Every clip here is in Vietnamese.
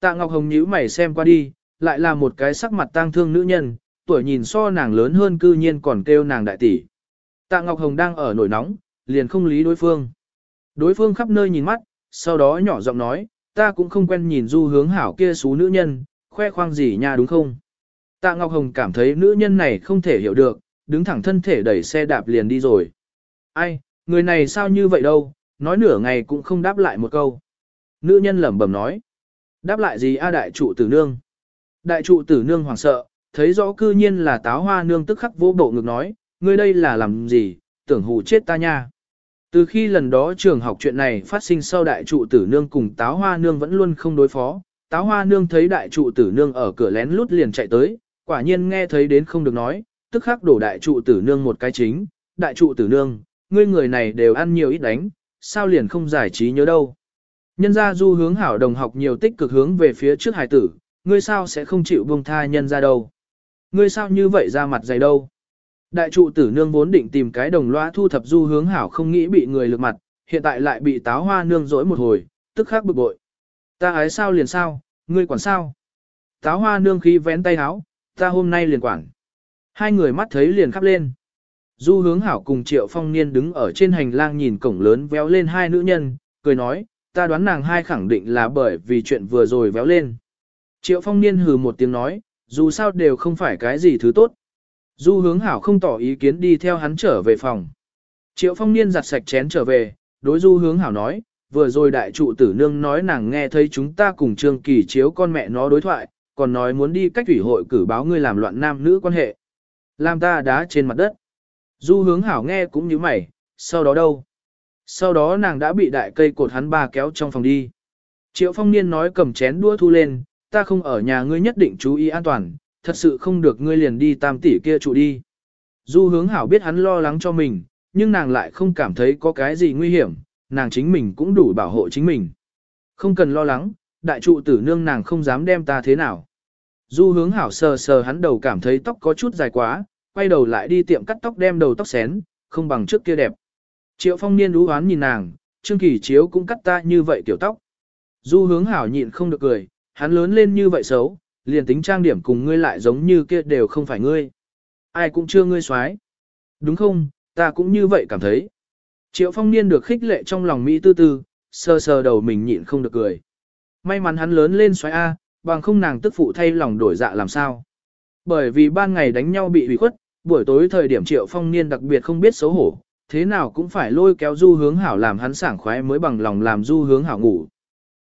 Tạ Ngọc Hồng nhíu mày xem qua đi, lại là một cái sắc mặt tang thương nữ nhân, tuổi nhìn so nàng lớn hơn cư nhiên còn kêu nàng đại tỷ. Tạ Ngọc Hồng đang ở nổi nóng, liền không lý đối phương. Đối phương khắp nơi nhìn mắt, sau đó nhỏ giọng nói, ta cũng không quen nhìn du hướng hảo kia xú nữ nhân, khoe khoang gì nha đúng không? Tạ Ngọc Hồng cảm thấy nữ nhân này không thể hiểu được, đứng thẳng thân thể đẩy xe đạp liền đi rồi. Ai, người này sao như vậy đâu, nói nửa ngày cũng không đáp lại một câu. Nữ nhân lẩm bẩm nói. Đáp lại gì a đại trụ tử nương? Đại trụ tử nương hoảng sợ, thấy rõ cư nhiên là táo hoa nương tức khắc vô bộ ngực nói, ngươi đây là làm gì, tưởng hù chết ta nha. Từ khi lần đó trường học chuyện này phát sinh sau đại trụ tử nương cùng táo hoa nương vẫn luôn không đối phó, táo hoa nương thấy đại trụ tử nương ở cửa lén lút liền chạy tới, quả nhiên nghe thấy đến không được nói, tức khắc đổ đại trụ tử nương một cái chính, đại trụ tử nương, ngươi người này đều ăn nhiều ít đánh, sao liền không giải trí nhớ đâu. Nhân gia du hướng hảo đồng học nhiều tích cực hướng về phía trước hải tử, ngươi sao sẽ không chịu buông tha nhân ra đâu. Ngươi sao như vậy ra mặt dày đâu. Đại trụ tử nương vốn định tìm cái đồng loa thu thập du hướng hảo không nghĩ bị người lược mặt, hiện tại lại bị táo hoa nương dỗi một hồi, tức khắc bực bội. Ta ái sao liền sao, ngươi quản sao. Táo hoa nương khí vén tay áo, ta hôm nay liền quản. Hai người mắt thấy liền khắp lên. Du hướng hảo cùng triệu phong niên đứng ở trên hành lang nhìn cổng lớn véo lên hai nữ nhân, cười nói, ta đoán nàng hai khẳng định là bởi vì chuyện vừa rồi véo lên. Triệu phong niên hừ một tiếng nói, dù sao đều không phải cái gì thứ tốt. Du hướng hảo không tỏ ý kiến đi theo hắn trở về phòng. Triệu phong niên giặt sạch chén trở về, đối du hướng hảo nói, vừa rồi đại trụ tử nương nói nàng nghe thấy chúng ta cùng trương kỳ chiếu con mẹ nó đối thoại, còn nói muốn đi cách ủy hội cử báo ngươi làm loạn nam nữ quan hệ. Làm ta đá trên mặt đất. Du hướng hảo nghe cũng như mày, sau đó đâu? Sau đó nàng đã bị đại cây cột hắn ba kéo trong phòng đi. Triệu phong niên nói cầm chén đua thu lên, ta không ở nhà ngươi nhất định chú ý an toàn, thật sự không được ngươi liền đi tam tỷ kia trụ đi. Du hướng hảo biết hắn lo lắng cho mình, nhưng nàng lại không cảm thấy có cái gì nguy hiểm, nàng chính mình cũng đủ bảo hộ chính mình. Không cần lo lắng, đại trụ tử nương nàng không dám đem ta thế nào. Du hướng hảo sờ sờ hắn đầu cảm thấy tóc có chút dài quá, quay đầu lại đi tiệm cắt tóc đem đầu tóc xén, không bằng trước kia đẹp. Triệu phong niên đú hoán nhìn nàng, Trương Kỳ Chiếu cũng cắt ta như vậy tiểu tóc. Du hướng hảo nhịn không được cười, hắn lớn lên như vậy xấu, liền tính trang điểm cùng ngươi lại giống như kia đều không phải ngươi. Ai cũng chưa ngươi xoái. Đúng không, ta cũng như vậy cảm thấy. Triệu phong niên được khích lệ trong lòng Mỹ tư tư, sờ sờ đầu mình nhịn không được cười. May mắn hắn lớn lên xoái A, bằng không nàng tức phụ thay lòng đổi dạ làm sao. Bởi vì ban ngày đánh nhau bị hủy khuất, buổi tối thời điểm triệu phong niên đặc biệt không biết xấu hổ, thế nào cũng phải lôi kéo du hướng hảo làm hắn sảng khoái mới bằng lòng làm du hướng hảo ngủ.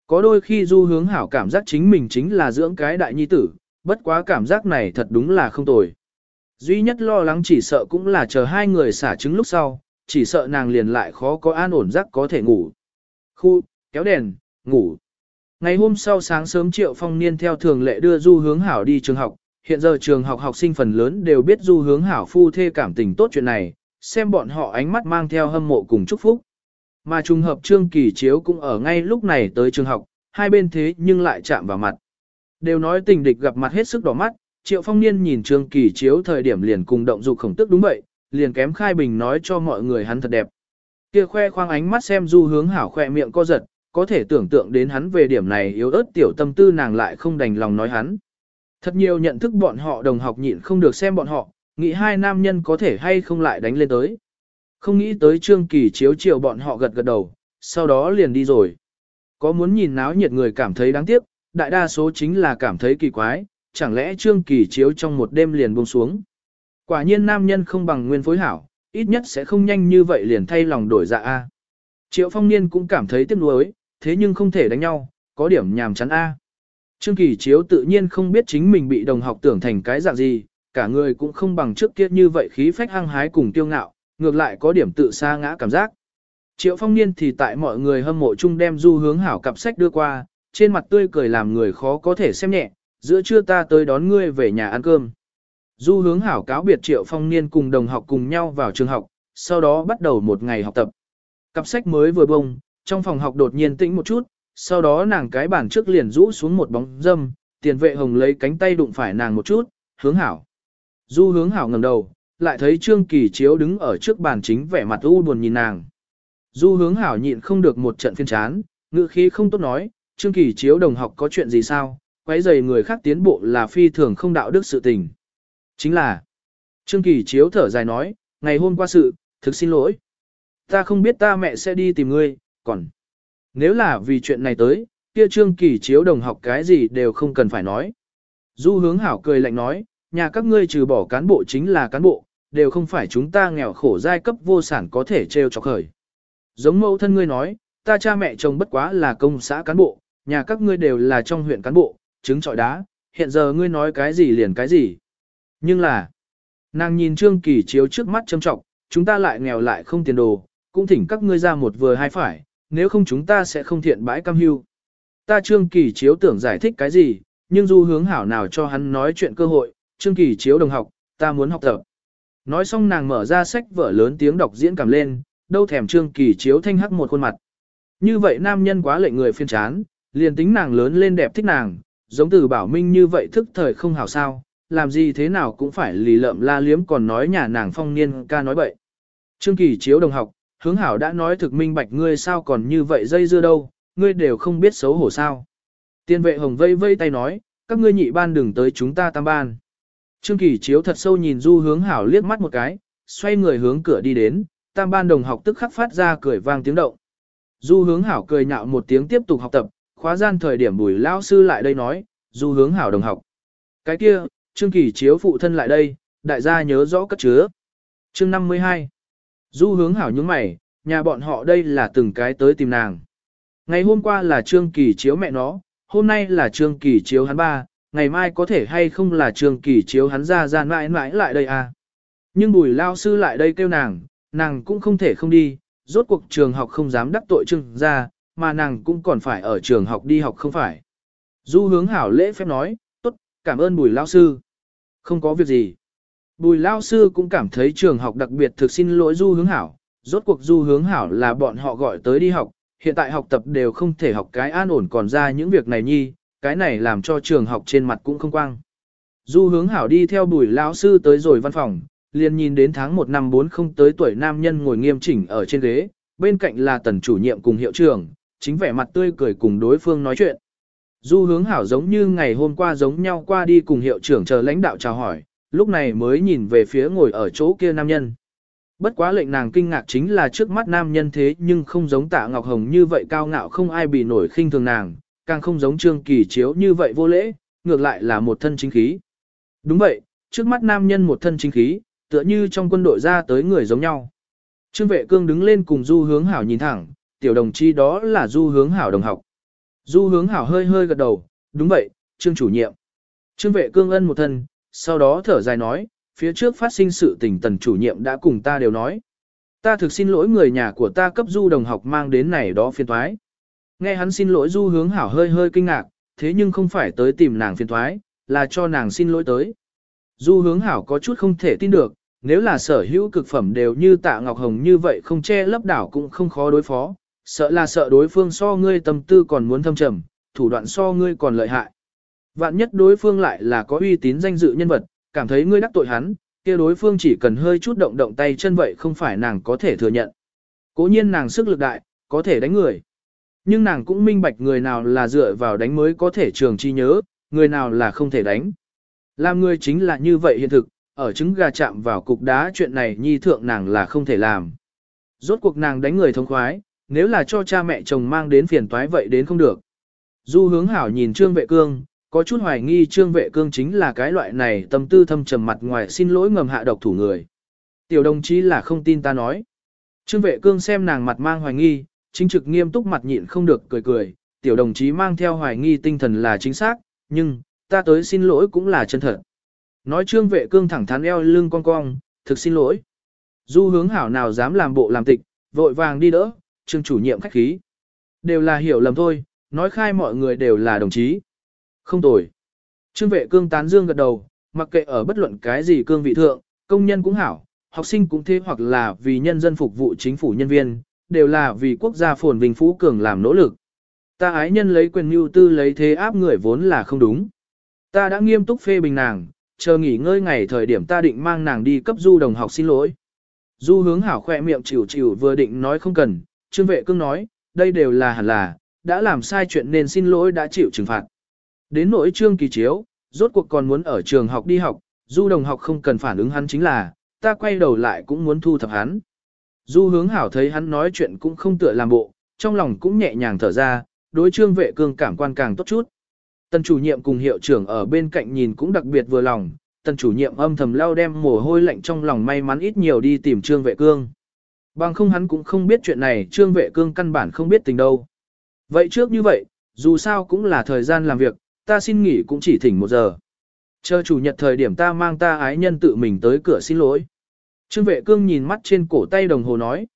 Có đôi khi du hướng hảo cảm giác chính mình chính là dưỡng cái đại nhi tử, bất quá cảm giác này thật đúng là không tồi. Duy nhất lo lắng chỉ sợ cũng là chờ hai người xả trứng lúc sau, chỉ sợ nàng liền lại khó có an ổn giấc có thể ngủ. Khu, kéo đèn, ngủ. Ngày hôm sau sáng sớm Triệu Phong Niên theo thường lệ đưa Du Hướng Hảo đi trường học, hiện giờ trường học học sinh phần lớn đều biết Du Hướng Hảo phu thê cảm tình tốt chuyện này, xem bọn họ ánh mắt mang theo hâm mộ cùng chúc phúc. Mà trùng hợp Trương Kỳ Chiếu cũng ở ngay lúc này tới trường học, hai bên thế nhưng lại chạm vào mặt. Đều nói tình địch gặp mặt hết sức đỏ mắt, Triệu Phong Niên nhìn Trương Kỳ Chiếu thời điểm liền cùng động dục khổng tức đúng vậy, liền kém khai bình nói cho mọi người hắn thật đẹp. Kia khoe khoang ánh mắt xem du hướng hảo khoe miệng co giật, có thể tưởng tượng đến hắn về điểm này yếu ớt tiểu tâm tư nàng lại không đành lòng nói hắn. Thật nhiều nhận thức bọn họ đồng học nhịn không được xem bọn họ, nghĩ hai nam nhân có thể hay không lại đánh lên tới. Không nghĩ tới Trương Kỳ chiếu chiều bọn họ gật gật đầu, sau đó liền đi rồi. Có muốn nhìn náo nhiệt người cảm thấy đáng tiếc, đại đa số chính là cảm thấy kỳ quái, chẳng lẽ Trương Kỳ chiếu trong một đêm liền buông xuống. Quả nhiên nam nhân không bằng nguyên phối hảo, ít nhất sẽ không nhanh như vậy liền thay lòng đổi dạ A. Triệu phong niên cũng cảm thấy tiếc nuối, thế nhưng không thể đánh nhau, có điểm nhàm chán A. Trương Kỳ chiếu tự nhiên không biết chính mình bị đồng học tưởng thành cái dạng gì, cả người cũng không bằng trước kia như vậy khí phách hăng hái cùng tiêu ngạo, ngược lại có điểm tự sa ngã cảm giác. Triệu phong niên thì tại mọi người hâm mộ chung đem du hướng hảo cặp sách đưa qua, trên mặt tươi cười làm người khó có thể xem nhẹ, giữa trưa ta tới đón ngươi về nhà ăn cơm. Du hướng hảo cáo biệt triệu phong niên cùng đồng học cùng nhau vào trường học, sau đó bắt đầu một ngày học tập. Cặp sách mới vừa bông, trong phòng học đột nhiên tĩnh một chút, sau đó nàng cái bàn trước liền rũ xuống một bóng dâm, tiền vệ hồng lấy cánh tay đụng phải nàng một chút, hướng hảo. Du hướng hảo ngầm đầu, lại thấy Trương Kỳ Chiếu đứng ở trước bàn chính vẻ mặt u buồn nhìn nàng. Du hướng hảo nhịn không được một trận phiên chán, ngữ khí không tốt nói, Trương Kỳ Chiếu đồng học có chuyện gì sao, quấy rầy người khác tiến bộ là phi thường không đạo đức sự tình. Chính là, Trương Kỳ Chiếu thở dài nói, ngày hôm qua sự, thực xin lỗi. Ta không biết ta mẹ sẽ đi tìm ngươi, còn nếu là vì chuyện này tới, kia Trương Kỳ Chiếu đồng học cái gì đều không cần phải nói. Du hướng hảo cười lạnh nói, nhà các ngươi trừ bỏ cán bộ chính là cán bộ, đều không phải chúng ta nghèo khổ giai cấp vô sản có thể trêu chọc khởi. Giống mẫu thân ngươi nói, ta cha mẹ chồng bất quá là công xã cán bộ, nhà các ngươi đều là trong huyện cán bộ, trứng trọi đá, hiện giờ ngươi nói cái gì liền cái gì. Nhưng là, nàng nhìn Trương Kỳ chiếu trước mắt châm trọng, chúng ta lại nghèo lại không tiền đồ, cũng thỉnh các ngươi ra một vừa hai phải, nếu không chúng ta sẽ không thiện bãi cam hưu. Ta Trương Kỳ chiếu tưởng giải thích cái gì, nhưng du hướng hảo nào cho hắn nói chuyện cơ hội, Trương Kỳ chiếu đồng học, ta muốn học tập. Nói xong nàng mở ra sách vở lớn tiếng đọc diễn cảm lên, đâu thèm Trương Kỳ chiếu thanh hắc một khuôn mặt. Như vậy nam nhân quá lệnh người phiên chán, liền tính nàng lớn lên đẹp thích nàng, giống từ bảo minh như vậy thức thời không hảo sao, làm gì thế nào cũng phải lì lợm la liếm còn nói nhà nàng phong niên ca nói bậy. Trương Kỳ chiếu đồng học, hướng hảo đã nói thực minh bạch ngươi sao còn như vậy dây dưa đâu, ngươi đều không biết xấu hổ sao. Tiên vệ hồng vây vây tay nói, các ngươi nhị ban đừng tới chúng ta tam ban. Trương Kỳ chiếu thật sâu nhìn du hướng hảo liếc mắt một cái, xoay người hướng cửa đi đến, tam ban đồng học tức khắc phát ra cười vang tiếng động. Du hướng hảo cười nhạo một tiếng tiếp tục học tập, khóa gian thời điểm bùi Lão sư lại đây nói, du hướng hảo đồng học. Cái kia, Trương Kỳ chiếu phụ thân lại đây, đại gia nhớ rõ cất chứa. Chương 52 Du hướng hảo nhướng mày, nhà bọn họ đây là từng cái tới tìm nàng. Ngày hôm qua là Trương Kỳ chiếu mẹ nó, hôm nay là Trương Kỳ chiếu hắn ba, ngày mai có thể hay không là trường Kỳ chiếu hắn ra ra mãi mãi lại đây à. Nhưng bùi lao sư lại đây kêu nàng, nàng cũng không thể không đi, rốt cuộc trường học không dám đắc tội trưng ra, mà nàng cũng còn phải ở trường học đi học không phải. Du hướng hảo lễ phép nói, tốt, cảm ơn bùi lao sư. Không có việc gì. Bùi lao sư cũng cảm thấy trường học đặc biệt thực xin lỗi du hướng hảo, rốt cuộc du hướng hảo là bọn họ gọi tới đi học, hiện tại học tập đều không thể học cái an ổn còn ra những việc này nhi, cái này làm cho trường học trên mặt cũng không quang. Du hướng hảo đi theo bùi lão sư tới rồi văn phòng, liền nhìn đến tháng 1 năm 4 không tới tuổi nam nhân ngồi nghiêm chỉnh ở trên ghế, bên cạnh là tần chủ nhiệm cùng hiệu trưởng, chính vẻ mặt tươi cười cùng đối phương nói chuyện. Du hướng hảo giống như ngày hôm qua giống nhau qua đi cùng hiệu trưởng chờ lãnh đạo chào hỏi, lúc này mới nhìn về phía ngồi ở chỗ kia nam nhân. Bất quá lệnh nàng kinh ngạc chính là trước mắt nam nhân thế nhưng không giống tạ Ngọc Hồng như vậy cao ngạo không ai bị nổi khinh thường nàng, càng không giống trương kỳ chiếu như vậy vô lễ, ngược lại là một thân chính khí. Đúng vậy, trước mắt nam nhân một thân chính khí, tựa như trong quân đội ra tới người giống nhau. Trương vệ cương đứng lên cùng du hướng hảo nhìn thẳng, tiểu đồng chi đó là du hướng hảo đồng học. Du hướng hảo hơi hơi gật đầu, đúng vậy, trương chủ nhiệm. Trương vệ cương ân một thân, sau đó thở dài nói, phía trước phát sinh sự tình tần chủ nhiệm đã cùng ta đều nói. Ta thực xin lỗi người nhà của ta cấp du đồng học mang đến này đó phiên thoái. Nghe hắn xin lỗi du hướng hảo hơi hơi kinh ngạc, thế nhưng không phải tới tìm nàng phiền thoái, là cho nàng xin lỗi tới. Du hướng hảo có chút không thể tin được, nếu là sở hữu cực phẩm đều như tạ Ngọc Hồng như vậy không che lấp đảo cũng không khó đối phó, sợ là sợ đối phương so ngươi tâm tư còn muốn thâm trầm, thủ đoạn so ngươi còn lợi hại. Vạn nhất đối phương lại là có uy tín danh dự nhân vật, cảm thấy ngươi đắc tội hắn, kia đối phương chỉ cần hơi chút động động tay chân vậy không phải nàng có thể thừa nhận. Cố nhiên nàng sức lực đại, có thể đánh người. Nhưng nàng cũng minh bạch người nào là dựa vào đánh mới có thể trường chi nhớ, người nào là không thể đánh. Làm người chính là như vậy hiện thực, ở trứng gà chạm vào cục đá chuyện này nhi thượng nàng là không thể làm. Rốt cuộc nàng đánh người thông khoái, nếu là cho cha mẹ chồng mang đến phiền toái vậy đến không được. Du hướng hảo nhìn Trương Vệ Cương, có chút hoài nghi Trương Vệ Cương chính là cái loại này tâm tư thâm trầm mặt ngoài xin lỗi ngầm hạ độc thủ người. Tiểu đồng chí là không tin ta nói. Trương Vệ Cương xem nàng mặt mang hoài nghi, chính trực nghiêm túc mặt nhịn không được cười cười, tiểu đồng chí mang theo hoài nghi tinh thần là chính xác, nhưng, ta tới xin lỗi cũng là chân thật. Nói trương vệ cương thẳng thắn eo lưng cong cong, thực xin lỗi. Du hướng hảo nào dám làm bộ làm tịch, vội vàng đi đỡ, trương chủ nhiệm khách khí. Đều là hiểu lầm thôi, nói khai mọi người đều là đồng chí. Không tồi. Trương vệ cương tán dương gật đầu, mặc kệ ở bất luận cái gì cương vị thượng, công nhân cũng hảo, học sinh cũng thế hoặc là vì nhân dân phục vụ chính phủ nhân viên, đều là vì quốc gia phồn vinh phú cường làm nỗ lực. Ta ái nhân lấy quyền mưu tư lấy thế áp người vốn là không đúng. Ta đã nghiêm túc phê bình nàng, chờ nghỉ ngơi ngày thời điểm ta định mang nàng đi cấp du đồng học xin lỗi. Du hướng hảo khoe miệng chịu chịu vừa định nói không cần, trương vệ cương nói, đây đều là hẳn là, đã làm sai chuyện nên xin lỗi đã chịu trừng phạt. Đến nỗi trương kỳ chiếu, rốt cuộc còn muốn ở trường học đi học, du đồng học không cần phản ứng hắn chính là, ta quay đầu lại cũng muốn thu thập hắn. Du hướng hảo thấy hắn nói chuyện cũng không tựa làm bộ, trong lòng cũng nhẹ nhàng thở ra, đối trương vệ cương cảm quan càng tốt chút. Tần chủ nhiệm cùng hiệu trưởng ở bên cạnh nhìn cũng đặc biệt vừa lòng, tần chủ nhiệm âm thầm lao đem mồ hôi lạnh trong lòng may mắn ít nhiều đi tìm trương vệ cương. Bằng không hắn cũng không biết chuyện này trương vệ cương căn bản không biết tình đâu. Vậy trước như vậy, dù sao cũng là thời gian làm việc, ta xin nghỉ cũng chỉ thỉnh một giờ. Chờ chủ nhật thời điểm ta mang ta ái nhân tự mình tới cửa xin lỗi. Trương vệ cương nhìn mắt trên cổ tay đồng hồ nói.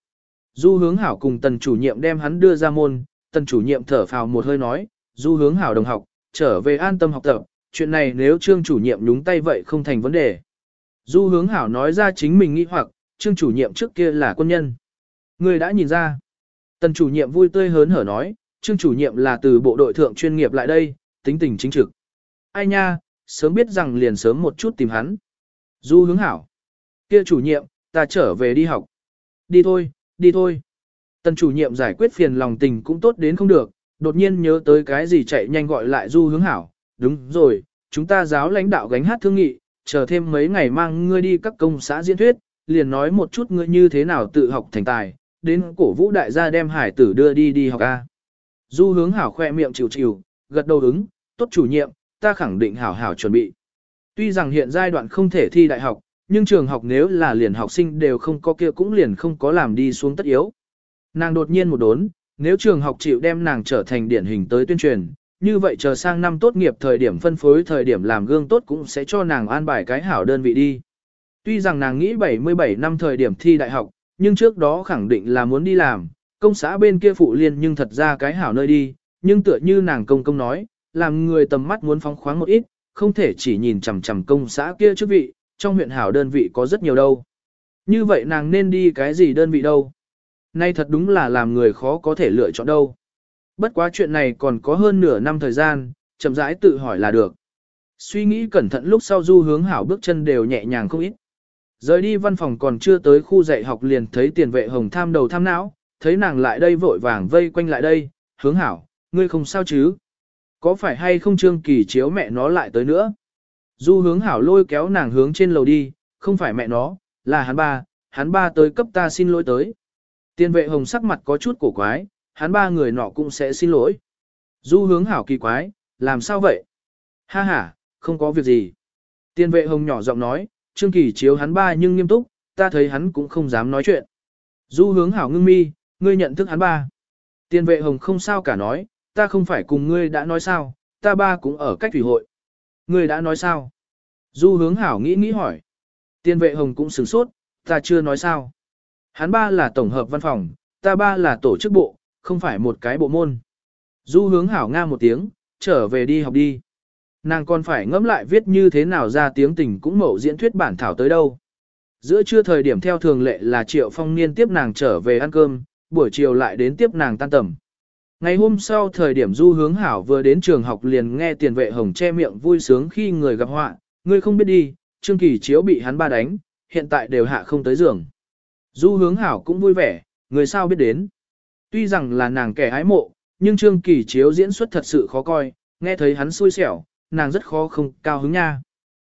Du hướng hảo cùng tần chủ nhiệm đem hắn đưa ra môn, tần chủ nhiệm thở phào một hơi nói, du hướng hảo đồng học, trở về an tâm học tập, chuyện này nếu trương chủ nhiệm nhúng tay vậy không thành vấn đề. Du hướng hảo nói ra chính mình nghĩ hoặc, trương chủ nhiệm trước kia là quân nhân. Người đã nhìn ra. Tần chủ nhiệm vui tươi hớn hở nói, trương chủ nhiệm là từ bộ đội thượng chuyên nghiệp lại đây, tính tình chính trực. Ai nha, sớm biết rằng liền sớm một chút tìm hắn. Du hướng hảo. Kia chủ nhiệm, ta trở về đi học. Đi thôi, đi thôi. Tần chủ nhiệm giải quyết phiền lòng tình cũng tốt đến không được, đột nhiên nhớ tới cái gì chạy nhanh gọi lại du hướng hảo. Đúng rồi, chúng ta giáo lãnh đạo gánh hát thương nghị, chờ thêm mấy ngày mang ngươi đi các công xã diễn thuyết, liền nói một chút ngươi như thế nào tự học thành tài, đến cổ vũ đại gia đem hải tử đưa đi đi học A. Du hướng hảo khoe miệng chịu chịu, gật đầu ứng, tốt chủ nhiệm, ta khẳng định hảo hảo chuẩn bị. Tuy rằng hiện giai đoạn không thể thi đại học, nhưng trường học nếu là liền học sinh đều không có kia cũng liền không có làm đi xuống tất yếu. Nàng đột nhiên một đốn, nếu trường học chịu đem nàng trở thành điển hình tới tuyên truyền, như vậy chờ sang năm tốt nghiệp thời điểm phân phối thời điểm làm gương tốt cũng sẽ cho nàng an bài cái hảo đơn vị đi. Tuy rằng nàng nghĩ 77 năm thời điểm thi đại học, nhưng trước đó khẳng định là muốn đi làm, công xã bên kia phụ liên nhưng thật ra cái hảo nơi đi, nhưng tựa như nàng công công nói, làm người tầm mắt muốn phóng khoáng một ít, không thể chỉ nhìn chằm chằm công xã kia chức vị, trong huyện hảo đơn vị có rất nhiều đâu. Như vậy nàng nên đi cái gì đơn vị đâu? Nay thật đúng là làm người khó có thể lựa chọn đâu. Bất quá chuyện này còn có hơn nửa năm thời gian, chậm rãi tự hỏi là được. Suy nghĩ cẩn thận lúc sau du hướng hảo bước chân đều nhẹ nhàng không ít. Rời đi văn phòng còn chưa tới khu dạy học liền thấy tiền vệ hồng tham đầu tham não, thấy nàng lại đây vội vàng vây quanh lại đây, hướng hảo, ngươi không sao chứ? Có phải hay không trương kỳ chiếu mẹ nó lại tới nữa? Du hướng hảo lôi kéo nàng hướng trên lầu đi, không phải mẹ nó, là hắn ba, hắn ba tới cấp ta xin lỗi tới. Tiên vệ hồng sắc mặt có chút cổ quái, hắn ba người nọ cũng sẽ xin lỗi. Du hướng hảo kỳ quái, làm sao vậy? Ha ha, không có việc gì. Tiên vệ hồng nhỏ giọng nói, Trương Kỳ chiếu hắn ba nhưng nghiêm túc, ta thấy hắn cũng không dám nói chuyện. Du hướng hảo ngưng mi, ngươi nhận thức hắn ba. Tiên vệ hồng không sao cả nói, ta không phải cùng ngươi đã nói sao, ta ba cũng ở cách thủy hội. Ngươi đã nói sao? Du hướng hảo nghĩ nghĩ hỏi. Tiên vệ hồng cũng sửng sốt, ta chưa nói sao. Hắn ba là tổng hợp văn phòng, ta ba là tổ chức bộ, không phải một cái bộ môn. Du hướng hảo nga một tiếng, trở về đi học đi. Nàng còn phải ngẫm lại viết như thế nào ra tiếng tình cũng mẫu diễn thuyết bản thảo tới đâu. Giữa trưa thời điểm theo thường lệ là Triệu Phong Niên tiếp nàng trở về ăn cơm, buổi chiều lại đến tiếp nàng tan tầm. Ngày hôm sau thời điểm du hướng hảo vừa đến trường học liền nghe tiền vệ hồng che miệng vui sướng khi người gặp họa, ngươi không biết đi, Trương Kỳ Chiếu bị hắn ba đánh, hiện tại đều hạ không tới giường. Du hướng hảo cũng vui vẻ, người sao biết đến. Tuy rằng là nàng kẻ hái mộ, nhưng Trương Kỳ Chiếu diễn xuất thật sự khó coi, nghe thấy hắn xui xẻo, nàng rất khó không cao hứng nha.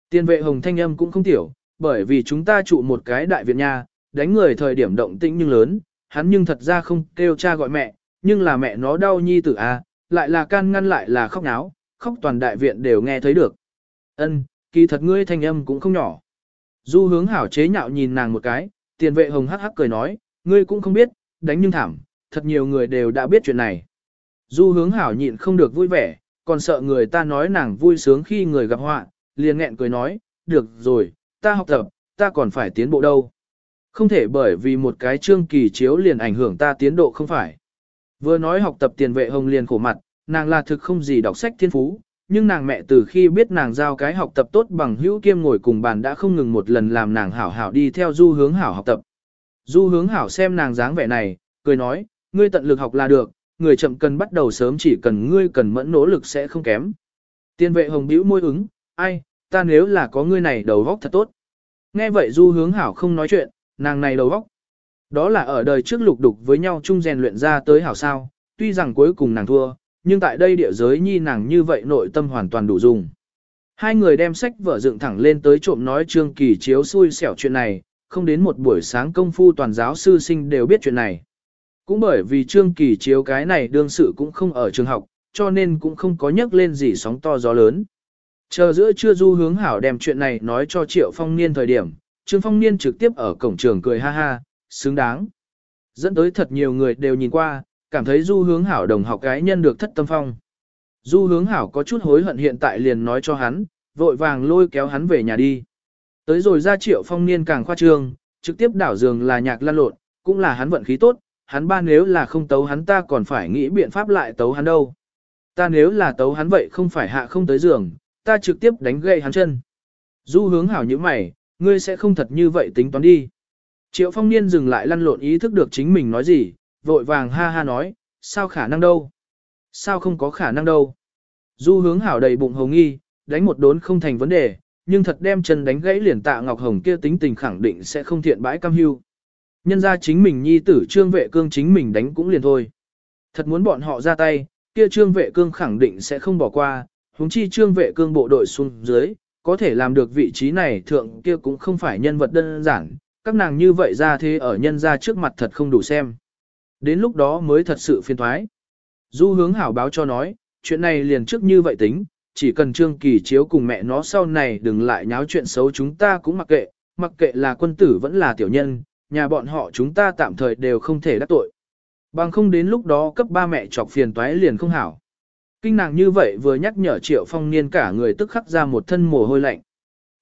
Tiền vệ hồng thanh âm cũng không tiểu, bởi vì chúng ta trụ một cái đại viện nha, đánh người thời điểm động tĩnh nhưng lớn, hắn nhưng thật ra không kêu cha gọi mẹ, nhưng là mẹ nó đau nhi tử a, lại là can ngăn lại là khóc náo, khóc toàn đại viện đều nghe thấy được. Ân, kỳ thật ngươi thanh âm cũng không nhỏ. Du hướng hảo chế nhạo nhìn nàng một cái, tiền vệ hồng hắc hắc cười nói, ngươi cũng không biết, đánh nhưng thảm, thật nhiều người đều đã biết chuyện này. Du hướng hảo nhịn không được vui vẻ, còn sợ người ta nói nàng vui sướng khi người gặp họa, liền nghẹn cười nói, được rồi, ta học tập, ta còn phải tiến bộ đâu. Không thể bởi vì một cái chương kỳ chiếu liền ảnh hưởng ta tiến độ không phải. Vừa nói học tập tiền vệ hồng liền khổ mặt, nàng là thực không gì đọc sách thiên phú, nhưng nàng mẹ từ khi biết nàng giao cái học tập tốt bằng hữu kiêm ngồi cùng bàn đã không ngừng một lần làm nàng hảo hảo đi theo du hướng hảo học tập. Du hướng hảo xem nàng dáng vẻ này, cười nói, ngươi tận lực học là được, người chậm cần bắt đầu sớm chỉ cần ngươi cần mẫn nỗ lực sẽ không kém. Tiên vệ hồng bĩu môi ứng, ai, ta nếu là có ngươi này đầu góc thật tốt. Nghe vậy du hướng hảo không nói chuyện, nàng này đầu góc. Đó là ở đời trước lục đục với nhau chung rèn luyện ra tới hảo sao, tuy rằng cuối cùng nàng thua, nhưng tại đây địa giới nhi nàng như vậy nội tâm hoàn toàn đủ dùng. Hai người đem sách vở dựng thẳng lên tới trộm nói Trương Kỳ chiếu xui xẻo chuyện này, không đến một buổi sáng công phu toàn giáo sư sinh đều biết chuyện này. Cũng bởi vì Trương Kỳ chiếu cái này đương sự cũng không ở trường học, cho nên cũng không có nhắc lên gì sóng to gió lớn. Chờ giữa trưa du hướng hảo đem chuyện này nói cho Triệu Phong Niên thời điểm, Trương Phong Niên trực tiếp ở cổng trường cười ha ha, xứng đáng. Dẫn tới thật nhiều người đều nhìn qua, cảm thấy du hướng hảo đồng học gái nhân được thất tâm phong. Du hướng hảo có chút hối hận hiện tại liền nói cho hắn, vội vàng lôi kéo hắn về nhà đi. Tới rồi ra triệu phong niên càng khoa trương, trực tiếp đảo giường là nhạc lan lộn, cũng là hắn vận khí tốt, hắn ba nếu là không tấu hắn ta còn phải nghĩ biện pháp lại tấu hắn đâu. Ta nếu là tấu hắn vậy không phải hạ không tới giường, ta trực tiếp đánh gậy hắn chân. Du hướng hảo như mày, ngươi sẽ không thật như vậy tính toán đi. Triệu phong niên dừng lại lăn lộn ý thức được chính mình nói gì, vội vàng ha ha nói, sao khả năng đâu? Sao không có khả năng đâu? Du hướng hảo đầy bụng hồng nghi, đánh một đốn không thành vấn đề, nhưng thật đem chân đánh gãy liền tạ Ngọc Hồng kia tính tình khẳng định sẽ không thiện bãi cam hưu. Nhân ra chính mình nhi tử trương vệ cương chính mình đánh cũng liền thôi. Thật muốn bọn họ ra tay, kia trương vệ cương khẳng định sẽ không bỏ qua, huống chi trương vệ cương bộ đội xuống dưới, có thể làm được vị trí này thượng kia cũng không phải nhân vật đơn giản, các nàng như vậy ra thế ở nhân ra trước mặt thật không đủ xem. Đến lúc đó mới thật sự phiền thoái. Du hướng hảo báo cho nói, chuyện này liền trước như vậy tính, chỉ cần Trương Kỳ chiếu cùng mẹ nó sau này đừng lại nháo chuyện xấu chúng ta cũng mặc kệ, mặc kệ là quân tử vẫn là tiểu nhân, nhà bọn họ chúng ta tạm thời đều không thể đắc tội. Bằng không đến lúc đó cấp ba mẹ chọc phiền toái liền không hảo. Kinh nàng như vậy vừa nhắc nhở Triệu Phong Niên cả người tức khắc ra một thân mồ hôi lạnh.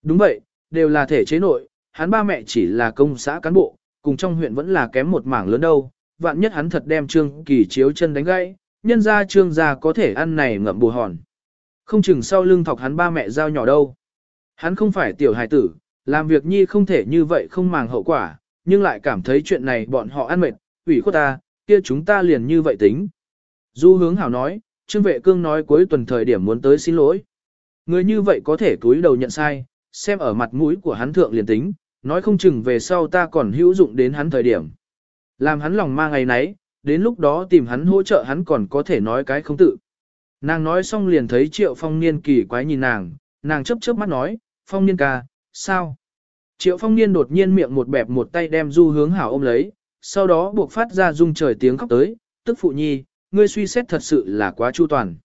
Đúng vậy, đều là thể chế nội, hắn ba mẹ chỉ là công xã cán bộ, cùng trong huyện vẫn là kém một mảng lớn đâu, vạn nhất hắn thật đem Trương Kỳ chiếu chân đánh gãy, nhân ra Trương gia có thể ăn này ngậm bù hòn. Không chừng sau lưng thọc hắn ba mẹ giao nhỏ đâu. Hắn không phải tiểu hài tử, làm việc nhi không thể như vậy không màng hậu quả, nhưng lại cảm thấy chuyện này bọn họ ăn mệt, ủy khuất ta, kia chúng ta liền như vậy tính. Du hướng hảo nói, Trương Vệ Cương nói cuối tuần thời điểm muốn tới xin lỗi. Người như vậy có thể túi đầu nhận sai, xem ở mặt mũi của hắn thượng liền tính, nói không chừng về sau ta còn hữu dụng đến hắn thời điểm. Làm hắn lòng ma ngày nấy, đến lúc đó tìm hắn hỗ trợ hắn còn có thể nói cái không tự. Nàng nói xong liền thấy Triệu Phong Niên kỳ quái nhìn nàng, nàng chấp chớp mắt nói, Phong Niên ca, sao? Triệu Phong Niên đột nhiên miệng một bẹp một tay đem Du Hướng Hảo ôm lấy, sau đó buộc phát ra rung trời tiếng khóc tới, tức phụ nhi, ngươi suy xét thật sự là quá chu toàn.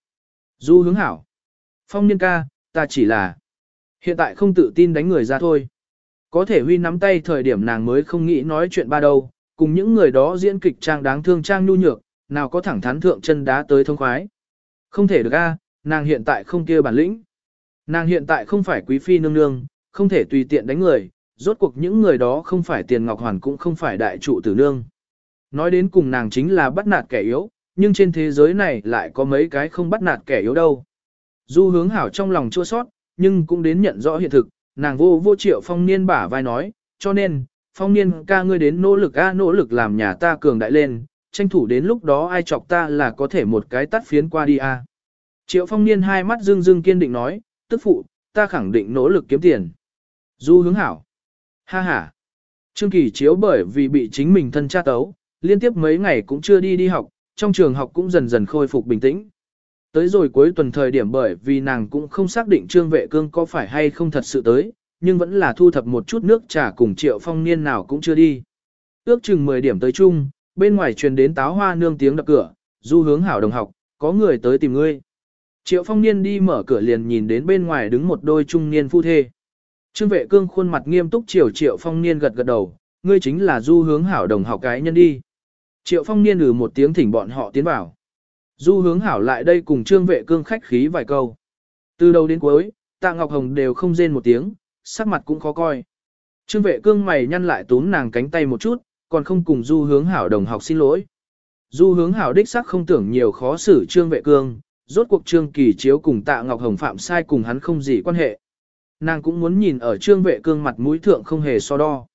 Du Hướng Hảo, Phong Niên ca, ta chỉ là hiện tại không tự tin đánh người ra thôi. Có thể huy nắm tay thời điểm nàng mới không nghĩ nói chuyện ba đâu, cùng những người đó diễn kịch trang đáng thương trang nhu nhược, nào có thẳng thắn thượng chân đá tới thông khoái. Không thể được a, nàng hiện tại không kia bản lĩnh. Nàng hiện tại không phải quý phi nương nương, không thể tùy tiện đánh người, rốt cuộc những người đó không phải tiền ngọc hoàn cũng không phải đại trụ tử nương. Nói đến cùng nàng chính là bắt nạt kẻ yếu, nhưng trên thế giới này lại có mấy cái không bắt nạt kẻ yếu đâu. Du hướng hảo trong lòng chua sót, nhưng cũng đến nhận rõ hiện thực, nàng vô vô triệu phong niên bả vai nói, cho nên, phong niên ca ngươi đến nỗ lực a nỗ lực làm nhà ta cường đại lên, tranh thủ đến lúc đó ai chọc ta là có thể một cái tắt phiến qua đi a. Triệu phong niên hai mắt dương dương kiên định nói, tức phụ, ta khẳng định nỗ lực kiếm tiền. Du hướng hảo. Ha ha. Trương Kỳ chiếu bởi vì bị chính mình thân cha tấu, liên tiếp mấy ngày cũng chưa đi đi học, trong trường học cũng dần dần khôi phục bình tĩnh. Tới rồi cuối tuần thời điểm bởi vì nàng cũng không xác định Trương Vệ Cương có phải hay không thật sự tới, nhưng vẫn là thu thập một chút nước trà cùng Triệu Phong Niên nào cũng chưa đi. Ước chừng 10 điểm tới chung, bên ngoài truyền đến táo hoa nương tiếng đập cửa, du hướng hảo đồng học, có người tới tìm ngươi. Triệu phong niên đi mở cửa liền nhìn đến bên ngoài đứng một đôi trung niên phu thê. Trương vệ cương khuôn mặt nghiêm túc chiều triệu phong niên gật gật đầu, ngươi chính là du hướng hảo đồng học cái nhân đi. Triệu phong niên ừ một tiếng thỉnh bọn họ tiến vào. Du hướng hảo lại đây cùng trương vệ cương khách khí vài câu. Từ đầu đến cuối, tạ ngọc hồng đều không rên một tiếng, sắc mặt cũng khó coi. Trương vệ cương mày nhăn lại túm nàng cánh tay một chút, còn không cùng du hướng hảo đồng học xin lỗi. Du hướng hảo đích sắc không tưởng nhiều khó xử trương vệ cương, rốt cuộc trương kỳ chiếu cùng tạ ngọc hồng phạm sai cùng hắn không gì quan hệ. Nàng cũng muốn nhìn ở trương vệ cương mặt mũi thượng không hề so đo.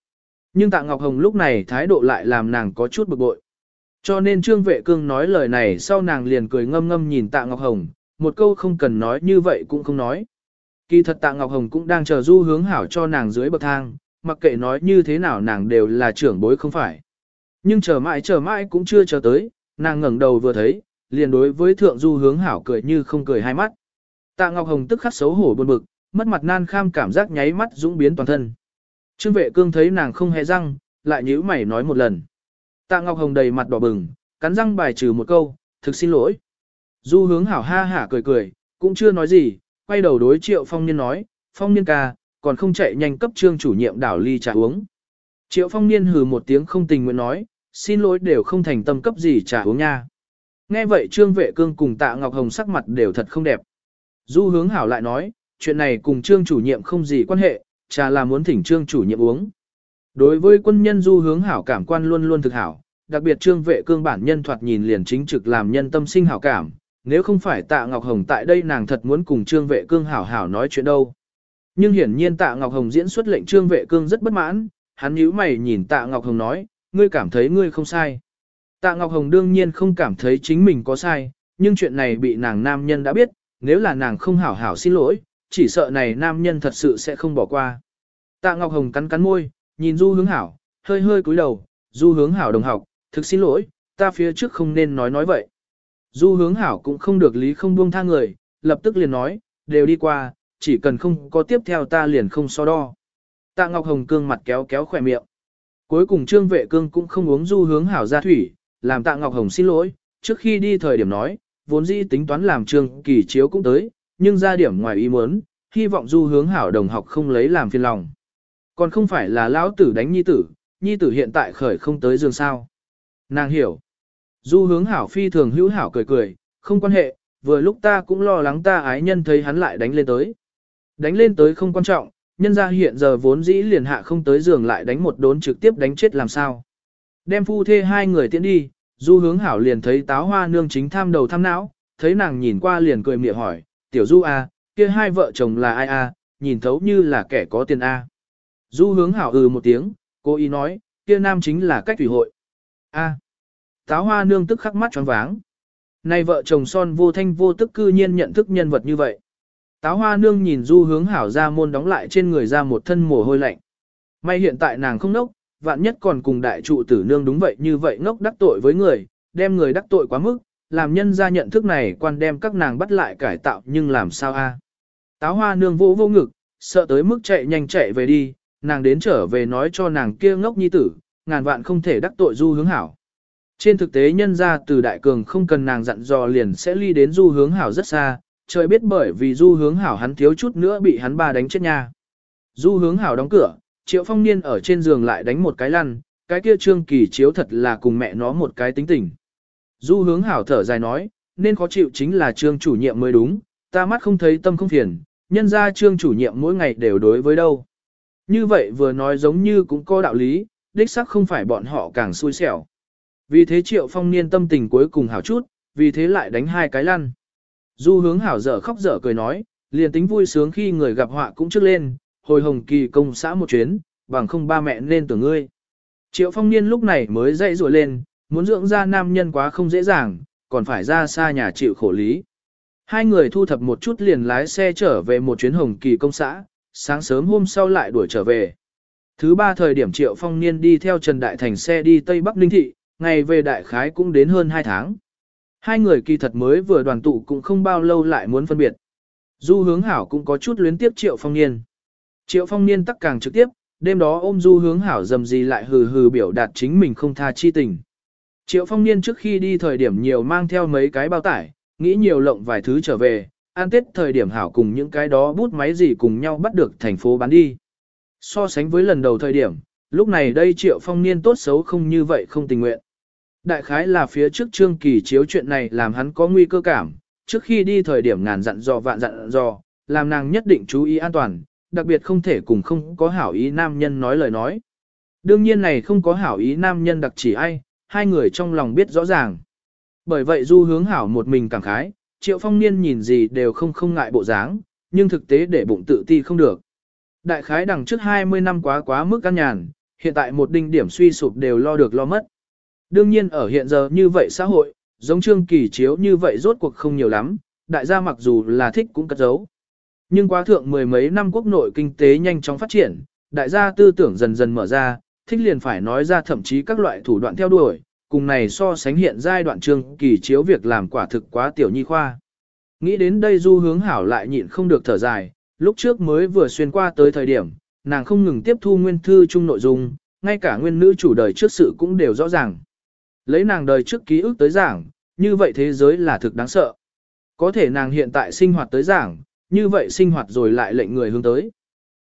Nhưng tạ ngọc hồng lúc này thái độ lại làm nàng có chút bực bội. Cho nên trương vệ cương nói lời này sau nàng liền cười ngâm ngâm nhìn tạ ngọc hồng, một câu không cần nói như vậy cũng không nói. Kỳ thật tạ ngọc hồng cũng đang chờ du hướng hảo cho nàng dưới bậc thang, mặc kệ nói như thế nào nàng đều là trưởng bối không phải. Nhưng chờ mãi chờ mãi cũng chưa chờ tới, nàng ngẩng đầu vừa thấy, liền đối với thượng du hướng hảo cười như không cười hai mắt. Tạ Ngọc Hồng tức khắc xấu hổ buồn bực, mất mặt nan kham cảm giác nháy mắt dũng biến toàn thân. Trương vệ cương thấy nàng không hề răng, lại nhíu mày nói một lần. Tạ Ngọc Hồng đầy mặt đỏ bừng, cắn răng bài trừ một câu, thực xin lỗi. Du hướng hảo ha hả cười cười, cũng chưa nói gì, quay đầu đối triệu phong niên nói, phong niên ca, còn không chạy nhanh cấp trương chủ nhiệm đảo ly trà uống. Triệu phong niên hừ một tiếng không tình nguyện nói, xin lỗi đều không thành tâm cấp gì trà uống nha. Nghe vậy trương vệ cương cùng tạ Ngọc Hồng sắc mặt đều thật không đẹp. Du hướng hảo lại nói, chuyện này cùng trương chủ nhiệm không gì quan hệ, trà là muốn thỉnh trương chủ nhiệm uống. Đối với quân nhân du hướng hảo cảm quan luôn luôn thực hảo, đặc biệt trương vệ cương bản nhân thoạt nhìn liền chính trực làm nhân tâm sinh hảo cảm, nếu không phải tạ Ngọc Hồng tại đây nàng thật muốn cùng trương vệ cương hảo hảo nói chuyện đâu. Nhưng hiển nhiên tạ Ngọc Hồng diễn xuất lệnh trương vệ cương rất bất mãn, hắn nhíu mày nhìn tạ Ngọc Hồng nói, ngươi cảm thấy ngươi không sai. Tạ Ngọc Hồng đương nhiên không cảm thấy chính mình có sai, nhưng chuyện này bị nàng nam nhân đã biết, nếu là nàng không hảo hảo xin lỗi, chỉ sợ này nam nhân thật sự sẽ không bỏ qua. Tạ Ngọc Hồng cắn cắn môi, nhìn Du Hướng Hảo, hơi hơi cúi đầu, Du Hướng Hảo đồng học, thực xin lỗi, ta phía trước không nên nói nói vậy. Du Hướng Hảo cũng không được lý không buông tha người, lập tức liền nói, đều đi qua, chỉ cần không có tiếp theo ta liền không so đo. Tạ Ngọc Hồng cương mặt kéo kéo khỏe miệng. Cuối cùng Trương Vệ Cương cũng không uống Du Hướng Hảo ra thủy, làm Tạ Ngọc Hồng xin lỗi, trước khi đi thời điểm nói, vốn dĩ tính toán làm Trương Kỳ Chiếu cũng tới, nhưng ra điểm ngoài ý muốn, hy vọng Du Hướng Hảo đồng học không lấy làm phiền lòng. Còn không phải là lão tử đánh nhi tử, nhi tử hiện tại khởi không tới giường sao. Nàng hiểu. Du hướng hảo phi thường hữu hảo cười cười, không quan hệ, vừa lúc ta cũng lo lắng ta ái nhân thấy hắn lại đánh lên tới. Đánh lên tới không quan trọng, nhân ra hiện giờ vốn dĩ liền hạ không tới giường lại đánh một đốn trực tiếp đánh chết làm sao. Đem phu thê hai người tiễn đi, du hướng hảo liền thấy táo hoa nương chính tham đầu tham não, thấy nàng nhìn qua liền cười miệng hỏi, tiểu du a, à, kia hai vợ chồng là ai a, à, nhìn thấu như là kẻ có tiền a. Du hướng hảo ừ một tiếng, cô ý nói, kia nam chính là cách thủy hội. A. Táo hoa nương tức khắc mắt tròn váng. Này vợ chồng son vô thanh vô tức cư nhiên nhận thức nhân vật như vậy. Táo hoa nương nhìn du hướng hảo ra môn đóng lại trên người ra một thân mồ hôi lạnh. May hiện tại nàng không nốc, vạn nhất còn cùng đại trụ tử nương đúng vậy như vậy ngốc đắc tội với người, đem người đắc tội quá mức, làm nhân ra nhận thức này quan đem các nàng bắt lại cải tạo nhưng làm sao a? Táo hoa nương vỗ vô ngực, sợ tới mức chạy nhanh chạy về đi, nàng đến trở về nói cho nàng kia ngốc nhi tử, ngàn vạn không thể đắc tội du hướng hảo. Trên thực tế nhân ra từ đại cường không cần nàng dặn dò liền sẽ ly đến du hướng hảo rất xa, trời biết bởi vì du hướng hảo hắn thiếu chút nữa bị hắn ba đánh chết nha. Du hướng hảo đóng cửa, triệu phong niên ở trên giường lại đánh một cái lăn, cái kia trương kỳ chiếu thật là cùng mẹ nó một cái tính tình. Du hướng hảo thở dài nói, nên khó chịu chính là trương chủ nhiệm mới đúng, ta mắt không thấy tâm không phiền, nhân ra trương chủ nhiệm mỗi ngày đều đối với đâu. Như vậy vừa nói giống như cũng có đạo lý, đích xác không phải bọn họ càng xui xẻo. Vì thế triệu phong niên tâm tình cuối cùng hảo chút, vì thế lại đánh hai cái lăn. Du hướng hảo dở khóc dở cười nói, liền tính vui sướng khi người gặp họa cũng trước lên, hồi hồng kỳ công xã một chuyến, bằng không ba mẹ nên tưởng ngươi. Triệu phong niên lúc này mới dậy rùa lên, muốn dưỡng ra nam nhân quá không dễ dàng, còn phải ra xa nhà chịu khổ lý. Hai người thu thập một chút liền lái xe trở về một chuyến hồng kỳ công xã, sáng sớm hôm sau lại đuổi trở về. Thứ ba thời điểm Triệu Phong Niên đi theo Trần Đại Thành xe đi Tây Bắc Ninh Thị, ngày về Đại Khái cũng đến hơn 2 tháng. Hai người kỳ thật mới vừa đoàn tụ cũng không bao lâu lại muốn phân biệt. Du hướng hảo cũng có chút luyến tiếp Triệu Phong Niên. Triệu Phong Niên tắc càng trực tiếp, đêm đó ôm Du hướng hảo dầm gì lại hừ hừ biểu đạt chính mình không tha chi tình. Triệu Phong Niên trước khi đi thời điểm nhiều mang theo mấy cái bao tải, nghĩ nhiều lộng vài thứ trở về, an tết thời điểm hảo cùng những cái đó bút máy gì cùng nhau bắt được thành phố bán đi. So sánh với lần đầu thời điểm, lúc này đây triệu phong niên tốt xấu không như vậy không tình nguyện. Đại khái là phía trước trương kỳ chiếu chuyện này làm hắn có nguy cơ cảm, trước khi đi thời điểm ngàn dặn dò vạn dặn dò, làm nàng nhất định chú ý an toàn, đặc biệt không thể cùng không có hảo ý nam nhân nói lời nói. Đương nhiên này không có hảo ý nam nhân đặc chỉ ai, hai người trong lòng biết rõ ràng. Bởi vậy du hướng hảo một mình cảm khái, triệu phong niên nhìn gì đều không không ngại bộ dáng, nhưng thực tế để bụng tự ti không được. Đại khái đằng trước 20 năm quá quá mức căn nhàn, hiện tại một đinh điểm suy sụp đều lo được lo mất. Đương nhiên ở hiện giờ như vậy xã hội, giống trương kỳ chiếu như vậy rốt cuộc không nhiều lắm, đại gia mặc dù là thích cũng cất giấu. Nhưng quá thượng mười mấy năm quốc nội kinh tế nhanh chóng phát triển, đại gia tư tưởng dần dần mở ra, thích liền phải nói ra thậm chí các loại thủ đoạn theo đuổi, cùng này so sánh hiện giai đoạn trường kỳ chiếu việc làm quả thực quá tiểu nhi khoa. Nghĩ đến đây du hướng hảo lại nhịn không được thở dài, lúc trước mới vừa xuyên qua tới thời điểm, nàng không ngừng tiếp thu nguyên thư chung nội dung, ngay cả nguyên nữ chủ đời trước sự cũng đều rõ ràng. Lấy nàng đời trước ký ức tới giảng, như vậy thế giới là thực đáng sợ. Có thể nàng hiện tại sinh hoạt tới giảng, như vậy sinh hoạt rồi lại lệnh người hướng tới.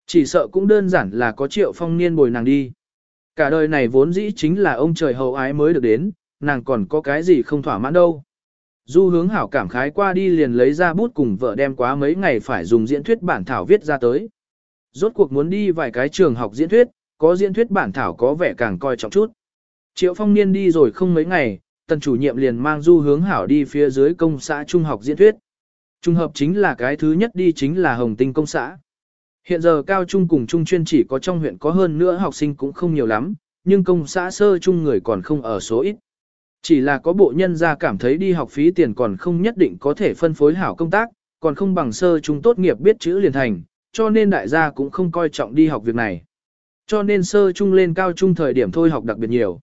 Chỉ sợ cũng đơn giản là có triệu phong niên bồi nàng đi. Cả đời này vốn dĩ chính là ông trời hậu ái mới được đến, nàng còn có cái gì không thỏa mãn đâu. Du hướng hảo cảm khái qua đi liền lấy ra bút cùng vợ đem quá mấy ngày phải dùng diễn thuyết bản thảo viết ra tới. Rốt cuộc muốn đi vài cái trường học diễn thuyết, có diễn thuyết bản thảo có vẻ càng coi trọng chút. Triệu phong niên đi rồi không mấy ngày, tần chủ nhiệm liền mang du hướng hảo đi phía dưới công xã trung học diễn thuyết. Trung hợp chính là cái thứ nhất đi chính là Hồng Tinh công xã. Hiện giờ cao trung cùng trung chuyên chỉ có trong huyện có hơn nữa học sinh cũng không nhiều lắm, nhưng công xã sơ trung người còn không ở số ít. Chỉ là có bộ nhân gia cảm thấy đi học phí tiền còn không nhất định có thể phân phối hảo công tác, còn không bằng sơ trung tốt nghiệp biết chữ liền thành, cho nên đại gia cũng không coi trọng đi học việc này. Cho nên sơ trung lên cao trung thời điểm thôi học đặc biệt nhiều.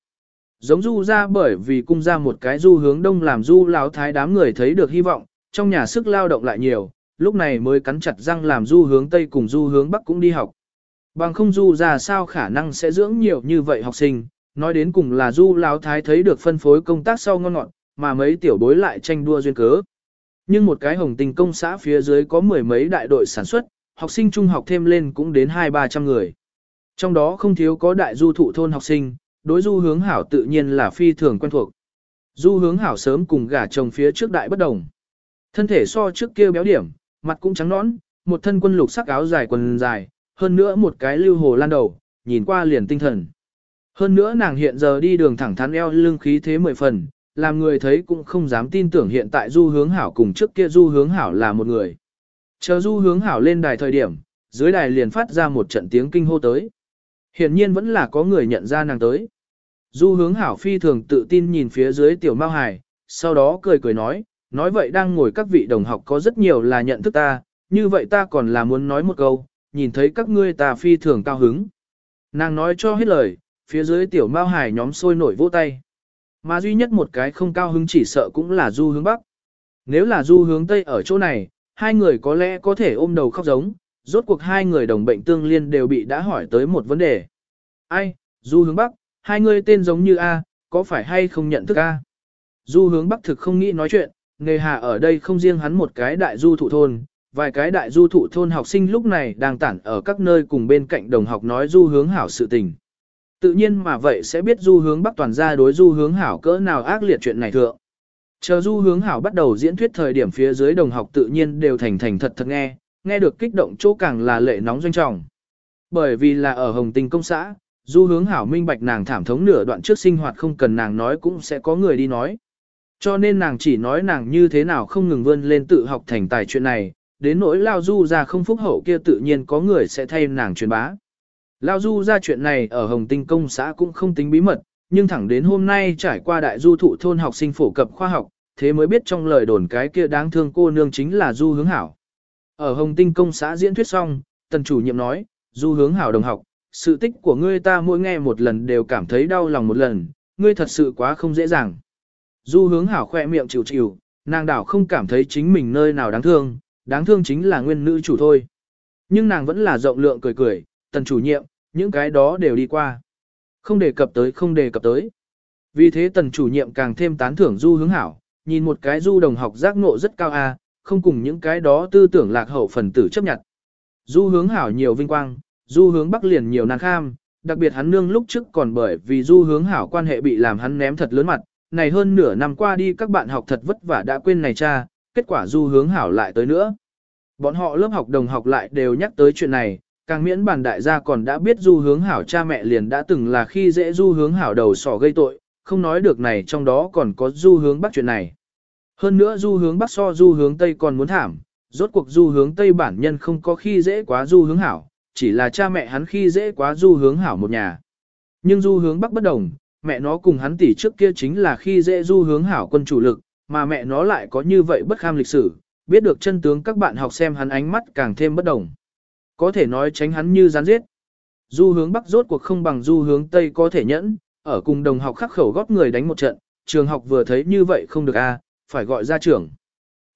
Giống du ra bởi vì cung ra một cái du hướng đông làm du láo thái đám người thấy được hy vọng, trong nhà sức lao động lại nhiều, lúc này mới cắn chặt răng làm du hướng tây cùng du hướng bắc cũng đi học. Bằng không du ra sao khả năng sẽ dưỡng nhiều như vậy học sinh, nói đến cùng là du láo thái thấy được phân phối công tác sau ngon ngọn mà mấy tiểu bối lại tranh đua duyên cớ. Nhưng một cái hồng tình công xã phía dưới có mười mấy đại đội sản xuất, học sinh trung học thêm lên cũng đến hai ba trăm người. Trong đó không thiếu có đại du thụ thôn học sinh, đối du hướng hảo tự nhiên là phi thường quen thuộc. Du hướng hảo sớm cùng gả chồng phía trước đại bất đồng. Thân thể so trước kia béo điểm, mặt cũng trắng nõn, một thân quân lục sắc áo dài quần dài, hơn nữa một cái lưu hồ lan đầu, nhìn qua liền tinh thần. Hơn nữa nàng hiện giờ đi đường thẳng thắn eo lưng khí thế mười phần, làm người thấy cũng không dám tin tưởng hiện tại du hướng hảo cùng trước kia du hướng hảo là một người. Chờ du hướng hảo lên đài thời điểm, dưới đài liền phát ra một trận tiếng kinh hô tới. Hiển nhiên vẫn là có người nhận ra nàng tới. Du hướng hảo phi thường tự tin nhìn phía dưới tiểu mao hải, sau đó cười cười nói, nói vậy đang ngồi các vị đồng học có rất nhiều là nhận thức ta, như vậy ta còn là muốn nói một câu, nhìn thấy các ngươi ta phi thường cao hứng. Nàng nói cho hết lời, phía dưới tiểu mao hải nhóm sôi nổi vỗ tay. Mà duy nhất một cái không cao hứng chỉ sợ cũng là du hướng bắc. Nếu là du hướng tây ở chỗ này, hai người có lẽ có thể ôm đầu khóc giống, rốt cuộc hai người đồng bệnh tương liên đều bị đã hỏi tới một vấn đề. Ai, du hướng bắc, hai người tên giống như A, có phải hay không nhận thức A? Du hướng bắc thực không nghĩ nói chuyện, nghề hà ở đây không riêng hắn một cái đại du thụ thôn, vài cái đại du thụ thôn học sinh lúc này đang tản ở các nơi cùng bên cạnh đồng học nói du hướng hảo sự tình. Tự nhiên mà vậy sẽ biết du hướng bắc toàn gia đối du hướng hảo cỡ nào ác liệt chuyện này thượng. Chờ du hướng hảo bắt đầu diễn thuyết thời điểm phía dưới đồng học tự nhiên đều thành thành thật thật nghe, nghe được kích động chỗ càng là lệ nóng doanh trọng. Bởi vì là ở Hồng Tinh công xã, du hướng hảo minh bạch nàng thảm thống nửa đoạn trước sinh hoạt không cần nàng nói cũng sẽ có người đi nói. Cho nên nàng chỉ nói nàng như thế nào không ngừng vươn lên tự học thành tài chuyện này, đến nỗi lao du ra không phúc hậu kia tự nhiên có người sẽ thay nàng truyền bá. Lao du ra chuyện này ở Hồng Tinh công xã cũng không tính bí mật, nhưng thẳng đến hôm nay trải qua đại du thụ thôn học sinh phổ cập khoa học, thế mới biết trong lời đồn cái kia đáng thương cô nương chính là du hướng hảo. Ở Hồng Tinh công xã diễn thuyết xong, tần chủ nhiệm nói, du hướng hảo đồng học, sự tích của ngươi ta mỗi nghe một lần đều cảm thấy đau lòng một lần, ngươi thật sự quá không dễ dàng. Du hướng hảo khoe miệng chịu chịu, nàng đảo không cảm thấy chính mình nơi nào đáng thương, đáng thương chính là nguyên nữ chủ thôi. Nhưng nàng vẫn là rộng lượng cười cười, tần chủ nhiệm, những cái đó đều đi qua. Không đề cập tới không đề cập tới. Vì thế tần chủ nhiệm càng thêm tán thưởng du hướng hảo, nhìn một cái du đồng học giác ngộ rất cao a, không cùng những cái đó tư tưởng lạc hậu phần tử chấp nhận. Du hướng hảo nhiều vinh quang, du hướng bắc liền nhiều nàng kham, đặc biệt hắn nương lúc trước còn bởi vì du hướng hảo quan hệ bị làm hắn ném thật lớn mặt, này hơn nửa năm qua đi các bạn học thật vất vả đã quên này cha, kết quả du hướng hảo lại tới nữa. Bọn họ lớp học đồng học lại đều nhắc tới chuyện này, càng miễn bản đại gia còn đã biết du hướng hảo cha mẹ liền đã từng là khi dễ du hướng hảo đầu sỏ gây tội, không nói được này trong đó còn có du hướng bắc chuyện này. Hơn nữa du hướng bắc so du hướng tây còn muốn thảm, rốt cuộc du hướng tây bản nhân không có khi dễ quá du hướng hảo, chỉ là cha mẹ hắn khi dễ quá du hướng hảo một nhà. Nhưng du hướng bắc bất đồng, mẹ nó cùng hắn tỷ trước kia chính là khi dễ du hướng hảo quân chủ lực, mà mẹ nó lại có như vậy bất kham lịch sử, biết được chân tướng các bạn học xem hắn ánh mắt càng thêm bất đồng. Có thể nói tránh hắn như gián giết. Du hướng bắc rốt cuộc không bằng du hướng tây có thể nhẫn, ở cùng đồng học khắc khẩu góp người đánh một trận, trường học vừa thấy như vậy không được a, phải gọi ra trưởng.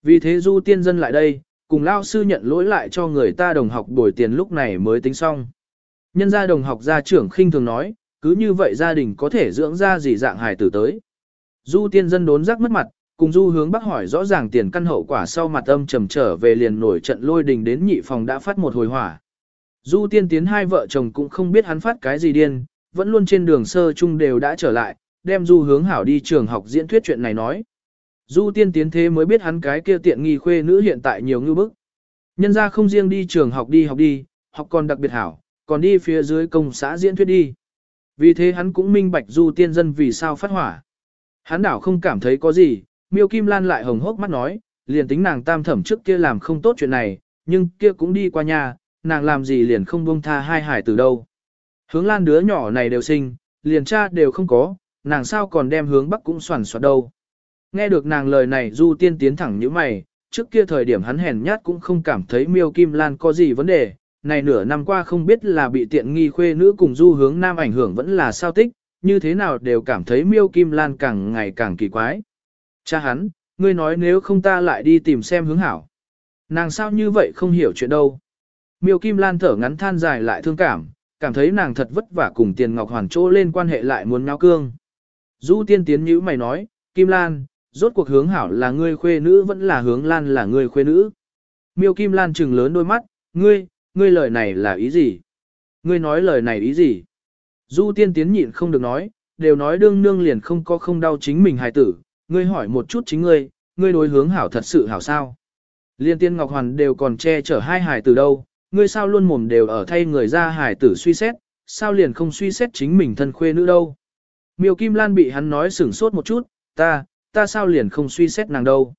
Vì thế du tiên dân lại đây, cùng lao sư nhận lỗi lại cho người ta đồng học đổi tiền lúc này mới tính xong. Nhân gia đồng học gia trưởng khinh thường nói, cứ như vậy gia đình có thể dưỡng ra gì dạng hài tử tới. Du tiên dân đốn giác mất mặt, cùng du hướng bác hỏi rõ ràng tiền căn hậu quả sau mặt âm trầm trở về liền nổi trận lôi đình đến nhị phòng đã phát một hồi hỏa. Du tiên tiến hai vợ chồng cũng không biết hắn phát cái gì điên, vẫn luôn trên đường sơ chung đều đã trở lại, đem du hướng hảo đi trường học diễn thuyết chuyện này nói. Du tiên tiến thế mới biết hắn cái kia tiện nghi khuê nữ hiện tại nhiều ngư bức. Nhân ra không riêng đi trường học đi học đi, học còn đặc biệt hảo, còn đi phía dưới công xã diễn thuyết đi. Vì thế hắn cũng minh bạch du tiên dân vì sao phát hỏa. Hắn đảo không cảm thấy có gì, miêu kim lan lại hồng hốc mắt nói, liền tính nàng tam thẩm trước kia làm không tốt chuyện này, nhưng kia cũng đi qua nhà, nàng làm gì liền không buông tha hai hải từ đâu. Hướng lan đứa nhỏ này đều sinh, liền cha đều không có, nàng sao còn đem hướng bắc cũng soàn soạt đâu. Nghe được nàng lời này du tiên tiến thẳng như mày, trước kia thời điểm hắn hèn nhát cũng không cảm thấy miêu kim lan có gì vấn đề, này nửa năm qua không biết là bị tiện nghi khuê nữ cùng du hướng nam ảnh hưởng vẫn là sao tích, như thế nào đều cảm thấy miêu kim lan càng ngày càng kỳ quái. Cha hắn, ngươi nói nếu không ta lại đi tìm xem hướng hảo. Nàng sao như vậy không hiểu chuyện đâu. Miêu kim lan thở ngắn than dài lại thương cảm, cảm thấy nàng thật vất vả cùng tiền ngọc hoàn chỗ lên quan hệ lại muốn ngao cương. Du tiên tiến nhữ mày nói, Kim Lan, rốt cuộc hướng hảo là ngươi khuê nữ vẫn là hướng lan là ngươi khuê nữ. Miêu Kim Lan trừng lớn đôi mắt, ngươi, ngươi lời này là ý gì? Ngươi nói lời này ý gì? Du tiên tiến nhịn không được nói, đều nói đương nương liền không có không đau chính mình hài tử, ngươi hỏi một chút chính ngươi, ngươi đối hướng hảo thật sự hảo sao? Liên tiên Ngọc Hoàn đều còn che chở hai hài tử đâu, ngươi sao luôn mồm đều ở thay người ra hài tử suy xét, sao liền không suy xét chính mình thân khuê nữ đâu? Miêu Kim Lan bị hắn nói sửng sốt một chút, ta, ta sao liền không suy xét nàng đâu?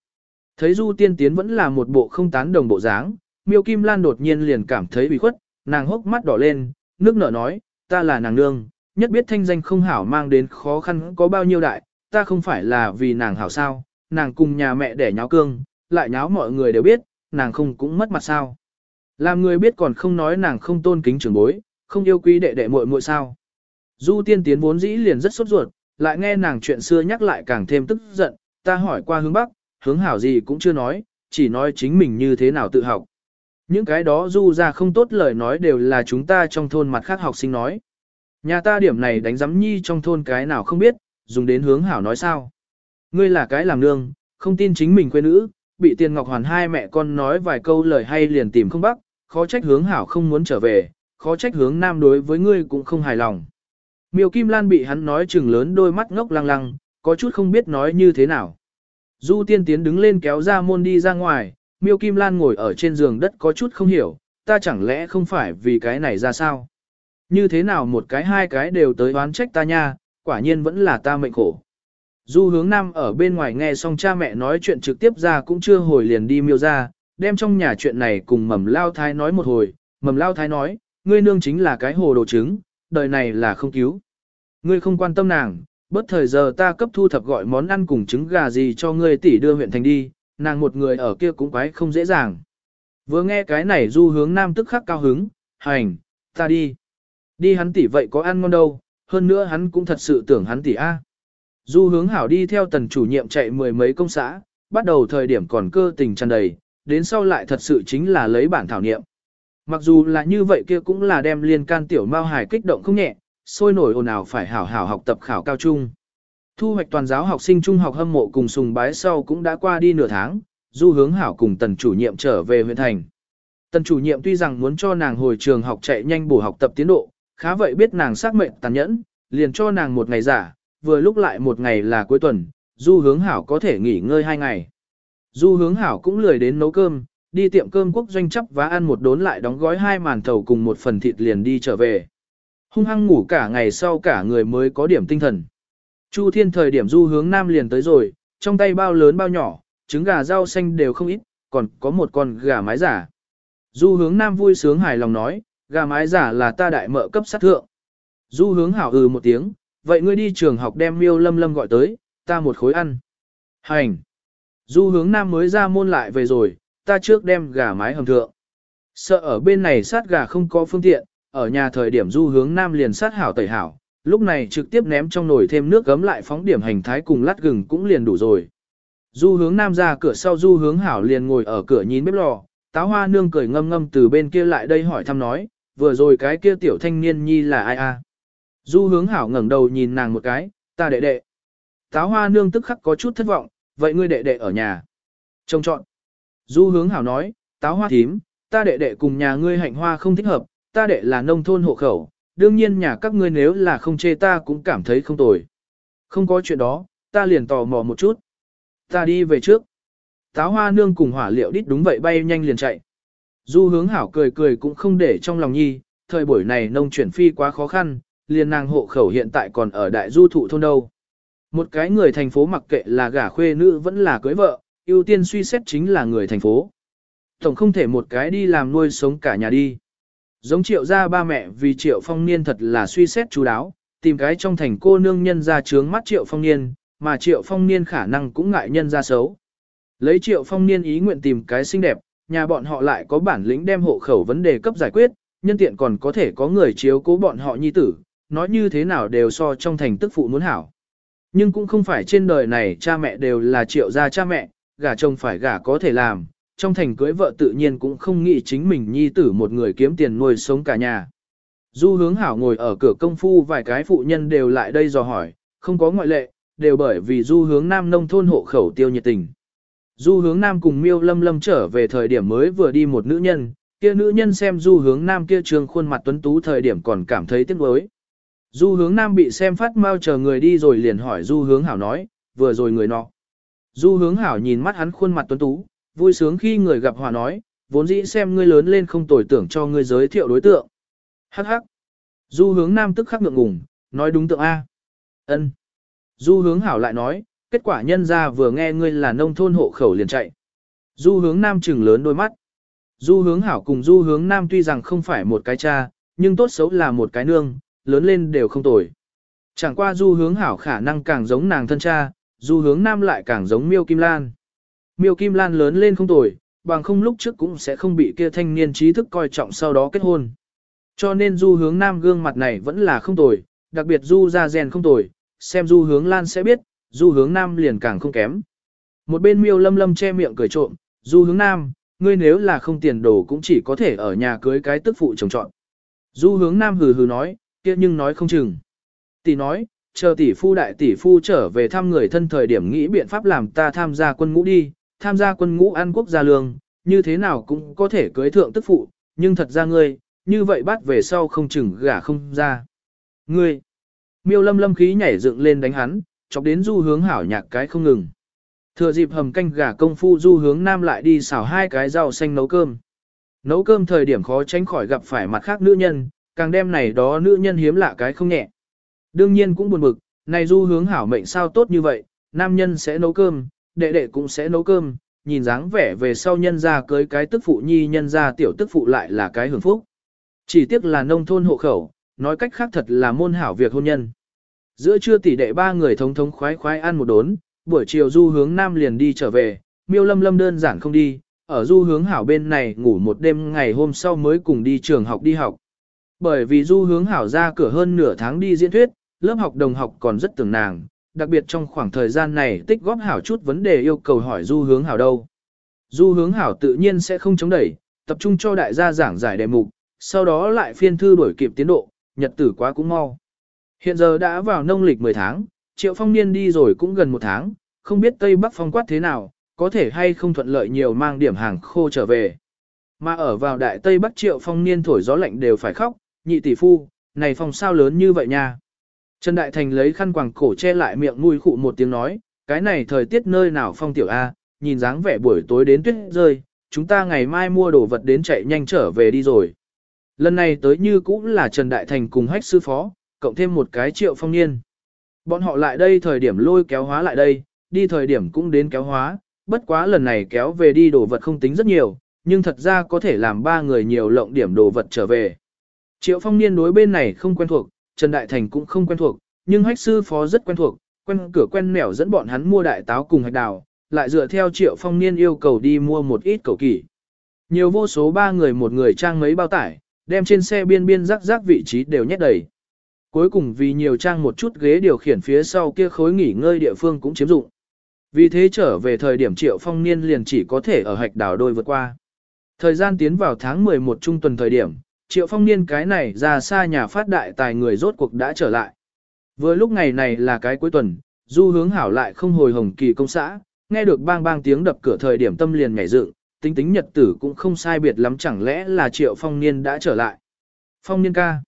Thấy Du Tiên Tiến vẫn là một bộ không tán đồng bộ dáng, Miêu Kim Lan đột nhiên liền cảm thấy bị khuất, nàng hốc mắt đỏ lên, nước nở nói, ta là nàng nương, nhất biết thanh danh không hảo mang đến khó khăn có bao nhiêu đại, ta không phải là vì nàng hảo sao, nàng cùng nhà mẹ đẻ nháo cương, lại nháo mọi người đều biết, nàng không cũng mất mặt sao. Làm người biết còn không nói nàng không tôn kính trưởng bối, không yêu quý đệ đệ muội muội sao. Du tiên tiến vốn dĩ liền rất sốt ruột, lại nghe nàng chuyện xưa nhắc lại càng thêm tức giận, ta hỏi qua hướng bắc, hướng hảo gì cũng chưa nói, chỉ nói chính mình như thế nào tự học. Những cái đó du ra không tốt lời nói đều là chúng ta trong thôn mặt khác học sinh nói. Nhà ta điểm này đánh giám nhi trong thôn cái nào không biết, dùng đến hướng hảo nói sao. Ngươi là cái làm nương, không tin chính mình quê nữ, bị tiền ngọc hoàn hai mẹ con nói vài câu lời hay liền tìm không bắc, khó trách hướng hảo không muốn trở về, khó trách hướng nam đối với ngươi cũng không hài lòng. Miêu Kim Lan bị hắn nói chừng lớn đôi mắt ngốc lăng lăng, có chút không biết nói như thế nào. Du tiên tiến đứng lên kéo ra môn đi ra ngoài, Miêu Kim Lan ngồi ở trên giường đất có chút không hiểu, ta chẳng lẽ không phải vì cái này ra sao? Như thế nào một cái hai cái đều tới oán trách ta nha, quả nhiên vẫn là ta mệnh khổ. Du hướng nam ở bên ngoài nghe xong cha mẹ nói chuyện trực tiếp ra cũng chưa hồi liền đi miêu ra, đem trong nhà chuyện này cùng mầm lao thái nói một hồi, mầm lao thái nói, ngươi nương chính là cái hồ đồ trứng, đời này là không cứu. Ngươi không quan tâm nàng, bất thời giờ ta cấp thu thập gọi món ăn cùng trứng gà gì cho ngươi tỷ đưa huyện thành đi, nàng một người ở kia cũng quái không dễ dàng. Vừa nghe cái này du hướng nam tức khắc cao hứng, hành, ta đi. Đi hắn tỷ vậy có ăn ngon đâu, hơn nữa hắn cũng thật sự tưởng hắn tỷ A. Du hướng hảo đi theo tần chủ nhiệm chạy mười mấy công xã, bắt đầu thời điểm còn cơ tình tràn đầy, đến sau lại thật sự chính là lấy bản thảo niệm. Mặc dù là như vậy kia cũng là đem liên can tiểu mao hải kích động không nhẹ, sôi nổi ồn ào phải hảo hảo học tập khảo cao trung. Thu hoạch toàn giáo học sinh trung học hâm mộ cùng sùng bái sau cũng đã qua đi nửa tháng, du hướng hảo cùng tần chủ nhiệm trở về huyện thành. Tần chủ nhiệm tuy rằng muốn cho nàng hồi trường học chạy nhanh bổ học tập tiến độ, khá vậy biết nàng xác mệnh tàn nhẫn, liền cho nàng một ngày giả, vừa lúc lại một ngày là cuối tuần, du hướng hảo có thể nghỉ ngơi hai ngày. Du hướng hảo cũng lười đến nấu cơm, đi tiệm cơm quốc doanh chấp và ăn một đốn lại đóng gói hai màn thầu cùng một phần thịt liền đi trở về. Hung hăng ngủ cả ngày sau cả người mới có điểm tinh thần. Chu thiên thời điểm du hướng nam liền tới rồi, trong tay bao lớn bao nhỏ, trứng gà rau xanh đều không ít, còn có một con gà mái giả. Du hướng nam vui sướng hài lòng nói, gà mái giả là ta đại mợ cấp sát thượng. Du hướng hảo ừ một tiếng, vậy ngươi đi trường học đem miêu lâm lâm gọi tới, ta một khối ăn. Hành! Du hướng nam mới ra môn lại về rồi, ta trước đem gà mái hầm thượng. Sợ ở bên này sát gà không có phương tiện, ở nhà thời điểm du hướng nam liền sát hảo tẩy hảo, lúc này trực tiếp ném trong nồi thêm nước gấm lại phóng điểm hành thái cùng lát gừng cũng liền đủ rồi. Du hướng nam ra cửa sau du hướng hảo liền ngồi ở cửa nhìn bếp lò, táo hoa nương cười ngâm ngâm từ bên kia lại đây hỏi thăm nói, vừa rồi cái kia tiểu thanh niên nhi là ai a? Du hướng hảo ngẩng đầu nhìn nàng một cái, ta đệ đệ. Táo hoa nương tức khắc có chút thất vọng, vậy ngươi đệ đệ ở nhà. Trông trọn Du hướng hảo nói, táo hoa thím, ta đệ đệ cùng nhà ngươi hạnh hoa không thích hợp, ta đệ là nông thôn hộ khẩu, đương nhiên nhà các ngươi nếu là không chê ta cũng cảm thấy không tồi. Không có chuyện đó, ta liền tò mò một chút. Ta đi về trước. Táo hoa nương cùng hỏa liệu đít đúng vậy bay nhanh liền chạy. Du hướng hảo cười cười cũng không để trong lòng nhi, thời buổi này nông chuyển phi quá khó khăn, liền nàng hộ khẩu hiện tại còn ở đại du thụ thôn đâu. Một cái người thành phố mặc kệ là gả khuê nữ vẫn là cưới vợ, ưu tiên suy xét chính là người thành phố. Tổng không thể một cái đi làm nuôi sống cả nhà đi. Giống triệu gia ba mẹ vì triệu phong niên thật là suy xét chú đáo, tìm cái trong thành cô nương nhân ra trướng mắt triệu phong niên, mà triệu phong niên khả năng cũng ngại nhân ra xấu. Lấy triệu phong niên ý nguyện tìm cái xinh đẹp, nhà bọn họ lại có bản lĩnh đem hộ khẩu vấn đề cấp giải quyết, nhân tiện còn có thể có người chiếu cố bọn họ nhi tử, nói như thế nào đều so trong thành tức phụ muốn hảo. Nhưng cũng không phải trên đời này cha mẹ đều là triệu gia cha mẹ, gả chồng phải gả có thể làm, trong thành cưới vợ tự nhiên cũng không nghĩ chính mình nhi tử một người kiếm tiền nuôi sống cả nhà. Du hướng hảo ngồi ở cửa công phu vài cái phụ nhân đều lại đây dò hỏi, không có ngoại lệ, đều bởi vì du hướng nam nông thôn hộ khẩu tiêu nhiệt tình. Du hướng nam cùng miêu lâm lâm trở về thời điểm mới vừa đi một nữ nhân, kia nữ nhân xem du hướng nam kia trường khuôn mặt tuấn tú thời điểm còn cảm thấy tiếc nuối. Du hướng nam bị xem phát mau chờ người đi rồi liền hỏi du hướng hảo nói, vừa rồi người nọ. Du hướng hảo nhìn mắt hắn khuôn mặt tuấn tú, vui sướng khi người gặp hòa nói, vốn dĩ xem ngươi lớn lên không tồi tưởng cho ngươi giới thiệu đối tượng. Hắc hắc. Du hướng nam tức khắc ngượng ngùng, nói đúng tượng A. ân Du hướng hảo lại nói, kết quả nhân ra vừa nghe ngươi là nông thôn hộ khẩu liền chạy. Du hướng nam trừng lớn đôi mắt. Du hướng hảo cùng du hướng nam tuy rằng không phải một cái cha, nhưng tốt xấu là một cái nương, lớn lên đều không tồi. Chẳng qua du hướng hảo khả năng càng giống nàng thân cha, du hướng nam lại càng giống miêu kim lan. Miêu kim lan lớn lên không tồi, bằng không lúc trước cũng sẽ không bị kia thanh niên trí thức coi trọng sau đó kết hôn. Cho nên du hướng nam gương mặt này vẫn là không tồi, đặc biệt du ra rèn không tồi, xem du hướng lan sẽ biết, du hướng nam liền càng không kém. Một bên miêu lâm lâm che miệng cười trộm, du hướng nam, ngươi nếu là không tiền đồ cũng chỉ có thể ở nhà cưới cái tức phụ chồng chọn. Du hướng nam hừ hừ nói, kia nhưng nói không chừng. Tỷ nói, chờ tỷ phu đại tỷ phu trở về thăm người thân thời điểm nghĩ biện pháp làm ta tham gia quân ngũ đi, tham gia quân ngũ ăn quốc gia lương, như thế nào cũng có thể cưới thượng tức phụ, nhưng thật ra ngươi, như vậy bắt về sau không chừng gả không ra. Ngươi, miêu lâm lâm khí nhảy dựng lên đánh hắn, chọc đến du hướng hảo nhạc cái không ngừng. Thừa dịp hầm canh gà công phu du hướng nam lại đi xào hai cái rau xanh nấu cơm. Nấu cơm thời điểm khó tránh khỏi gặp phải mặt khác nữ nhân, càng đem này đó nữ nhân hiếm lạ cái không nhẹ. Đương nhiên cũng buồn bực, này du hướng hảo mệnh sao tốt như vậy, nam nhân sẽ nấu cơm, đệ đệ cũng sẽ nấu cơm, nhìn dáng vẻ về sau nhân ra cưới cái tức phụ nhi nhân ra tiểu tức phụ lại là cái hưởng phúc. Chỉ tiếc là nông thôn hộ khẩu, nói cách khác thật là môn hảo việc hôn nhân. Giữa trưa tỷ đệ ba người thống thống khoái khoái ăn một đốn, buổi chiều du hướng nam liền đi trở về, miêu lâm lâm đơn giản không đi, ở du hướng hảo bên này ngủ một đêm ngày hôm sau mới cùng đi trường học đi học. Bởi vì du hướng hảo ra cửa hơn nửa tháng đi diễn thuyết, lớp học đồng học còn rất tưởng nàng, đặc biệt trong khoảng thời gian này tích góp hảo chút vấn đề yêu cầu hỏi du hướng hảo đâu. Du hướng hảo tự nhiên sẽ không chống đẩy, tập trung cho đại gia giảng giải đề mục, sau đó lại phiên thư đổi kịp tiến độ, nhật tử quá cũng mau. Hiện giờ đã vào nông lịch 10 tháng, triệu phong niên đi rồi cũng gần một tháng, không biết Tây Bắc phong quát thế nào, có thể hay không thuận lợi nhiều mang điểm hàng khô trở về. Mà ở vào đại Tây Bắc triệu phong niên thổi gió lạnh đều phải khóc, nhị tỷ phu, này phòng sao lớn như vậy nha. Trần Đại Thành lấy khăn quàng cổ che lại miệng mũi khụ một tiếng nói, cái này thời tiết nơi nào phong tiểu A, nhìn dáng vẻ buổi tối đến tuyết rơi, chúng ta ngày mai mua đồ vật đến chạy nhanh trở về đi rồi. Lần này tới như cũng là Trần Đại Thành cùng hách sư phó, cộng thêm một cái triệu phong niên. Bọn họ lại đây thời điểm lôi kéo hóa lại đây, đi thời điểm cũng đến kéo hóa, bất quá lần này kéo về đi đồ vật không tính rất nhiều, nhưng thật ra có thể làm ba người nhiều lộng điểm đồ vật trở về. Triệu phong niên đối bên này không quen thuộc, Trần Đại Thành cũng không quen thuộc, nhưng hách sư phó rất quen thuộc, quen cửa quen nẻo dẫn bọn hắn mua đại táo cùng hạch đào, lại dựa theo triệu phong niên yêu cầu đi mua một ít cầu kỳ. Nhiều vô số ba người một người trang mấy bao tải, đem trên xe biên biên rắc rắc vị trí đều nhét đầy. Cuối cùng vì nhiều trang một chút ghế điều khiển phía sau kia khối nghỉ ngơi địa phương cũng chiếm dụng. Vì thế trở về thời điểm triệu phong niên liền chỉ có thể ở hạch đảo đôi vượt qua. Thời gian tiến vào tháng 11 trung tuần thời điểm, triệu phong niên cái này ra xa nhà phát đại tài người rốt cuộc đã trở lại. Vừa lúc ngày này là cái cuối tuần, du hướng hảo lại không hồi hồng kỳ công xã, nghe được bang bang tiếng đập cửa thời điểm tâm liền nhảy dựng, tính tính nhật tử cũng không sai biệt lắm chẳng lẽ là triệu phong niên đã trở lại. Phong niên ca.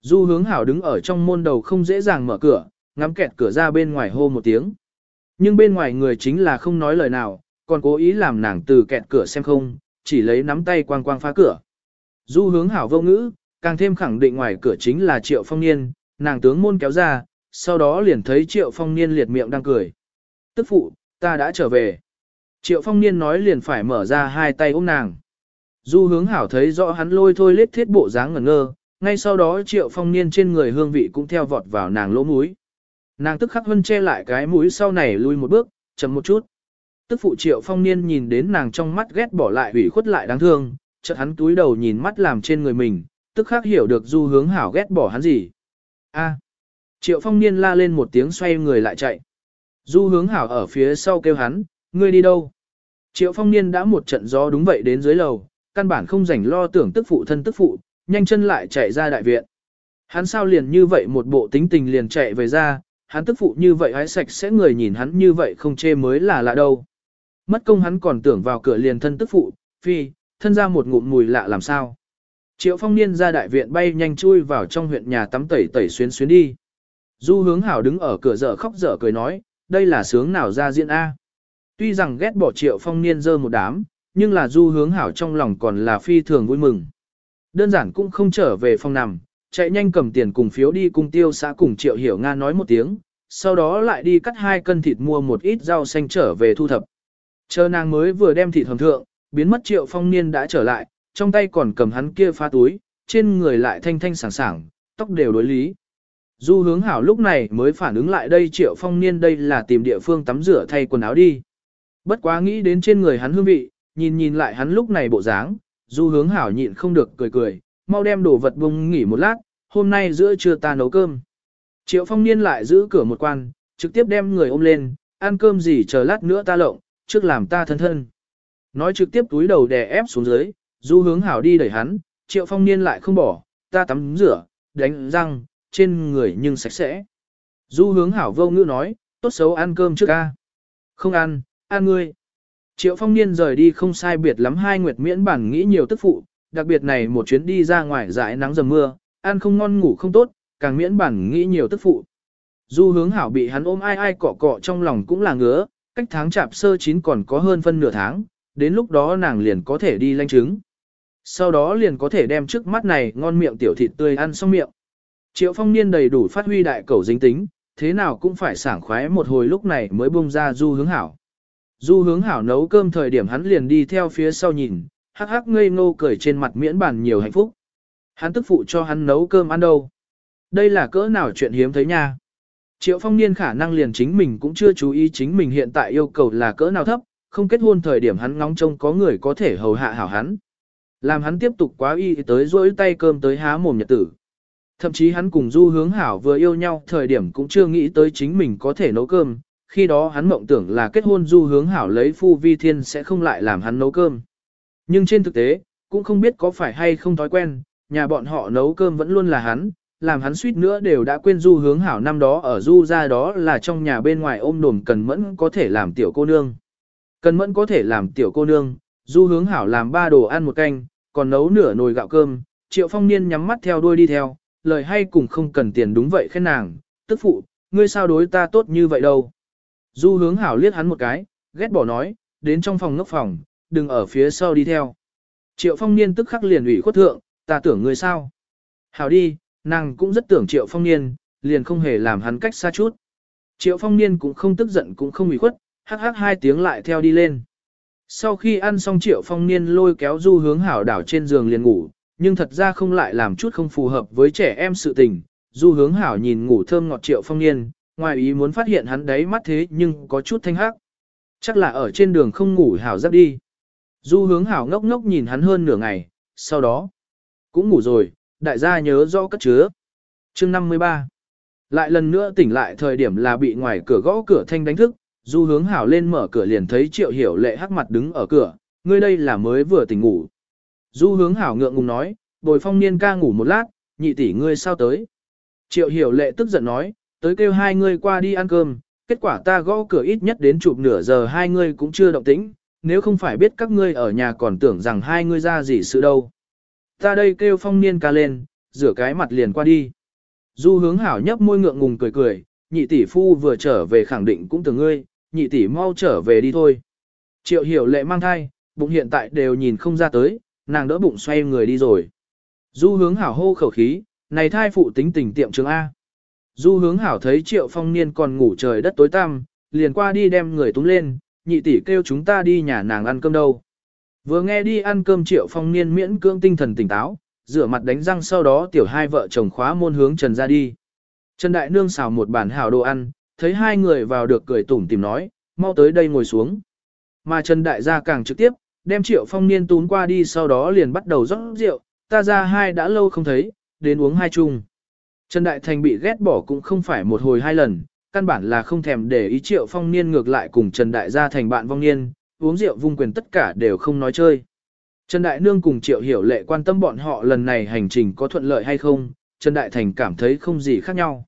Du hướng hảo đứng ở trong môn đầu không dễ dàng mở cửa, ngắm kẹt cửa ra bên ngoài hô một tiếng. Nhưng bên ngoài người chính là không nói lời nào, còn cố ý làm nàng từ kẹt cửa xem không, chỉ lấy nắm tay quang quang phá cửa. Du hướng hảo vô ngữ, càng thêm khẳng định ngoài cửa chính là triệu phong niên, nàng tướng môn kéo ra, sau đó liền thấy triệu phong niên liệt miệng đang cười. Tức phụ, ta đã trở về. Triệu phong niên nói liền phải mở ra hai tay ôm nàng. Du hướng hảo thấy rõ hắn lôi thôi lết thiết bộ dáng ngẩn ngơ, ngay sau đó triệu phong niên trên người hương vị cũng theo vọt vào nàng lỗ mũi. Nàng tức khắc vân che lại cái mũi sau này lui một bước, chậm một chút. Tức phụ triệu phong niên nhìn đến nàng trong mắt ghét bỏ lại ủy khuất lại đáng thương, chợt hắn túi đầu nhìn mắt làm trên người mình, tức khắc hiểu được du hướng hảo ghét bỏ hắn gì. A. Triệu phong niên la lên một tiếng xoay người lại chạy. Du hướng hảo ở phía sau kêu hắn, ngươi đi đâu? Triệu phong niên đã một trận gió đúng vậy đến dưới lầu, căn bản không rảnh lo tưởng tức phụ thân tức phụ, nhanh chân lại chạy ra đại viện. Hắn sao liền như vậy một bộ tính tình liền chạy về ra, hắn tức phụ như vậy hái sạch sẽ người nhìn hắn như vậy không chê mới là lạ đâu. Mất công hắn còn tưởng vào cửa liền thân tức phụ, phi, thân ra một ngụm mùi lạ làm sao. Triệu phong niên ra đại viện bay nhanh chui vào trong huyện nhà tắm tẩy tẩy xuyến xuyến đi. Du hướng hảo đứng ở cửa dở khóc dở cười nói, đây là sướng nào ra diễn A. Tuy rằng ghét bỏ triệu phong niên dơ một đám, nhưng là du hướng hảo trong lòng còn là phi thường vui mừng. Đơn giản cũng không trở về phòng nằm, chạy nhanh cầm tiền cùng phiếu đi cung tiêu xã cùng triệu hiểu Nga nói một tiếng, sau đó lại đi cắt hai cân thịt mua một ít rau xanh trở về thu thập. Chờ nàng mới vừa đem thịt hầm thượng, biến mất triệu phong niên đã trở lại, trong tay còn cầm hắn kia phá túi, trên người lại thanh thanh sảng sảng, tóc đều đối lý. Du hướng hảo lúc này mới phản ứng lại đây triệu phong niên đây là tìm địa phương tắm rửa thay quần áo đi. Bất quá nghĩ đến trên người hắn hương vị, nhìn nhìn lại hắn lúc này bộ dáng, du hướng hảo nhịn không được cười cười, mau đem đồ vật bông nghỉ một lát, hôm nay giữa trưa ta nấu cơm. Triệu phong niên lại giữ cửa một quan, trực tiếp đem người ôm lên, ăn cơm gì chờ lát nữa ta lộng, trước làm ta thân thân. Nói trực tiếp túi đầu đè ép xuống dưới, du hướng hảo đi đẩy hắn, triệu phong niên lại không bỏ, ta tắm rửa, đánh răng, trên người nhưng sạch sẽ. Du hướng hảo vô ngữ nói, tốt xấu ăn cơm trước ca. Không ăn, ăn ngươi. Triệu phong niên rời đi không sai biệt lắm hai nguyệt miễn bản nghĩ nhiều tức phụ, đặc biệt này một chuyến đi ra ngoài dãi nắng dầm mưa, ăn không ngon ngủ không tốt, càng miễn bản nghĩ nhiều tức phụ. Du hướng hảo bị hắn ôm ai ai cọ cọ trong lòng cũng là ngứa, cách tháng chạp sơ chín còn có hơn phân nửa tháng, đến lúc đó nàng liền có thể đi lanh trứng. Sau đó liền có thể đem trước mắt này ngon miệng tiểu thịt tươi ăn xong miệng. Triệu phong niên đầy đủ phát huy đại cầu dính tính, thế nào cũng phải sảng khoái một hồi lúc này mới bung ra du hướng hảo. Du hướng hảo nấu cơm thời điểm hắn liền đi theo phía sau nhìn, hắc hắc ngây ngô cười trên mặt miễn bàn nhiều hạnh phúc. Hắn tức phụ cho hắn nấu cơm ăn đâu. Đây là cỡ nào chuyện hiếm thấy nha. Triệu phong niên khả năng liền chính mình cũng chưa chú ý chính mình hiện tại yêu cầu là cỡ nào thấp, không kết hôn thời điểm hắn ngóng trông có người có thể hầu hạ hảo hắn. Làm hắn tiếp tục quá y tới rỗi tay cơm tới há mồm nhật tử. Thậm chí hắn cùng du hướng hảo vừa yêu nhau thời điểm cũng chưa nghĩ tới chính mình có thể nấu cơm, khi đó hắn mộng tưởng là kết hôn du hướng hảo lấy phu vi thiên sẽ không lại làm hắn nấu cơm. Nhưng trên thực tế, cũng không biết có phải hay không thói quen, nhà bọn họ nấu cơm vẫn luôn là hắn, làm hắn suýt nữa đều đã quên du hướng hảo năm đó ở du ra đó là trong nhà bên ngoài ôm đồm cần mẫn có thể làm tiểu cô nương. Cần mẫn có thể làm tiểu cô nương, du hướng hảo làm ba đồ ăn một canh, còn nấu nửa nồi gạo cơm, triệu phong niên nhắm mắt theo đuôi đi theo, lời hay cùng không cần tiền đúng vậy khen nàng, tức phụ, ngươi sao đối ta tốt như vậy đâu. Du hướng hảo liếc hắn một cái, ghét bỏ nói, đến trong phòng ngốc phòng, đừng ở phía sau đi theo. Triệu phong niên tức khắc liền ủy khuất thượng, ta tưởng ngươi sao. Hảo đi, nàng cũng rất tưởng triệu phong niên, liền không hề làm hắn cách xa chút. Triệu phong niên cũng không tức giận cũng không ủy khuất, hắc hắc hai tiếng lại theo đi lên. Sau khi ăn xong triệu phong niên lôi kéo du hướng hảo đảo trên giường liền ngủ, nhưng thật ra không lại làm chút không phù hợp với trẻ em sự tình. Du hướng hảo nhìn ngủ thơm ngọt triệu phong niên, ngoài ý muốn phát hiện hắn đấy mắt thế nhưng có chút thanh hắc. Chắc là ở trên đường không ngủ hảo giấc đi. Du hướng hảo ngốc ngốc nhìn hắn hơn nửa ngày, sau đó cũng ngủ rồi, đại gia nhớ rõ cất chứa. chương 53 Lại lần nữa tỉnh lại thời điểm là bị ngoài cửa gõ cửa thanh đánh thức, du hướng hảo lên mở cửa liền thấy triệu hiểu lệ hắc mặt đứng ở cửa, ngươi đây là mới vừa tỉnh ngủ. Du hướng hảo ngượng ngùng nói, bồi phong niên ca ngủ một lát, nhị tỷ ngươi sao tới. Triệu hiểu lệ tức giận nói, tới kêu hai ngươi qua đi ăn cơm, kết quả ta gõ cửa ít nhất đến chụp nửa giờ hai ngươi cũng chưa động tĩnh, nếu không phải biết các ngươi ở nhà còn tưởng rằng hai ngươi ra gì sự đâu. Ta đây kêu phong niên ca lên, rửa cái mặt liền qua đi. Du hướng hảo nhấp môi ngượng ngùng cười cười, nhị tỷ phu vừa trở về khẳng định cũng từ ngươi, nhị tỷ mau trở về đi thôi. Triệu hiểu lệ mang thai, bụng hiện tại đều nhìn không ra tới, nàng đỡ bụng xoay người đi rồi. Du hướng hảo hô khẩu khí, này thai phụ tính tình tiệm trường A. Du hướng hảo thấy triệu phong niên còn ngủ trời đất tối tăm, liền qua đi đem người túng lên, nhị tỷ kêu chúng ta đi nhà nàng ăn cơm đâu. Vừa nghe đi ăn cơm triệu phong niên miễn cưỡng tinh thần tỉnh táo, rửa mặt đánh răng sau đó tiểu hai vợ chồng khóa môn hướng Trần ra đi. Trần Đại Nương xào một bản hảo đồ ăn, thấy hai người vào được cười tủm tìm nói, mau tới đây ngồi xuống. Mà Trần Đại gia càng trực tiếp, đem triệu phong niên tún qua đi sau đó liền bắt đầu rót rượu, ta ra hai đã lâu không thấy, đến uống hai chung. Trần Đại Thành bị ghét bỏ cũng không phải một hồi hai lần, căn bản là không thèm để ý triệu phong niên ngược lại cùng Trần Đại gia thành bạn vong niên, uống rượu vung quyền tất cả đều không nói chơi. Trần Đại Nương cùng triệu hiểu lệ quan tâm bọn họ lần này hành trình có thuận lợi hay không, Trần Đại Thành cảm thấy không gì khác nhau.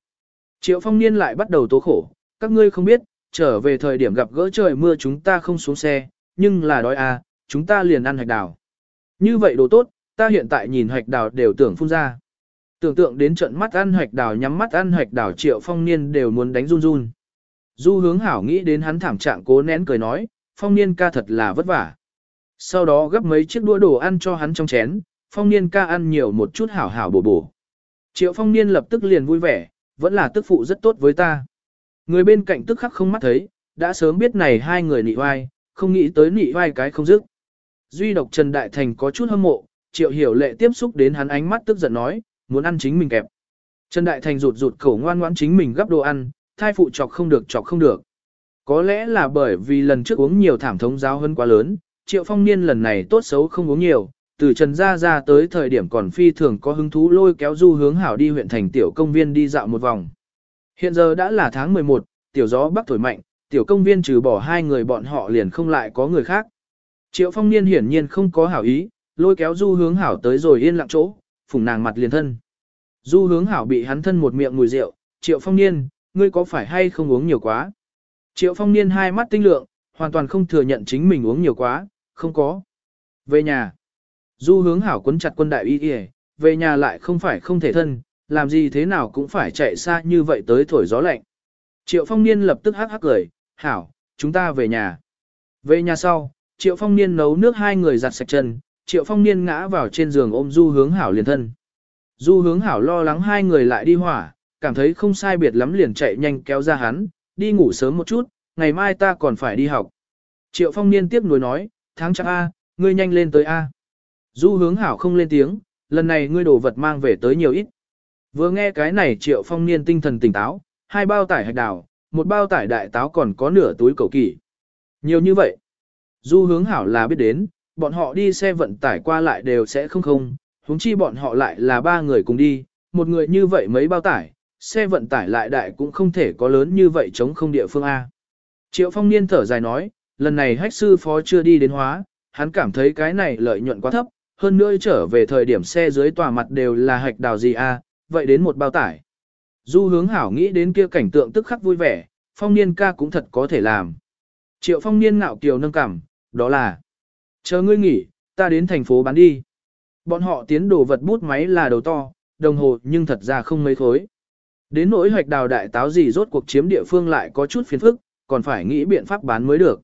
Triệu phong niên lại bắt đầu tố khổ, các ngươi không biết, trở về thời điểm gặp gỡ trời mưa chúng ta không xuống xe, nhưng là đói à, chúng ta liền ăn hạch đào. Như vậy đồ tốt, ta hiện tại nhìn hạch đào đều tưởng phun ra. Tưởng tượng đến trận mắt ăn hạch đào nhắm mắt ăn hạch đào triệu phong niên đều muốn đánh run run. Du hướng hảo nghĩ đến hắn thảm trạng cố nén cười nói, phong niên ca thật là vất vả. Sau đó gấp mấy chiếc đũa đồ ăn cho hắn trong chén, phong niên ca ăn nhiều một chút hảo hảo bổ bổ. Triệu phong niên lập tức liền vui vẻ, vẫn là tức phụ rất tốt với ta. Người bên cạnh tức khắc không mắt thấy, đã sớm biết này hai người nị vai, không nghĩ tới nị vai cái không dứt. Duy độc Trần Đại Thành có chút hâm mộ, triệu hiểu lệ tiếp xúc đến hắn ánh mắt tức giận nói, muốn ăn chính mình kẹp. Trần Đại Thành rụt rụt khẩu ngoan ngoãn chính mình gấp đồ ăn, thai phụ chọc không được chọc không được. Có lẽ là bởi vì lần trước uống nhiều thảm thống giáo hơn quá lớn, triệu phong niên lần này tốt xấu không uống nhiều, từ Trần Gia ra tới thời điểm còn phi thường có hứng thú lôi kéo du hướng hảo đi huyện thành tiểu công viên đi dạo một vòng. Hiện giờ đã là tháng 11, tiểu gió bắc thổi mạnh, tiểu công viên trừ bỏ hai người bọn họ liền không lại có người khác. Triệu phong niên hiển nhiên không có hảo ý, lôi kéo du hướng hảo tới rồi yên lặng chỗ, phủng nàng mặt liền thân. Du hướng hảo bị hắn thân một miệng mùi rượu, triệu phong niên, ngươi có phải hay không uống nhiều quá? Triệu phong niên hai mắt tinh lượng, hoàn toàn không thừa nhận chính mình uống nhiều quá, không có. Về nhà, du hướng hảo quấn chặt quân đại y y, về nhà lại không phải không thể thân, làm gì thế nào cũng phải chạy xa như vậy tới thổi gió lạnh. Triệu phong niên lập tức hắc hắc cười, hảo, chúng ta về nhà. Về nhà sau, triệu phong niên nấu nước hai người giặt sạch chân, triệu phong niên ngã vào trên giường ôm du hướng hảo liền thân. Du hướng hảo lo lắng hai người lại đi hỏa, cảm thấy không sai biệt lắm liền chạy nhanh kéo ra hắn, đi ngủ sớm một chút, ngày mai ta còn phải đi học. Triệu phong niên tiếp nối nói, tháng chắc A, ngươi nhanh lên tới A. Du hướng hảo không lên tiếng, lần này ngươi đồ vật mang về tới nhiều ít. Vừa nghe cái này triệu phong niên tinh thần tỉnh táo, hai bao tải hạch đào, một bao tải đại táo còn có nửa túi cầu kỳ. Nhiều như vậy. Du hướng hảo là biết đến, bọn họ đi xe vận tải qua lại đều sẽ không không, huống chi bọn họ lại là ba người cùng đi, một người như vậy mấy bao tải, xe vận tải lại đại cũng không thể có lớn như vậy chống không địa phương A. Triệu phong niên thở dài nói, lần này hách sư phó chưa đi đến hóa, hắn cảm thấy cái này lợi nhuận quá thấp, hơn nữa trở về thời điểm xe dưới tòa mặt đều là hạch đào gì A, vậy đến một bao tải. Du hướng hảo nghĩ đến kia cảnh tượng tức khắc vui vẻ, phong niên ca cũng thật có thể làm. Triệu phong niên ngạo kiều nâng cảm, đó là Chờ ngươi nghỉ, ta đến thành phố bán đi. Bọn họ tiến đồ vật bút máy là đầu to, đồng hồ nhưng thật ra không mấy khối. Đến nỗi hoạch đào đại táo gì rốt cuộc chiếm địa phương lại có chút phiền phức, còn phải nghĩ biện pháp bán mới được.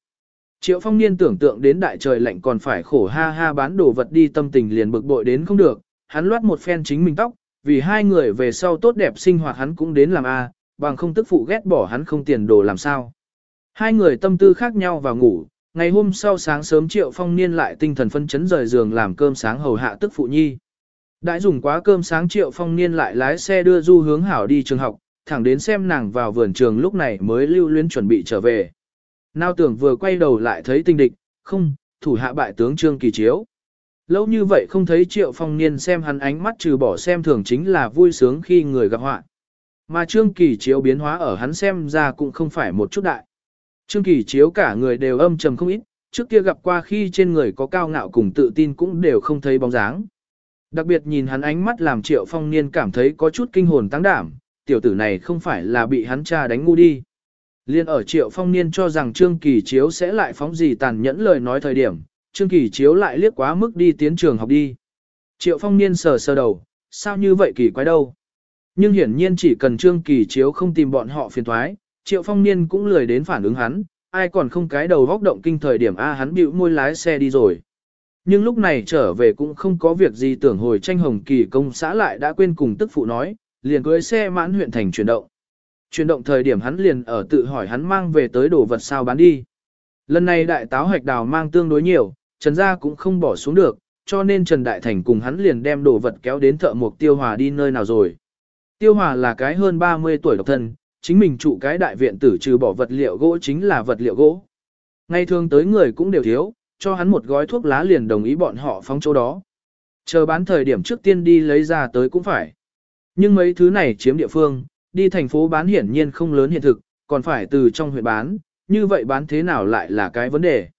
Triệu phong niên tưởng tượng đến đại trời lạnh còn phải khổ ha ha bán đồ vật đi tâm tình liền bực bội đến không được, hắn loát một phen chính mình tóc, vì hai người về sau tốt đẹp sinh hoạt hắn cũng đến làm A, bằng không tức phụ ghét bỏ hắn không tiền đồ làm sao. Hai người tâm tư khác nhau vào ngủ, ngày hôm sau sáng sớm Triệu Phong Niên lại tinh thần phân chấn rời giường làm cơm sáng hầu hạ tức phụ nhi. Đã dùng quá cơm sáng Triệu Phong Niên lại lái xe đưa Du Hướng Hảo đi trường học, thẳng đến xem nàng vào vườn trường lúc này mới lưu luyến chuẩn bị trở về. Nào tưởng vừa quay đầu lại thấy tình địch, không, thủ hạ bại tướng Trương Kỳ Chiếu. Lâu như vậy không thấy triệu phong niên xem hắn ánh mắt trừ bỏ xem thường chính là vui sướng khi người gặp họa. Mà Trương Kỳ Chiếu biến hóa ở hắn xem ra cũng không phải một chút đại. Trương Kỳ Chiếu cả người đều âm trầm không ít, trước kia gặp qua khi trên người có cao ngạo cùng tự tin cũng đều không thấy bóng dáng. Đặc biệt nhìn hắn ánh mắt làm triệu phong niên cảm thấy có chút kinh hồn tăng đảm, tiểu tử này không phải là bị hắn cha đánh ngu đi. Liên ở triệu phong niên cho rằng Trương Kỳ Chiếu sẽ lại phóng gì tàn nhẫn lời nói thời điểm, Trương Kỳ Chiếu lại liếc quá mức đi tiến trường học đi. Triệu phong niên sờ sờ đầu, sao như vậy kỳ quái đâu. Nhưng hiển nhiên chỉ cần Trương Kỳ Chiếu không tìm bọn họ phiền thoái, Triệu phong niên cũng lười đến phản ứng hắn, ai còn không cái đầu vóc động kinh thời điểm A hắn bĩu môi lái xe đi rồi. Nhưng lúc này trở về cũng không có việc gì tưởng hồi tranh hồng kỳ công xã lại đã quên cùng tức phụ nói, liền cưới xe mãn huyện thành chuyển động. Chuyển động thời điểm hắn liền ở tự hỏi hắn mang về tới đồ vật sao bán đi. Lần này đại táo hạch đào mang tương đối nhiều, Trần Gia cũng không bỏ xuống được, cho nên Trần Đại Thành cùng hắn liền đem đồ vật kéo đến thợ mộc Tiêu Hòa đi nơi nào rồi. Tiêu Hòa là cái hơn 30 tuổi độc thân, chính mình trụ cái đại viện tử trừ bỏ vật liệu gỗ chính là vật liệu gỗ. Ngày thường tới người cũng đều thiếu, cho hắn một gói thuốc lá liền đồng ý bọn họ phóng chỗ đó. Chờ bán thời điểm trước tiên đi lấy ra tới cũng phải. Nhưng mấy thứ này chiếm địa phương, đi thành phố bán hiển nhiên không lớn hiện thực, còn phải từ trong huyện bán, như vậy bán thế nào lại là cái vấn đề.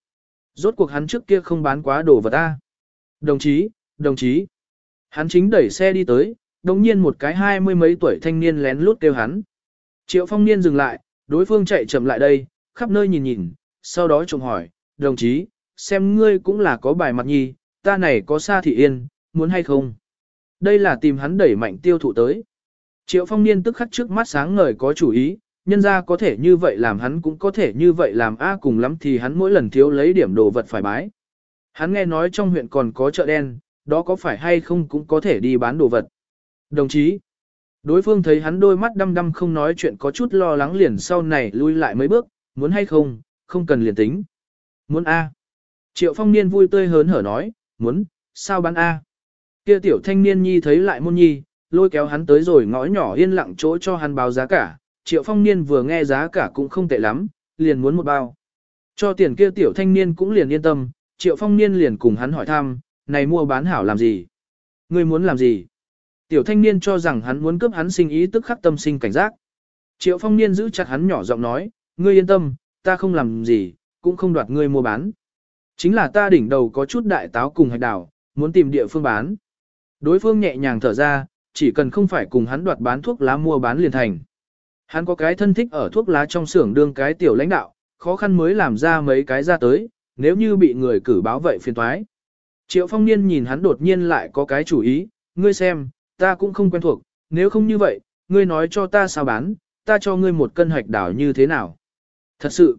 Rốt cuộc hắn trước kia không bán quá đồ vật ta. Đồng chí, đồng chí. Hắn chính đẩy xe đi tới, đồng nhiên một cái hai mươi mấy tuổi thanh niên lén lút kêu hắn. Triệu phong niên dừng lại, đối phương chạy chậm lại đây, khắp nơi nhìn nhìn, sau đó trộm hỏi, đồng chí, xem ngươi cũng là có bài mặt nhi, ta này có xa thị yên, muốn hay không? Đây là tìm hắn đẩy mạnh tiêu thụ tới. Triệu phong niên tức khắc trước mắt sáng ngời có chủ ý, nhân ra có thể như vậy làm hắn cũng có thể như vậy làm A cùng lắm thì hắn mỗi lần thiếu lấy điểm đồ vật phải bái. Hắn nghe nói trong huyện còn có chợ đen, đó có phải hay không cũng có thể đi bán đồ vật. Đồng chí, đối phương thấy hắn đôi mắt đăm đăm không nói chuyện có chút lo lắng liền sau này lui lại mấy bước, muốn hay không, không cần liền tính. Muốn A. Triệu phong niên vui tươi hớn hở nói, muốn, sao bán A. Kia tiểu thanh niên nhi thấy lại môn nhi, lôi kéo hắn tới rồi ngõ nhỏ yên lặng chỗ cho hắn báo giá cả. Triệu phong niên vừa nghe giá cả cũng không tệ lắm, liền muốn một bao. Cho tiền kia tiểu thanh niên cũng liền yên tâm, triệu phong niên liền cùng hắn hỏi thăm, này mua bán hảo làm gì? Ngươi muốn làm gì? Tiểu thanh niên cho rằng hắn muốn cướp hắn sinh ý tức khắc tâm sinh cảnh giác. Triệu phong niên giữ chặt hắn nhỏ giọng nói, ngươi yên tâm, ta không làm gì, cũng không đoạt ngươi mua bán. Chính là ta đỉnh đầu có chút đại táo cùng hạch đảo muốn tìm địa phương bán. Đối phương nhẹ nhàng thở ra, chỉ cần không phải cùng hắn đoạt bán thuốc lá mua bán liền thành. Hắn có cái thân thích ở thuốc lá trong xưởng đương cái tiểu lãnh đạo, khó khăn mới làm ra mấy cái ra tới, nếu như bị người cử báo vậy phiền toái. Triệu phong niên nhìn hắn đột nhiên lại có cái chủ ý, ngươi xem, ta cũng không quen thuộc, nếu không như vậy, ngươi nói cho ta sao bán, ta cho ngươi một cân hạch đảo như thế nào. Thật sự,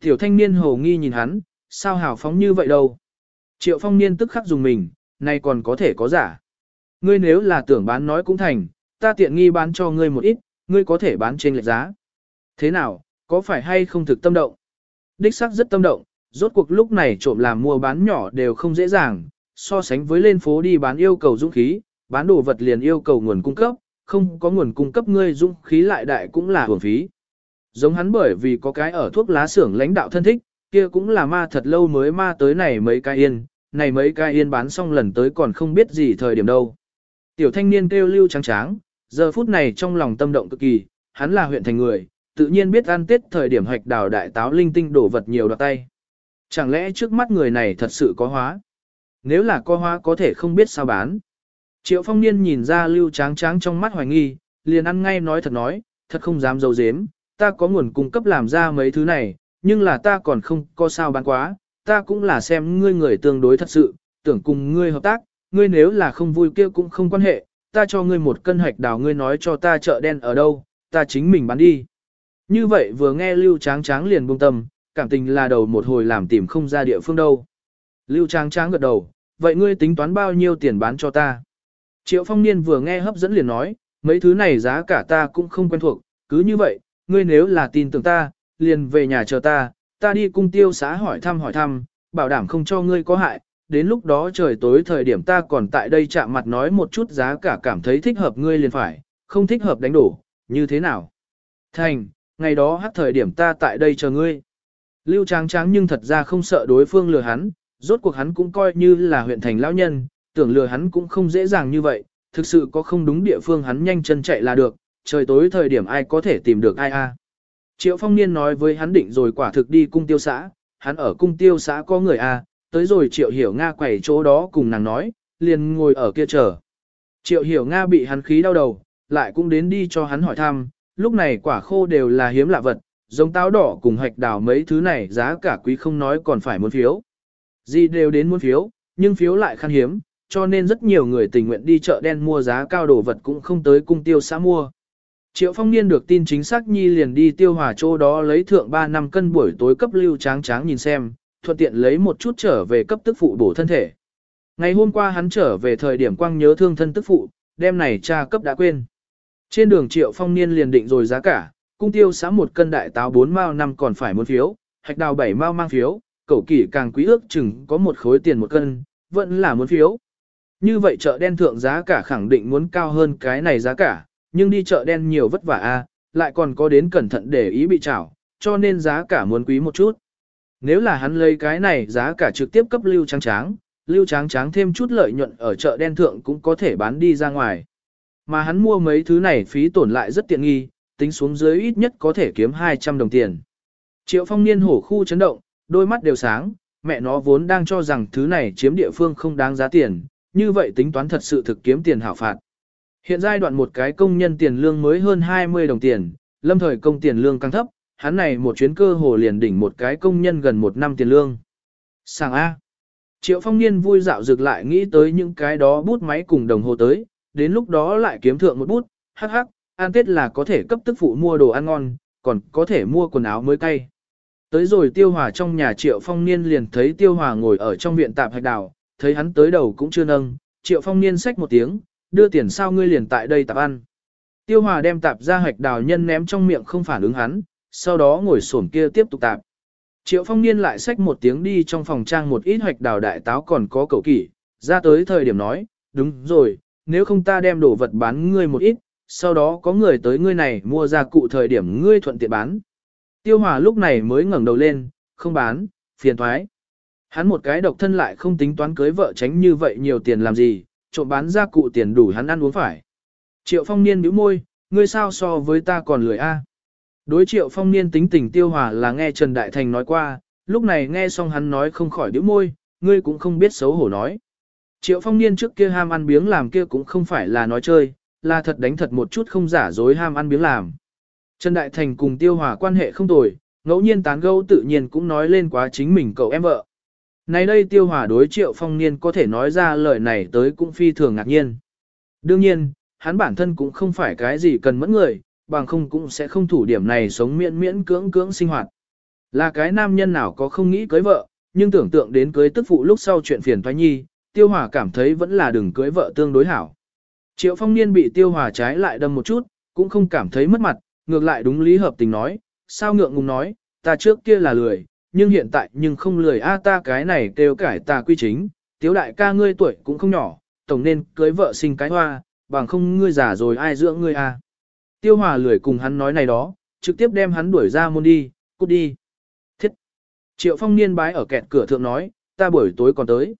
tiểu thanh niên hồ nghi nhìn hắn, sao hào phóng như vậy đâu. Triệu phong niên tức khắc dùng mình, nay còn có thể có giả. Ngươi nếu là tưởng bán nói cũng thành, ta tiện nghi bán cho ngươi một ít, ngươi có thể bán trên lệch giá. Thế nào, có phải hay không thực tâm động? Đích sắc rất tâm động, rốt cuộc lúc này trộm làm mua bán nhỏ đều không dễ dàng, so sánh với lên phố đi bán yêu cầu dũng khí, bán đồ vật liền yêu cầu nguồn cung cấp, không có nguồn cung cấp ngươi dũng khí lại đại cũng là hưởng phí. Giống hắn bởi vì có cái ở thuốc lá xưởng lãnh đạo thân thích, kia cũng là ma thật lâu mới ma tới này mấy cái yên, này mấy cái yên bán xong lần tới còn không biết gì thời điểm đâu. Tiểu thanh niên kêu lưu trắng tráng, giờ phút này trong lòng tâm động cực kỳ, hắn là huyện thành người, tự nhiên biết ăn tết thời điểm hoạch đào đại táo linh tinh đổ vật nhiều đoạt tay. Chẳng lẽ trước mắt người này thật sự có hóa? Nếu là có hóa có thể không biết sao bán. Triệu phong niên nhìn ra lưu tráng tráng trong mắt hoài nghi, liền ăn ngay nói thật nói, thật không dám dấu dếm, ta có nguồn cung cấp làm ra mấy thứ này, nhưng là ta còn không có sao bán quá, ta cũng là xem ngươi người tương đối thật sự, tưởng cùng ngươi hợp tác, ngươi nếu là không vui kia cũng không quan hệ, ta cho ngươi một cân hạch đào ngươi nói cho ta chợ đen ở đâu, ta chính mình bán đi. Như vậy vừa nghe Lưu Tráng Tráng liền buông tâm, cảm tình là đầu một hồi làm tìm không ra địa phương đâu. Lưu Tráng Tráng gật đầu, vậy ngươi tính toán bao nhiêu tiền bán cho ta? Triệu Phong Niên vừa nghe hấp dẫn liền nói, mấy thứ này giá cả ta cũng không quen thuộc, cứ như vậy, ngươi nếu là tin tưởng ta, liền về nhà chờ ta, ta đi cung tiêu xã hỏi thăm hỏi thăm, bảo đảm không cho ngươi có hại, đến lúc đó trời tối thời điểm ta còn tại đây chạm mặt nói một chút giá cả cảm thấy thích hợp ngươi liền phải, không thích hợp đánh đổ, như thế nào? Thành, ngày đó hát thời điểm ta tại đây chờ ngươi. Lưu tráng tráng nhưng thật ra không sợ đối phương lừa hắn, rốt cuộc hắn cũng coi như là huyện thành lão nhân, tưởng lừa hắn cũng không dễ dàng như vậy, thực sự có không đúng địa phương hắn nhanh chân chạy là được, trời tối thời điểm ai có thể tìm được ai a. Triệu phong niên nói với hắn định rồi quả thực đi cung tiêu xã, hắn ở cung tiêu xã có người a, tới rồi triệu hiểu Nga quẩy chỗ đó cùng nàng nói, liền ngồi ở kia chờ. Triệu hiểu Nga bị hắn khí đau đầu, lại cũng đến đi cho hắn hỏi thăm, lúc này quả khô đều là hiếm lạ vật, giống táo đỏ cùng hạch đào mấy thứ này giá cả quý không nói còn phải muốn phiếu. Gì đều đến muốn phiếu, nhưng phiếu lại khan hiếm, cho nên rất nhiều người tình nguyện đi chợ đen mua giá cao đồ vật cũng không tới cung tiêu xã mua. Triệu phong niên được tin chính xác nhi liền đi tiêu hòa chỗ đó lấy thượng 3 năm cân buổi tối cấp lưu tráng tráng nhìn xem, thuận tiện lấy một chút trở về cấp tức phụ bổ thân thể. Ngày hôm qua hắn trở về thời điểm quang nhớ thương thân tức phụ, đêm này cha cấp đã quên. Trên đường triệu phong niên liền định rồi giá cả, cung tiêu xã một cân đại táo 4 mao năm còn phải muốn phiếu, hạch đào 7 mao mang phiếu, cẩu kỷ càng quý ước chừng có một khối tiền một cân, vẫn là muốn phiếu. Như vậy chợ đen thượng giá cả khẳng định muốn cao hơn cái này giá cả, nhưng đi chợ đen nhiều vất vả a, lại còn có đến cẩn thận để ý bị trảo, cho nên giá cả muốn quý một chút. Nếu là hắn lấy cái này giá cả trực tiếp cấp lưu trắng tráng, lưu tráng tráng thêm chút lợi nhuận ở chợ đen thượng cũng có thể bán đi ra ngoài. Mà hắn mua mấy thứ này phí tổn lại rất tiện nghi, tính xuống dưới ít nhất có thể kiếm 200 đồng tiền. Triệu phong niên hổ khu chấn động, đôi mắt đều sáng, mẹ nó vốn đang cho rằng thứ này chiếm địa phương không đáng giá tiền, như vậy tính toán thật sự thực kiếm tiền hảo phạt. Hiện giai đoạn một cái công nhân tiền lương mới hơn 20 đồng tiền, lâm thời công tiền lương càng thấp, hắn này một chuyến cơ hồ liền đỉnh một cái công nhân gần một năm tiền lương. Sàng A. Triệu phong niên vui dạo dược lại nghĩ tới những cái đó bút máy cùng đồng hồ tới, đến lúc đó lại kiếm thượng một bút, hắc hắc, ăn tết là có thể cấp tức phụ mua đồ ăn ngon, còn có thể mua quần áo mới cay. Tới rồi tiêu hòa trong nhà triệu phong niên liền thấy tiêu hòa ngồi ở trong viện tạp hạch đào, thấy hắn tới đầu cũng chưa nâng, triệu phong niên xách một tiếng, đưa tiền sao ngươi liền tại đây tạp ăn. Tiêu hòa đem tạp ra hạch đào nhân ném trong miệng không phản ứng hắn, sau đó ngồi xổm kia tiếp tục tạp. Triệu phong niên lại xách một tiếng đi trong phòng trang một ít hoạch đào đại táo còn có cầu kỷ, ra tới thời điểm nói, đúng rồi, nếu không ta đem đồ vật bán ngươi một ít, sau đó có người tới ngươi này mua ra cụ thời điểm ngươi thuận tiện bán. Tiêu hòa lúc này mới ngẩng đầu lên, không bán, phiền thoái. Hắn một cái độc thân lại không tính toán cưới vợ tránh như vậy nhiều tiền làm gì, trộm bán ra cụ tiền đủ hắn ăn uống phải. Triệu phong niên bĩu môi, ngươi sao so với ta còn lười a? Đối triệu phong niên tính tình tiêu hòa là nghe Trần Đại Thành nói qua, lúc này nghe xong hắn nói không khỏi đứa môi, ngươi cũng không biết xấu hổ nói. Triệu phong niên trước kia ham ăn biếng làm kia cũng không phải là nói chơi, là thật đánh thật một chút không giả dối ham ăn biếng làm. Trần Đại Thành cùng tiêu hòa quan hệ không tồi, ngẫu nhiên tán gẫu tự nhiên cũng nói lên quá chính mình cậu em vợ. Này đây tiêu hòa đối triệu phong niên có thể nói ra lời này tới cũng phi thường ngạc nhiên. Đương nhiên, hắn bản thân cũng không phải cái gì cần mẫn người, bằng không cũng sẽ không thủ điểm này sống miễn miễn cưỡng cưỡng sinh hoạt. Là cái nam nhân nào có không nghĩ cưới vợ, nhưng tưởng tượng đến cưới tức phụ lúc sau chuyện phiền thoái nhi, tiêu hòa cảm thấy vẫn là đừng cưới vợ tương đối hảo. Triệu phong niên bị tiêu hòa trái lại đâm một chút, cũng không cảm thấy mất mặt, ngược lại đúng lý hợp tình nói, sao ngượng ngùng nói, ta trước kia là lười, nhưng hiện tại nhưng không lười a ta cái này kêu cải ta quy chính, tiếu đại ca ngươi tuổi cũng không nhỏ, tổng nên cưới vợ sinh cái hoa, bằng không ngươi già rồi ai dưỡng ngươi a. Tiêu hòa lười cùng hắn nói này đó, trực tiếp đem hắn đuổi ra môn đi, cút đi. Thiết! Triệu phong niên bái ở kẹt cửa thượng nói, ta buổi tối còn tới.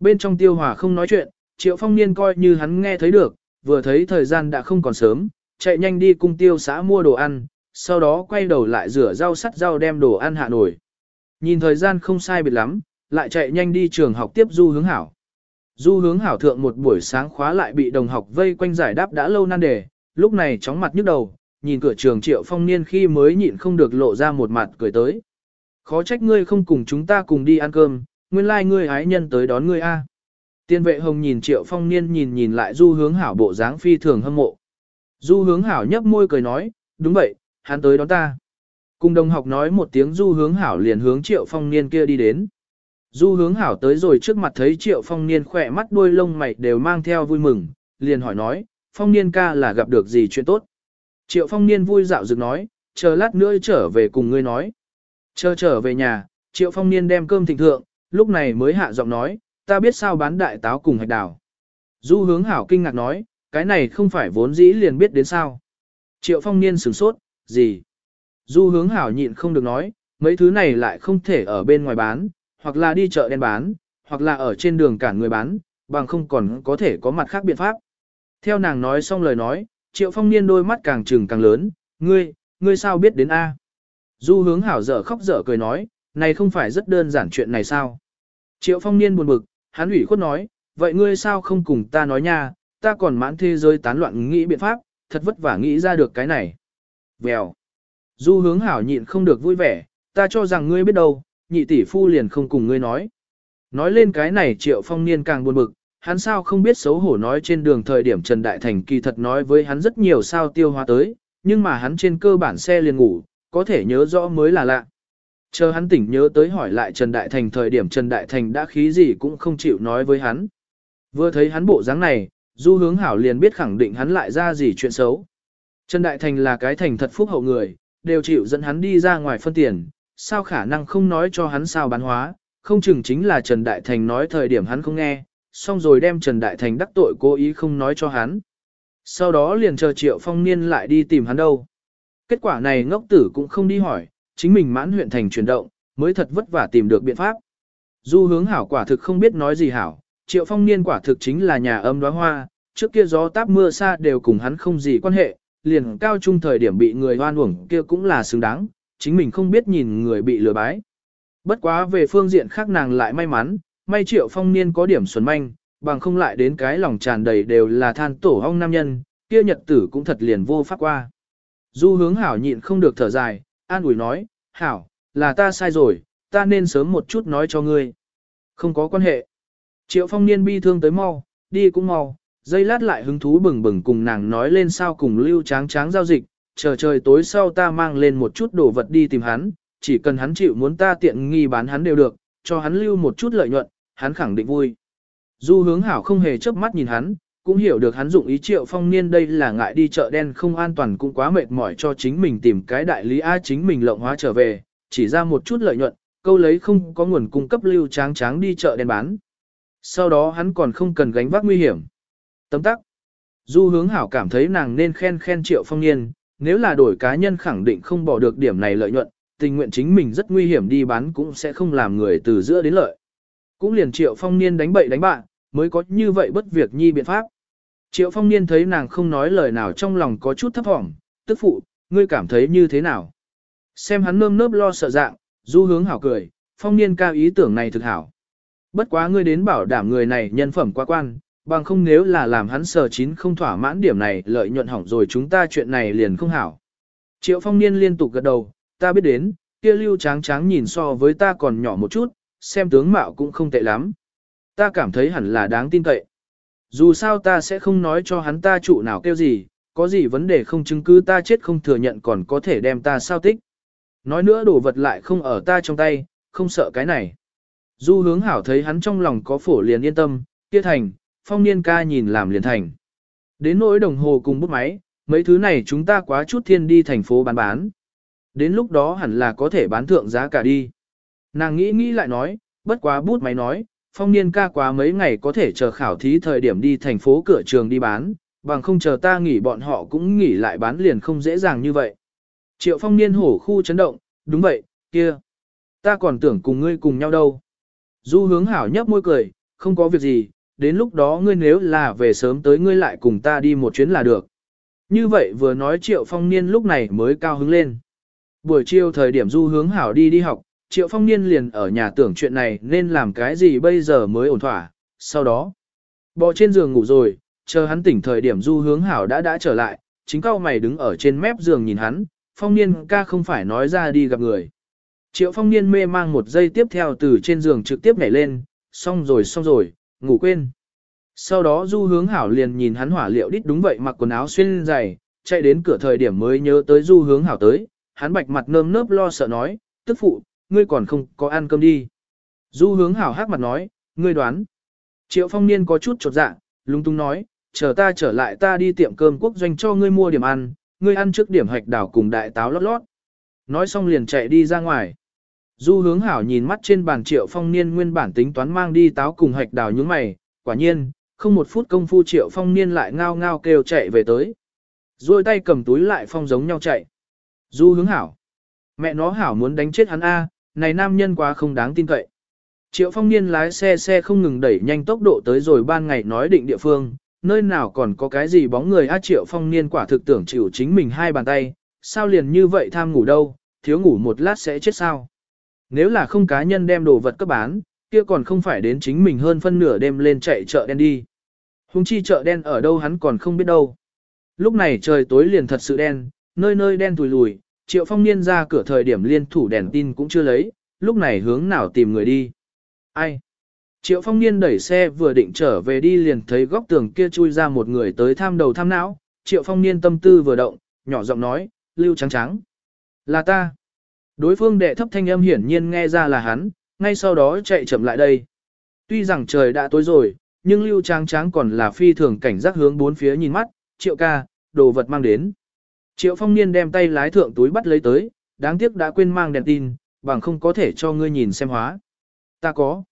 Bên trong tiêu hòa không nói chuyện, triệu phong niên coi như hắn nghe thấy được, vừa thấy thời gian đã không còn sớm, chạy nhanh đi cung tiêu xã mua đồ ăn, sau đó quay đầu lại rửa rau sắt rau đem đồ ăn hạ nổi. Nhìn thời gian không sai biệt lắm, lại chạy nhanh đi trường học tiếp du hướng hảo. Du hướng hảo thượng một buổi sáng khóa lại bị đồng học vây quanh giải đáp đã lâu nan đề, lúc này chóng mặt nhức đầu, nhìn cửa trường triệu phong niên khi mới nhịn không được lộ ra một mặt cười tới. Khó trách ngươi không cùng chúng ta cùng đi ăn cơm, nguyên lai like ngươi ái nhân tới đón ngươi a. Tiên vệ hồng nhìn triệu phong niên nhìn nhìn lại du hướng hảo bộ dáng phi thường hâm mộ. Du hướng hảo nhấp môi cười nói, đúng vậy, hắn tới đón ta. Cùng đồng học nói một tiếng du hướng hảo liền hướng triệu phong niên kia đi đến. Du hướng hảo tới rồi trước mặt thấy triệu phong niên khỏe mắt đuôi lông mày đều mang theo vui mừng, liền hỏi nói, phong niên ca là gặp được gì chuyện tốt. Triệu phong niên vui dạo dựng nói, chờ lát nữa trở về cùng ngươi nói. Chờ trở về nhà, triệu phong niên đem cơm thịnh thượng, lúc này mới hạ giọng nói, ta biết sao bán đại táo cùng hạch đào. Du hướng hảo kinh ngạc nói, cái này không phải vốn dĩ liền biết đến sao. Triệu phong niên sửng sốt, gì? Du hướng hảo nhịn không được nói, mấy thứ này lại không thể ở bên ngoài bán, hoặc là đi chợ đen bán, hoặc là ở trên đường cản người bán, bằng không còn có thể có mặt khác biện pháp. Theo nàng nói xong lời nói, triệu phong niên đôi mắt càng trừng càng lớn, ngươi, ngươi sao biết đến A. Du hướng hảo dở khóc dở cười nói, này không phải rất đơn giản chuyện này sao. Triệu phong niên buồn bực, hắn ủy khuất nói, vậy ngươi sao không cùng ta nói nha, ta còn mãn thế giới tán loạn nghĩ biện pháp, thật vất vả nghĩ ra được cái này. Vèo. Du hướng hảo nhịn không được vui vẻ, ta cho rằng ngươi biết đâu, nhị tỷ phu liền không cùng ngươi nói. Nói lên cái này triệu phong niên càng buồn bực, hắn sao không biết xấu hổ nói trên đường thời điểm Trần Đại Thành kỳ thật nói với hắn rất nhiều sao tiêu hóa tới, nhưng mà hắn trên cơ bản xe liền ngủ, có thể nhớ rõ mới là lạ. Chờ hắn tỉnh nhớ tới hỏi lại Trần Đại Thành thời điểm Trần Đại Thành đã khí gì cũng không chịu nói với hắn. Vừa thấy hắn bộ dáng này, Du Hướng Hảo liền biết khẳng định hắn lại ra gì chuyện xấu. Trần Đại Thành là cái thành thật phúc hậu người, đều chịu dẫn hắn đi ra ngoài phân tiền, sao khả năng không nói cho hắn sao bán hóa, không chừng chính là Trần Đại Thành nói thời điểm hắn không nghe, xong rồi đem Trần Đại Thành đắc tội cố ý không nói cho hắn. Sau đó liền chờ Triệu Phong Niên lại đi tìm hắn đâu. Kết quả này ngốc tử cũng không đi hỏi, chính mình mãn huyện thành chuyển động, mới thật vất vả tìm được biện pháp. Du hướng hảo quả thực không biết nói gì hảo, Triệu Phong Niên quả thực chính là nhà âm đóa hoa, trước kia gió táp mưa xa đều cùng hắn không gì quan hệ, liền cao trung thời điểm bị người hoan uổng kia cũng là xứng đáng, chính mình không biết nhìn người bị lừa bái. Bất quá về phương diện khác nàng lại may mắn, may triệu phong niên có điểm xuẩn manh, bằng không lại đến cái lòng tràn đầy đều là than tổ hong nam nhân, kia nhật tử cũng thật liền vô pháp qua. Du hướng hảo nhịn không được thở dài, an ủi nói, hảo, là ta sai rồi, ta nên sớm một chút nói cho ngươi. Không có quan hệ. Triệu phong niên bi thương tới mau, đi cũng mau, dây lát lại hứng thú bừng bừng cùng nàng nói lên sao cùng lưu tráng tráng giao dịch, chờ trời tối sau ta mang lên một chút đồ vật đi tìm hắn, chỉ cần hắn chịu muốn ta tiện nghi bán hắn đều được, cho hắn lưu một chút lợi nhuận, hắn khẳng định vui. Du hướng hảo không hề chớp mắt nhìn hắn, cũng hiểu được hắn dụng ý triệu phong niên đây là ngại đi chợ đen không an toàn cũng quá mệt mỏi cho chính mình tìm cái đại lý A chính mình lộng hóa trở về, chỉ ra một chút lợi nhuận, câu lấy không có nguồn cung cấp lưu tráng tráng đi chợ đen bán. Sau đó hắn còn không cần gánh vác nguy hiểm. Tấm tắc. Du hướng hảo cảm thấy nàng nên khen khen triệu phong niên, nếu là đổi cá nhân khẳng định không bỏ được điểm này lợi nhuận, tình nguyện chính mình rất nguy hiểm đi bán cũng sẽ không làm người từ giữa đến lợi. Cũng liền triệu phong niên đánh bậy đánh bạn, mới có như vậy bất việc nhi biện pháp. Triệu phong niên thấy nàng không nói lời nào trong lòng có chút thấp thỏm, tức phụ, ngươi cảm thấy như thế nào? Xem hắn nơm nớp lo sợ dạng, du hướng hảo cười, phong niên cao ý tưởng này thực hảo. Bất quá ngươi đến bảo đảm người này nhân phẩm quá quan, bằng không nếu là làm hắn sờ chín không thỏa mãn điểm này lợi nhuận hỏng rồi chúng ta chuyện này liền không hảo. Triệu phong niên liên tục gật đầu, ta biết đến, kia lưu tráng tráng nhìn so với ta còn nhỏ một chút, xem tướng mạo cũng không tệ lắm. Ta cảm thấy hẳn là đáng tin cậy. Dù sao ta sẽ không nói cho hắn ta trụ nào kêu gì, có gì vấn đề không chứng cứ ta chết không thừa nhận còn có thể đem ta sao tích. Nói nữa đồ vật lại không ở ta trong tay, không sợ cái này. Du hướng hảo thấy hắn trong lòng có phổ liền yên tâm, kia thành, phong niên ca nhìn làm liền thành. Đến nỗi đồng hồ cùng bút máy, mấy thứ này chúng ta quá chút thiên đi thành phố bán bán. Đến lúc đó hẳn là có thể bán thượng giá cả đi. Nàng nghĩ nghĩ lại nói, bất quá bút máy nói, phong niên ca quá mấy ngày có thể chờ khảo thí thời điểm đi thành phố cửa trường đi bán, bằng không chờ ta nghỉ bọn họ cũng nghỉ lại bán liền không dễ dàng như vậy. Triệu phong niên hổ khu chấn động, đúng vậy, kia. Ta còn tưởng cùng ngươi cùng nhau đâu. Du hướng hảo nhấp môi cười, không có việc gì, đến lúc đó ngươi nếu là về sớm tới ngươi lại cùng ta đi một chuyến là được. Như vậy vừa nói triệu phong niên lúc này mới cao hứng lên. Buổi chiều thời điểm du hướng hảo đi đi học, triệu phong niên liền ở nhà tưởng chuyện này nên làm cái gì bây giờ mới ổn thỏa, sau đó. Bò trên giường ngủ rồi, chờ hắn tỉnh thời điểm du hướng hảo đã đã trở lại, chính cao mày đứng ở trên mép giường nhìn hắn, phong niên ca không phải nói ra đi gặp người. Triệu phong niên mê mang một giây tiếp theo từ trên giường trực tiếp nhảy lên, xong rồi xong rồi, ngủ quên. Sau đó du hướng hảo liền nhìn hắn hỏa liệu đít đúng vậy mặc quần áo xuyên dày, chạy đến cửa thời điểm mới nhớ tới du hướng hảo tới, hắn bạch mặt nơm nớp lo sợ nói, tức phụ, ngươi còn không có ăn cơm đi. Du hướng hảo hát mặt nói, ngươi đoán. Triệu phong niên có chút chột dạ, lung tung nói, chờ ta trở lại ta đi tiệm cơm quốc doanh cho ngươi mua điểm ăn, ngươi ăn trước điểm hạch đảo cùng đại táo lót lót. Nói xong liền chạy đi ra ngoài. Du hướng hảo nhìn mắt trên bàn triệu phong niên nguyên bản tính toán mang đi táo cùng hạch đào nhướng mày, quả nhiên, không một phút công phu triệu phong niên lại ngao ngao kêu chạy về tới. Rồi tay cầm túi lại phong giống nhau chạy. Du hướng hảo. Mẹ nó hảo muốn đánh chết hắn A, này nam nhân quá không đáng tin cậy. Triệu phong niên lái xe xe không ngừng đẩy nhanh tốc độ tới rồi ban ngày nói định địa phương, nơi nào còn có cái gì bóng người á triệu phong niên quả thực tưởng chịu chính mình hai bàn tay, sao liền như vậy tham ngủ đâu, thiếu ngủ một lát sẽ chết sao. Nếu là không cá nhân đem đồ vật cấp bán, kia còn không phải đến chính mình hơn phân nửa đêm lên chạy chợ đen đi. Hùng chi chợ đen ở đâu hắn còn không biết đâu. Lúc này trời tối liền thật sự đen, nơi nơi đen tùi lùi, triệu phong niên ra cửa thời điểm liên thủ đèn tin cũng chưa lấy, lúc này hướng nào tìm người đi. Ai? Triệu phong niên đẩy xe vừa định trở về đi liền thấy góc tường kia chui ra một người tới tham đầu tham não, triệu phong niên tâm tư vừa động, nhỏ giọng nói, lưu trắng trắng. Là ta. Đối phương đệ thấp thanh âm hiển nhiên nghe ra là hắn, ngay sau đó chạy chậm lại đây. Tuy rằng trời đã tối rồi, nhưng lưu trắng trắng còn là phi thường cảnh giác hướng bốn phía nhìn mắt, triệu ca, đồ vật mang đến. Triệu phong niên đem tay lái thượng túi bắt lấy tới, đáng tiếc đã quên mang đèn tin, bằng không có thể cho ngươi nhìn xem hóa. Ta có.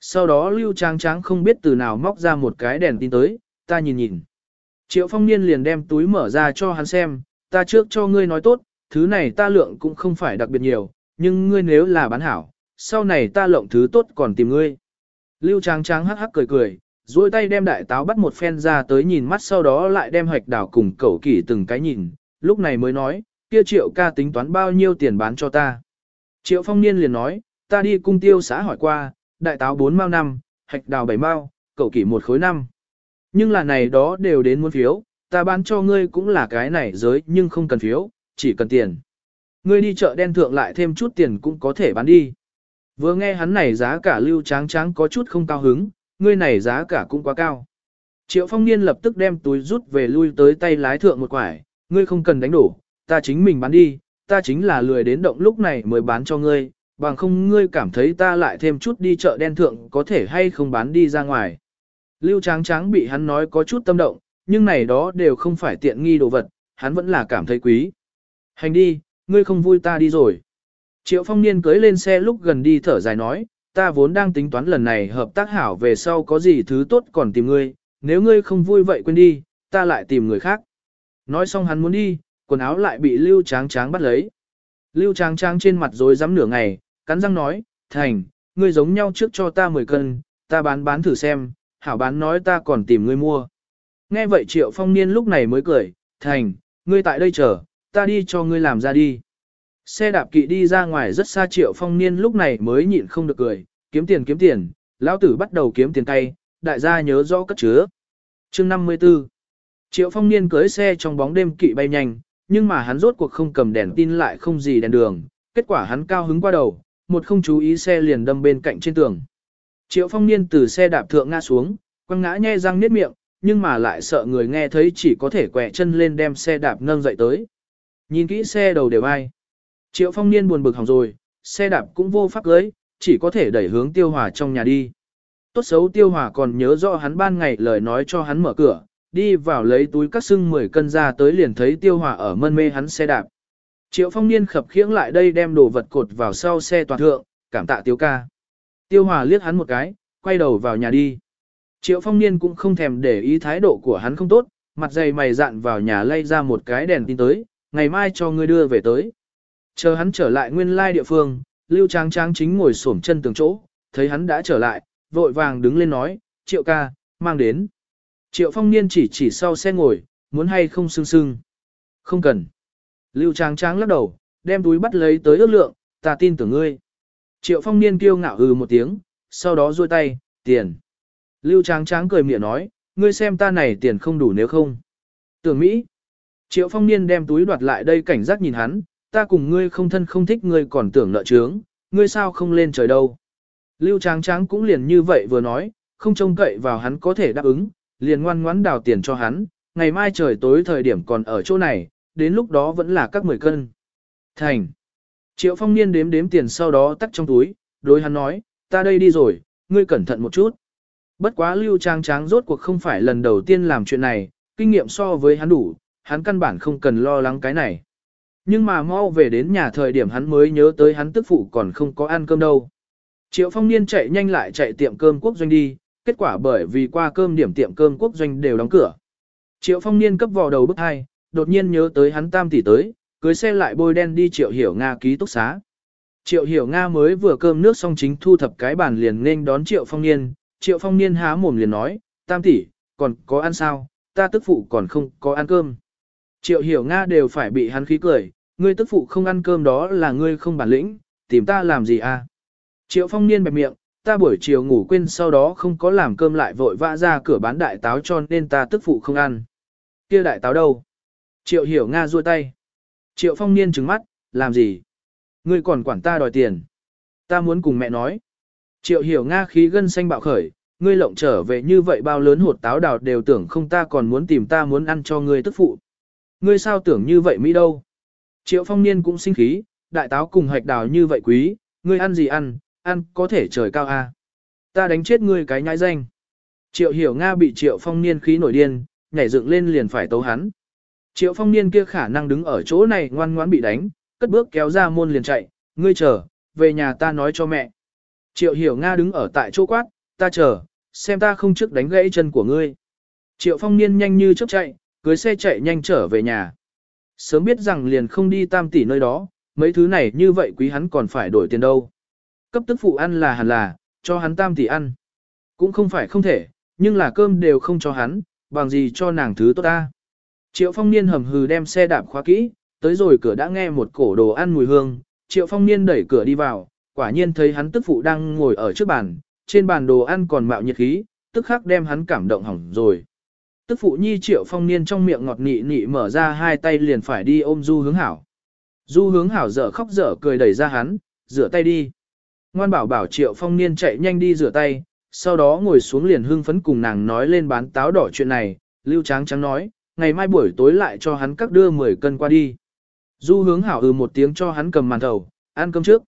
Sau đó lưu trang tráng không biết từ nào móc ra một cái đèn tin tới, ta nhìn nhìn. Triệu phong niên liền đem túi mở ra cho hắn xem, ta trước cho ngươi nói tốt, thứ này ta lượng cũng không phải đặc biệt nhiều, nhưng ngươi nếu là bán hảo, sau này ta lộng thứ tốt còn tìm ngươi. Lưu Trang Trang hắc hắc cười cười, duỗi tay đem đại táo bắt một phen ra tới nhìn mắt sau đó lại đem hoạch đảo cùng cẩu kỷ từng cái nhìn, lúc này mới nói, kia triệu ca tính toán bao nhiêu tiền bán cho ta. Triệu phong niên liền nói, ta đi cung tiêu xã hỏi qua, đại táo 4 mao năm, hạch đào 7 mao, cậu kỷ một khối năm. Nhưng là này đó đều đến muốn phiếu, ta bán cho ngươi cũng là cái này giới nhưng không cần phiếu, chỉ cần tiền. Ngươi đi chợ đen thượng lại thêm chút tiền cũng có thể bán đi. Vừa nghe hắn này giá cả lưu tráng tráng có chút không cao hứng, ngươi này giá cả cũng quá cao. Triệu phong niên lập tức đem túi rút về lui tới tay lái thượng một quải, ngươi không cần đánh đổ, ta chính mình bán đi, ta chính là lười đến động lúc này mới bán cho ngươi, bằng không ngươi cảm thấy ta lại thêm chút đi chợ đen thượng có thể hay không bán đi ra ngoài. Lưu tráng tráng bị hắn nói có chút tâm động, nhưng này đó đều không phải tiện nghi đồ vật, hắn vẫn là cảm thấy quý. Hành đi, ngươi không vui ta đi rồi. Triệu phong niên cưới lên xe lúc gần đi thở dài nói, ta vốn đang tính toán lần này hợp tác hảo về sau có gì thứ tốt còn tìm ngươi, nếu ngươi không vui vậy quên đi, ta lại tìm người khác. Nói xong hắn muốn đi, quần áo lại bị Lưu Tráng Tráng bắt lấy. Lưu Tráng Tráng trên mặt rồi dám nửa ngày, cắn răng nói, thành, ngươi giống nhau trước cho ta 10 cân, ta bán bán thử xem, hảo bán nói ta còn tìm ngươi mua. Nghe vậy Triệu Phong Niên lúc này mới cười, thành, ngươi tại đây chờ, ta đi cho ngươi làm ra đi. Xe đạp kỵ đi ra ngoài rất xa Triệu Phong Niên lúc này mới nhịn không được cười, kiếm tiền kiếm tiền, lão tử bắt đầu kiếm tiền tay, đại gia nhớ rõ cất chứa. Chương 54 Triệu phong niên cưới xe trong bóng đêm kỵ bay nhanh, nhưng mà hắn rốt cuộc không cầm đèn tin lại không gì đèn đường, kết quả hắn cao hứng qua đầu, một không chú ý xe liền đâm bên cạnh trên tường. Triệu phong niên từ xe đạp thượng ngã xuống, quăng ngã nhe răng niết miệng, nhưng mà lại sợ người nghe thấy chỉ có thể quẹ chân lên đem xe đạp nâng dậy tới. Nhìn kỹ xe đầu đều ai. Triệu phong niên buồn bực hỏng rồi, xe đạp cũng vô pháp cưới, chỉ có thể đẩy hướng tiêu hòa trong nhà đi. Tốt xấu tiêu hòa còn nhớ rõ hắn ban ngày lời nói cho hắn mở cửa, đi vào lấy túi cắt xưng 10 cân ra tới liền thấy tiêu hòa ở mân mê hắn xe đạp. Triệu phong niên khập khiễng lại đây đem đồ vật cột vào sau xe toàn thượng, cảm tạ tiêu ca. Tiêu hòa liếc hắn một cái, quay đầu vào nhà đi. Triệu phong niên cũng không thèm để ý thái độ của hắn không tốt, mặt dày mày dạn vào nhà lay ra một cái đèn tin tới, ngày mai cho ngươi đưa về tới. Chờ hắn trở lại nguyên lai địa phương, Lưu Trang Trang chính ngồi xổm chân tường chỗ, thấy hắn đã trở lại, vội vàng đứng lên nói, triệu ca, mang đến. Triệu phong niên chỉ chỉ sau xe ngồi, muốn hay không sưng sưng. Không cần. Lưu Tráng Tráng lắc đầu, đem túi bắt lấy tới ước lượng, ta tin tưởng ngươi. Triệu phong niên kêu ngạo hừ một tiếng, sau đó duỗi tay, tiền. Lưu Tráng Tráng cười miệng nói, ngươi xem ta này tiền không đủ nếu không. Tưởng Mỹ. Triệu phong niên đem túi đoạt lại đây cảnh giác nhìn hắn, ta cùng ngươi không thân không thích ngươi còn tưởng nợ trướng, ngươi sao không lên trời đâu. Lưu Tráng Tráng cũng liền như vậy vừa nói, không trông cậy vào hắn có thể đáp ứng, liền ngoan ngoãn đào tiền cho hắn, ngày mai trời tối thời điểm còn ở chỗ này, đến lúc đó vẫn là các mười cân. Thành. Triệu phong niên đếm đếm tiền sau đó tắt trong túi, đối hắn nói, ta đây đi rồi, ngươi cẩn thận một chút. Bất quá lưu trang tráng rốt cuộc không phải lần đầu tiên làm chuyện này, kinh nghiệm so với hắn đủ, hắn căn bản không cần lo lắng cái này. Nhưng mà mau về đến nhà thời điểm hắn mới nhớ tới hắn tức phụ còn không có ăn cơm đâu. Triệu phong niên chạy nhanh lại chạy tiệm cơm quốc doanh đi, kết quả bởi vì qua cơm điểm tiệm cơm quốc doanh đều đóng cửa. Triệu phong niên cấp vò đầu bức hai, đột nhiên nhớ tới hắn tam tỷ tới, cưới xe lại bôi đen đi triệu hiểu Nga ký túc xá. Triệu hiểu Nga mới vừa cơm nước xong chính thu thập cái bàn liền nên đón Triệu Phong Niên, Triệu Phong Niên há mồm liền nói, tam tỷ, còn có ăn sao, ta tức phụ còn không có ăn cơm. Triệu hiểu Nga đều phải bị hắn khí cười, ngươi tức phụ không ăn cơm đó là ngươi không bản lĩnh, tìm ta làm gì à? Triệu Phong Niên bẹp miệng, ta buổi chiều ngủ quên sau đó không có làm cơm lại vội vã ra cửa bán đại táo cho nên ta tức phụ không ăn. Kia đại táo đâu? Triệu hiểu Nga ruôi tay. Triệu Phong Niên trừng mắt, làm gì? Ngươi còn quản ta đòi tiền. Ta muốn cùng mẹ nói. Triệu hiểu Nga khí gân xanh bạo khởi, ngươi lộng trở về như vậy bao lớn hột táo đào đều tưởng không ta còn muốn tìm ta muốn ăn cho ngươi tức phụ. Ngươi sao tưởng như vậy Mỹ đâu? Triệu phong niên cũng sinh khí, đại táo cùng hạch đào như vậy quý, ngươi ăn gì ăn, ăn có thể trời cao a. À? Ta đánh chết ngươi cái nhãi danh. Triệu hiểu Nga bị triệu phong niên khí nổi điên, nhảy dựng lên liền phải tấu hắn. Triệu phong niên kia khả năng đứng ở chỗ này ngoan ngoãn bị đánh, cất bước kéo ra môn liền chạy, ngươi chờ, về nhà ta nói cho mẹ. Triệu hiểu Nga đứng ở tại chỗ quát, ta chờ, xem ta không trước đánh gãy chân của ngươi. Triệu phong niên nhanh như chớp chạy, cưới xe chạy nhanh trở về nhà. Sớm biết rằng liền không đi tam tỷ nơi đó, mấy thứ này như vậy quý hắn còn phải đổi tiền đâu. Cấp tức phụ ăn là hẳn là, cho hắn tam tỷ ăn. Cũng không phải không thể, nhưng là cơm đều không cho hắn, bằng gì cho nàng thứ tốt ta. Triệu phong niên hầm hừ đem xe đạp khóa kỹ, tới rồi cửa đã nghe một cổ đồ ăn mùi hương, triệu phong niên đẩy cửa đi vào, quả nhiên thấy hắn tức phụ đang ngồi ở trước bàn, trên bàn đồ ăn còn mạo nhiệt khí, tức khắc đem hắn cảm động hỏng rồi. Tức phụ nhi triệu phong niên trong miệng ngọt nị nị mở ra hai tay liền phải đi ôm du hướng hảo. Du hướng hảo dở khóc dở cười đẩy ra hắn, rửa tay đi. Ngoan bảo bảo triệu phong niên chạy nhanh đi rửa tay, sau đó ngồi xuống liền hưng phấn cùng nàng nói lên bán táo đỏ chuyện này, lưu tráng trắng nói, ngày mai buổi tối lại cho hắn các đưa 10 cân qua đi. Du hướng hảo ừ một tiếng cho hắn cầm màn thầu, ăn cơm trước.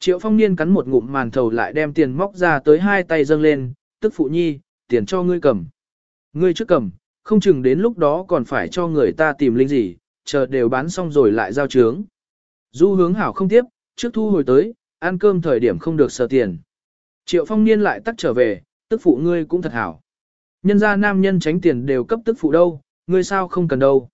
Triệu phong niên cắn một ngụm màn thầu lại đem tiền móc ra tới hai tay dâng lên, tức phụ nhi, tiền cho ngươi cầm. Ngươi trước cầm, không chừng đến lúc đó còn phải cho người ta tìm linh gì, chờ đều bán xong rồi lại giao trướng. Du hướng hảo không tiếp, trước thu hồi tới, ăn cơm thời điểm không được sờ tiền. Triệu phong niên lại tắt trở về, tức phụ ngươi cũng thật hảo. Nhân ra nam nhân tránh tiền đều cấp tức phụ đâu, ngươi sao không cần đâu.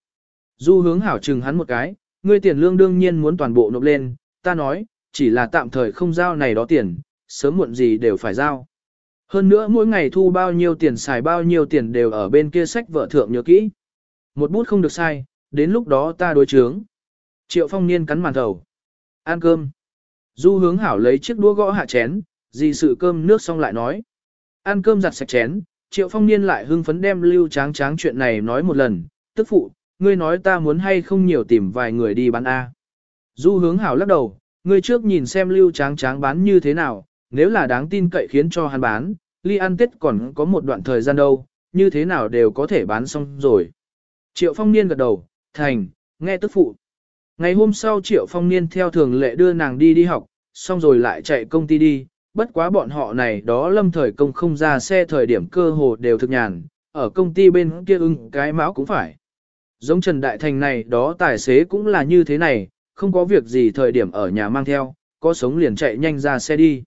Du hướng hảo chừng hắn một cái, ngươi tiền lương đương nhiên muốn toàn bộ nộp lên, ta nói, chỉ là tạm thời không giao này đó tiền, sớm muộn gì đều phải giao. Hơn nữa mỗi ngày thu bao nhiêu tiền xài bao nhiêu tiền đều ở bên kia sách vợ thượng nhớ kỹ. Một bút không được sai, đến lúc đó ta đối chướng. Triệu phong niên cắn màn thầu. Ăn cơm. Du hướng hảo lấy chiếc đũa gõ hạ chén, dì sự cơm nước xong lại nói. Ăn cơm giặt sạch chén, triệu phong niên lại hưng phấn đem lưu tráng tráng chuyện này nói một lần. Tức phụ, ngươi nói ta muốn hay không nhiều tìm vài người đi bán A. Du hướng hảo lắc đầu, ngươi trước nhìn xem lưu tráng tráng bán như thế nào, nếu là đáng tin cậy khiến cho hắn bán, ly ăn tết còn có một đoạn thời gian đâu, như thế nào đều có thể bán xong rồi. Triệu phong niên gật đầu, thành, nghe tức phụ. Ngày hôm sau Triệu phong niên theo thường lệ đưa nàng đi đi học, xong rồi lại chạy công ty đi, bất quá bọn họ này đó lâm thời công không ra xe thời điểm cơ hồ đều thực nhàn, ở công ty bên kia ưng cái máu cũng phải. Giống Trần Đại Thành này đó tài xế cũng là như thế này, không có việc gì thời điểm ở nhà mang theo, có sống liền chạy nhanh ra xe đi.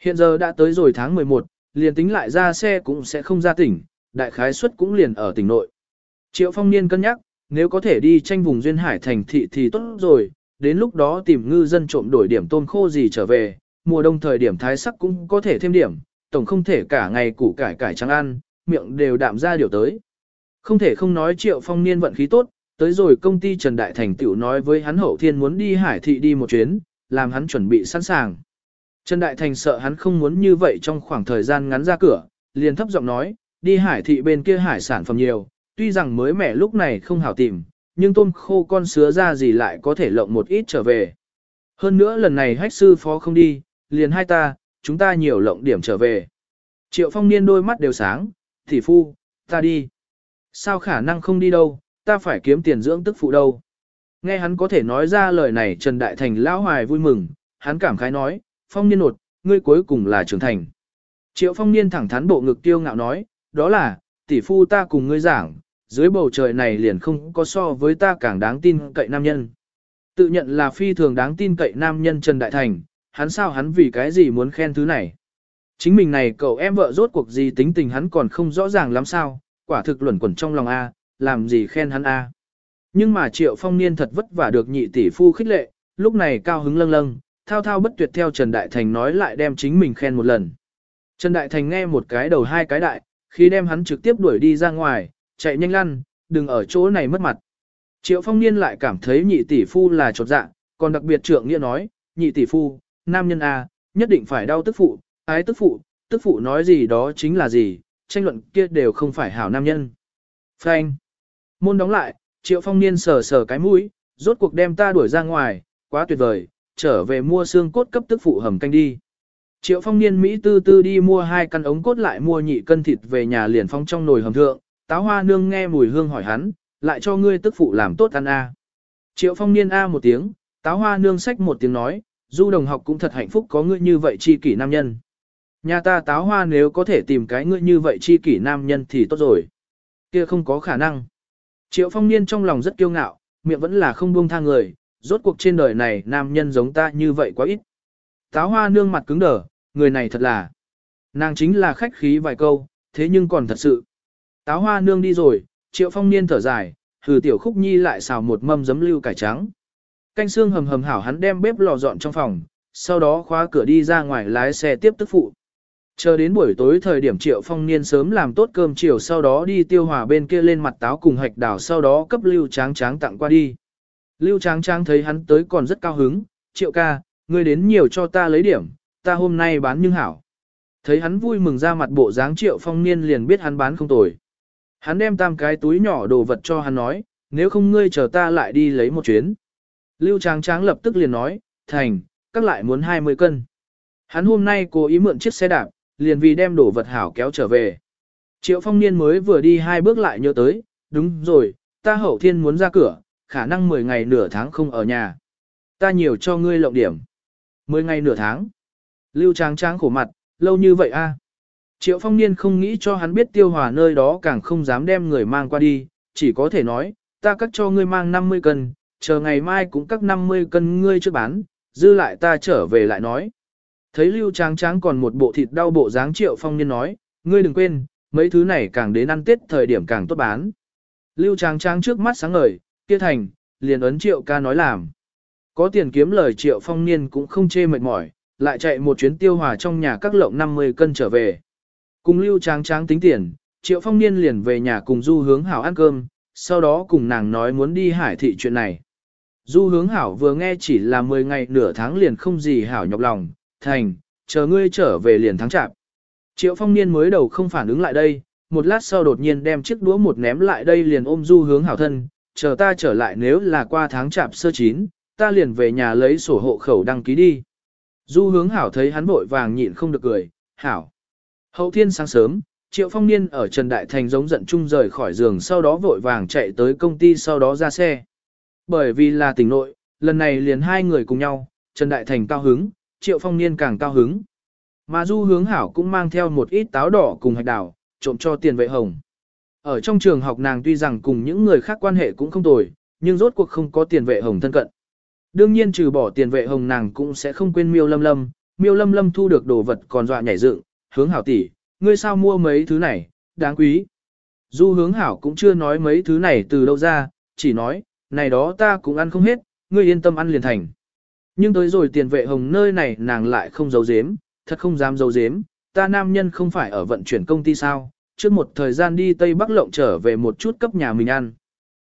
Hiện giờ đã tới rồi tháng 11, liền tính lại ra xe cũng sẽ không ra tỉnh, đại khái suất cũng liền ở tỉnh nội. Triệu phong niên cân nhắc, nếu có thể đi tranh vùng duyên hải thành thị thì tốt rồi, đến lúc đó tìm ngư dân trộm đổi điểm tôm khô gì trở về, mùa đông thời điểm thái sắc cũng có thể thêm điểm, tổng không thể cả ngày củ cải cải trắng ăn, miệng đều đạm ra điều tới. Không thể không nói triệu phong niên vận khí tốt, tới rồi công ty Trần Đại Thành tiểu nói với hắn hậu thiên muốn đi hải thị đi một chuyến, làm hắn chuẩn bị sẵn sàng. Trần Đại Thành sợ hắn không muốn như vậy trong khoảng thời gian ngắn ra cửa, liền thấp giọng nói, đi hải thị bên kia hải sản phẩm nhiều, tuy rằng mới mẻ lúc này không hảo tìm, nhưng tôm khô con sứa ra gì lại có thể lộng một ít trở về. Hơn nữa lần này hách sư phó không đi, liền hai ta, chúng ta nhiều lộng điểm trở về. Triệu phong niên đôi mắt đều sáng, thị phu, ta đi. Sao khả năng không đi đâu, ta phải kiếm tiền dưỡng tức phụ đâu. Nghe hắn có thể nói ra lời này Trần Đại Thành lão hoài vui mừng, hắn cảm khái nói, phong niên nột, ngươi cuối cùng là trưởng thành. Triệu phong niên thẳng thắn bộ ngực tiêu ngạo nói, đó là, tỷ phu ta cùng ngươi giảng, dưới bầu trời này liền không có so với ta càng đáng tin cậy nam nhân. Tự nhận là phi thường đáng tin cậy nam nhân Trần Đại Thành, hắn sao hắn vì cái gì muốn khen thứ này. Chính mình này cậu em vợ rốt cuộc gì tính tình hắn còn không rõ ràng lắm sao, quả thực luẩn quẩn trong lòng A, làm gì khen hắn A. Nhưng mà triệu phong niên thật vất vả được nhị tỷ phu khích lệ, lúc này cao hứng lâng lâng, thao thao bất tuyệt theo Trần Đại Thành nói lại đem chính mình khen một lần. Trần Đại Thành nghe một cái đầu hai cái đại, khi đem hắn trực tiếp đuổi đi ra ngoài, chạy nhanh lăn, đừng ở chỗ này mất mặt. Triệu phong niên lại cảm thấy nhị tỷ phu là chột dạ, còn đặc biệt trưởng nghĩa nói, nhị tỷ phu, nam nhân A, nhất định phải đau tức phụ, ái tức phụ, tức phụ nói gì đó chính là gì, tranh luận kia đều không phải hảo nam nhân. Phanh. Môn đóng lại, triệu phong niên sờ sờ cái mũi, rốt cuộc đem ta đuổi ra ngoài, quá tuyệt vời, trở về mua xương cốt cấp tức phụ hầm canh đi. Triệu phong niên Mỹ tư tư đi mua hai căn ống cốt lại mua nhị cân thịt về nhà liền phong trong nồi hầm thượng, táo hoa nương nghe mùi hương hỏi hắn, lại cho ngươi tức phụ làm tốt ăn a. Triệu phong niên a một tiếng, táo hoa nương sách một tiếng nói, du đồng học cũng thật hạnh phúc có ngươi như vậy chi kỷ nam nhân. Nhà ta táo hoa nếu có thể tìm cái ngươi như vậy chi kỷ nam nhân thì tốt rồi. Kia không có khả năng. Triệu phong niên trong lòng rất kiêu ngạo, miệng vẫn là không buông tha người, rốt cuộc trên đời này nam nhân giống ta như vậy quá ít. Táo hoa nương mặt cứng đờ, người này thật là. Nàng chính là khách khí vài câu, thế nhưng còn thật sự. Táo hoa nương đi rồi, triệu phong niên thở dài, hừ tiểu khúc nhi lại xào một mâm giấm lưu cải trắng. Canh xương hầm hầm hảo hắn đem bếp lò dọn trong phòng, sau đó khóa cửa đi ra ngoài lái xe tiếp tức phụ. Chờ đến buổi tối thời điểm triệu phong niên sớm làm tốt cơm chiều sau đó đi tiêu hòa bên kia lên mặt táo cùng hạch đảo sau đó cấp lưu tráng tráng tặng qua đi. Lưu tráng tráng thấy hắn tới còn rất cao hứng, triệu ca, ngươi đến nhiều cho ta lấy điểm, ta hôm nay bán nhưng hảo. Thấy hắn vui mừng ra mặt bộ dáng triệu phong niên liền biết hắn bán không tồi. Hắn đem tam cái túi nhỏ đồ vật cho hắn nói, nếu không ngươi chờ ta lại đi lấy một chuyến. Lưu Tráng Tráng lập tức liền nói, thành, các lại muốn 20 cân. Hắn hôm nay cố ý mượn chiếc xe đạp, liền vì đem đồ vật hảo kéo trở về. Triệu phong niên mới vừa đi hai bước lại nhớ tới, đúng rồi, ta hậu thiên muốn ra cửa, khả năng 10 ngày nửa tháng không ở nhà. Ta nhiều cho ngươi lộng điểm. 10 ngày nửa tháng. Lưu Tráng Tráng khổ mặt, lâu như vậy a? Triệu phong niên không nghĩ cho hắn biết tiêu hòa nơi đó càng không dám đem người mang qua đi, chỉ có thể nói, ta cắt cho ngươi mang 50 cân, chờ ngày mai cũng cắt 50 cân ngươi trước bán, dư lại ta trở về lại nói. Thấy lưu tráng tráng còn một bộ thịt đau bộ dáng triệu phong niên nói, ngươi đừng quên, mấy thứ này càng đến ăn tết thời điểm càng tốt bán. Lưu tráng tráng trước mắt sáng ngời, kia thành, liền ấn triệu ca nói làm. Có tiền kiếm lời triệu phong niên cũng không chê mệt mỏi, lại chạy một chuyến tiêu hòa trong nhà các lộng 50 cân trở về. Cùng lưu tráng tráng tính tiền, triệu phong niên liền về nhà cùng du hướng hảo ăn cơm, sau đó cùng nàng nói muốn đi hải thị chuyện này. Du hướng hảo vừa nghe chỉ là 10 ngày nửa tháng liền không gì hảo nhọc lòng, thành, chờ ngươi trở về liền tháng chạp. Triệu phong niên mới đầu không phản ứng lại đây, một lát sau đột nhiên đem chiếc đũa một ném lại đây liền ôm du hướng hảo thân, chờ ta trở lại nếu là qua tháng chạp sơ chín, ta liền về nhà lấy sổ hộ khẩu đăng ký đi. Du hướng hảo thấy hắn vội vàng nhịn không được cười, hảo. Hậu thiên sáng sớm, Triệu Phong Niên ở Trần Đại Thành giống giận chung rời khỏi giường sau đó vội vàng chạy tới công ty sau đó ra xe. Bởi vì là tỉnh nội, lần này liền hai người cùng nhau, Trần Đại Thành cao hứng, Triệu Phong Niên càng cao hứng. Mà Du Hướng Hảo cũng mang theo một ít táo đỏ cùng hạch đảo, trộm cho tiền vệ hồng. Ở trong trường học nàng tuy rằng cùng những người khác quan hệ cũng không tồi, nhưng rốt cuộc không có tiền vệ hồng thân cận. Đương nhiên trừ bỏ tiền vệ hồng nàng cũng sẽ không quên miêu lâm lâm, miêu lâm lâm thu được đồ vật còn dọa nhảy dựng, hướng hảo tỷ, ngươi sao mua mấy thứ này, đáng quý. Du hướng hảo cũng chưa nói mấy thứ này từ đâu ra, chỉ nói, này đó ta cũng ăn không hết, ngươi yên tâm ăn liền thành. Nhưng tới rồi tiền vệ hồng nơi này nàng lại không giấu giếm, thật không dám giấu giếm, ta nam nhân không phải ở vận chuyển công ty sao, trước một thời gian đi Tây Bắc lộng trở về một chút cấp nhà mình ăn.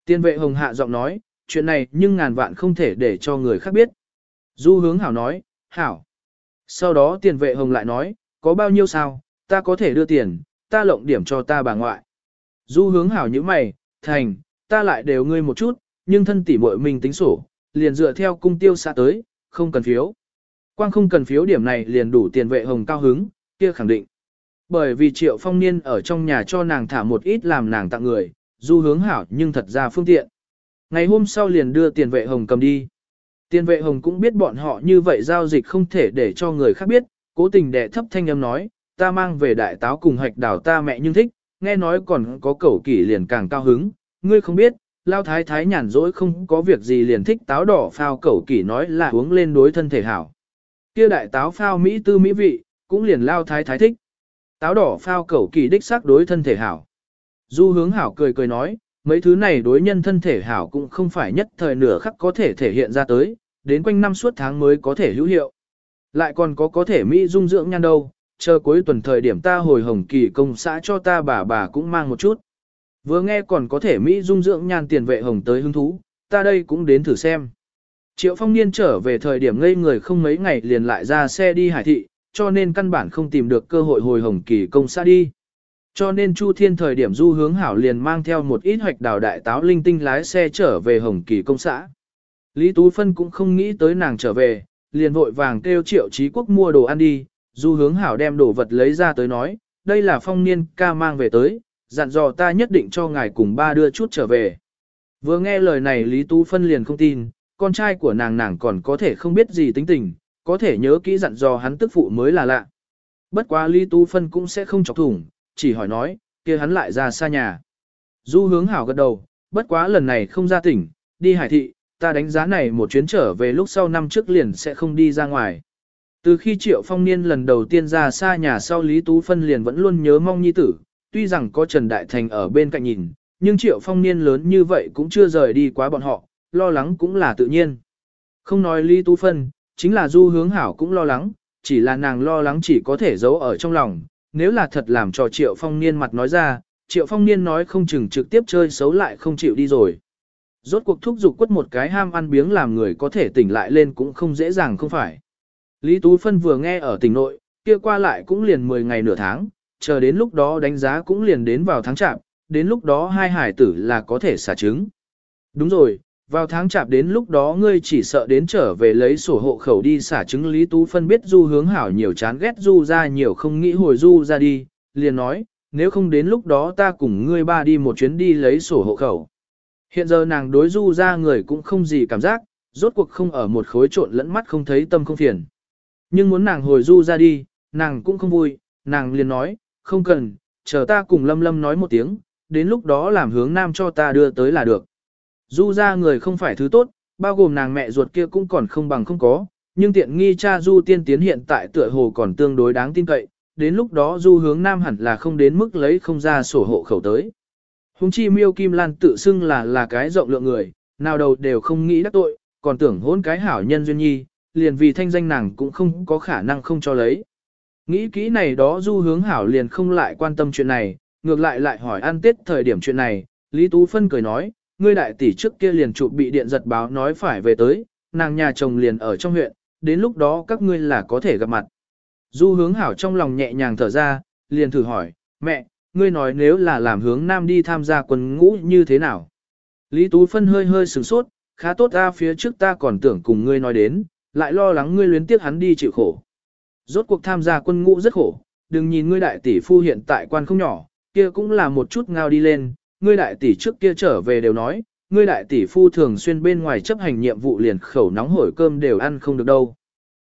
Tiền vệ hồng hạ giọng nói, chuyện này nhưng ngàn vạn không thể để cho người khác biết. Du hướng hảo nói, hảo. Sau đó tiền vệ hồng lại nói, có bao nhiêu sao, ta có thể đưa tiền, ta lộng điểm cho ta bà ngoại. Du hướng hảo như mày, thành, ta lại đều ngươi một chút, nhưng thân tỷ muội mình tính sổ, liền dựa theo cung tiêu xã tới, không cần phiếu. Quang không cần phiếu điểm này liền đủ tiền vệ hồng cao hứng, kia khẳng định. Bởi vì triệu phong niên ở trong nhà cho nàng thả một ít làm nàng tặng người, du hướng hảo nhưng thật ra phương tiện. Ngày hôm sau liền đưa tiền vệ hồng cầm đi. Tiền vệ hồng cũng biết bọn họ như vậy giao dịch không thể để cho người khác biết, cố tình đệ thấp thanh âm nói, ta mang về đại táo cùng hạch đảo ta mẹ nhưng thích, nghe nói còn có cẩu kỷ liền càng cao hứng, ngươi không biết, lao thái thái nhàn rỗi không có việc gì liền thích táo đỏ phao cẩu kỷ nói là uống lên đối thân thể hảo. Kia đại táo phao mỹ tư mỹ vị, cũng liền lao thái thái thích. Táo đỏ phao cẩu kỷ đích xác đối thân thể hảo. Du hướng hảo cười cười nói, mấy thứ này đối nhân thân thể hảo cũng không phải nhất thời nửa khắc có thể thể hiện ra tới, đến quanh năm suốt tháng mới có thể hữu hiệu. Lại còn có có thể Mỹ dung dưỡng nhan đâu, chờ cuối tuần thời điểm ta hồi hồng kỳ công xã cho ta bà bà cũng mang một chút. Vừa nghe còn có thể Mỹ dung dưỡng nhan tiền vệ hồng tới hứng thú, ta đây cũng đến thử xem. Triệu phong niên trở về thời điểm ngây người không mấy ngày liền lại ra xe đi hải thị, cho nên căn bản không tìm được cơ hội hồi hồng kỳ công xã đi. Cho nên Chu Thiên thời điểm du hướng hảo liền mang theo một ít hoạch đào đại táo linh tinh lái xe trở về hồng kỳ công xã. Lý Tú Phân cũng không nghĩ tới nàng trở về, liền vội vàng kêu triệu trí quốc mua đồ ăn đi, du hướng hảo đem đồ vật lấy ra tới nói, đây là phong niên ca mang về tới, dặn dò ta nhất định cho ngài cùng ba đưa chút trở về. Vừa nghe lời này Lý Tú Phân liền không tin, con trai của nàng nàng còn có thể không biết gì tính tình, có thể nhớ kỹ dặn dò hắn tức phụ mới là lạ. Bất quá Lý Tú Phân cũng sẽ không chọc thủng, chỉ hỏi nói, kia hắn lại ra xa nhà. Du hướng hảo gật đầu, bất quá lần này không ra tỉnh, đi hải thị, ta đánh giá này một chuyến trở về lúc sau năm trước liền sẽ không đi ra ngoài. Từ khi Triệu Phong Niên lần đầu tiên ra xa nhà sau Lý Tú Phân liền vẫn luôn nhớ mong nhi tử, tuy rằng có Trần Đại Thành ở bên cạnh nhìn, nhưng Triệu Phong Niên lớn như vậy cũng chưa rời đi quá bọn họ, lo lắng cũng là tự nhiên. Không nói Lý Tú Phân, chính là Du Hướng Hảo cũng lo lắng, chỉ là nàng lo lắng chỉ có thể giấu ở trong lòng, nếu là thật làm cho Triệu Phong Niên mặt nói ra, Triệu Phong Niên nói không chừng trực tiếp chơi xấu lại không chịu đi rồi. Rốt cuộc thúc giục quất một cái ham ăn biếng làm người có thể tỉnh lại lên cũng không dễ dàng không phải. Lý Tú Phân vừa nghe ở tỉnh nội, kia qua lại cũng liền 10 ngày nửa tháng, chờ đến lúc đó đánh giá cũng liền đến vào tháng chạp, đến lúc đó hai hải tử là có thể xả trứng. Đúng rồi, vào tháng chạp đến lúc đó ngươi chỉ sợ đến trở về lấy sổ hộ khẩu đi xả trứng Lý Tú Phân biết Du hướng hảo nhiều chán ghét Du ra nhiều không nghĩ hồi Du ra đi, liền nói, nếu không đến lúc đó ta cùng ngươi ba đi một chuyến đi lấy sổ hộ khẩu. Hiện giờ nàng đối Du ra người cũng không gì cảm giác, rốt cuộc không ở một khối trộn lẫn mắt không thấy tâm không phiền. Nhưng muốn nàng hồi Du ra đi, nàng cũng không vui, nàng liền nói, không cần, chờ ta cùng Lâm Lâm nói một tiếng, đến lúc đó làm hướng nam cho ta đưa tới là được. Du ra người không phải thứ tốt, bao gồm nàng mẹ ruột kia cũng còn không bằng không có, nhưng tiện nghi cha Du tiên tiến hiện tại tựa hồ còn tương đối đáng tin cậy, đến lúc đó Du hướng nam hẳn là không đến mức lấy không ra sổ hộ khẩu tới. Hùng chi miêu kim lan tự xưng là là cái rộng lượng người, nào đầu đều không nghĩ đắc tội, còn tưởng hôn cái hảo nhân duyên nhi, liền vì thanh danh nàng cũng không có khả năng không cho lấy. Nghĩ kỹ này đó du hướng hảo liền không lại quan tâm chuyện này, ngược lại lại hỏi ăn tết thời điểm chuyện này, Lý Tú Phân cười nói, ngươi đại tỷ trước kia liền trụ bị điện giật báo nói phải về tới, nàng nhà chồng liền ở trong huyện, đến lúc đó các ngươi là có thể gặp mặt. Du hướng hảo trong lòng nhẹ nhàng thở ra, liền thử hỏi, mẹ, ngươi nói nếu là làm hướng nam đi tham gia quân ngũ như thế nào? Lý Tú Phân hơi hơi sửng sốt, khá tốt ra phía trước ta còn tưởng cùng ngươi nói đến, lại lo lắng ngươi luyến tiếc hắn đi chịu khổ. Rốt cuộc tham gia quân ngũ rất khổ, đừng nhìn ngươi đại tỷ phu hiện tại quan không nhỏ, kia cũng là một chút ngao đi lên, ngươi đại tỷ trước kia trở về đều nói, ngươi đại tỷ phu thường xuyên bên ngoài chấp hành nhiệm vụ liền khẩu nóng hổi cơm đều ăn không được đâu.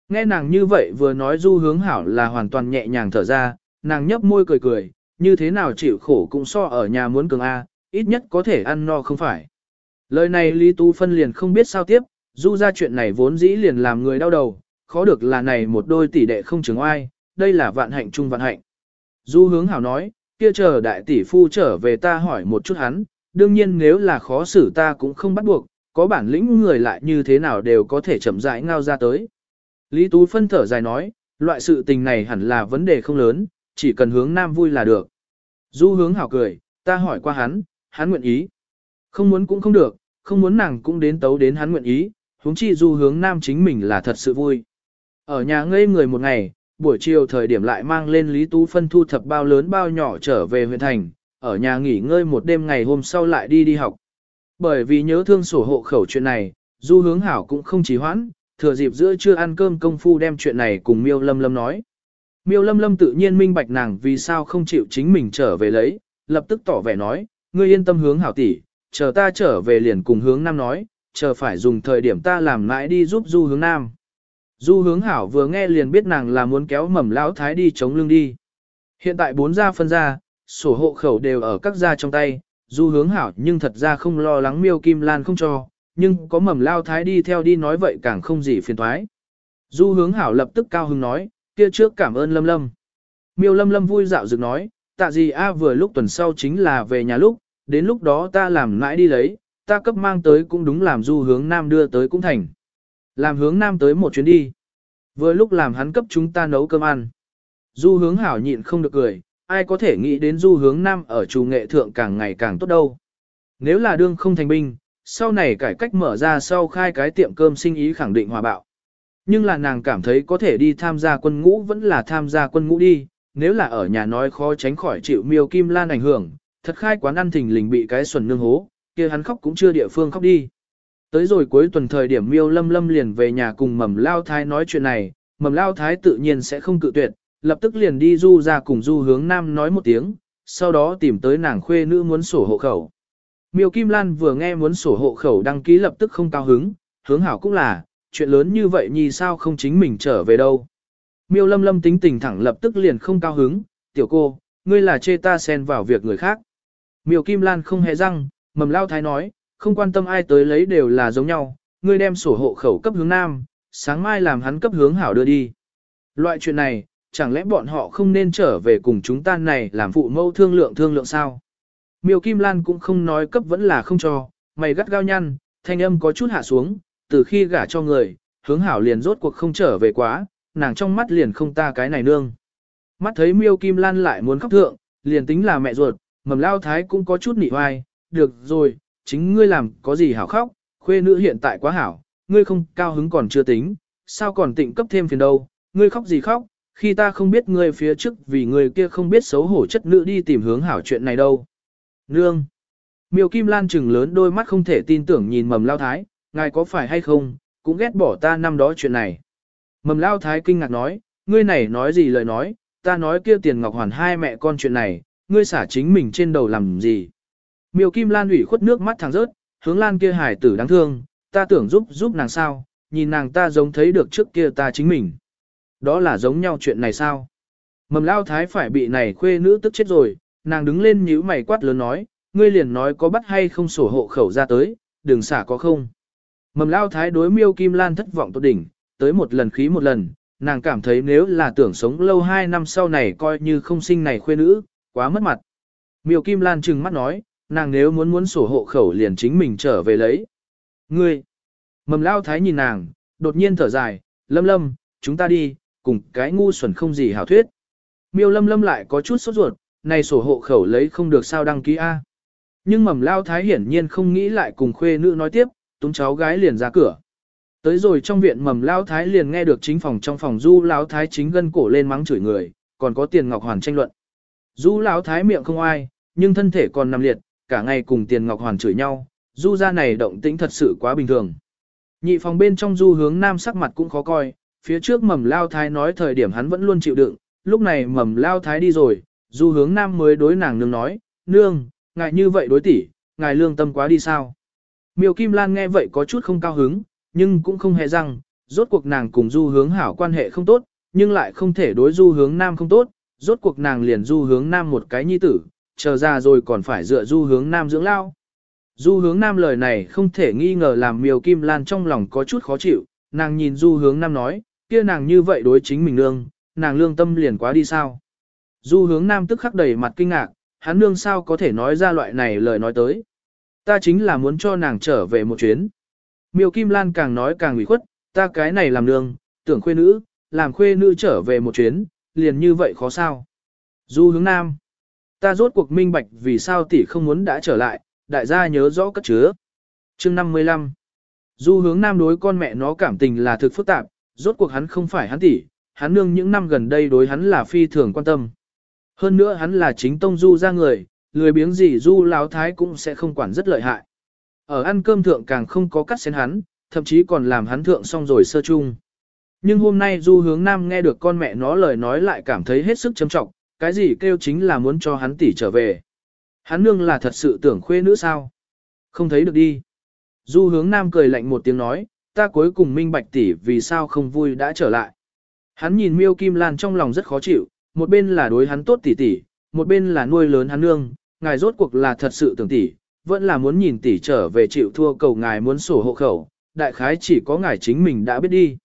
Nghe nàng như vậy vừa nói du hướng hảo là hoàn toàn nhẹ nhàng thở ra, nàng nhấp môi cười cười, như thế nào chịu khổ cũng so ở nhà muốn cường A, ít nhất có thể ăn no không phải. Lời này Lý tú Phân liền không biết sao tiếp, du ra chuyện này vốn dĩ liền làm người đau đầu, khó được là này một đôi tỷ đệ không chứng oai, đây là vạn hạnh chung vạn hạnh. Du hướng hảo nói, kia chờ đại tỷ phu trở về ta hỏi một chút hắn, đương nhiên nếu là khó xử ta cũng không bắt buộc, có bản lĩnh người lại như thế nào đều có thể chậm rãi ngao ra tới. Lý Tú phân thở dài nói, loại sự tình này hẳn là vấn đề không lớn, chỉ cần hướng nam vui là được. Du hướng hảo cười, ta hỏi qua hắn, hắn nguyện ý. Không muốn cũng không được, không muốn nàng cũng đến tấu đến hắn nguyện ý, huống chi du hướng nam chính mình là thật sự vui. Ở nhà ngây người một ngày, buổi chiều thời điểm lại mang lên Lý Tú Phân thu thập bao lớn bao nhỏ trở về huyện thành, ở nhà nghỉ ngơi một đêm ngày hôm sau lại đi đi học. Bởi vì nhớ thương sổ hộ khẩu chuyện này, Du Hướng Hảo cũng không trì hoãn, thừa dịp giữa trưa ăn cơm công phu đem chuyện này cùng Miêu Lâm Lâm nói. Miêu Lâm Lâm tự nhiên minh bạch nàng vì sao không chịu chính mình trở về lấy, lập tức tỏ vẻ nói, ngươi yên tâm hướng hảo tỷ, chờ ta trở về liền cùng hướng nam nói, chờ phải dùng thời điểm ta làm mãi đi giúp Du hướng nam. Du hướng hảo vừa nghe liền biết nàng là muốn kéo mầm lão thái đi chống lưng đi. Hiện tại bốn gia phân gia, sổ hộ khẩu đều ở các gia trong tay, du hướng hảo nhưng thật ra không lo lắng miêu kim lan không cho, nhưng có mầm lao thái đi theo đi nói vậy càng không gì phiền thoái. Du hướng hảo lập tức cao hứng nói, kia trước cảm ơn lâm lâm. Miêu lâm lâm vui dạo dựng nói, tạ gì a vừa lúc tuần sau chính là về nhà lúc, đến lúc đó ta làm mãi đi lấy, ta cấp mang tới cũng đúng làm du hướng nam đưa tới cũng thành. Làm hướng nam tới một chuyến đi. Vừa lúc làm hắn cấp chúng ta nấu cơm ăn. Du hướng hảo nhịn không được cười, ai có thể nghĩ đến du hướng nam ở chủ nghệ thượng càng ngày càng tốt đâu. Nếu là đương không thành binh, sau này cải cách mở ra sau khai cái tiệm cơm sinh ý khẳng định hòa bạo. Nhưng là nàng cảm thấy có thể đi tham gia quân ngũ vẫn là tham gia quân ngũ đi, nếu là ở nhà nói khó tránh khỏi chịu miêu kim lan ảnh hưởng, thật khai quán ăn thình lình bị cái xuẩn nương hố, kia hắn khóc cũng chưa địa phương khóc đi. Tới rồi cuối tuần thời điểm miêu lâm lâm liền về nhà cùng mầm lao thái nói chuyện này, mầm lao thái tự nhiên sẽ không cự tuyệt, lập tức liền đi du ra cùng du hướng nam nói một tiếng, sau đó tìm tới nàng khuê nữ muốn sổ hộ khẩu. Miêu Kim Lan vừa nghe muốn sổ hộ khẩu đăng ký lập tức không cao hứng, hướng hảo cũng là, chuyện lớn như vậy nhì sao không chính mình trở về đâu. Miêu Lâm Lâm tính tình thẳng lập tức liền không cao hứng, tiểu cô, ngươi là chê ta xen vào việc người khác. Miêu Kim Lan không hề răng, mầm lao thái nói, không quan tâm ai tới lấy đều là giống nhau, ngươi đem sổ hộ khẩu cấp hướng nam, sáng mai làm hắn cấp hướng hảo đưa đi. Loại chuyện này, chẳng lẽ bọn họ không nên trở về cùng chúng ta này làm phụ mâu thương lượng thương lượng sao? Miêu Kim Lan cũng không nói cấp vẫn là không cho, mày gắt gao nhăn, thanh âm có chút hạ xuống, từ khi gả cho người, hướng hảo liền rốt cuộc không trở về quá, nàng trong mắt liền không ta cái này nương. Mắt thấy Miêu Kim Lan lại muốn khóc thượng, liền tính là mẹ ruột, mầm lao thái cũng có chút nỉ hoai, được rồi, chính ngươi làm có gì hảo khóc, khuê nữ hiện tại quá hảo, ngươi không cao hứng còn chưa tính, sao còn tịnh cấp thêm phiền đâu, ngươi khóc gì khóc, khi ta không biết ngươi phía trước vì người kia không biết xấu hổ chất nữ đi tìm hướng hảo chuyện này đâu. Nương! Miêu Kim Lan trừng lớn đôi mắt không thể tin tưởng nhìn mầm lao thái, ngài có phải hay không, cũng ghét bỏ ta năm đó chuyện này. Mầm lao thái kinh ngạc nói, ngươi này nói gì lời nói, ta nói kia tiền ngọc hoàn hai mẹ con chuyện này, ngươi xả chính mình trên đầu làm gì. Miêu Kim Lan ủy khuất nước mắt thẳng rớt, hướng Lan kia hải tử đáng thương, ta tưởng giúp giúp nàng sao, nhìn nàng ta giống thấy được trước kia ta chính mình. Đó là giống nhau chuyện này sao? Mầm lao thái phải bị này khuê nữ tức chết rồi, nàng đứng lên nhíu mày quát lớn nói, ngươi liền nói có bắt hay không sổ hộ khẩu ra tới, đừng xả có không. Mầm lao thái đối miêu kim lan thất vọng tốt đỉnh, tới một lần khí một lần, nàng cảm thấy nếu là tưởng sống lâu hai năm sau này coi như không sinh này khuê nữ, quá mất mặt. Miêu kim lan trừng mắt nói, nàng nếu muốn muốn sổ hộ khẩu liền chính mình trở về lấy. Ngươi! Mầm lao thái nhìn nàng, đột nhiên thở dài, lâm lâm, chúng ta đi, cùng cái ngu xuẩn không gì hảo thuyết. Miêu lâm lâm lại có chút sốt ruột, này sổ hộ khẩu lấy không được sao đăng ký A. Nhưng mầm lao thái hiển nhiên không nghĩ lại cùng khuê nữ nói tiếp, túng cháu gái liền ra cửa. Tới rồi trong viện mầm lao thái liền nghe được chính phòng trong phòng du lao thái chính gân cổ lên mắng chửi người, còn có tiền ngọc hoàn tranh luận. Du lao thái miệng không ai, nhưng thân thể còn nằm liệt, cả ngày cùng tiền ngọc hoàn chửi nhau, du ra này động tĩnh thật sự quá bình thường. Nhị phòng bên trong du hướng nam sắc mặt cũng khó coi, phía trước mầm lao thái nói thời điểm hắn vẫn luôn chịu đựng, lúc này mầm lao thái đi rồi, du hướng nam mới đối nàng nương nói, nương, ngài như vậy đối tỷ, ngài lương tâm quá đi sao. Miêu Kim Lan nghe vậy có chút không cao hứng, nhưng cũng không hề rằng. rốt cuộc nàng cùng du hướng hảo quan hệ không tốt, nhưng lại không thể đối du hướng nam không tốt, rốt cuộc nàng liền du hướng nam một cái nhi tử, chờ ra rồi còn phải dựa du hướng nam dưỡng lao. Du hướng nam lời này không thể nghi ngờ làm miêu kim lan trong lòng có chút khó chịu, nàng nhìn du hướng nam nói, kia nàng như vậy đối chính mình nương, nàng lương tâm liền quá đi sao. Du hướng nam tức khắc đầy mặt kinh ngạc, hắn nương sao có thể nói ra loại này lời nói tới. Ta chính là muốn cho nàng trở về một chuyến. Miêu Kim Lan càng nói càng ủy khuất, ta cái này làm nương, tưởng khuê nữ, làm khuê nữ trở về một chuyến, liền như vậy khó sao. Du hướng nam. Ta rốt cuộc minh bạch vì sao tỷ không muốn đã trở lại, đại gia nhớ rõ cất chứa. Chương 55 Du hướng nam đối con mẹ nó cảm tình là thực phức tạp, rốt cuộc hắn không phải hắn tỷ, hắn nương những năm gần đây đối hắn là phi thường quan tâm. Hơn nữa hắn là chính tông du ra người, lười biếng gì du láo thái cũng sẽ không quản rất lợi hại. Ở ăn cơm thượng càng không có cắt xén hắn, thậm chí còn làm hắn thượng xong rồi sơ chung. Nhưng hôm nay du hướng nam nghe được con mẹ nó lời nói lại cảm thấy hết sức châm trọng, cái gì kêu chính là muốn cho hắn tỷ trở về. Hắn nương là thật sự tưởng khuê nữ sao? Không thấy được đi. Du hướng nam cười lạnh một tiếng nói, ta cuối cùng minh bạch tỷ vì sao không vui đã trở lại. Hắn nhìn miêu kim lan trong lòng rất khó chịu, một bên là đối hắn tốt tỷ tỷ, một bên là nuôi lớn hắn nương, ngài rốt cuộc là thật sự tưởng tỷ, vẫn là muốn nhìn tỷ trở về chịu thua cầu ngài muốn sổ hộ khẩu, đại khái chỉ có ngài chính mình đã biết đi.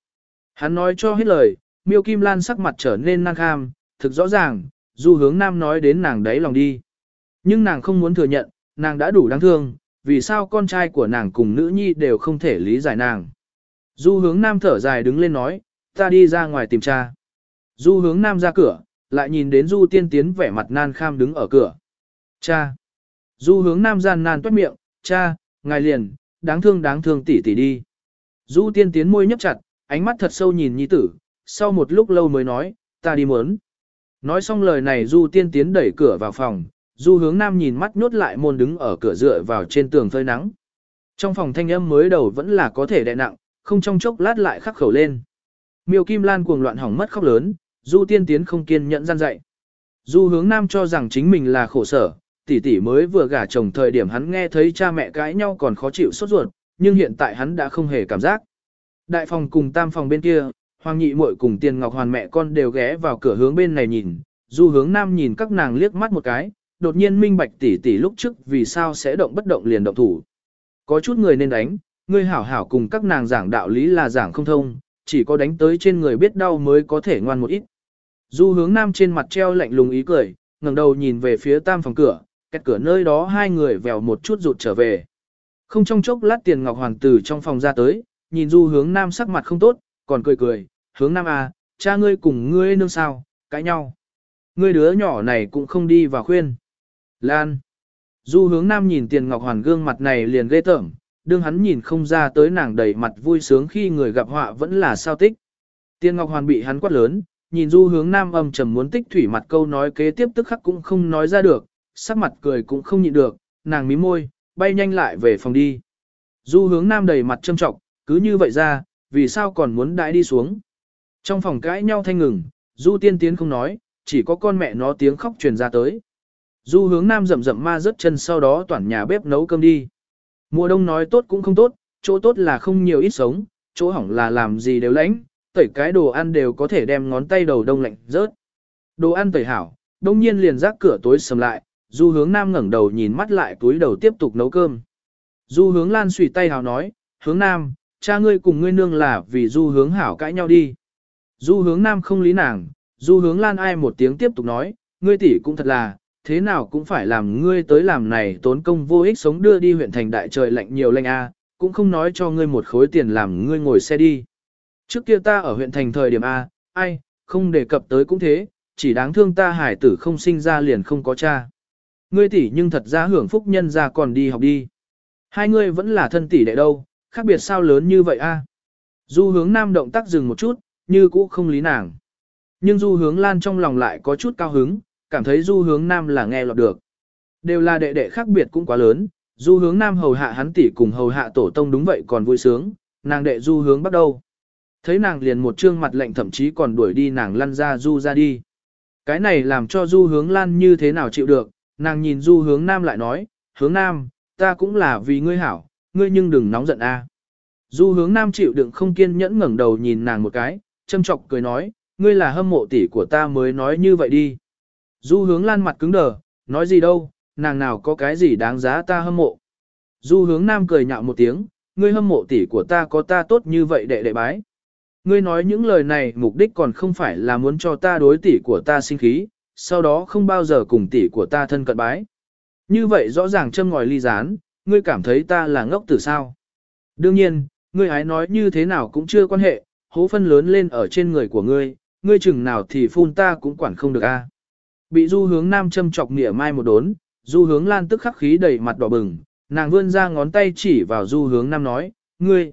Hắn nói cho hết lời, miêu kim lan sắc mặt trở nên năng kham, thực rõ ràng, du hướng nam nói đến nàng đấy lòng đi. Nhưng nàng không muốn thừa nhận, nàng đã đủ đáng thương, vì sao con trai của nàng cùng nữ nhi đều không thể lý giải nàng. Du hướng nam thở dài đứng lên nói, ta đi ra ngoài tìm cha. Du hướng nam ra cửa, lại nhìn đến du tiên tiến vẻ mặt nan kham đứng ở cửa. Cha. Du hướng nam gian nan toát miệng, cha, ngài liền, đáng thương đáng thương tỷ tỷ đi. Du tiên tiến môi nhấp chặt, ánh mắt thật sâu nhìn nhi tử, sau một lúc lâu mới nói, ta đi muốn. Nói xong lời này du tiên tiến đẩy cửa vào phòng, du hướng nam nhìn mắt nhốt lại môn đứng ở cửa dựa vào trên tường phơi nắng. Trong phòng thanh âm mới đầu vẫn là có thể đè nặng, không trong chốc lát lại khắc khẩu lên. Miêu Kim Lan cuồng loạn hỏng mất khóc lớn, Du Tiên Tiến không kiên nhẫn gian dạy. Du hướng nam cho rằng chính mình là khổ sở, tỷ tỷ mới vừa gả chồng thời điểm hắn nghe thấy cha mẹ cãi nhau còn khó chịu sốt ruột, nhưng hiện tại hắn đã không hề cảm giác. Đại phòng cùng tam phòng bên kia, Hoàng nhị muội cùng Tiền Ngọc Hoàn mẹ con đều ghé vào cửa hướng bên này nhìn, Du hướng nam nhìn các nàng liếc mắt một cái, đột nhiên minh bạch tỷ tỷ lúc trước vì sao sẽ động bất động liền động thủ. Có chút người nên đánh, ngươi hảo hảo cùng các nàng giảng đạo lý là giảng không thông, chỉ có đánh tới trên người biết đau mới có thể ngoan một ít. Du hướng nam trên mặt treo lạnh lùng ý cười, ngẩng đầu nhìn về phía tam phòng cửa, kẹt cửa nơi đó hai người vèo một chút rụt trở về. Không trong chốc lát tiền ngọc hoàng tử trong phòng ra tới, nhìn du hướng nam sắc mặt không tốt, còn cười cười, hướng nam à, cha ngươi cùng ngươi nương sao, cãi nhau. Ngươi đứa nhỏ này cũng không đi và khuyên. Lan. Du hướng nam nhìn tiền ngọc hoàn gương mặt này liền ghê tởm, đương hắn nhìn không ra tới nàng đầy mặt vui sướng khi người gặp họa vẫn là sao tích. Tiền ngọc hoàn bị hắn quát lớn, nhìn du hướng nam âm trầm muốn tích thủy mặt câu nói kế tiếp tức khắc cũng không nói ra được, sắc mặt cười cũng không nhịn được, nàng mím môi, bay nhanh lại về phòng đi. Du hướng nam đầy mặt trâm trọng, cứ như vậy ra, vì sao còn muốn đãi đi xuống. Trong phòng cãi nhau thanh ngừng, du tiên tiến không nói, chỉ có con mẹ nó tiếng khóc truyền ra tới. Du hướng nam rậm rậm ma rớt chân sau đó toàn nhà bếp nấu cơm đi. Mùa đông nói tốt cũng không tốt, chỗ tốt là không nhiều ít sống, chỗ hỏng là làm gì đều lãnh, tẩy cái đồ ăn đều có thể đem ngón tay đầu đông lạnh rớt. Đồ ăn tẩy hảo, đông nhiên liền rác cửa tối sầm lại, du hướng nam ngẩng đầu nhìn mắt lại túi đầu tiếp tục nấu cơm. Du hướng lan xùy tay hào nói, hướng nam, cha ngươi cùng ngươi nương là vì du hướng hảo cãi nhau đi. Du hướng nam không lý nàng, du hướng lan ai một tiếng tiếp tục nói, ngươi tỷ cũng thật là, thế nào cũng phải làm ngươi tới làm này tốn công vô ích sống đưa đi huyện thành đại trời lạnh nhiều lạnh a, cũng không nói cho ngươi một khối tiền làm ngươi ngồi xe đi. Trước kia ta ở huyện thành thời điểm A, ai, không đề cập tới cũng thế, chỉ đáng thương ta hải tử không sinh ra liền không có cha. Ngươi tỷ nhưng thật ra hưởng phúc nhân ra còn đi học đi. Hai ngươi vẫn là thân tỷ đệ đâu, khác biệt sao lớn như vậy a? Du hướng nam động tác dừng một chút, như cũ không lý nàng. Nhưng du hướng lan trong lòng lại có chút cao hứng, cảm thấy du hướng nam là nghe lọt được. Đều là đệ đệ khác biệt cũng quá lớn, du hướng nam hầu hạ hắn tỷ cùng hầu hạ tổ tông đúng vậy còn vui sướng, nàng đệ du hướng bắt đầu. Thấy nàng liền một trương mặt lạnh thậm chí còn đuổi đi nàng lăn ra du ra đi. Cái này làm cho du hướng lan như thế nào chịu được, nàng nhìn du hướng nam lại nói, hướng nam, ta cũng là vì ngươi hảo, ngươi nhưng đừng nóng giận a. Du hướng nam chịu đựng không kiên nhẫn ngẩng đầu nhìn nàng một cái, châm chọc cười nói, ngươi là hâm mộ tỷ của ta mới nói như vậy đi. Du hướng lan mặt cứng đờ, nói gì đâu, nàng nào có cái gì đáng giá ta hâm mộ. Du hướng nam cười nhạo một tiếng, ngươi hâm mộ tỷ của ta có ta tốt như vậy đệ đệ bái. Ngươi nói những lời này mục đích còn không phải là muốn cho ta đối tỷ của ta sinh khí, sau đó không bao giờ cùng tỷ của ta thân cận bái. Như vậy rõ ràng châm ngòi ly gián, ngươi cảm thấy ta là ngốc tử sao. Đương nhiên, ngươi hái nói như thế nào cũng chưa quan hệ, hố phân lớn lên ở trên người của ngươi, ngươi chừng nào thì phun ta cũng quản không được a. Bị du hướng nam châm chọc nghĩa mai một đốn, du hướng lan tức khắc khí đầy mặt đỏ bừng, nàng vươn ra ngón tay chỉ vào du hướng nam nói, ngươi.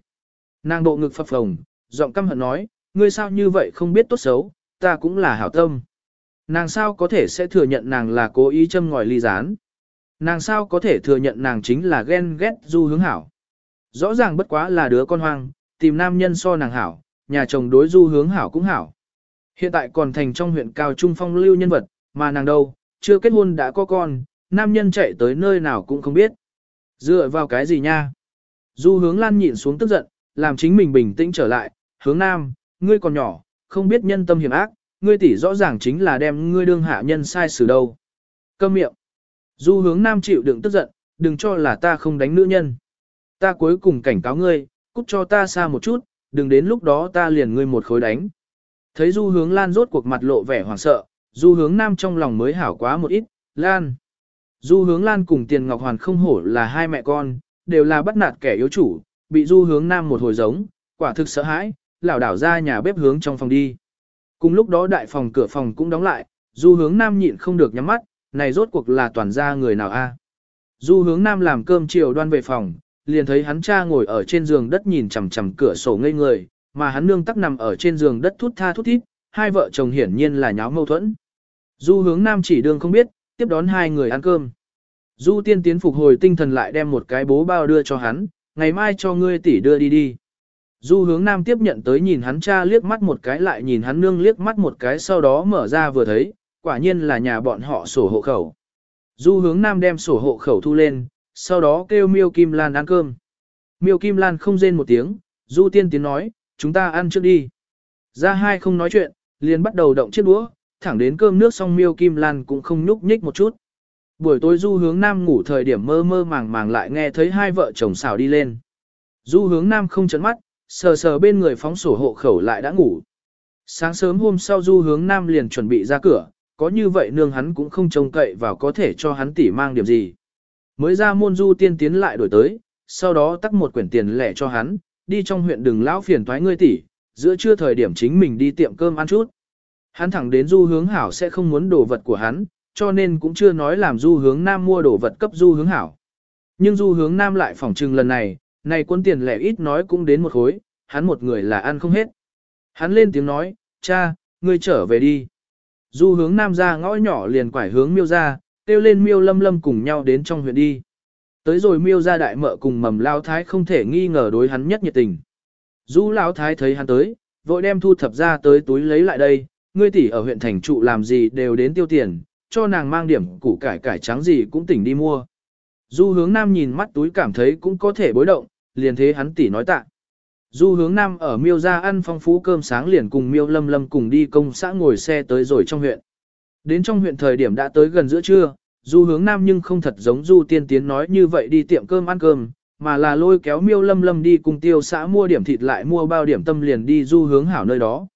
Nàng bộ ngực phập phồng, giọng căm hận nói, ngươi sao như vậy không biết tốt xấu, ta cũng là hảo tâm. Nàng sao có thể sẽ thừa nhận nàng là cố ý châm ngòi ly gián. Nàng sao có thể thừa nhận nàng chính là ghen ghét du hướng hảo. Rõ ràng bất quá là đứa con hoang, tìm nam nhân so nàng hảo, nhà chồng đối du hướng hảo cũng hảo. Hiện tại còn thành trong huyện cao trung phong lưu nhân vật, mà nàng đâu, chưa kết hôn đã có con, nam nhân chạy tới nơi nào cũng không biết. Dựa vào cái gì nha? Du hướng lan nhịn xuống tức giận, làm chính mình bình tĩnh trở lại, hướng nam, ngươi còn nhỏ, không biết nhân tâm hiểm ác, ngươi tỷ rõ ràng chính là đem ngươi đương hạ nhân sai xử đâu. Câm miệng. Du hướng nam chịu đựng tức giận, đừng cho là ta không đánh nữ nhân. Ta cuối cùng cảnh cáo ngươi, cút cho ta xa một chút, đừng đến lúc đó ta liền ngươi một khối đánh. Thấy du hướng lan rốt cuộc mặt lộ vẻ hoảng sợ, du hướng nam trong lòng mới hảo quá một ít, lan. Du hướng lan cùng tiền ngọc hoàn không hổ là hai mẹ con, đều là bắt nạt kẻ yếu chủ, bị du hướng nam một hồi giống, quả thực sợ hãi, lảo đảo ra nhà bếp hướng trong phòng đi. Cùng lúc đó đại phòng cửa phòng cũng đóng lại, du hướng nam nhịn không được nhắm mắt, này rốt cuộc là toàn gia người nào a? Du hướng nam làm cơm chiều đoan về phòng, liền thấy hắn cha ngồi ở trên giường đất nhìn chằm chằm cửa sổ ngây người, mà hắn nương tắc nằm ở trên giường đất thút tha thút thít, hai vợ chồng hiển nhiên là nháo mâu thuẫn. Du hướng nam chỉ đường không biết, tiếp đón hai người ăn cơm. Du tiên tiến phục hồi tinh thần lại đem một cái bố bao đưa cho hắn, ngày mai cho ngươi tỷ đưa đi đi. Du hướng nam tiếp nhận tới nhìn hắn cha liếc mắt một cái lại nhìn hắn nương liếc mắt một cái sau đó mở ra vừa thấy, quả nhiên là nhà bọn họ sổ hộ khẩu. Du hướng nam đem sổ hộ khẩu thu lên, sau đó kêu miêu kim lan ăn cơm. Miêu kim lan không rên một tiếng, du tiên tiến nói, chúng ta ăn trước đi. Ra hai không nói chuyện, liền bắt đầu động chiếc đũa, thẳng đến cơm nước xong miêu kim lan cũng không nhúc nhích một chút. Buổi tối du hướng nam ngủ thời điểm mơ mơ màng màng lại nghe thấy hai vợ chồng xào đi lên. Du hướng nam không chấn mắt, sờ sờ bên người phóng sổ hộ khẩu lại đã ngủ. Sáng sớm hôm sau du hướng nam liền chuẩn bị ra cửa, có như vậy nương hắn cũng không trông cậy vào có thể cho hắn tỉ mang điểm gì. Mới ra môn du tiên tiến lại đổi tới, sau đó tắt một quyển tiền lẻ cho hắn, đi trong huyện đừng lão phiền thoái ngươi tỉ, giữa trưa thời điểm chính mình đi tiệm cơm ăn chút. Hắn thẳng đến du hướng hảo sẽ không muốn đồ vật của hắn, cho nên cũng chưa nói làm du hướng nam mua đồ vật cấp du hướng hảo. Nhưng du hướng nam lại phỏng trừng lần này, này quân tiền lẻ ít nói cũng đến một khối, hắn một người là ăn không hết. Hắn lên tiếng nói, cha, ngươi trở về đi. Du hướng nam ra ngõ nhỏ liền quải hướng miêu ra, kêu lên miêu lâm lâm cùng nhau đến trong huyện đi. Tới rồi miêu ra đại mợ cùng mầm lao thái không thể nghi ngờ đối hắn nhất nhiệt tình. Du lao thái thấy hắn tới, vội đem thu thập ra tới túi lấy lại đây, ngươi tỷ ở huyện thành trụ làm gì đều đến tiêu tiền, cho nàng mang điểm củ cải cải trắng gì cũng tỉnh đi mua. Du hướng nam nhìn mắt túi cảm thấy cũng có thể bối động, liền thế hắn tỉ nói tạ. Du hướng nam ở miêu ra ăn phong phú cơm sáng liền cùng miêu lâm lâm cùng đi công xã ngồi xe tới rồi trong huyện. Đến trong huyện thời điểm đã tới gần giữa trưa, du hướng nam nhưng không thật giống du tiên tiến nói như vậy đi tiệm cơm ăn cơm, mà là lôi kéo miêu lâm lâm đi cùng tiêu xã mua điểm thịt lại mua bao điểm tâm liền đi du hướng hảo nơi đó.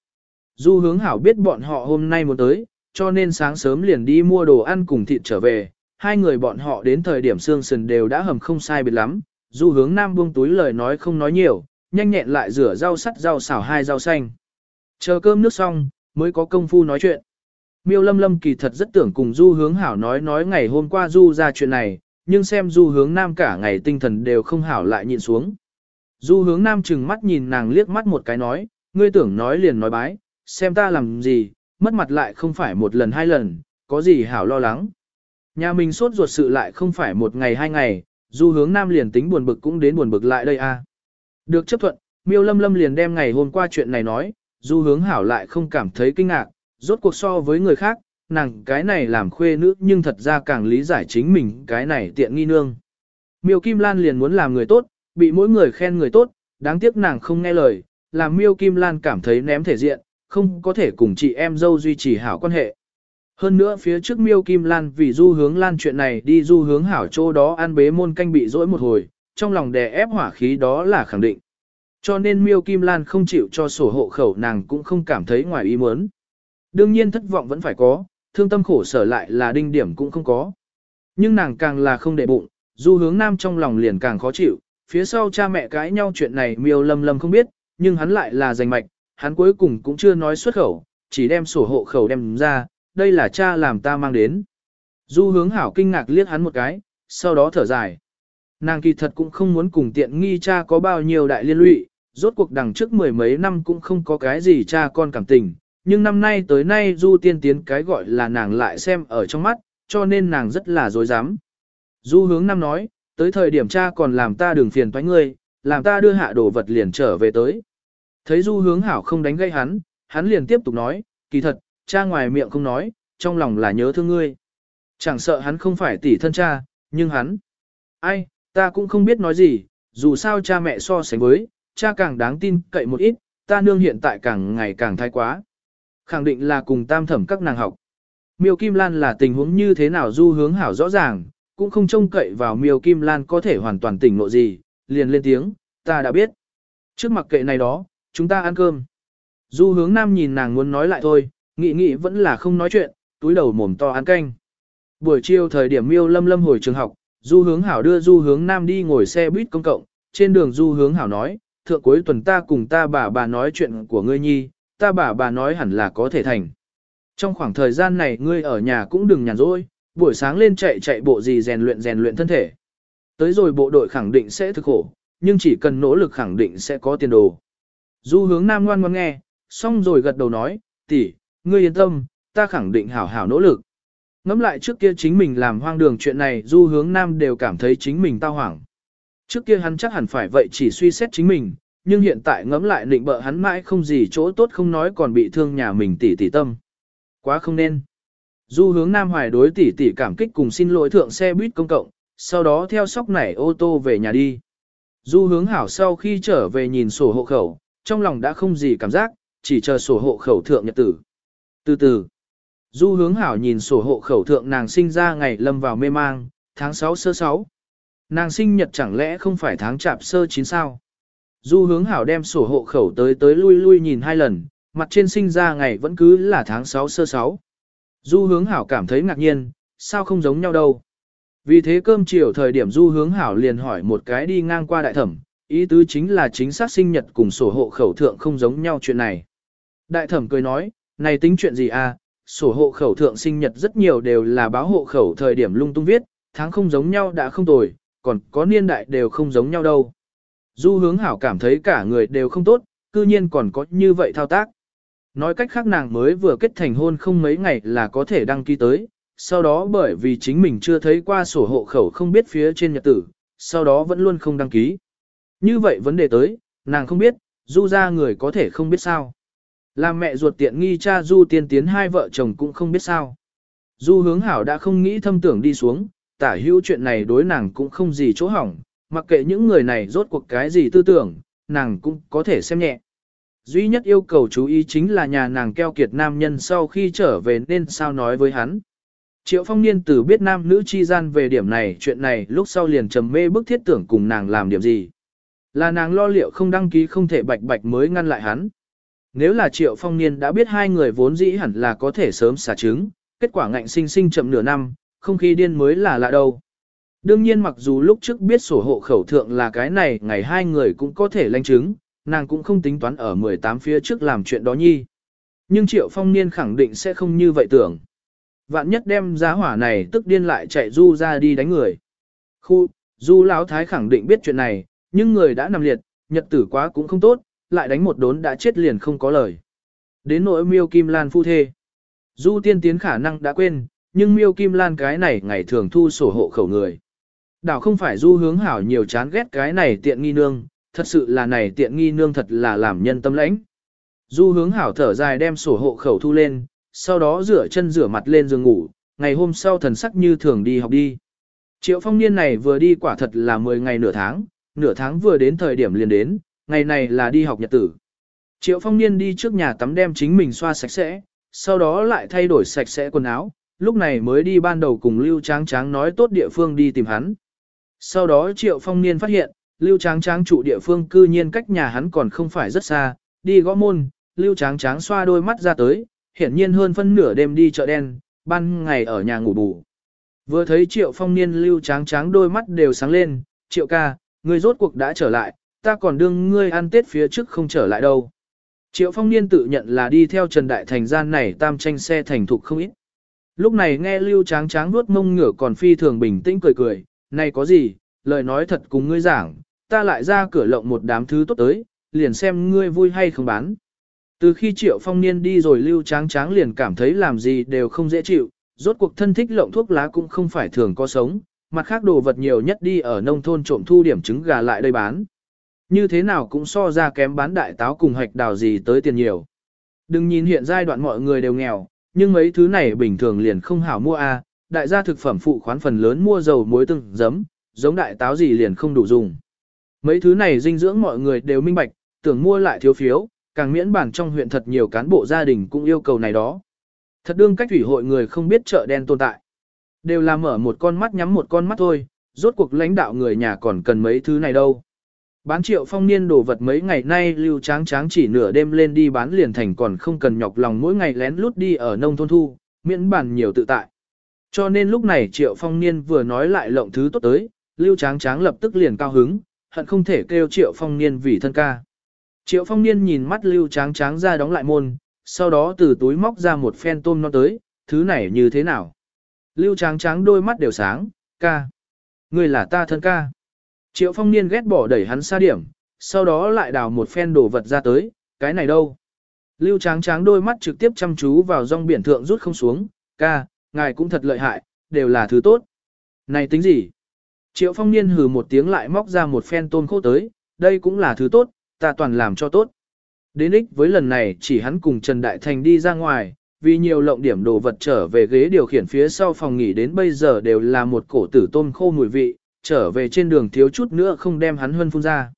Du hướng hảo biết bọn họ hôm nay muốn tới, cho nên sáng sớm liền đi mua đồ ăn cùng thịt trở về, hai người bọn họ đến thời điểm xương sườn đều đã hầm không sai biệt lắm, du hướng nam buông túi lời nói không nói nhiều, nhanh nhẹn lại rửa rau sắt rau xào hai rau xanh. Chờ cơm nước xong, mới có công phu nói chuyện. Miêu lâm lâm kỳ thật rất tưởng cùng du hướng hảo nói nói ngày hôm qua du ra chuyện này, nhưng xem du hướng nam cả ngày tinh thần đều không hảo lại nhịn xuống. Du hướng nam chừng mắt nhìn nàng liếc mắt một cái nói, ngươi tưởng nói liền nói bái, xem ta làm gì, mất mặt lại không phải một lần hai lần, có gì hảo lo lắng. Nhà mình sốt ruột sự lại không phải một ngày hai ngày, du hướng nam liền tính buồn bực cũng đến buồn bực lại đây a. Được chấp thuận, miêu lâm lâm liền đem ngày hôm qua chuyện này nói, du hướng hảo lại không cảm thấy kinh ngạc, rốt cuộc so với người khác, nàng cái này làm khuê nữ nhưng thật ra càng lý giải chính mình cái này tiện nghi nương. Miêu Kim Lan liền muốn làm người tốt, bị mỗi người khen người tốt, đáng tiếc nàng không nghe lời, làm Miêu Kim Lan cảm thấy ném thể diện, không có thể cùng chị em dâu duy trì hảo quan hệ. Hơn nữa phía trước Miêu Kim Lan vì du hướng lan chuyện này đi du hướng hảo chỗ đó ăn bế môn canh bị dỗi một hồi, trong lòng đè ép hỏa khí đó là khẳng định. Cho nên Miêu Kim Lan không chịu cho sổ hộ khẩu nàng cũng không cảm thấy ngoài ý muốn. Đương nhiên thất vọng vẫn phải có, thương tâm khổ sở lại là đinh điểm cũng không có. Nhưng nàng càng là không để bụng, du hướng nam trong lòng liền càng khó chịu, phía sau cha mẹ cãi nhau chuyện này miêu lâm lâm không biết, nhưng hắn lại là giành mạch, hắn cuối cùng cũng chưa nói xuất khẩu, chỉ đem sổ hộ khẩu đem ra, đây là cha làm ta mang đến. Du hướng hảo kinh ngạc liếc hắn một cái, sau đó thở dài. Nàng kỳ thật cũng không muốn cùng tiện nghi cha có bao nhiêu đại liên lụy, rốt cuộc đằng trước mười mấy năm cũng không có cái gì cha con cảm tình, nhưng năm nay tới nay du tiên tiến cái gọi là nàng lại xem ở trong mắt, cho nên nàng rất là dối dám. Du hướng năm nói, tới thời điểm cha còn làm ta đường phiền toái ngươi, làm ta đưa hạ đồ vật liền trở về tới. Thấy du hướng hảo không đánh gây hắn, hắn liền tiếp tục nói, kỳ thật, cha ngoài miệng không nói, trong lòng là nhớ thương ngươi. Chẳng sợ hắn không phải tỷ thân cha, nhưng hắn, ai, ta cũng không biết nói gì, dù sao cha mẹ so sánh với, cha càng đáng tin cậy một ít, ta nương hiện tại càng ngày càng thái quá. Khẳng định là cùng tam thẩm các nàng học. Miêu Kim Lan là tình huống như thế nào du hướng hảo rõ ràng, cũng không trông cậy vào Miêu Kim Lan có thể hoàn toàn tỉnh ngộ gì, liền lên tiếng, ta đã biết. Trước mặt kệ này đó, chúng ta ăn cơm. Du hướng nam nhìn nàng muốn nói lại thôi, nghĩ nghĩ vẫn là không nói chuyện, túi đầu mồm to ăn canh. Buổi chiều thời điểm miêu lâm lâm hồi trường học, du hướng hảo đưa du hướng nam đi ngồi xe buýt công cộng, trên đường du hướng hảo nói, thượng cuối tuần ta cùng ta bà bà nói chuyện của ngươi nhi, ta bà bà nói hẳn là có thể thành. Trong khoảng thời gian này ngươi ở nhà cũng đừng nhàn rỗi, buổi sáng lên chạy chạy bộ gì rèn luyện rèn luyện thân thể. Tới rồi bộ đội khẳng định sẽ thực khổ, nhưng chỉ cần nỗ lực khẳng định sẽ có tiền đồ. Du hướng nam ngoan ngoan nghe, xong rồi gật đầu nói, tỷ, ngươi yên tâm, ta khẳng định hảo hảo nỗ lực. Ngắm lại trước kia chính mình làm hoang đường chuyện này du hướng nam đều cảm thấy chính mình tao hoảng. Trước kia hắn chắc hẳn phải vậy chỉ suy xét chính mình, nhưng hiện tại ngẫm lại định bợ hắn mãi không gì chỗ tốt không nói còn bị thương nhà mình tỷ tỷ tâm. Quá không nên. Du hướng Nam Hoài đối tỷ tỷ cảm kích cùng xin lỗi thượng xe buýt công cộng, sau đó theo sóc nảy ô tô về nhà đi. Du hướng hảo sau khi trở về nhìn sổ hộ khẩu, trong lòng đã không gì cảm giác, chỉ chờ sổ hộ khẩu thượng nhật tử. Từ từ, du hướng hảo nhìn sổ hộ khẩu thượng nàng sinh ra ngày lâm vào mê mang, tháng 6 sơ 6. Nàng sinh nhật chẳng lẽ không phải tháng chạp sơ 9 sao? Du hướng hảo đem sổ hộ khẩu tới tới lui lui nhìn hai lần, mặt trên sinh ra ngày vẫn cứ là tháng 6 sơ 6. Du hướng hảo cảm thấy ngạc nhiên, sao không giống nhau đâu. Vì thế cơm chiều thời điểm du hướng hảo liền hỏi một cái đi ngang qua đại thẩm, ý tứ chính là chính xác sinh nhật cùng sổ hộ khẩu thượng không giống nhau chuyện này. Đại thẩm cười nói, này tính chuyện gì à, sổ hộ khẩu thượng sinh nhật rất nhiều đều là báo hộ khẩu thời điểm lung tung viết, tháng không giống nhau đã không tồi, còn có niên đại đều không giống nhau đâu. Du hướng hảo cảm thấy cả người đều không tốt, cư nhiên còn có như vậy thao tác. Nói cách khác nàng mới vừa kết thành hôn không mấy ngày là có thể đăng ký tới, sau đó bởi vì chính mình chưa thấy qua sổ hộ khẩu không biết phía trên nhật tử, sau đó vẫn luôn không đăng ký. Như vậy vấn đề tới, nàng không biết, du ra người có thể không biết sao. Làm mẹ ruột tiện nghi cha du tiên tiến hai vợ chồng cũng không biết sao. Du hướng hảo đã không nghĩ thâm tưởng đi xuống, tả hữu chuyện này đối nàng cũng không gì chỗ hỏng, mặc kệ những người này rốt cuộc cái gì tư tưởng, nàng cũng có thể xem nhẹ. Duy nhất yêu cầu chú ý chính là nhà nàng keo kiệt nam nhân sau khi trở về nên sao nói với hắn. Triệu phong niên từ biết nam nữ chi gian về điểm này chuyện này lúc sau liền trầm mê bức thiết tưởng cùng nàng làm điểm gì. Là nàng lo liệu không đăng ký không thể bạch bạch mới ngăn lại hắn. Nếu là triệu phong niên đã biết hai người vốn dĩ hẳn là có thể sớm xả trứng, kết quả ngạnh sinh sinh chậm nửa năm, không khí điên mới là lạ đâu. Đương nhiên mặc dù lúc trước biết sổ hộ khẩu thượng là cái này ngày hai người cũng có thể lanh chứng, nàng cũng không tính toán ở 18 phía trước làm chuyện đó nhi. Nhưng Triệu Phong Niên khẳng định sẽ không như vậy tưởng. Vạn nhất đem giá hỏa này tức điên lại chạy Du ra đi đánh người. Khu, Du Lão Thái khẳng định biết chuyện này, nhưng người đã nằm liệt, nhật tử quá cũng không tốt, lại đánh một đốn đã chết liền không có lời. Đến nỗi miêu Kim Lan phu thê. Du tiên tiến khả năng đã quên, nhưng miêu Kim Lan cái này ngày thường thu sổ hộ khẩu người. Đảo không phải du hướng hảo nhiều chán ghét cái này tiện nghi nương, thật sự là này tiện nghi nương thật là làm nhân tâm lãnh. Du hướng hảo thở dài đem sổ hộ khẩu thu lên, sau đó rửa chân rửa mặt lên giường ngủ, ngày hôm sau thần sắc như thường đi học đi. Triệu phong niên này vừa đi quả thật là 10 ngày nửa tháng, nửa tháng vừa đến thời điểm liền đến, ngày này là đi học nhật tử. Triệu phong niên đi trước nhà tắm đem chính mình xoa sạch sẽ, sau đó lại thay đổi sạch sẽ quần áo, lúc này mới đi ban đầu cùng Lưu Tráng Tráng nói tốt địa phương đi tìm hắn. Sau đó Triệu Phong Niên phát hiện, Lưu Tráng Tráng trụ địa phương cư nhiên cách nhà hắn còn không phải rất xa, đi gõ môn, Lưu Tráng Tráng xoa đôi mắt ra tới, hiển nhiên hơn phân nửa đêm đi chợ đen, ban ngày ở nhà ngủ bù. Vừa thấy Triệu Phong Niên Lưu Tráng Tráng đôi mắt đều sáng lên, Triệu ca, ngươi rốt cuộc đã trở lại, ta còn đương ngươi ăn tết phía trước không trở lại đâu. Triệu Phong Niên tự nhận là đi theo Trần Đại Thành gian này tam tranh xe thành thục không ít. Lúc này nghe Lưu Tráng Tráng nuốt mông ngửa còn phi thường bình tĩnh cười cười, này có gì, lời nói thật cùng ngươi giảng, ta lại ra cửa lộng một đám thứ tốt tới, liền xem ngươi vui hay không bán. Từ khi Triệu Phong Niên đi rồi Lưu Tráng Tráng liền cảm thấy làm gì đều không dễ chịu, rốt cuộc thân thích lộng thuốc lá cũng không phải thường có sống, mặt khác đồ vật nhiều nhất đi ở nông thôn trộm thu điểm trứng gà lại đây bán. Như thế nào cũng so ra kém bán đại táo cùng hạch đào gì tới tiền nhiều. Đừng nhìn hiện giai đoạn mọi người đều nghèo, nhưng mấy thứ này bình thường liền không hảo mua a, đại gia thực phẩm phụ khoán phần lớn mua dầu muối từng giấm, giống đại táo gì liền không đủ dùng. Mấy thứ này dinh dưỡng mọi người đều minh bạch, tưởng mua lại thiếu phiếu, càng miễn bản trong huyện thật nhiều cán bộ gia đình cũng yêu cầu này đó. Thật đương cách thủy hội người không biết chợ đen tồn tại. Đều là mở một con mắt nhắm một con mắt thôi, rốt cuộc lãnh đạo người nhà còn cần mấy thứ này đâu. Bán triệu phong niên đồ vật mấy ngày nay lưu tráng tráng chỉ nửa đêm lên đi bán liền thành còn không cần nhọc lòng mỗi ngày lén lút đi ở nông thôn thu, miễn bản nhiều tự tại. Cho nên lúc này triệu phong niên vừa nói lại lộng thứ tốt tới, lưu tráng tráng lập tức liền cao hứng, hận không thể kêu triệu phong niên vì thân ca. Triệu phong niên nhìn mắt lưu tráng tráng ra đóng lại môn, sau đó từ túi móc ra một phen tôm nó tới, thứ này như thế nào? Lưu tráng tráng đôi mắt đều sáng, ca. Người là ta thân ca. Triệu phong niên ghét bỏ đẩy hắn xa điểm, sau đó lại đào một phen đồ vật ra tới, cái này đâu? Lưu tráng tráng đôi mắt trực tiếp chăm chú vào rong biển thượng rút không xuống, ca, ngài cũng thật lợi hại, đều là thứ tốt. Này tính gì? Triệu phong niên hừ một tiếng lại móc ra một phen tôm khô tới, đây cũng là thứ tốt, ta toàn làm cho tốt. Đến ích với lần này chỉ hắn cùng Trần Đại Thành đi ra ngoài, vì nhiều lộng điểm đồ vật trở về ghế điều khiển phía sau phòng nghỉ đến bây giờ đều là một cổ tử tôm khô mùi vị, trở về trên đường thiếu chút nữa không đem hắn hơn phun ra.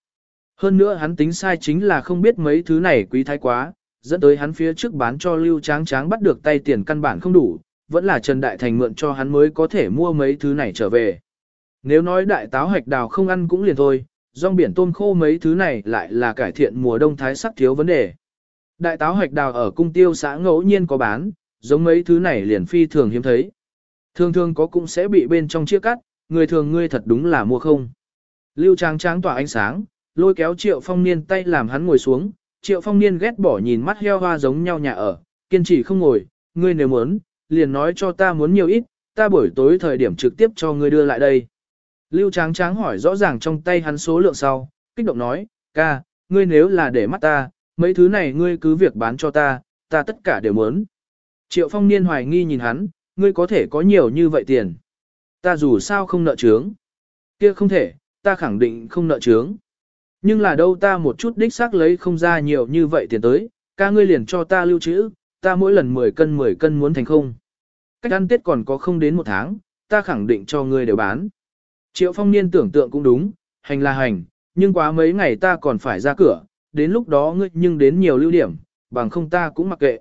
Hơn nữa hắn tính sai chính là không biết mấy thứ này quý thái quá, dẫn tới hắn phía trước bán cho Lưu Tráng Tráng bắt được tay tiền căn bản không đủ, vẫn là Trần Đại Thành mượn cho hắn mới có thể mua mấy thứ này trở về. Nếu nói đại táo hạch đào không ăn cũng liền thôi, rong biển tôm khô mấy thứ này lại là cải thiện mùa đông thái sắc thiếu vấn đề. Đại táo hạch đào ở cung tiêu xã ngẫu nhiên có bán, giống mấy thứ này liền phi thường hiếm thấy. Thường thường có cũng sẽ bị bên trong chia cắt, người thường ngươi thật đúng là mua không. Lưu Trang tráng tỏa ánh sáng, lôi kéo Triệu Phong Niên tay làm hắn ngồi xuống, Triệu Phong Niên ghét bỏ nhìn mắt heo hoa giống nhau nhà ở, kiên trì không ngồi, ngươi nếu muốn, liền nói cho ta muốn nhiều ít, ta buổi tối thời điểm trực tiếp cho ngươi đưa lại đây. Lưu Tráng Tráng hỏi rõ ràng trong tay hắn số lượng sau, kích động nói, ca, ngươi nếu là để mắt ta, mấy thứ này ngươi cứ việc bán cho ta, ta tất cả đều muốn. Triệu Phong Niên hoài nghi nhìn hắn, ngươi có thể có nhiều như vậy tiền. Ta dù sao không nợ trướng. Kia không thể, ta khẳng định không nợ trướng. Nhưng là đâu ta một chút đích xác lấy không ra nhiều như vậy tiền tới, ca ngươi liền cho ta lưu trữ, ta mỗi lần 10 cân 10 cân muốn thành không. Cách ăn tết còn có không đến một tháng, ta khẳng định cho ngươi đều bán. Triệu phong niên tưởng tượng cũng đúng, hành là hành, nhưng quá mấy ngày ta còn phải ra cửa, đến lúc đó ngươi nhưng đến nhiều lưu điểm, bằng không ta cũng mặc kệ.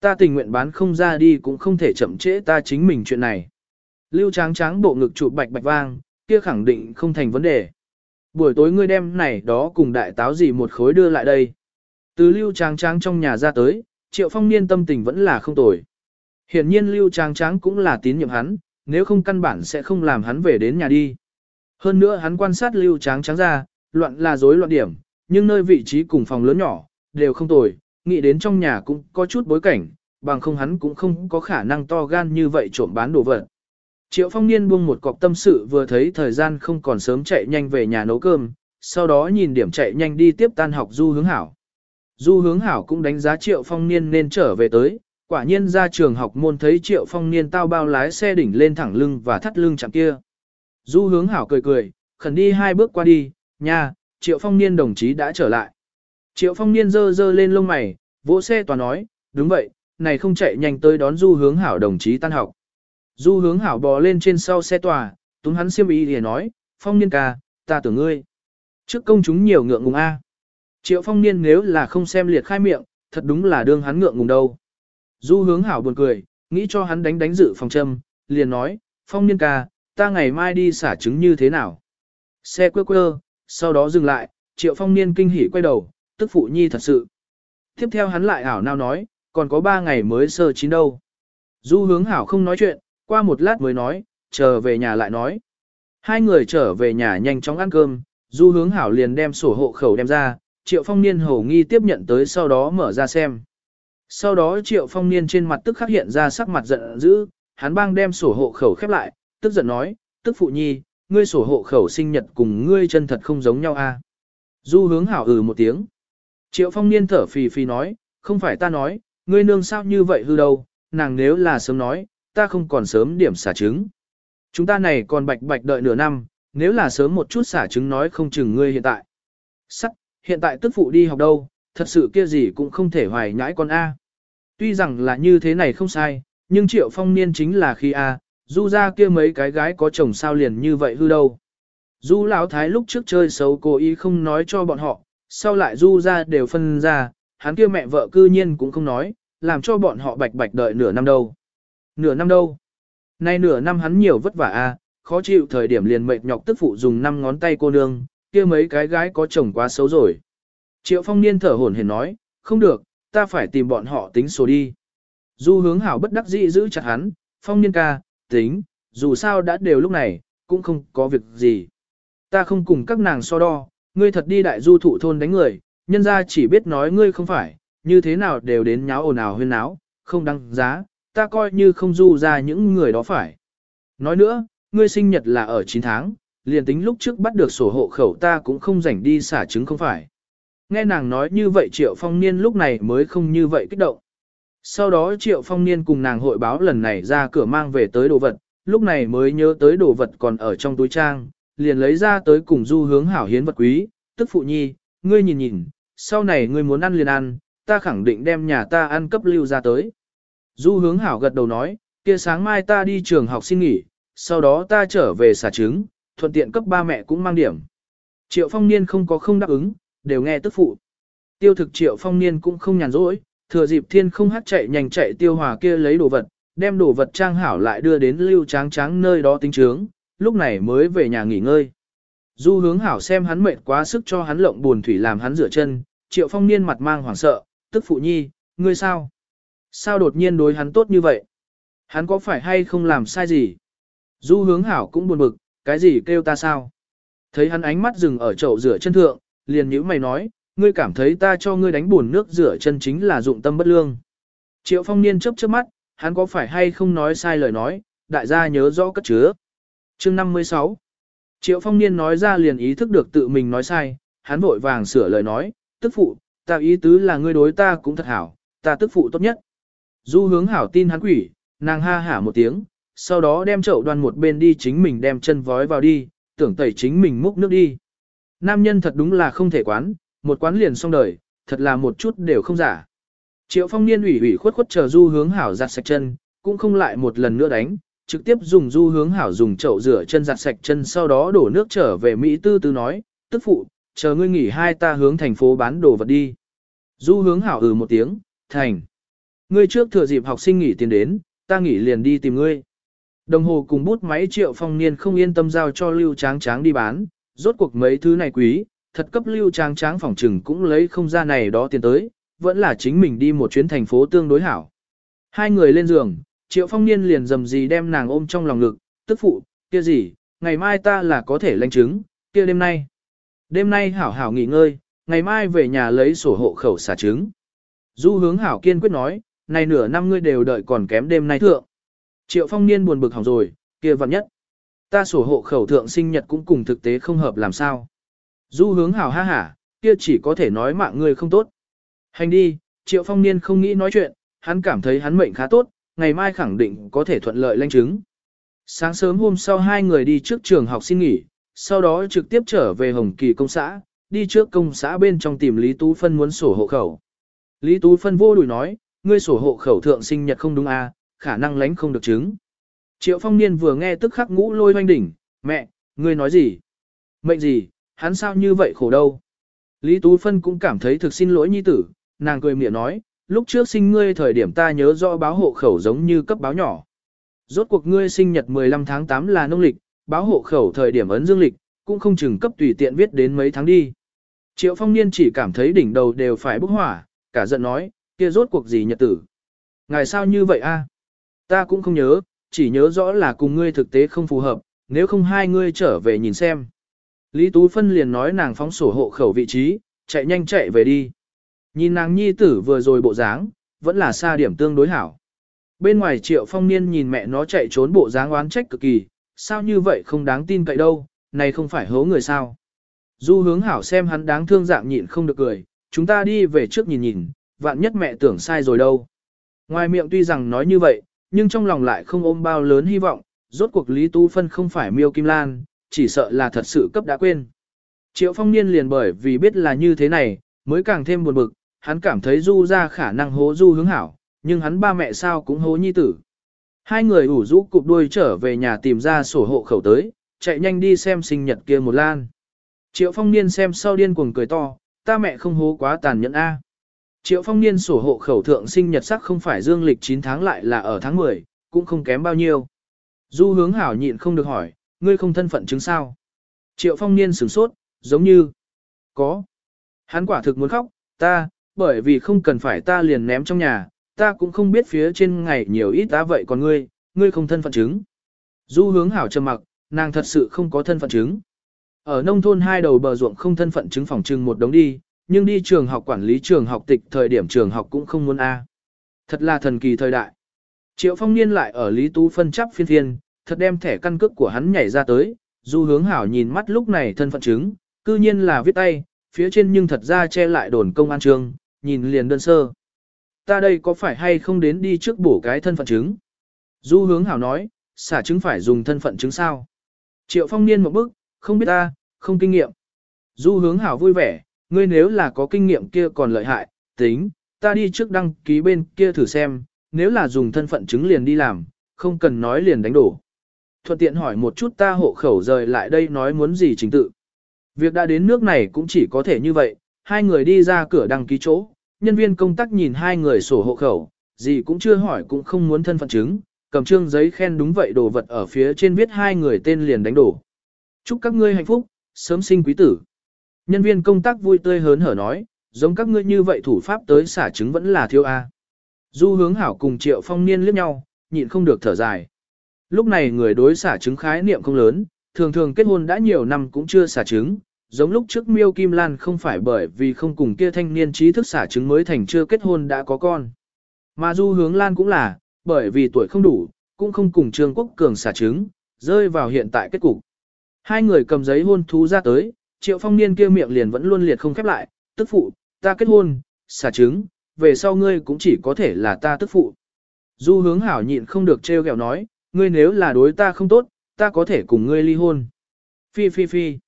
Ta tình nguyện bán không ra đi cũng không thể chậm trễ ta chính mình chuyện này. Lưu tráng tráng bộ ngực trụ bạch bạch vang, kia khẳng định không thành vấn đề. Buổi tối ngươi đem này đó cùng đại táo gì một khối đưa lại đây. Từ lưu tráng tráng trong nhà ra tới, triệu phong niên tâm tình vẫn là không tồi. Hiển nhiên lưu tráng tráng cũng là tín nhiệm hắn, nếu không căn bản sẽ không làm hắn về đến nhà đi. Hơn nữa hắn quan sát lưu tráng tráng ra, loạn là rối loạn điểm, nhưng nơi vị trí cùng phòng lớn nhỏ, đều không tồi, nghĩ đến trong nhà cũng có chút bối cảnh, bằng không hắn cũng không có khả năng to gan như vậy trộm bán đồ vật. Triệu phong niên buông một cọc tâm sự vừa thấy thời gian không còn sớm chạy nhanh về nhà nấu cơm, sau đó nhìn điểm chạy nhanh đi tiếp tan học du hướng hảo. Du hướng hảo cũng đánh giá triệu phong niên nên trở về tới, quả nhiên ra trường học môn thấy triệu phong niên tao bao lái xe đỉnh lên thẳng lưng và thắt lưng chạm kia. Du hướng hảo cười cười, khẩn đi hai bước qua đi, nha, triệu phong niên đồng chí đã trở lại. Triệu phong niên dơ dơ lên lông mày, vỗ xe toàn nói, đúng vậy, này không chạy nhanh tới đón du hướng hảo đồng chí tan học. Du hướng hảo bò lên trên sau xe tòa, túng hắn xiêm ý để nói, phong niên ca, ta tưởng ngươi. Trước công chúng nhiều ngượng ngùng A. Triệu phong niên nếu là không xem liệt khai miệng, thật đúng là đương hắn ngượng ngùng đâu. Du hướng hảo buồn cười, nghĩ cho hắn đánh đánh dự phòng châm, liền nói, phong niên ca, ta ngày mai đi xả trứng như thế nào. Xe quơ quơ, sau đó dừng lại, triệu phong niên kinh hỉ quay đầu, tức phụ nhi thật sự. Tiếp theo hắn lại hảo nào nói, còn có ba ngày mới sơ chín đâu. Du hướng hảo không nói chuyện, qua một lát mới nói, chờ về nhà lại nói. Hai người trở về nhà nhanh chóng ăn cơm, du hướng hảo liền đem sổ hộ khẩu đem ra, triệu phong niên hầu nghi tiếp nhận tới sau đó mở ra xem. Sau đó triệu phong niên trên mặt tức khắc hiện ra sắc mặt giận dữ, hắn bang đem sổ hộ khẩu khép lại, tức giận nói, tức phụ nhi, ngươi sổ hộ khẩu sinh nhật cùng ngươi chân thật không giống nhau a. Du hướng hảo ừ một tiếng. Triệu phong niên thở phì phì nói, không phải ta nói, ngươi nương sao như vậy hư đâu, nàng nếu là sớm nói, ta không còn sớm điểm xả trứng. Chúng ta này còn bạch bạch đợi nửa năm, nếu là sớm một chút xả trứng nói không chừng ngươi hiện tại. Sắc, hiện tại tức phụ đi học đâu, thật sự kia gì cũng không thể hoài nhãi con A. Tuy rằng là như thế này không sai, nhưng triệu phong niên chính là khi A, du ra kia mấy cái gái có chồng sao liền như vậy hư đâu. Du lão thái lúc trước chơi xấu cố ý không nói cho bọn họ, sau lại du ra đều phân ra, hắn kia mẹ vợ cư nhiên cũng không nói, làm cho bọn họ bạch bạch đợi nửa năm đâu. Nửa năm đâu? Nay nửa năm hắn nhiều vất vả a, khó chịu thời điểm liền mệt nhọc tức phụ dùng năm ngón tay cô nương, kia mấy cái gái có chồng quá xấu rồi. Triệu phong niên thở hổn hển nói, không được, ta phải tìm bọn họ tính số đi. Du hướng hảo bất đắc dĩ giữ chặt hắn, phong niên ca, tính, dù sao đã đều lúc này, cũng không có việc gì. Ta không cùng các nàng so đo, ngươi thật đi đại du thụ thôn đánh người, nhân ra chỉ biết nói ngươi không phải, như thế nào đều đến nháo ồn ào huyên náo, không đăng giá, ta coi như không du ra những người đó phải. Nói nữa, ngươi sinh nhật là ở 9 tháng, liền tính lúc trước bắt được sổ hộ khẩu ta cũng không rảnh đi xả trứng không phải. Nghe nàng nói như vậy Triệu Phong Niên lúc này mới không như vậy kích động. Sau đó Triệu Phong Niên cùng nàng hội báo lần này ra cửa mang về tới đồ vật, lúc này mới nhớ tới đồ vật còn ở trong túi trang, liền lấy ra tới cùng du hướng hảo hiến vật quý, tức phụ nhi, ngươi nhìn nhìn, sau này ngươi muốn ăn liền ăn, ta khẳng định đem nhà ta ăn cấp lưu ra tới. Du hướng hảo gật đầu nói, kia sáng mai ta đi trường học xin nghỉ, sau đó ta trở về xả trứng, thuận tiện cấp ba mẹ cũng mang điểm. Triệu phong niên không có không đáp ứng, đều nghe tức phụ. Tiêu thực triệu phong niên cũng không nhàn rỗi, thừa dịp thiên không hát chạy nhanh chạy tiêu hòa kia lấy đồ vật, đem đồ vật trang hảo lại đưa đến lưu tráng tráng nơi đó tính trướng, lúc này mới về nhà nghỉ ngơi. Du hướng hảo xem hắn mệt quá sức cho hắn lộng buồn thủy làm hắn rửa chân, triệu phong niên mặt mang hoảng sợ, tức phụ nhi, ngươi sao? Sao đột nhiên đối hắn tốt như vậy? Hắn có phải hay không làm sai gì? Du hướng hảo cũng buồn bực, cái gì kêu ta sao? Thấy hắn ánh mắt dừng ở chậu rửa chân thượng, liền nhíu mày nói, ngươi cảm thấy ta cho ngươi đánh buồn nước rửa chân chính là dụng tâm bất lương. Triệu phong niên chớp chớp mắt, hắn có phải hay không nói sai lời nói, đại gia nhớ rõ cất chứa. Chương 56 Triệu phong niên nói ra liền ý thức được tự mình nói sai, hắn vội vàng sửa lời nói, tức phụ, ta ý tứ là ngươi đối ta cũng thật hảo, ta tức phụ tốt nhất. Du hướng hảo tin hắn quỷ, nàng ha hả một tiếng, sau đó đem chậu đoan một bên đi chính mình đem chân vói vào đi, tưởng tẩy chính mình múc nước đi. Nam nhân thật đúng là không thể quán, một quán liền xong đời, thật là một chút đều không giả. Triệu phong niên ủy ủy khuất khuất chờ du hướng hảo giặt sạch chân, cũng không lại một lần nữa đánh, trực tiếp dùng du hướng hảo dùng chậu rửa chân giặt sạch chân sau đó đổ nước trở về Mỹ tư tư nói, tức phụ, chờ ngươi nghỉ hai ta hướng thành phố bán đồ vật đi. Du hướng hảo ừ một tiếng, thành. Ngươi trước thừa dịp học sinh nghỉ tiền đến, ta nghỉ liền đi tìm ngươi. Đồng hồ cùng bút máy triệu phong niên không yên tâm giao cho lưu tráng tráng đi bán, rốt cuộc mấy thứ này quý, thật cấp lưu tráng tráng phòng trừng cũng lấy không ra này đó tiền tới, vẫn là chính mình đi một chuyến thành phố tương đối hảo. Hai người lên giường, triệu phong niên liền dầm gì đem nàng ôm trong lòng ngực, tức phụ, kia gì, ngày mai ta là có thể lanh chứng, kia đêm nay. Đêm nay hảo hảo nghỉ ngơi, ngày mai về nhà lấy sổ hộ khẩu xả trứng. Du hướng hảo kiên quyết nói, này nửa năm ngươi đều đợi còn kém đêm nay thượng. Triệu phong niên buồn bực hỏng rồi, kia vặn nhất. Ta sổ hộ khẩu thượng sinh nhật cũng cùng thực tế không hợp làm sao. Du hướng hảo ha hả, kia chỉ có thể nói mạng ngươi không tốt. Hành đi, triệu phong niên không nghĩ nói chuyện, hắn cảm thấy hắn mệnh khá tốt, ngày mai khẳng định có thể thuận lợi lanh chứng. Sáng sớm hôm sau hai người đi trước trường học xin nghỉ, sau đó trực tiếp trở về Hồng Kỳ công xã, đi trước công xã bên trong tìm Lý Tú Phân muốn sổ hộ khẩu. Lý Tú Phân vô đùi nói, ngươi sổ hộ khẩu thượng sinh nhật không đúng à, khả năng lánh không được chứng. Triệu phong niên vừa nghe tức khắc ngũ lôi hoanh đỉnh, mẹ, ngươi nói gì? Mệnh gì, hắn sao như vậy khổ đâu? Lý Tú Phân cũng cảm thấy thực xin lỗi nhi tử, nàng cười miệng nói, lúc trước sinh ngươi thời điểm ta nhớ rõ báo hộ khẩu giống như cấp báo nhỏ. Rốt cuộc ngươi sinh nhật 15 tháng 8 là nông lịch, báo hộ khẩu thời điểm ấn dương lịch, cũng không chừng cấp tùy tiện viết đến mấy tháng đi. Triệu phong niên chỉ cảm thấy đỉnh đầu đều phải bốc hỏa, cả giận nói, kia rốt cuộc gì nhật tử. Ngài sao như vậy a? Ta cũng không nhớ, chỉ nhớ rõ là cùng ngươi thực tế không phù hợp, nếu không hai ngươi trở về nhìn xem. Lý Tú Phân liền nói nàng phóng sổ hộ khẩu vị trí, chạy nhanh chạy về đi. Nhìn nàng nhi tử vừa rồi bộ dáng, vẫn là xa điểm tương đối hảo. Bên ngoài triệu phong niên nhìn mẹ nó chạy trốn bộ dáng oán trách cực kỳ, sao như vậy không đáng tin cậy đâu, này không phải hố người sao. Du hướng hảo xem hắn đáng thương dạng nhịn không được cười, chúng ta đi về trước nhìn nhìn, vạn nhất mẹ tưởng sai rồi đâu. Ngoài miệng tuy rằng nói như vậy, nhưng trong lòng lại không ôm bao lớn hy vọng, rốt cuộc Lý Tu Phân không phải miêu kim lan, chỉ sợ là thật sự cấp đã quên. Triệu phong niên liền bởi vì biết là như thế này, mới càng thêm buồn bực, hắn cảm thấy du ra khả năng hố du hướng hảo, nhưng hắn ba mẹ sao cũng hố nhi tử. Hai người ủ rũ cụp đuôi trở về nhà tìm ra sổ hộ khẩu tới, chạy nhanh đi xem sinh nhật kia một lan. Triệu phong niên xem sau điên cuồng cười to, ta mẹ không hố quá tàn nhẫn A. Triệu phong niên sổ hộ khẩu thượng sinh nhật sắc không phải dương lịch 9 tháng lại là ở tháng 10, cũng không kém bao nhiêu. Du hướng hảo nhịn không được hỏi, ngươi không thân phận chứng sao? Triệu phong niên sửng sốt, giống như, có. Hắn quả thực muốn khóc, ta, bởi vì không cần phải ta liền ném trong nhà, ta cũng không biết phía trên ngày nhiều ít ta vậy còn ngươi, ngươi không thân phận chứng. Du hướng hảo trầm mặc, nàng thật sự không có thân phận chứng. Ở nông thôn hai đầu bờ ruộng không thân phận chứng phòng trừng một đống đi, nhưng đi trường học quản lý trường học tịch thời điểm trường học cũng không muốn A. Thật là thần kỳ thời đại. Triệu phong niên lại ở Lý Tú phân chấp phiên thiên, thật đem thẻ căn cước của hắn nhảy ra tới, du hướng hảo nhìn mắt lúc này thân phận chứng, cư nhiên là viết tay, phía trên nhưng thật ra che lại đồn công an trường, nhìn liền đơn sơ. Ta đây có phải hay không đến đi trước bổ cái thân phận chứng? Du hướng hảo nói, xả chứng phải dùng thân phận chứng sao? Triệu phong niên một bức, không biết ta, không kinh nghiệm. Du hướng hảo vui vẻ, ngươi nếu là có kinh nghiệm kia còn lợi hại, tính, ta đi trước đăng ký bên kia thử xem, nếu là dùng thân phận chứng liền đi làm, không cần nói liền đánh đổ. Thuận tiện hỏi một chút ta hộ khẩu rời lại đây nói muốn gì chính tự. Việc đã đến nước này cũng chỉ có thể như vậy, hai người đi ra cửa đăng ký chỗ, nhân viên công tác nhìn hai người sổ hộ khẩu, gì cũng chưa hỏi cũng không muốn thân phận chứng, cầm trương giấy khen đúng vậy đồ vật ở phía trên viết hai người tên liền đánh đổ. Chúc các ngươi hạnh phúc, sớm sinh quý tử. Nhân viên công tác vui tươi hớn hở nói, giống các ngươi như vậy thủ pháp tới xả trứng vẫn là thiếu A. Du hướng hảo cùng triệu phong niên liếc nhau, nhịn không được thở dài. Lúc này người đối xả trứng khái niệm không lớn, thường thường kết hôn đã nhiều năm cũng chưa xả trứng, giống lúc trước miêu kim lan không phải bởi vì không cùng kia thanh niên trí thức xả trứng mới thành chưa kết hôn đã có con. Mà du hướng lan cũng là, bởi vì tuổi không đủ, cũng không cùng trương quốc cường xả trứng, rơi vào hiện tại kết cục. Hai người cầm giấy hôn thú ra tới, triệu phong niên kia miệng liền vẫn luôn liệt không khép lại, tức phụ, ta kết hôn, xả trứng, về sau ngươi cũng chỉ có thể là ta tức phụ. Du hướng hảo nhịn không được trêu ghẹo nói, ngươi nếu là đối ta không tốt, ta có thể cùng ngươi ly hôn. Phi phi phi.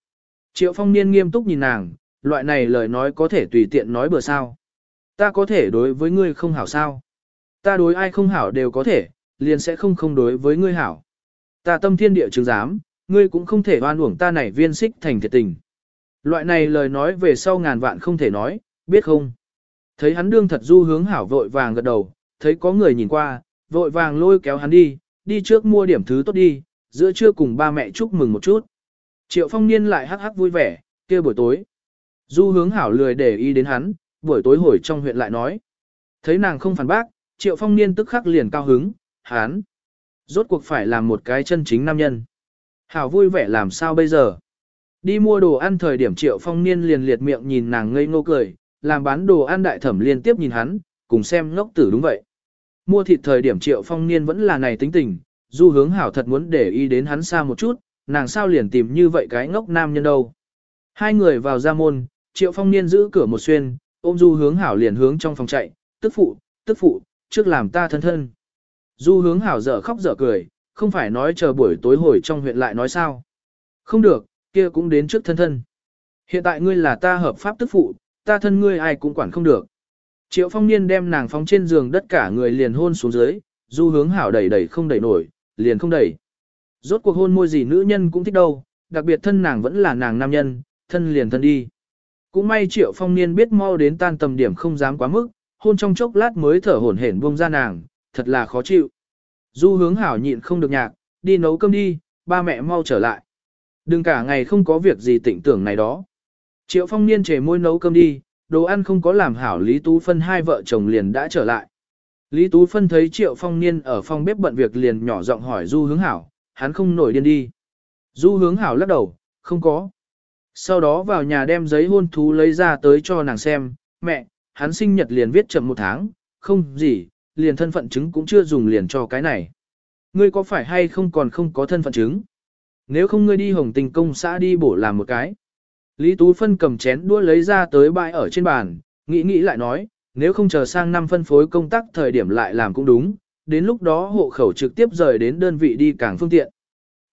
Triệu phong niên nghiêm túc nhìn nàng, loại này lời nói có thể tùy tiện nói bừa sao. Ta có thể đối với ngươi không hảo sao. Ta đối ai không hảo đều có thể, liền sẽ không không đối với ngươi hảo. Ta tâm thiên địa chứng giám, ngươi cũng không thể oan uổng ta này viên xích thành thiệt tình. Loại này lời nói về sau ngàn vạn không thể nói, biết không? Thấy hắn đương thật du hướng hảo vội vàng gật đầu, thấy có người nhìn qua, vội vàng lôi kéo hắn đi, đi trước mua điểm thứ tốt đi, giữa trưa cùng ba mẹ chúc mừng một chút. Triệu phong niên lại hắc hắc vui vẻ, kia buổi tối. Du hướng hảo lười để ý đến hắn, buổi tối hồi trong huyện lại nói. Thấy nàng không phản bác, triệu phong niên tức khắc liền cao hứng, hắn. Rốt cuộc phải làm một cái chân chính nam nhân. Hảo vui vẻ làm sao bây giờ? Đi mua đồ ăn thời điểm triệu phong niên liền liệt miệng nhìn nàng ngây ngô cười, làm bán đồ ăn đại thẩm liên tiếp nhìn hắn, cùng xem ngốc tử đúng vậy. Mua thịt thời điểm triệu phong niên vẫn là này tính tình, du hướng hảo thật muốn để ý đến hắn xa một chút, nàng sao liền tìm như vậy cái ngốc nam nhân đâu. Hai người vào ra môn, triệu phong niên giữ cửa một xuyên, ôm du hướng hảo liền hướng trong phòng chạy, tức phụ, tức phụ, trước làm ta thân thân. Du hướng hảo dở khóc dở cười, không phải nói chờ buổi tối hồi trong huyện lại nói sao. Không được, kia cũng đến trước thân thân. Hiện tại ngươi là ta hợp pháp tức phụ, ta thân ngươi ai cũng quản không được. Triệu phong niên đem nàng phóng trên giường đất cả người liền hôn xuống dưới, du hướng hảo đẩy đẩy không đẩy nổi, liền không đẩy. Rốt cuộc hôn môi gì nữ nhân cũng thích đâu, đặc biệt thân nàng vẫn là nàng nam nhân, thân liền thân đi. Cũng may triệu phong niên biết mau đến tan tầm điểm không dám quá mức, hôn trong chốc lát mới thở hổn hển buông ra nàng, thật là khó chịu. Du hướng hảo nhịn không được nhạc, đi nấu cơm đi, ba mẹ mau trở lại. Đừng cả ngày không có việc gì tịnh tưởng này đó. Triệu phong niên chề môi nấu cơm đi, đồ ăn không có làm hảo Lý Tú Phân hai vợ chồng liền đã trở lại. Lý Tú Phân thấy Triệu phong niên ở phòng bếp bận việc liền nhỏ giọng hỏi Du hướng hảo, hắn không nổi điên đi. Du hướng hảo lắc đầu, không có. Sau đó vào nhà đem giấy hôn thú lấy ra tới cho nàng xem, mẹ, hắn sinh nhật liền viết chậm một tháng, không gì, liền thân phận chứng cũng chưa dùng liền cho cái này. Ngươi có phải hay không còn không có thân phận chứng? Nếu không ngươi đi hồng tình công xã đi bổ làm một cái. Lý Tú Phân cầm chén đũa lấy ra tới bãi ở trên bàn, nghĩ nghĩ lại nói, nếu không chờ sang năm phân phối công tác thời điểm lại làm cũng đúng, đến lúc đó hộ khẩu trực tiếp rời đến đơn vị đi càng phương tiện.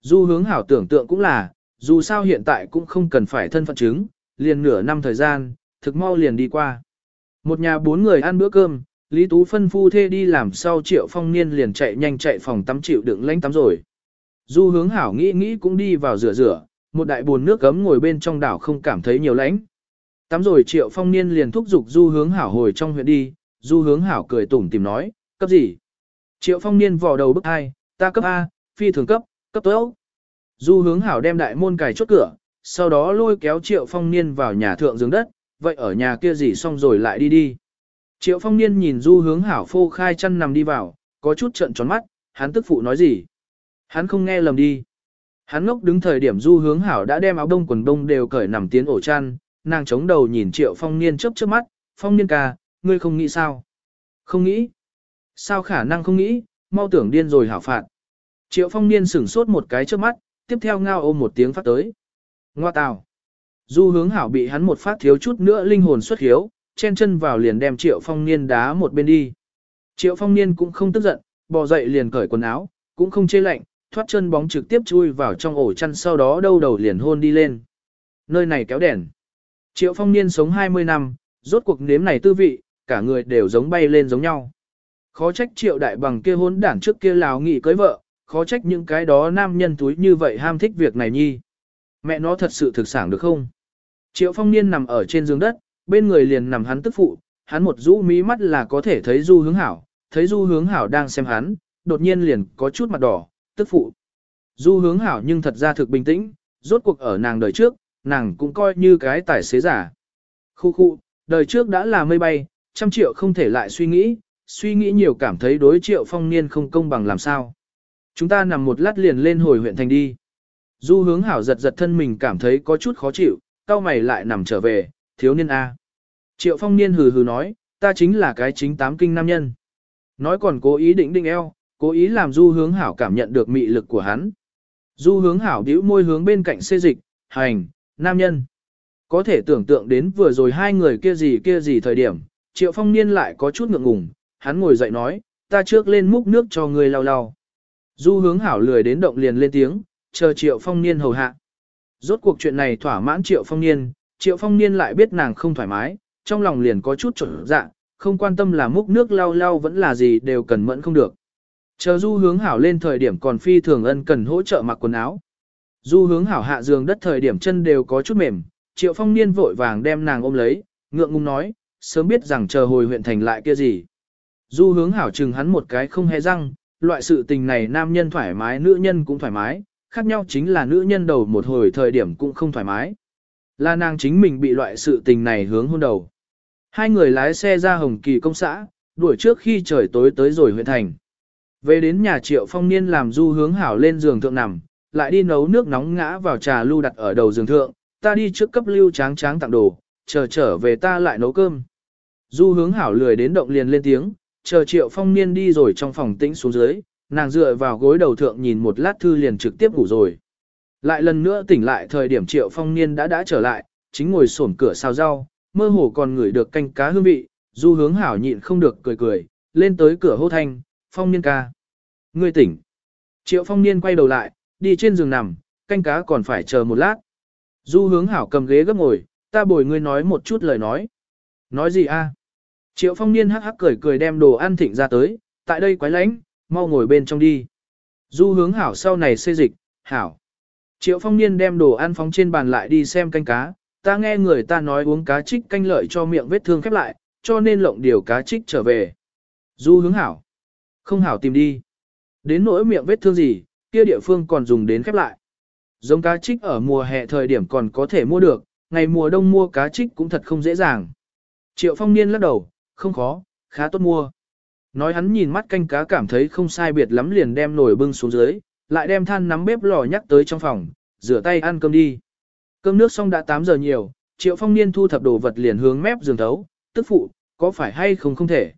Du hướng hảo tưởng tượng cũng là, dù sao hiện tại cũng không cần phải thân phận chứng, liền nửa năm thời gian, thực mau liền đi qua. Một nhà bốn người ăn bữa cơm, Lý Tú phân phu thê đi làm sau triệu phong niên liền chạy nhanh chạy phòng tắm chịu đựng lánh tắm rồi. Du hướng hảo nghĩ nghĩ cũng đi vào rửa rửa, một đại bồn nước gấm ngồi bên trong đảo không cảm thấy nhiều lạnh. Tắm rồi triệu phong niên liền thúc giục du hướng hảo hồi trong huyện đi, du hướng hảo cười tủm tìm nói, cấp gì? Triệu phong niên vò đầu bức hai, ta cấp A, phi thường cấp, cấp tốt. Du hướng hảo đem đại môn cài chốt cửa, sau đó lôi kéo triệu phong niên vào nhà thượng giường đất, vậy ở nhà kia gì xong rồi lại đi đi. Triệu phong niên nhìn du hướng hảo phô khai chăn nằm đi vào, có chút trận tròn mắt, hắn tức phụ nói gì. Hắn không nghe lầm đi. Hắn ngốc đứng thời điểm du hướng hảo đã đem áo đông quần đông đều cởi nằm tiến ổ chăn, nàng chống đầu nhìn triệu phong niên chớp chớp mắt, phong niên ca, ngươi không nghĩ sao? Không nghĩ. Sao khả năng không nghĩ, mau tưởng điên rồi hảo phạt. Triệu phong niên sửng sốt một cái trước mắt, tiếp theo ngao ôm một tiếng phát tới. Ngoa tào. Du hướng hảo bị hắn một phát thiếu chút nữa linh hồn xuất hiếu, chen chân vào liền đem triệu phong niên đá một bên đi. Triệu phong niên cũng không tức giận, bò dậy liền cởi quần áo, cũng không chê lạnh, thoát chân bóng trực tiếp chui vào trong ổ chăn sau đó đâu đầu liền hôn đi lên. Nơi này kéo đèn. Triệu phong niên sống 20 năm, rốt cuộc nếm này tư vị, cả người đều giống bay lên giống nhau. Khó trách triệu đại bằng kia hôn đảng trước kia lào nghị cưới vợ, khó trách những cái đó nam nhân túi như vậy ham thích việc này nhi. Mẹ nó thật sự thực sản được không? Triệu phong niên nằm ở trên giường đất, bên người liền nằm hắn tức phụ, hắn một rũ mí mắt là có thể thấy du hướng hảo, thấy du hướng hảo đang xem hắn, đột nhiên liền có chút mặt đỏ, tức phụ. Du hướng hảo nhưng thật ra thực bình tĩnh, rốt cuộc ở nàng đời trước, nàng cũng coi như cái tài xế giả. Khu khu, đời trước đã là mây bay, trăm triệu không thể lại suy nghĩ, suy nghĩ nhiều cảm thấy đối triệu phong niên không công bằng làm sao. Chúng ta nằm một lát liền lên hồi huyện thành đi. Du hướng hảo giật giật thân mình cảm thấy có chút khó chịu, cao mày lại nằm trở về, thiếu niên A. Triệu phong niên hừ hừ nói, ta chính là cái chính tám kinh nam nhân. Nói còn cố ý định định eo, cố ý làm du hướng hảo cảm nhận được mị lực của hắn. Du hướng hảo đĩu môi hướng bên cạnh xê dịch, hành, nam nhân. Có thể tưởng tượng đến vừa rồi hai người kia gì kia gì thời điểm, triệu phong niên lại có chút ngượng ngùng, hắn ngồi dậy nói, ta trước lên múc nước cho người lau lau. Du hướng hảo lười đến động liền lên tiếng, chờ triệu phong niên hầu hạ. Rốt cuộc chuyện này thỏa mãn triệu phong niên, triệu phong niên lại biết nàng không thoải mái, trong lòng liền có chút trở dạ, không quan tâm là múc nước lau lau vẫn là gì đều cần mẫn không được. Chờ du hướng hảo lên thời điểm còn phi thường ân cần hỗ trợ mặc quần áo. Du hướng hảo hạ giường đất thời điểm chân đều có chút mềm, triệu phong niên vội vàng đem nàng ôm lấy, ngượng ngùng nói, sớm biết rằng chờ hồi huyện thành lại kia gì. Du hướng hảo chừng hắn một cái không hề răng, loại sự tình này nam nhân thoải mái nữ nhân cũng thoải mái, khác nhau chính là nữ nhân đầu một hồi thời điểm cũng không thoải mái. Là nàng chính mình bị loại sự tình này hướng hôn đầu. Hai người lái xe ra Hồng Kỳ công xã, đuổi trước khi trời tối tới rồi huyện thành. Về đến nhà triệu phong niên làm du hướng hảo lên giường thượng nằm, lại đi nấu nước nóng ngã vào trà lưu đặt ở đầu giường thượng, ta đi trước cấp lưu tráng tráng tặng đồ, chờ trở về ta lại nấu cơm. Du hướng hảo lười đến động liền lên tiếng, chờ triệu phong niên đi rồi trong phòng tĩnh xuống dưới, nàng dựa vào gối đầu thượng nhìn một lát thư liền trực tiếp ngủ rồi. Lại lần nữa tỉnh lại thời điểm triệu phong niên đã đã trở lại, chính ngồi xổm cửa xào rau, mơ hồ còn ngửi được canh cá hương vị, du hướng hảo nhịn không được cười cười, lên tới cửa hô thanh, phong niên ca. Ngươi tỉnh. Triệu phong niên quay đầu lại, đi trên giường nằm, canh cá còn phải chờ một lát. Du hướng hảo cầm ghế gấp ngồi, ta bồi ngươi nói một chút lời nói. Nói gì a? À? Triệu phong niên hắc hắc cười cười đem đồ ăn thịnh ra tới, tại đây quái lánh, mau ngồi bên trong đi. Du hướng hảo sau này xê dịch, hảo. Triệu phong niên đem đồ ăn phóng trên bàn lại đi xem canh cá, ta nghe người ta nói uống cá trích canh lợi cho miệng vết thương khép lại, cho nên lộng điều cá trích trở về. Du hướng hảo. Không hảo tìm đi. Đến nỗi miệng vết thương gì, kia địa phương còn dùng đến khép lại. Giống cá trích ở mùa hè thời điểm còn có thể mua được, ngày mùa đông mua cá trích cũng thật không dễ dàng. Triệu phong niên lắc đầu, không khó, khá tốt mua. Nói hắn nhìn mắt canh cá cảm thấy không sai biệt lắm liền đem nồi bưng xuống dưới, lại đem than nắm bếp lò nhắc tới trong phòng, rửa tay ăn cơm đi. Cơm nước xong đã 8 giờ nhiều, triệu phong niên thu thập đồ vật liền hướng mép giường thấu, tức phụ, có phải hay không không thể.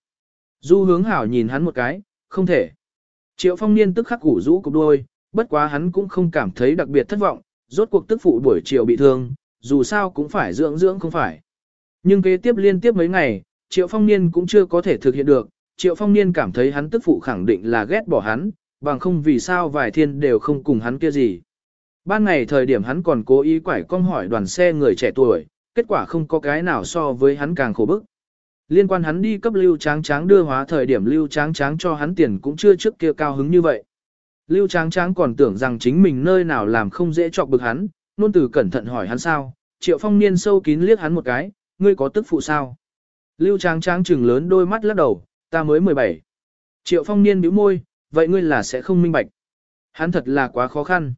Du hướng hảo nhìn hắn một cái, không thể. Triệu phong niên tức khắc củ rũ cục đôi, bất quá hắn cũng không cảm thấy đặc biệt thất vọng, rốt cuộc tức phụ buổi chiều bị thương, dù sao cũng phải dưỡng dưỡng không phải. Nhưng kế tiếp liên tiếp mấy ngày, Triệu Phong Niên cũng chưa có thể thực hiện được, Triệu Phong Niên cảm thấy hắn tức phụ khẳng định là ghét bỏ hắn, bằng không vì sao vài thiên đều không cùng hắn kia gì. Ban ngày thời điểm hắn còn cố ý quải cong hỏi đoàn xe người trẻ tuổi, kết quả không có cái nào so với hắn càng khổ bức. Liên quan hắn đi cấp lưu tráng tráng đưa hóa thời điểm lưu tráng tráng cho hắn tiền cũng chưa trước kia cao hứng như vậy. Lưu tráng tráng còn tưởng rằng chính mình nơi nào làm không dễ chọc bực hắn, luôn từ cẩn thận hỏi hắn sao, triệu phong niên sâu kín liếc hắn một cái, ngươi có tức phụ sao? Lưu tráng tráng trừng lớn đôi mắt lắc đầu, ta mới 17. Triệu phong niên bĩu môi, vậy ngươi là sẽ không minh bạch. Hắn thật là quá khó khăn.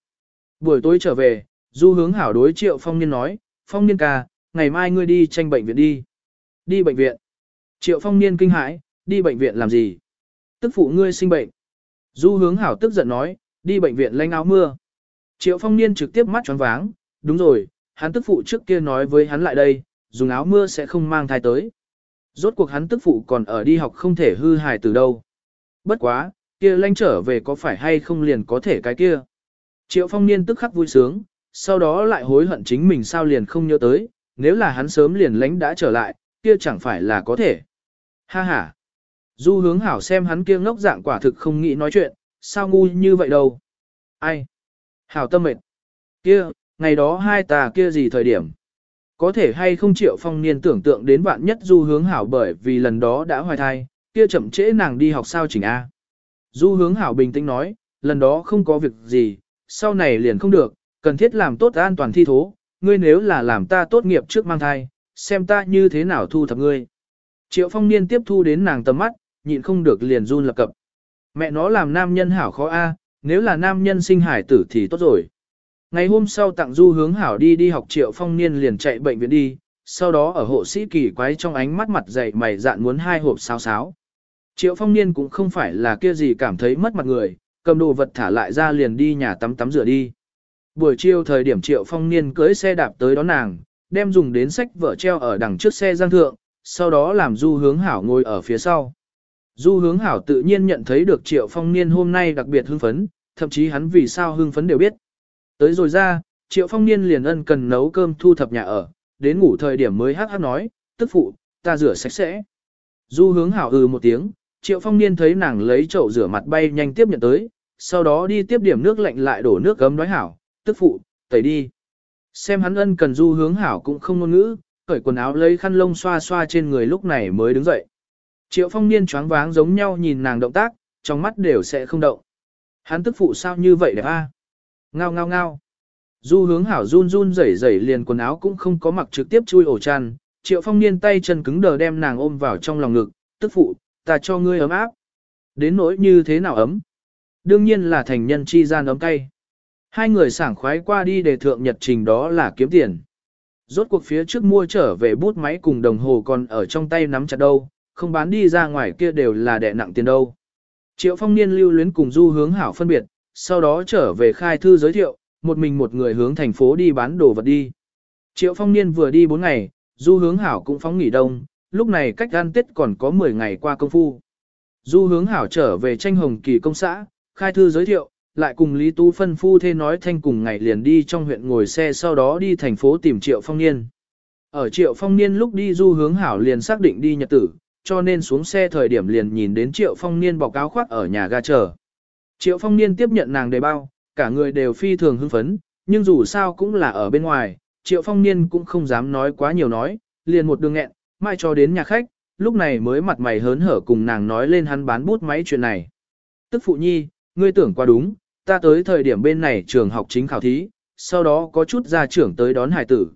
Buổi tối trở về, du hướng hảo đối triệu phong niên nói, phong niên ca, ngày mai ngươi đi tranh bệnh viện đi. Đi bệnh viện. Triệu phong niên kinh hãi, đi bệnh viện làm gì? Tức phụ ngươi sinh bệnh. Du hướng hảo tức giận nói, đi bệnh viện lanh áo mưa. Triệu phong niên trực tiếp mắt tròn váng, đúng rồi, hắn tức phụ trước kia nói với hắn lại đây, dùng áo mưa sẽ không mang thai tới. Rốt cuộc hắn tức phụ còn ở đi học không thể hư hài từ đâu. Bất quá, kia lanh trở về có phải hay không liền có thể cái kia. Triệu phong niên tức khắc vui sướng, sau đó lại hối hận chính mình sao liền không nhớ tới, nếu là hắn sớm liền lánh đã trở lại, kia chẳng phải là có thể. Ha ha. Du hướng hảo xem hắn kia ngốc dạng quả thực không nghĩ nói chuyện, sao ngu như vậy đâu. Ai? Hảo tâm mệt. Kia, ngày đó hai tà kia gì thời điểm? Có thể hay không triệu phong niên tưởng tượng đến bạn nhất du hướng hảo bởi vì lần đó đã hoài thai, kia chậm trễ nàng đi học sao chỉnh A. Du hướng hảo bình tĩnh nói, lần đó không có việc gì, sau này liền không được, cần thiết làm tốt an toàn thi thố, ngươi nếu là làm ta tốt nghiệp trước mang thai, xem ta như thế nào thu thập ngươi. Triệu phong niên tiếp thu đến nàng tầm mắt, nhịn không được liền run lập cập. Mẹ nó làm nam nhân hảo khó a, nếu là nam nhân sinh hải tử thì tốt rồi. Ngày hôm sau tặng du hướng hảo đi đi học triệu phong niên liền chạy bệnh viện đi, sau đó ở hộ sĩ kỳ quái trong ánh mắt mặt dày mày dạn muốn hai hộp sáo sáo. Triệu phong niên cũng không phải là kia gì cảm thấy mất mặt người, cầm đồ vật thả lại ra liền đi nhà tắm tắm rửa đi. Buổi chiều thời điểm triệu phong niên cưới xe đạp tới đón nàng, đem dùng đến sách vợ treo ở đằng trước xe giang thượng, sau đó làm du hướng hảo ngồi ở phía sau. Du hướng hảo tự nhiên nhận thấy được triệu phong niên hôm nay đặc biệt hưng phấn, thậm chí hắn vì sao hưng phấn đều biết. Tới rồi ra, triệu phong niên liền ân cần nấu cơm thu thập nhà ở, đến ngủ thời điểm mới hát hát nói, tức phụ, ta rửa sạch sẽ. Du hướng hảo ừ một tiếng, triệu phong niên thấy nàng lấy chậu rửa mặt bay nhanh tiếp nhận tới, sau đó đi tiếp điểm nước lạnh lại đổ nước gấm nói hảo, tức phụ, tẩy đi. Xem hắn ân cần du hướng hảo cũng không ngôn ngữ, cởi quần áo lấy khăn lông xoa xoa trên người lúc này mới đứng dậy. Triệu phong niên choáng váng giống nhau nhìn nàng động tác, trong mắt đều sẽ không động. Hắn tức phụ sao như vậy đẹp a? Ngao ngao ngao. Du hướng hảo run run rẩy rẩy liền quần áo cũng không có mặc trực tiếp chui ổ chăn. Triệu phong niên tay chân cứng đờ đem nàng ôm vào trong lòng ngực, tức phụ, ta cho ngươi ấm áp. Đến nỗi như thế nào ấm? Đương nhiên là thành nhân chi gian ấm cay. Hai người sảng khoái qua đi để thượng nhật trình đó là kiếm tiền. Rốt cuộc phía trước mua trở về bút máy cùng đồng hồ còn ở trong tay nắm chặt đâu, không bán đi ra ngoài kia đều là đẻ nặng tiền đâu. Triệu phong niên lưu luyến cùng du hướng hảo phân biệt, sau đó trở về khai thư giới thiệu, một mình một người hướng thành phố đi bán đồ vật đi. Triệu phong niên vừa đi 4 ngày, du hướng hảo cũng phóng nghỉ đông, lúc này cách ăn tết còn có 10 ngày qua công phu. Du hướng hảo trở về tranh hồng kỳ công xã, khai thư giới thiệu, lại cùng Lý Tú phân phu thê nói thanh cùng ngày liền đi trong huyện ngồi xe sau đó đi thành phố tìm Triệu Phong Niên. Ở Triệu Phong Niên lúc đi du hướng hảo liền xác định đi nhật tử, cho nên xuống xe thời điểm liền nhìn đến Triệu Phong Niên bọc áo khoác ở nhà ga chờ. Triệu Phong Niên tiếp nhận nàng đề bao, cả người đều phi thường hưng phấn, nhưng dù sao cũng là ở bên ngoài, Triệu Phong Niên cũng không dám nói quá nhiều nói, liền một đường nghẹn, mai cho đến nhà khách, lúc này mới mặt mày hớn hở cùng nàng nói lên hắn bán bút máy chuyện này. Tức phụ nhi, ngươi tưởng quá đúng, ta tới thời điểm bên này trường học chính khảo thí, sau đó có chút gia trưởng tới đón hải tử.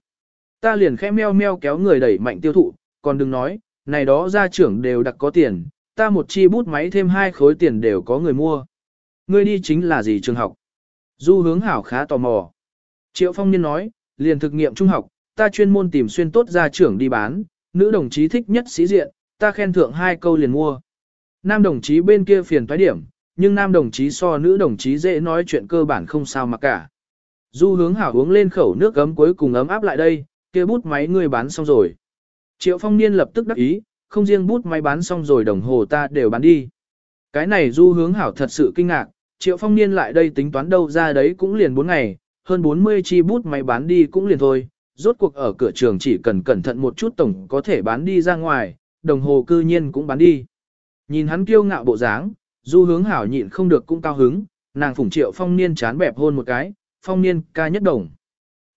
Ta liền khẽ meo meo kéo người đẩy mạnh tiêu thụ, còn đừng nói, này đó gia trưởng đều đặc có tiền, ta một chi bút máy thêm hai khối tiền đều có người mua. Ngươi đi chính là gì trường học? Du hướng hảo khá tò mò. Triệu Phong Niên nói, liền thực nghiệm trung học, ta chuyên môn tìm xuyên tốt gia trưởng đi bán, nữ đồng chí thích nhất sĩ diện, ta khen thượng hai câu liền mua. Nam đồng chí bên kia phiền thoái điểm, nhưng nam đồng chí so nữ đồng chí dễ nói chuyện cơ bản không sao mà cả. Du hướng hảo uống lên khẩu nước gấm cuối cùng ấm áp lại đây, kia bút máy ngươi bán xong rồi. Triệu phong niên lập tức đắc ý, không riêng bút máy bán xong rồi đồng hồ ta đều bán đi. Cái này du hướng hảo thật sự kinh ngạc, triệu phong niên lại đây tính toán đâu ra đấy cũng liền 4 ngày, hơn 40 chi bút máy bán đi cũng liền thôi, rốt cuộc ở cửa trường chỉ cần cẩn thận một chút tổng có thể bán đi ra ngoài, đồng hồ cư nhiên cũng bán đi. Nhìn hắn kiêu ngạo bộ dáng, du hướng hảo nhịn không được cũng cao hứng, nàng phủng triệu phong niên chán bẹp hôn một cái, phong niên ca nhất đồng.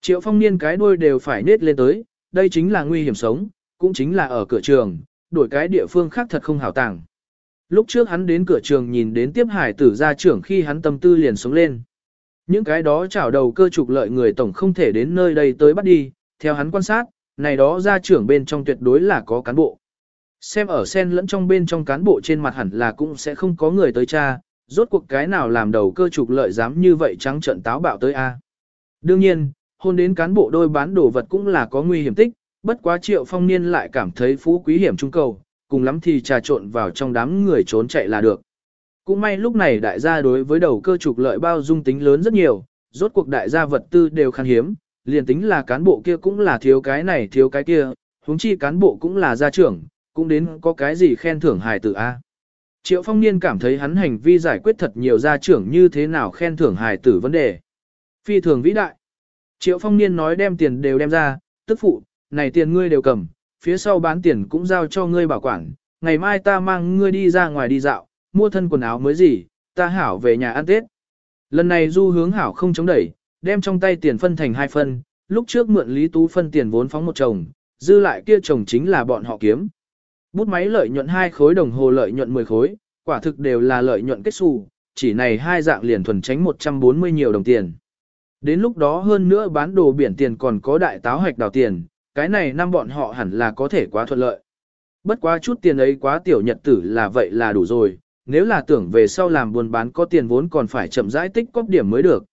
Triệu phong niên cái đuôi đều phải nết lên tới, đây chính là nguy hiểm sống, cũng chính là ở cửa trường, đổi cái địa phương khác thật không hảo tàng. Lúc trước hắn đến cửa trường nhìn đến tiếp hải tử gia trưởng khi hắn tâm tư liền sống lên. Những cái đó chảo đầu cơ trục lợi người tổng không thể đến nơi đây tới bắt đi, theo hắn quan sát, này đó gia trưởng bên trong tuyệt đối là có cán bộ. Xem ở sen lẫn trong bên trong cán bộ trên mặt hẳn là cũng sẽ không có người tới cha, rốt cuộc cái nào làm đầu cơ trục lợi dám như vậy trắng trận táo bạo tới a. Đương nhiên, hôn đến cán bộ đôi bán đồ vật cũng là có nguy hiểm tích, bất quá triệu phong niên lại cảm thấy phú quý hiểm trung cầu, cùng lắm thì trà trộn vào trong đám người trốn chạy là được. Cũng may lúc này đại gia đối với đầu cơ trục lợi bao dung tính lớn rất nhiều, rốt cuộc đại gia vật tư đều khan hiếm, liền tính là cán bộ kia cũng là thiếu cái này thiếu cái kia, huống chi cán bộ cũng là gia trưởng, cũng đến có cái gì khen thưởng hài tử A. Triệu phong niên cảm thấy hắn hành vi giải quyết thật nhiều gia trưởng như thế nào khen thưởng hài tử vấn đề. Phi thường vĩ đại. Triệu phong niên nói đem tiền đều đem ra, tức phụ, này tiền ngươi đều cầm, phía sau bán tiền cũng giao cho ngươi bảo quản, ngày mai ta mang ngươi đi ra ngoài đi dạo, mua thân quần áo mới gì, ta hảo về nhà ăn Tết. Lần này du hướng hảo không chống đẩy, đem trong tay tiền phân thành hai phân, lúc trước mượn Lý Tú phân tiền vốn phóng một chồng, dư lại kia chồng chính là bọn họ kiếm. Bút máy lợi nhuận hai khối đồng hồ lợi nhuận 10 khối, quả thực đều là lợi nhuận kết xù, chỉ này hai dạng liền thuần tránh 140 nhiều đồng tiền. Đến lúc đó hơn nữa bán đồ biển tiền còn có đại táo hạch đào tiền, cái này năm bọn họ hẳn là có thể quá thuận lợi. Bất quá chút tiền ấy quá tiểu nhật tử là vậy là đủ rồi, nếu là tưởng về sau làm buôn bán có tiền vốn còn phải chậm rãi tích cóp điểm mới được.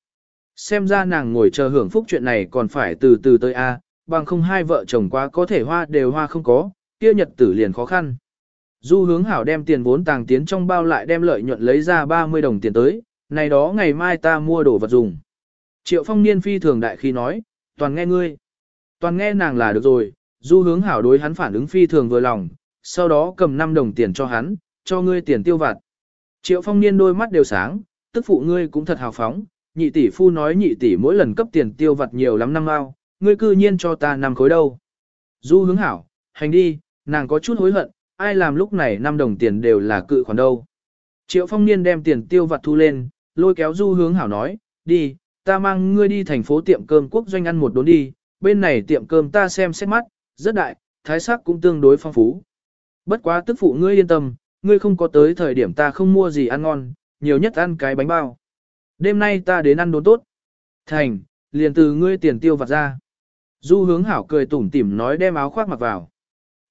Xem ra nàng ngồi chờ hưởng phúc chuyện này còn phải từ từ tới A, bằng không hai vợ chồng quá có thể hoa đều hoa không có, kia nhật tử liền khó khăn. Du hướng hảo đem tiền vốn tàng tiến trong bao lại đem lợi nhuận lấy ra 30 đồng tiền tới, này đó ngày mai ta mua đồ vật dùng. Triệu phong niên phi thường đại khi nói, toàn nghe ngươi. Toàn nghe nàng là được rồi, du hướng hảo đối hắn phản ứng phi thường vừa lòng, sau đó cầm 5 đồng tiền cho hắn, cho ngươi tiền tiêu vặt. Triệu phong niên đôi mắt đều sáng, tức phụ ngươi cũng thật hào phóng, nhị tỷ phu nói nhị tỷ mỗi lần cấp tiền tiêu vặt nhiều lắm năm ao, ngươi cư nhiên cho ta năm khối đâu. Du hướng hảo, hành đi, nàng có chút hối hận, ai làm lúc này năm đồng tiền đều là cự khoản đâu. Triệu phong niên đem tiền tiêu vặt thu lên, lôi kéo du hướng hảo nói, đi, ta mang ngươi đi thành phố tiệm cơm quốc doanh ăn một đốn đi, bên này tiệm cơm ta xem xét mắt, rất đại, thái sắc cũng tương đối phong phú. Bất quá tức phụ ngươi yên tâm, ngươi không có tới thời điểm ta không mua gì ăn ngon, nhiều nhất ăn cái bánh bao. Đêm nay ta đến ăn đốn tốt. Thành, liền từ ngươi tiền tiêu vặt ra. Du hướng hảo cười tủm tỉm nói đem áo khoác mặc vào.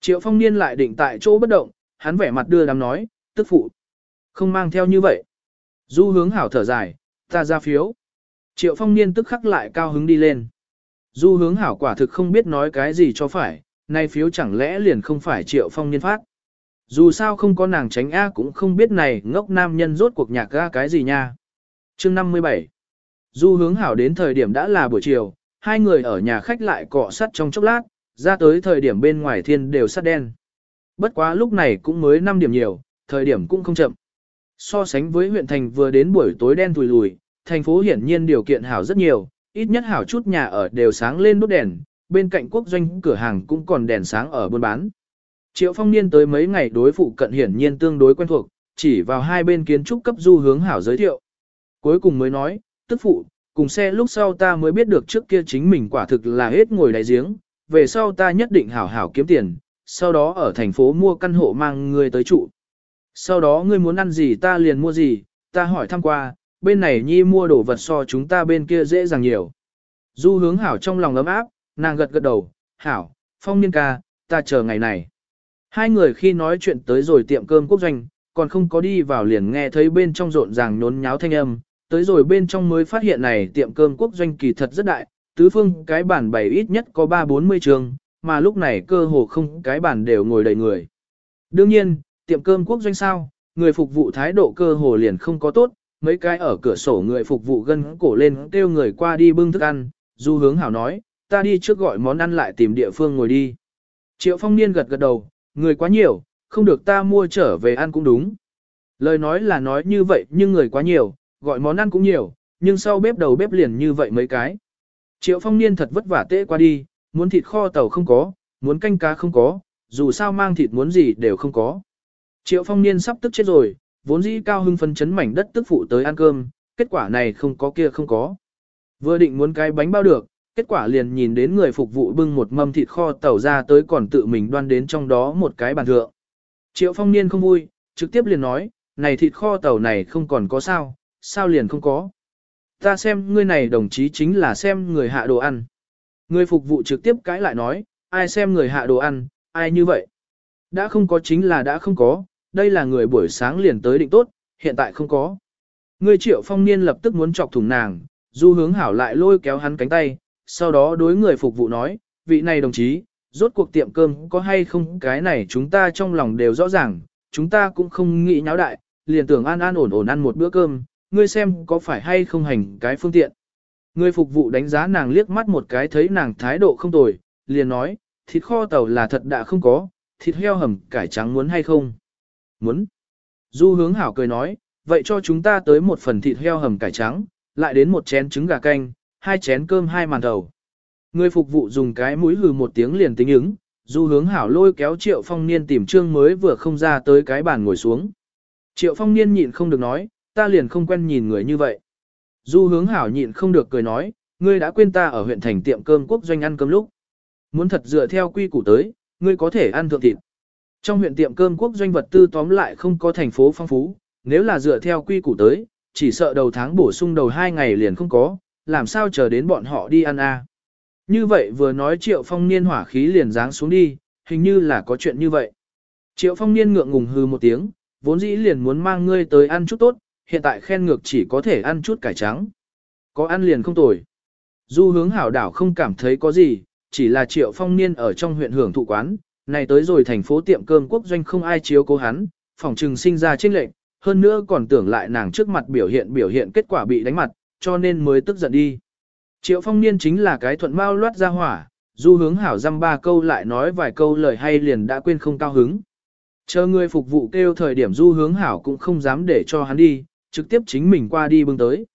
Triệu phong niên lại định tại chỗ bất động, hắn vẻ mặt đưa đám nói, tức phụ. Không mang theo như vậy. Du hướng hảo thở dài, ta ra phiếu. Triệu phong niên tức khắc lại cao hứng đi lên. Du hướng hảo quả thực không biết nói cái gì cho phải, nay phiếu chẳng lẽ liền không phải triệu phong niên phát. Dù sao không có nàng tránh A cũng không biết này ngốc nam nhân rốt cuộc nhạc ra cái gì nha. chương 57 Du hướng hảo đến thời điểm đã là buổi chiều, hai người ở nhà khách lại cọ sắt trong chốc lát, ra tới thời điểm bên ngoài thiên đều sắt đen. Bất quá lúc này cũng mới 5 điểm nhiều, thời điểm cũng không chậm. So sánh với huyện thành vừa đến buổi tối đen thùi lùi, thành phố hiển nhiên điều kiện hảo rất nhiều, ít nhất hảo chút nhà ở đều sáng lên đốt đèn, bên cạnh quốc doanh cửa hàng cũng còn đèn sáng ở buôn bán. Triệu phong niên tới mấy ngày đối phụ cận hiển nhiên tương đối quen thuộc, chỉ vào hai bên kiến trúc cấp du hướng hảo giới thiệu. Cuối cùng mới nói, tức phụ, cùng xe lúc sau ta mới biết được trước kia chính mình quả thực là hết ngồi đáy giếng, về sau ta nhất định hảo hảo kiếm tiền, sau đó ở thành phố mua căn hộ mang người tới trụ. Sau đó ngươi muốn ăn gì ta liền mua gì, ta hỏi thăm qua, bên này nhi mua đồ vật so chúng ta bên kia dễ dàng nhiều. Du hướng hảo trong lòng ấm áp, nàng gật gật đầu, hảo, phong niên ca, ta chờ ngày này. Hai người khi nói chuyện tới rồi tiệm cơm quốc doanh, còn không có đi vào liền nghe thấy bên trong rộn ràng nhốn nháo thanh âm, tới rồi bên trong mới phát hiện này tiệm cơm quốc doanh kỳ thật rất đại, tứ phương cái bản bày ít nhất có 3-40 trường, mà lúc này cơ hồ không cái bản đều ngồi đầy người. Đương nhiên, tiệm cơm quốc doanh sao, người phục vụ thái độ cơ hồ liền không có tốt, mấy cái ở cửa sổ người phục vụ gân cổ lên kêu người qua đi bưng thức ăn, du hướng hảo nói, ta đi trước gọi món ăn lại tìm địa phương ngồi đi. Triệu phong niên gật gật đầu, người quá nhiều, không được ta mua trở về ăn cũng đúng. Lời nói là nói như vậy nhưng người quá nhiều, gọi món ăn cũng nhiều, nhưng sau bếp đầu bếp liền như vậy mấy cái. Triệu phong niên thật vất vả tễ qua đi, muốn thịt kho tàu không có, muốn canh cá không có, dù sao mang thịt muốn gì đều không có. Triệu phong niên sắp tức chết rồi, vốn dĩ cao hưng phân chấn mảnh đất tức phụ tới ăn cơm, kết quả này không có kia không có. Vừa định muốn cái bánh bao được, kết quả liền nhìn đến người phục vụ bưng một mâm thịt kho tàu ra tới còn tự mình đoan đến trong đó một cái bàn thượng. Triệu phong niên không vui, trực tiếp liền nói, này thịt kho tàu này không còn có sao, sao liền không có. Ta xem ngươi này đồng chí chính là xem người hạ đồ ăn. Người phục vụ trực tiếp cãi lại nói, ai xem người hạ đồ ăn, ai như vậy. Đã không có chính là đã không có, đây là người buổi sáng liền tới định tốt, hiện tại không có. Người triệu phong niên lập tức muốn chọc thủng nàng, du hướng hảo lại lôi kéo hắn cánh tay, sau đó đối người phục vụ nói, vị này đồng chí, rốt cuộc tiệm cơm có hay không cái này chúng ta trong lòng đều rõ ràng, chúng ta cũng không nghĩ nháo đại, liền tưởng an an ổn ổn ăn một bữa cơm, ngươi xem có phải hay không hành cái phương tiện. Người phục vụ đánh giá nàng liếc mắt một cái thấy nàng thái độ không tồi, liền nói, thịt kho tàu là thật đã không có, thịt heo hầm cải trắng muốn hay không? Muốn. Du hướng hảo cười nói, vậy cho chúng ta tới một phần thịt heo hầm cải trắng, lại đến một chén trứng gà canh, hai chén cơm hai màn đầu. Người phục vụ dùng cái mũi hừ một tiếng liền tính ứng, du hướng hảo lôi kéo triệu phong niên tìm trương mới vừa không ra tới cái bàn ngồi xuống. Triệu phong niên nhịn không được nói, ta liền không quen nhìn người như vậy. Du hướng hảo nhịn không được cười nói, ngươi đã quên ta ở huyện thành tiệm cơm quốc doanh ăn cơm lúc. Muốn thật dựa theo quy củ tới, ngươi có thể ăn thượng thịt. Trong huyện tiệm cơm quốc doanh vật tư tóm lại không có thành phố phong phú, nếu là dựa theo quy củ tới, chỉ sợ đầu tháng bổ sung đầu hai ngày liền không có, làm sao chờ đến bọn họ đi ăn a? Như vậy vừa nói triệu phong niên hỏa khí liền giáng xuống đi, hình như là có chuyện như vậy. Triệu phong niên ngượng ngùng hư một tiếng, vốn dĩ liền muốn mang ngươi tới ăn chút tốt, hiện tại khen ngược chỉ có thể ăn chút cải trắng. Có ăn liền không tồi. Du hướng hảo đảo không cảm thấy có gì, chỉ là triệu phong niên ở trong huyện hưởng thụ quán, này tới rồi thành phố tiệm cơm quốc doanh không ai chiếu cố hắn, phòng trừng sinh ra trên lệnh, hơn nữa còn tưởng lại nàng trước mặt biểu hiện biểu hiện kết quả bị đánh mặt, cho nên mới tức giận đi. Triệu phong niên chính là cái thuận mau loát ra hỏa, du hướng hảo dăm ba câu lại nói vài câu lời hay liền đã quên không cao hứng. Chờ người phục vụ kêu thời điểm du hướng hảo cũng không dám để cho hắn đi, trực tiếp chính mình qua đi bưng tới.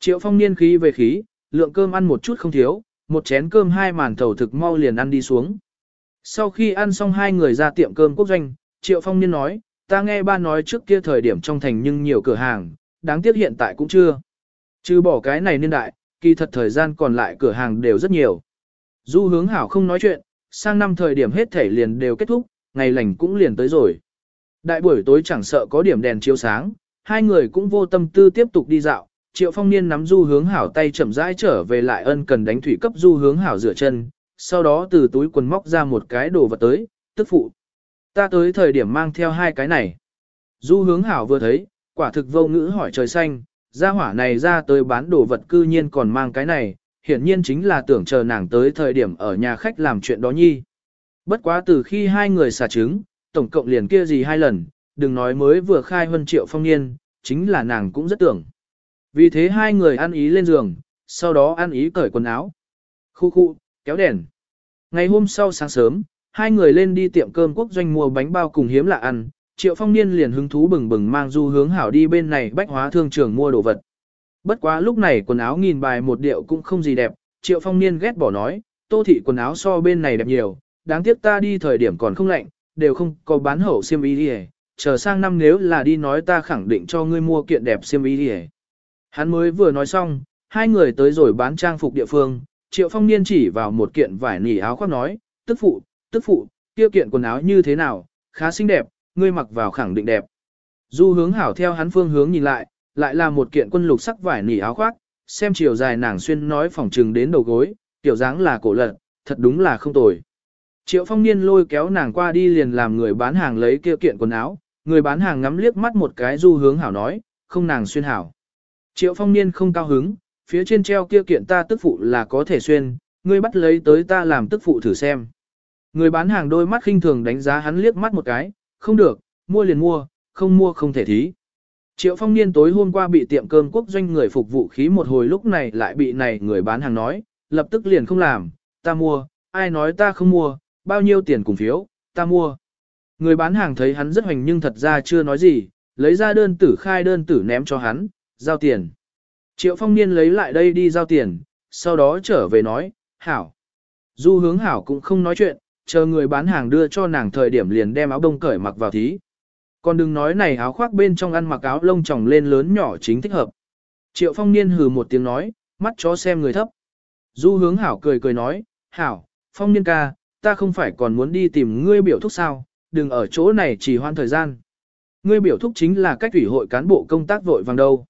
Triệu phong niên khí về khí, lượng cơm ăn một chút không thiếu, một chén cơm hai màn thầu thực mau liền ăn đi xuống. Sau khi ăn xong hai người ra tiệm cơm quốc doanh, Triệu Phong Niên nói, ta nghe ba nói trước kia thời điểm trong thành nhưng nhiều cửa hàng, đáng tiếc hiện tại cũng chưa. Chứ bỏ cái này niên đại, kỳ thật thời gian còn lại cửa hàng đều rất nhiều. Du hướng hảo không nói chuyện, sang năm thời điểm hết thể liền đều kết thúc, ngày lành cũng liền tới rồi. Đại buổi tối chẳng sợ có điểm đèn chiếu sáng, hai người cũng vô tâm tư tiếp tục đi dạo. Triệu phong niên nắm du hướng hảo tay chậm rãi trở về lại ân cần đánh thủy cấp du hướng hảo rửa chân, sau đó từ túi quần móc ra một cái đồ vật tới, tức phụ. Ta tới thời điểm mang theo hai cái này. Du hướng hảo vừa thấy, quả thực vô ngữ hỏi trời xanh, ra hỏa này ra tới bán đồ vật cư nhiên còn mang cái này, hiển nhiên chính là tưởng chờ nàng tới thời điểm ở nhà khách làm chuyện đó nhi. Bất quá từ khi hai người xả trứng, tổng cộng liền kia gì hai lần, đừng nói mới vừa khai huân triệu phong niên, chính là nàng cũng rất tưởng. Vì thế hai người ăn ý lên giường, sau đó ăn ý cởi quần áo. Khu khu, kéo đèn. Ngày hôm sau sáng sớm, hai người lên đi tiệm cơm quốc doanh mua bánh bao cùng hiếm lạ ăn, Triệu Phong Niên liền hứng thú bừng bừng mang du hướng hảo đi bên này bách hóa thương trường mua đồ vật. Bất quá lúc này quần áo nghìn bài một điệu cũng không gì đẹp, Triệu Phong Niên ghét bỏ nói, tô thị quần áo so bên này đẹp nhiều, đáng tiếc ta đi thời điểm còn không lạnh, đều không có bán hậu xiêm y đi chờ sang năm nếu là đi nói ta khẳng định cho ngươi mua kiện đẹp xiêm y đi Hắn mới vừa nói xong, hai người tới rồi bán trang phục địa phương, Triệu Phong Niên chỉ vào một kiện vải nỉ áo khoác nói, tức phụ, tức phụ, kia kiện quần áo như thế nào, khá xinh đẹp, ngươi mặc vào khẳng định đẹp. Du hướng hảo theo hắn phương hướng nhìn lại, lại là một kiện quân lục sắc vải nỉ áo khoác, xem chiều dài nàng xuyên nói phỏng trừng đến đầu gối, tiểu dáng là cổ lật, thật đúng là không tồi. Triệu phong niên lôi kéo nàng qua đi liền làm người bán hàng lấy kia kiện quần áo, người bán hàng ngắm liếc mắt một cái du hướng hảo nói, không nàng xuyên hảo. Triệu phong niên không cao hứng, phía trên treo kia kiện ta tức phụ là có thể xuyên, ngươi bắt lấy tới ta làm tức phụ thử xem. Người bán hàng đôi mắt khinh thường đánh giá hắn liếc mắt một cái, không được, mua liền mua, không mua không thể thí. Triệu phong niên tối hôm qua bị tiệm cơm quốc doanh người phục vụ khí một hồi lúc này lại bị này người bán hàng nói, lập tức liền không làm, ta mua, ai nói ta không mua, bao nhiêu tiền cùng phiếu, ta mua. Người bán hàng thấy hắn rất hoành nhưng thật ra chưa nói gì, lấy ra đơn tử khai đơn tử ném cho hắn, giao tiền. Triệu phong niên lấy lại đây đi giao tiền, sau đó trở về nói, hảo. Du hướng hảo cũng không nói chuyện, chờ người bán hàng đưa cho nàng thời điểm liền đem áo đông cởi mặc vào thí. Còn đừng nói này áo khoác bên trong ăn mặc áo lông tròng lên lớn nhỏ chính thích hợp. Triệu phong niên hừ một tiếng nói, mắt chó xem người thấp. Du hướng hảo cười cười nói, hảo, phong niên ca, ta không phải còn muốn đi tìm ngươi biểu thúc sao, đừng ở chỗ này chỉ hoan thời gian. Ngươi biểu thúc chính là cách ủy hội cán bộ công tác vội vàng đâu.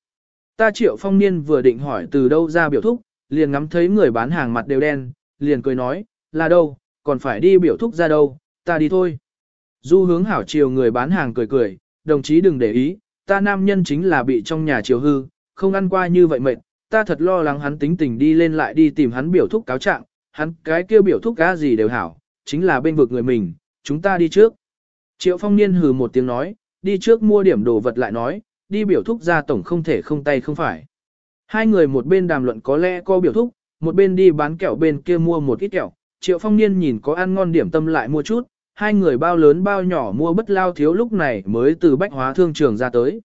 Ta triệu phong niên vừa định hỏi từ đâu ra biểu thúc, liền ngắm thấy người bán hàng mặt đều đen, liền cười nói, là đâu, còn phải đi biểu thúc ra đâu, ta đi thôi. Du hướng hảo chiều người bán hàng cười cười, đồng chí đừng để ý, ta nam nhân chính là bị trong nhà chiều hư, không ăn qua như vậy mệt, ta thật lo lắng hắn tính tình đi lên lại đi tìm hắn biểu thúc cáo trạng, hắn cái kia biểu thúc cá gì đều hảo, chính là bên vực người mình, chúng ta đi trước. Triệu phong niên hừ một tiếng nói, đi trước mua điểm đồ vật lại nói, đi biểu thúc ra tổng không thể không tay không phải. Hai người một bên đàm luận có lẽ có biểu thúc, một bên đi bán kẹo bên kia mua một ít kẹo, triệu phong niên nhìn có ăn ngon điểm tâm lại mua chút, hai người bao lớn bao nhỏ mua bất lao thiếu lúc này mới từ bách hóa thương trường ra tới.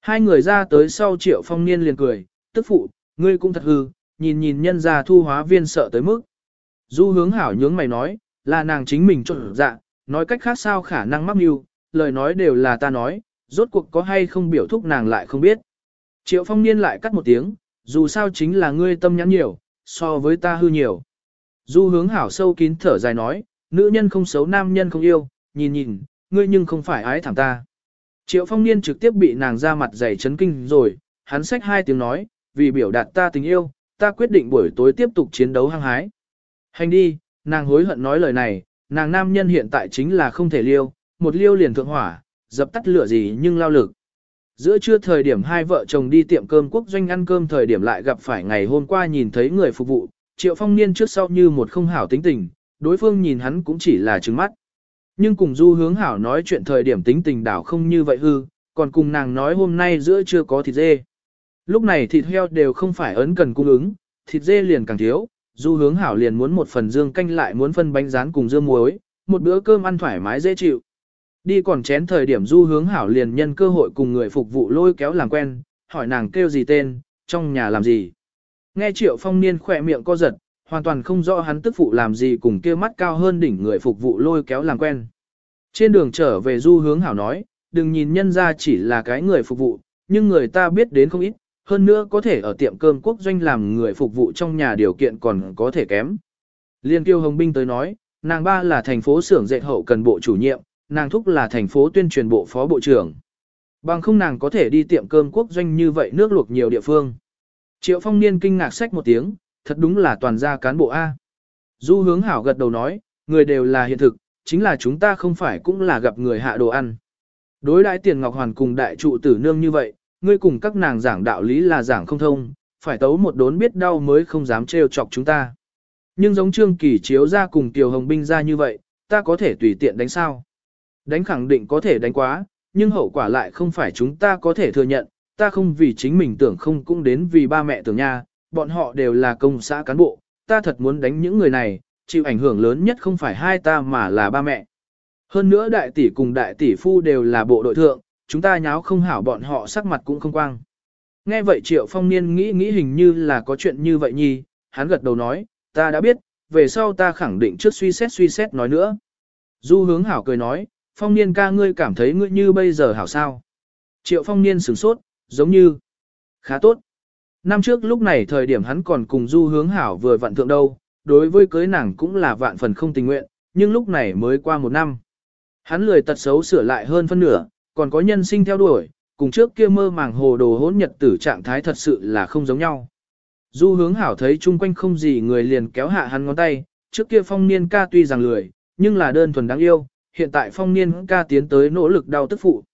Hai người ra tới sau triệu phong niên liền cười, tức phụ, ngươi cũng thật hư, nhìn nhìn nhân ra thu hóa viên sợ tới mức. Du hướng hảo nhướng mày nói, là nàng chính mình trộn dạ, nói cách khác sao khả năng mắc mưu, lời nói đều là ta nói, rốt cuộc có hay không biểu thúc nàng lại không biết. Triệu phong niên lại cắt một tiếng, dù sao chính là ngươi tâm nhắn nhiều, so với ta hư nhiều. Du hướng hảo sâu kín thở dài nói, nữ nhân không xấu nam nhân không yêu, nhìn nhìn, ngươi nhưng không phải ái thẳng ta. Triệu phong niên trực tiếp bị nàng ra mặt dày chấn kinh rồi, hắn xách hai tiếng nói, vì biểu đạt ta tình yêu, ta quyết định buổi tối tiếp tục chiến đấu hăng hái. Hành đi, nàng hối hận nói lời này, nàng nam nhân hiện tại chính là không thể liêu, một liêu liền thượng hỏa, dập tắt lửa gì nhưng lao lực. Giữa trưa thời điểm hai vợ chồng đi tiệm cơm quốc doanh ăn cơm thời điểm lại gặp phải ngày hôm qua nhìn thấy người phục vụ, triệu phong niên trước sau như một không hảo tính tình, đối phương nhìn hắn cũng chỉ là trứng mắt. Nhưng cùng du hướng hảo nói chuyện thời điểm tính tình đảo không như vậy hư, còn cùng nàng nói hôm nay giữa trưa có thịt dê. Lúc này thịt heo đều không phải ấn cần cung ứng, thịt dê liền càng thiếu, du hướng hảo liền muốn một phần dương canh lại muốn phân bánh rán cùng dưa muối, một bữa cơm ăn thoải mái dễ chịu. Đi còn chén thời điểm du hướng hảo liền nhân cơ hội cùng người phục vụ lôi kéo làm quen, hỏi nàng kêu gì tên, trong nhà làm gì. Nghe triệu phong niên khỏe miệng co giật, hoàn toàn không rõ hắn tức phụ làm gì cùng kia mắt cao hơn đỉnh người phục vụ lôi kéo làm quen. Trên đường trở về du hướng hảo nói, đừng nhìn nhân ra chỉ là cái người phục vụ, nhưng người ta biết đến không ít, hơn nữa có thể ở tiệm cơm quốc doanh làm người phục vụ trong nhà điều kiện còn có thể kém. Liên Kiêu Hồng Binh tới nói, nàng ba là thành phố xưởng dệt hậu cần bộ chủ nhiệm, nàng thúc là thành phố tuyên truyền bộ phó bộ trưởng. Bằng không nàng có thể đi tiệm cơm quốc doanh như vậy nước luộc nhiều địa phương. Triệu phong niên kinh ngạc sách một tiếng, thật đúng là toàn gia cán bộ A. Du hướng hảo gật đầu nói, người đều là hiện thực, chính là chúng ta không phải cũng là gặp người hạ đồ ăn. Đối đãi tiền ngọc hoàn cùng đại trụ tử nương như vậy, ngươi cùng các nàng giảng đạo lý là giảng không thông, phải tấu một đốn biết đau mới không dám trêu chọc chúng ta. Nhưng giống trương kỳ chiếu ra cùng tiểu hồng binh ra như vậy, ta có thể tùy tiện đánh sao. Đánh khẳng định có thể đánh quá, nhưng hậu quả lại không phải chúng ta có thể thừa nhận, ta không vì chính mình tưởng không cũng đến vì ba mẹ tưởng nha, bọn họ đều là công xã cán bộ, ta thật muốn đánh những người này, chịu ảnh hưởng lớn nhất không phải hai ta mà là ba mẹ. Hơn nữa đại tỷ cùng đại tỷ phu đều là bộ đội thượng, chúng ta nháo không hảo bọn họ sắc mặt cũng không quang. Nghe vậy triệu phong niên nghĩ nghĩ hình như là có chuyện như vậy nhi, hắn gật đầu nói, ta đã biết, về sau ta khẳng định trước suy xét suy xét nói nữa. Du hướng hảo cười nói, phong niên ca ngươi cảm thấy ngươi như bây giờ hảo sao. Triệu phong niên sửng sốt, giống như, khá tốt. Năm trước lúc này thời điểm hắn còn cùng du hướng hảo vừa vặn thượng đâu, đối với cưới nàng cũng là vạn phần không tình nguyện, nhưng lúc này mới qua một năm. Hắn lười tật xấu sửa lại hơn phân nửa, còn có nhân sinh theo đuổi, cùng trước kia mơ màng hồ đồ hỗn nhật tử trạng thái thật sự là không giống nhau. Du hướng hảo thấy chung quanh không gì người liền kéo hạ hắn ngón tay, trước kia phong niên ca tuy rằng lười, nhưng là đơn thuần đáng yêu, hiện tại phong niên ca tiến tới nỗ lực đau tức phụ.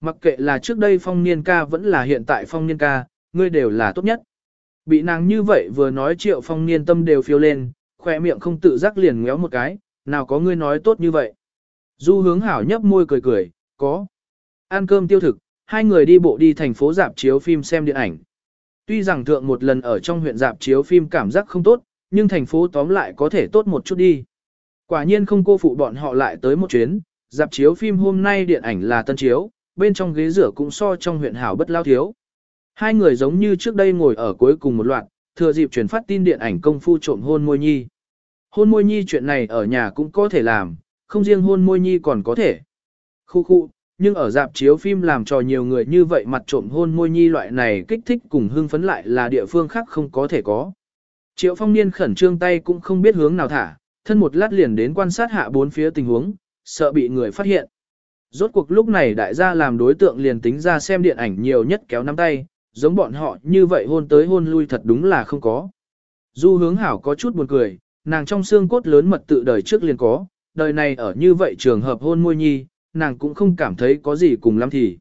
Mặc kệ là trước đây phong niên ca vẫn là hiện tại phong niên ca, ngươi đều là tốt nhất. Bị nàng như vậy vừa nói triệu phong niên tâm đều phiêu lên, khỏe miệng không tự giác liền ngéo một cái, nào có ngươi nói tốt như vậy. Du hướng hảo nhấp môi cười cười, có. Ăn cơm tiêu thực, hai người đi bộ đi thành phố dạp chiếu phim xem điện ảnh. Tuy rằng thượng một lần ở trong huyện dạp chiếu phim cảm giác không tốt, nhưng thành phố tóm lại có thể tốt một chút đi. Quả nhiên không cô phụ bọn họ lại tới một chuyến, dạp chiếu phim hôm nay điện ảnh là tân chiếu, bên trong ghế rửa cũng so trong huyện hảo bất lao thiếu. Hai người giống như trước đây ngồi ở cuối cùng một loạt, thừa dịp truyền phát tin điện ảnh công phu trộm hôn môi nhi. Hôn môi nhi chuyện này ở nhà cũng có thể làm, không riêng hôn môi nhi còn có thể. Khu khu, nhưng ở dạp chiếu phim làm trò nhiều người như vậy mặt trộm hôn môi nhi loại này kích thích cùng hưng phấn lại là địa phương khác không có thể có. Triệu phong niên khẩn trương tay cũng không biết hướng nào thả, thân một lát liền đến quan sát hạ bốn phía tình huống, sợ bị người phát hiện. Rốt cuộc lúc này đại gia làm đối tượng liền tính ra xem điện ảnh nhiều nhất kéo nắm tay, giống bọn họ như vậy hôn tới hôn lui thật đúng là không có. Du hướng hảo có chút buồn cười, nàng trong xương cốt lớn mật tự đời trước liền có, đời này ở như vậy trường hợp hôn môi nhi, nàng cũng không cảm thấy có gì cùng lắm thì.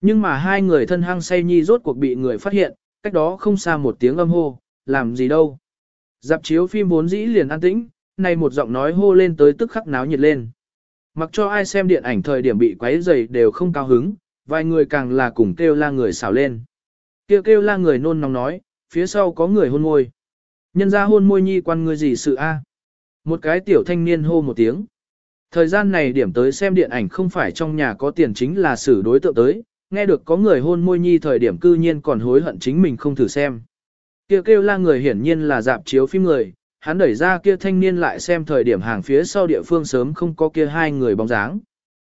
Nhưng mà hai người thân hăng say nhi rốt cuộc bị người phát hiện, cách đó không xa một tiếng âm hô, làm gì đâu. Dạp chiếu phim vốn dĩ liền an tĩnh, nay một giọng nói hô lên tới tức khắc náo nhiệt lên. Mặc cho ai xem điện ảnh thời điểm bị quấy rầy đều không cao hứng, vài người càng là cùng kêu la người xảo lên. Kêu kêu la người nôn nóng nói, phía sau có người hôn môi. Nhân ra hôn môi nhi quan ngươi gì sự a? Một cái tiểu thanh niên hô một tiếng. Thời gian này điểm tới xem điện ảnh không phải trong nhà có tiền chính là xử đối tượng tới, nghe được có người hôn môi nhi thời điểm cư nhiên còn hối hận chính mình không thử xem. Kia kêu la người hiển nhiên là dạp chiếu phim người, hắn đẩy ra kia thanh niên lại xem thời điểm hàng phía sau địa phương sớm không có kia hai người bóng dáng.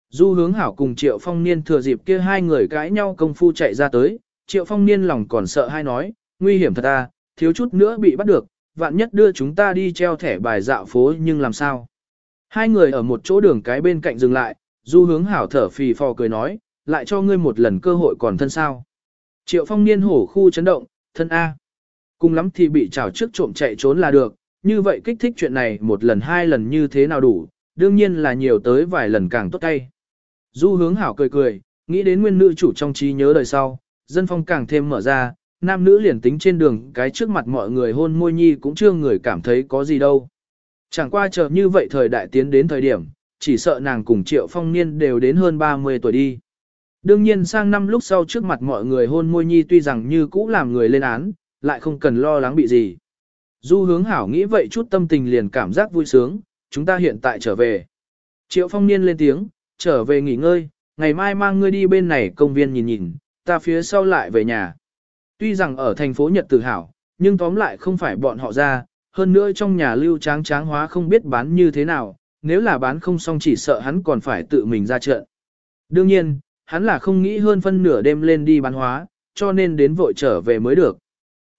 Du hướng hảo cùng triệu phong niên thừa dịp kia hai người cãi nhau công phu chạy ra tới, triệu phong niên lòng còn sợ hai nói, nguy hiểm thật ta, thiếu chút nữa bị bắt được, vạn nhất đưa chúng ta đi treo thẻ bài dạo phố nhưng làm sao. Hai người ở một chỗ đường cái bên cạnh dừng lại, du hướng hảo thở phì phò cười nói, lại cho ngươi một lần cơ hội còn thân sao. Triệu phong niên hổ khu chấn động, thân A. Cùng lắm thì bị trào trước trộm chạy trốn là được, như vậy kích thích chuyện này một lần hai lần như thế nào đủ, đương nhiên là nhiều tới vài lần càng tốt tay. Du hướng hảo cười cười, nghĩ đến nguyên nữ chủ trong trí nhớ đời sau, dân phong càng thêm mở ra, nam nữ liền tính trên đường cái trước mặt mọi người hôn môi nhi cũng chưa người cảm thấy có gì đâu. Chẳng qua chờ như vậy thời đại tiến đến thời điểm, chỉ sợ nàng cùng triệu phong niên đều đến hơn 30 tuổi đi. Đương nhiên sang năm lúc sau trước mặt mọi người hôn môi nhi tuy rằng như cũ làm người lên án, lại không cần lo lắng bị gì. Du hướng hảo nghĩ vậy chút tâm tình liền cảm giác vui sướng, chúng ta hiện tại trở về. Triệu phong niên lên tiếng, trở về nghỉ ngơi, ngày mai mang ngươi đi bên này công viên nhìn nhìn, ta phía sau lại về nhà. Tuy rằng ở thành phố Nhật tự hảo, nhưng tóm lại không phải bọn họ ra, hơn nữa trong nhà lưu tráng tráng hóa không biết bán như thế nào, nếu là bán không xong chỉ sợ hắn còn phải tự mình ra trận. Đương nhiên, hắn là không nghĩ hơn phân nửa đêm lên đi bán hóa, cho nên đến vội trở về mới được.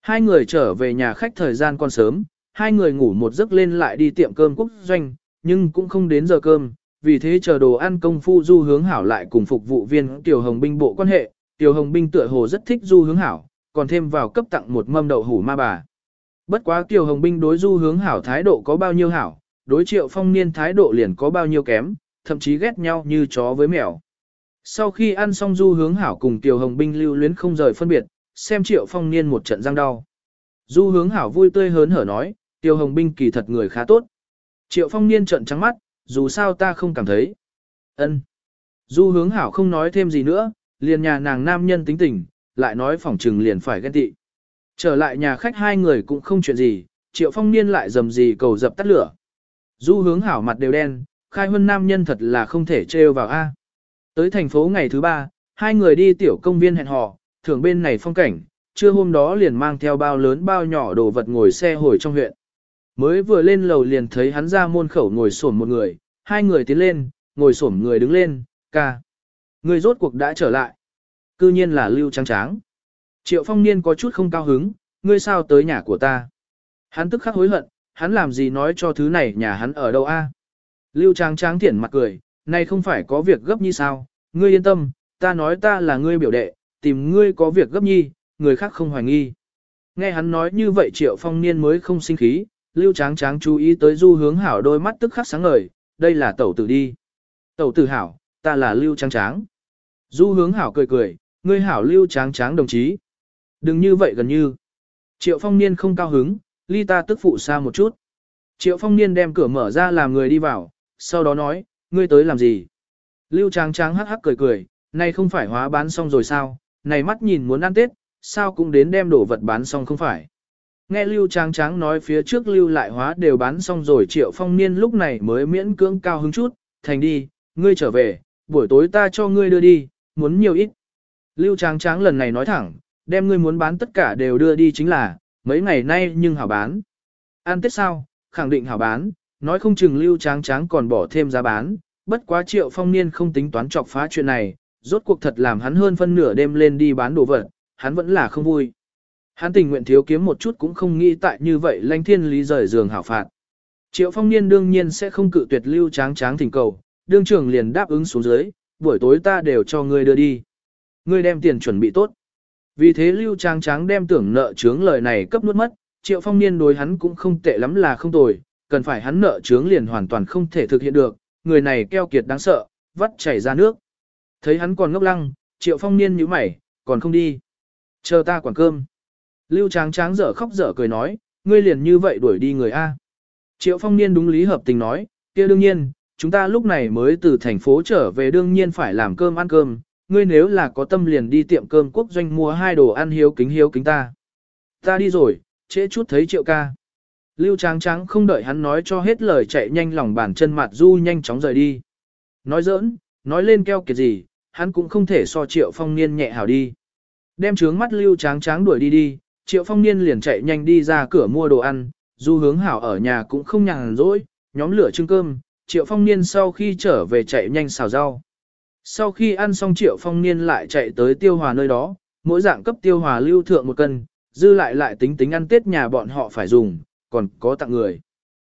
Hai người trở về nhà khách thời gian còn sớm, hai người ngủ một giấc lên lại đi tiệm cơm quốc doanh, nhưng cũng không đến giờ cơm, vì thế chờ đồ ăn công phu du hướng hảo lại cùng phục vụ viên Tiểu Hồng Binh bộ quan hệ, Tiểu Hồng Binh tựa hồ rất thích du hướng hảo, còn thêm vào cấp tặng một mâm đậu hủ ma bà. Bất quá Tiểu Hồng Binh đối du hướng hảo thái độ có bao nhiêu hảo, đối triệu phong niên thái độ liền có bao nhiêu kém, thậm chí ghét nhau như chó với mèo. Sau khi ăn xong du hướng hảo cùng Tiểu Hồng Binh lưu luyến không rời phân biệt, xem triệu phong niên một trận răng đau. Du hướng hảo vui tươi hớn hở nói, Tiểu Hồng Binh kỳ thật người khá tốt. Triệu phong niên trận trắng mắt, dù sao ta không cảm thấy. ân Du hướng hảo không nói thêm gì nữa, liền nhà nàng nam nhân tính tình, lại nói phỏng trừng liền phải ghen tị. Trở lại nhà khách hai người cũng không chuyện gì, triệu phong niên lại dầm gì cầu dập tắt lửa. Du hướng hảo mặt đều đen, khai huân nam nhân thật là không thể trêu vào A. Tới thành phố ngày thứ ba, hai người đi tiểu công viên hẹn hò, thưởng bên này phong cảnh, trưa hôm đó liền mang theo bao lớn bao nhỏ đồ vật ngồi xe hồi trong huyện. Mới vừa lên lầu liền thấy hắn ra môn khẩu ngồi xổm một người, hai người tiến lên, ngồi xổm người đứng lên, ca. Người rốt cuộc đã trở lại. Cư nhiên là Lưu Tráng Tráng. Triệu phong niên có chút không cao hứng, ngươi sao tới nhà của ta. Hắn tức khắc hối hận, hắn làm gì nói cho thứ này nhà hắn ở đâu a? Lưu Tráng Tráng thiển mặt cười, này không phải có việc gấp như sao, ngươi yên tâm, ta nói ta là ngươi biểu đệ, tìm ngươi có việc gấp nhi, người khác không hoài nghi. Nghe hắn nói như vậy triệu phong niên mới không sinh khí, lưu tráng tráng chú ý tới du hướng hảo đôi mắt tức khắc sáng ngời, đây là tẩu tử đi. Tẩu tử hảo, ta là lưu tráng tráng. Du hướng hảo cười cười, ngươi hảo lưu tráng tráng đồng chí. Đừng như vậy gần như. Triệu phong niên không cao hứng, ly ta tức phụ xa một chút. Triệu phong niên đem cửa mở ra làm người đi vào, sau đó nói, ngươi tới làm gì? Lưu tráng tráng hắc hắc cười cười, này không phải hóa bán xong rồi sao, này mắt nhìn muốn ăn tết, sao cũng đến đem đồ vật bán xong không phải. Nghe Lưu Tráng Tráng nói phía trước Lưu lại hóa đều bán xong rồi Triệu Phong Niên lúc này mới miễn cưỡng cao hứng chút, thành đi, ngươi trở về, buổi tối ta cho ngươi đưa đi, muốn nhiều ít. Lưu Tráng Tráng lần này nói thẳng, đem ngươi muốn bán tất cả đều đưa đi chính là, mấy ngày nay nhưng hảo bán. Ăn tết sao, khẳng định hảo bán, nói không chừng Lưu Tráng Tráng còn bỏ thêm giá bán, bất quá Triệu Phong Niên không tính toán chọc phá chuyện này, rốt cuộc thật làm hắn hơn phân nửa đêm lên đi bán đồ vật, hắn vẫn là không vui. Hắn tình nguyện thiếu kiếm một chút cũng không nghĩ tại như vậy lãnh thiên lý rời giường hảo phạt. Triệu phong niên đương nhiên sẽ không cự tuyệt lưu tráng tráng thỉnh cầu, đương trưởng liền đáp ứng xuống dưới, buổi tối ta đều cho ngươi đưa đi. Ngươi đem tiền chuẩn bị tốt. Vì thế lưu tráng tráng đem tưởng nợ chướng lời này cấp nuốt mất, triệu phong niên đối hắn cũng không tệ lắm là không tồi, cần phải hắn nợ chướng liền hoàn toàn không thể thực hiện được, người này keo kiệt đáng sợ, vắt chảy ra nước. Thấy hắn còn ngốc lăng, triệu phong niên nhíu mày, còn không đi. Chờ ta quản cơm. Lưu Tráng Tráng dở khóc dở cười nói, ngươi liền như vậy đuổi đi người A. Triệu Phong Niên đúng lý hợp tình nói, kia đương nhiên, chúng ta lúc này mới từ thành phố trở về đương nhiên phải làm cơm ăn cơm, ngươi nếu là có tâm liền đi tiệm cơm quốc doanh mua hai đồ ăn hiếu kính hiếu kính ta. Ta đi rồi, trễ chút thấy triệu ca. Lưu tráng tráng không đợi hắn nói cho hết lời chạy nhanh lòng bàn chân mặt du nhanh chóng rời đi. Nói giỡn, nói lên keo kiệt gì, hắn cũng không thể so triệu phong niên nhẹ hảo đi. Đem trướng mắt lưu tráng tráng đuổi đi đi, triệu phong niên liền chạy nhanh đi ra cửa mua đồ ăn, du hướng hảo ở nhà cũng không nhàn rỗi, nhóm lửa trưng cơm, triệu phong niên sau khi trở về chạy nhanh xào rau. Sau khi ăn xong triệu phong niên lại chạy tới tiêu hòa nơi đó, mỗi dạng cấp tiêu hòa lưu thượng một cân, dư lại lại tính tính ăn tết nhà bọn họ phải dùng, còn có tặng người.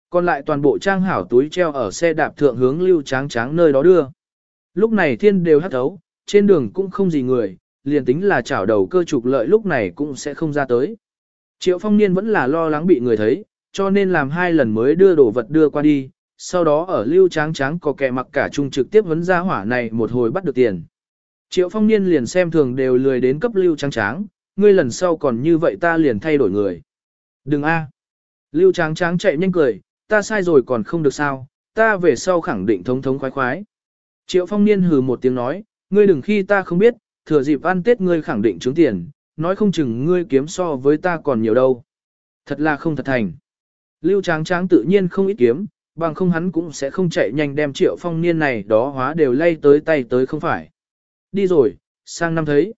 Còn lại toàn bộ trang hảo túi treo ở xe đạp thượng hướng lưu tráng tráng nơi đó đưa. Lúc này thiên đều hắt thấu, trên đường cũng không gì người, liền tính là chảo đầu cơ trục lợi lúc này cũng sẽ không ra tới. Triệu phong niên vẫn là lo lắng bị người thấy, cho nên làm hai lần mới đưa đồ vật đưa qua đi, sau đó ở lưu tráng tráng có kẻ mặc cả chung trực tiếp vấn ra hỏa này một hồi bắt được tiền. Triệu phong niên liền xem thường đều lười đến cấp lưu tráng tráng, ngươi lần sau còn như vậy ta liền thay đổi người. Đừng a. Lưu tráng tráng chạy nhanh cười, ta sai rồi còn không được sao, ta về sau khẳng định thống thống khoái khoái. Triệu phong niên hừ một tiếng nói, ngươi đừng khi ta không biết, thừa dịp ăn tết ngươi khẳng định trúng tiền, nói không chừng ngươi kiếm so với ta còn nhiều đâu. Thật là không thật thành. Lưu tráng tráng tự nhiên không ít kiếm, bằng không hắn cũng sẽ không chạy nhanh đem triệu phong niên này đó hóa đều lay tới tay tới không phải. Đi rồi, sang năm thấy.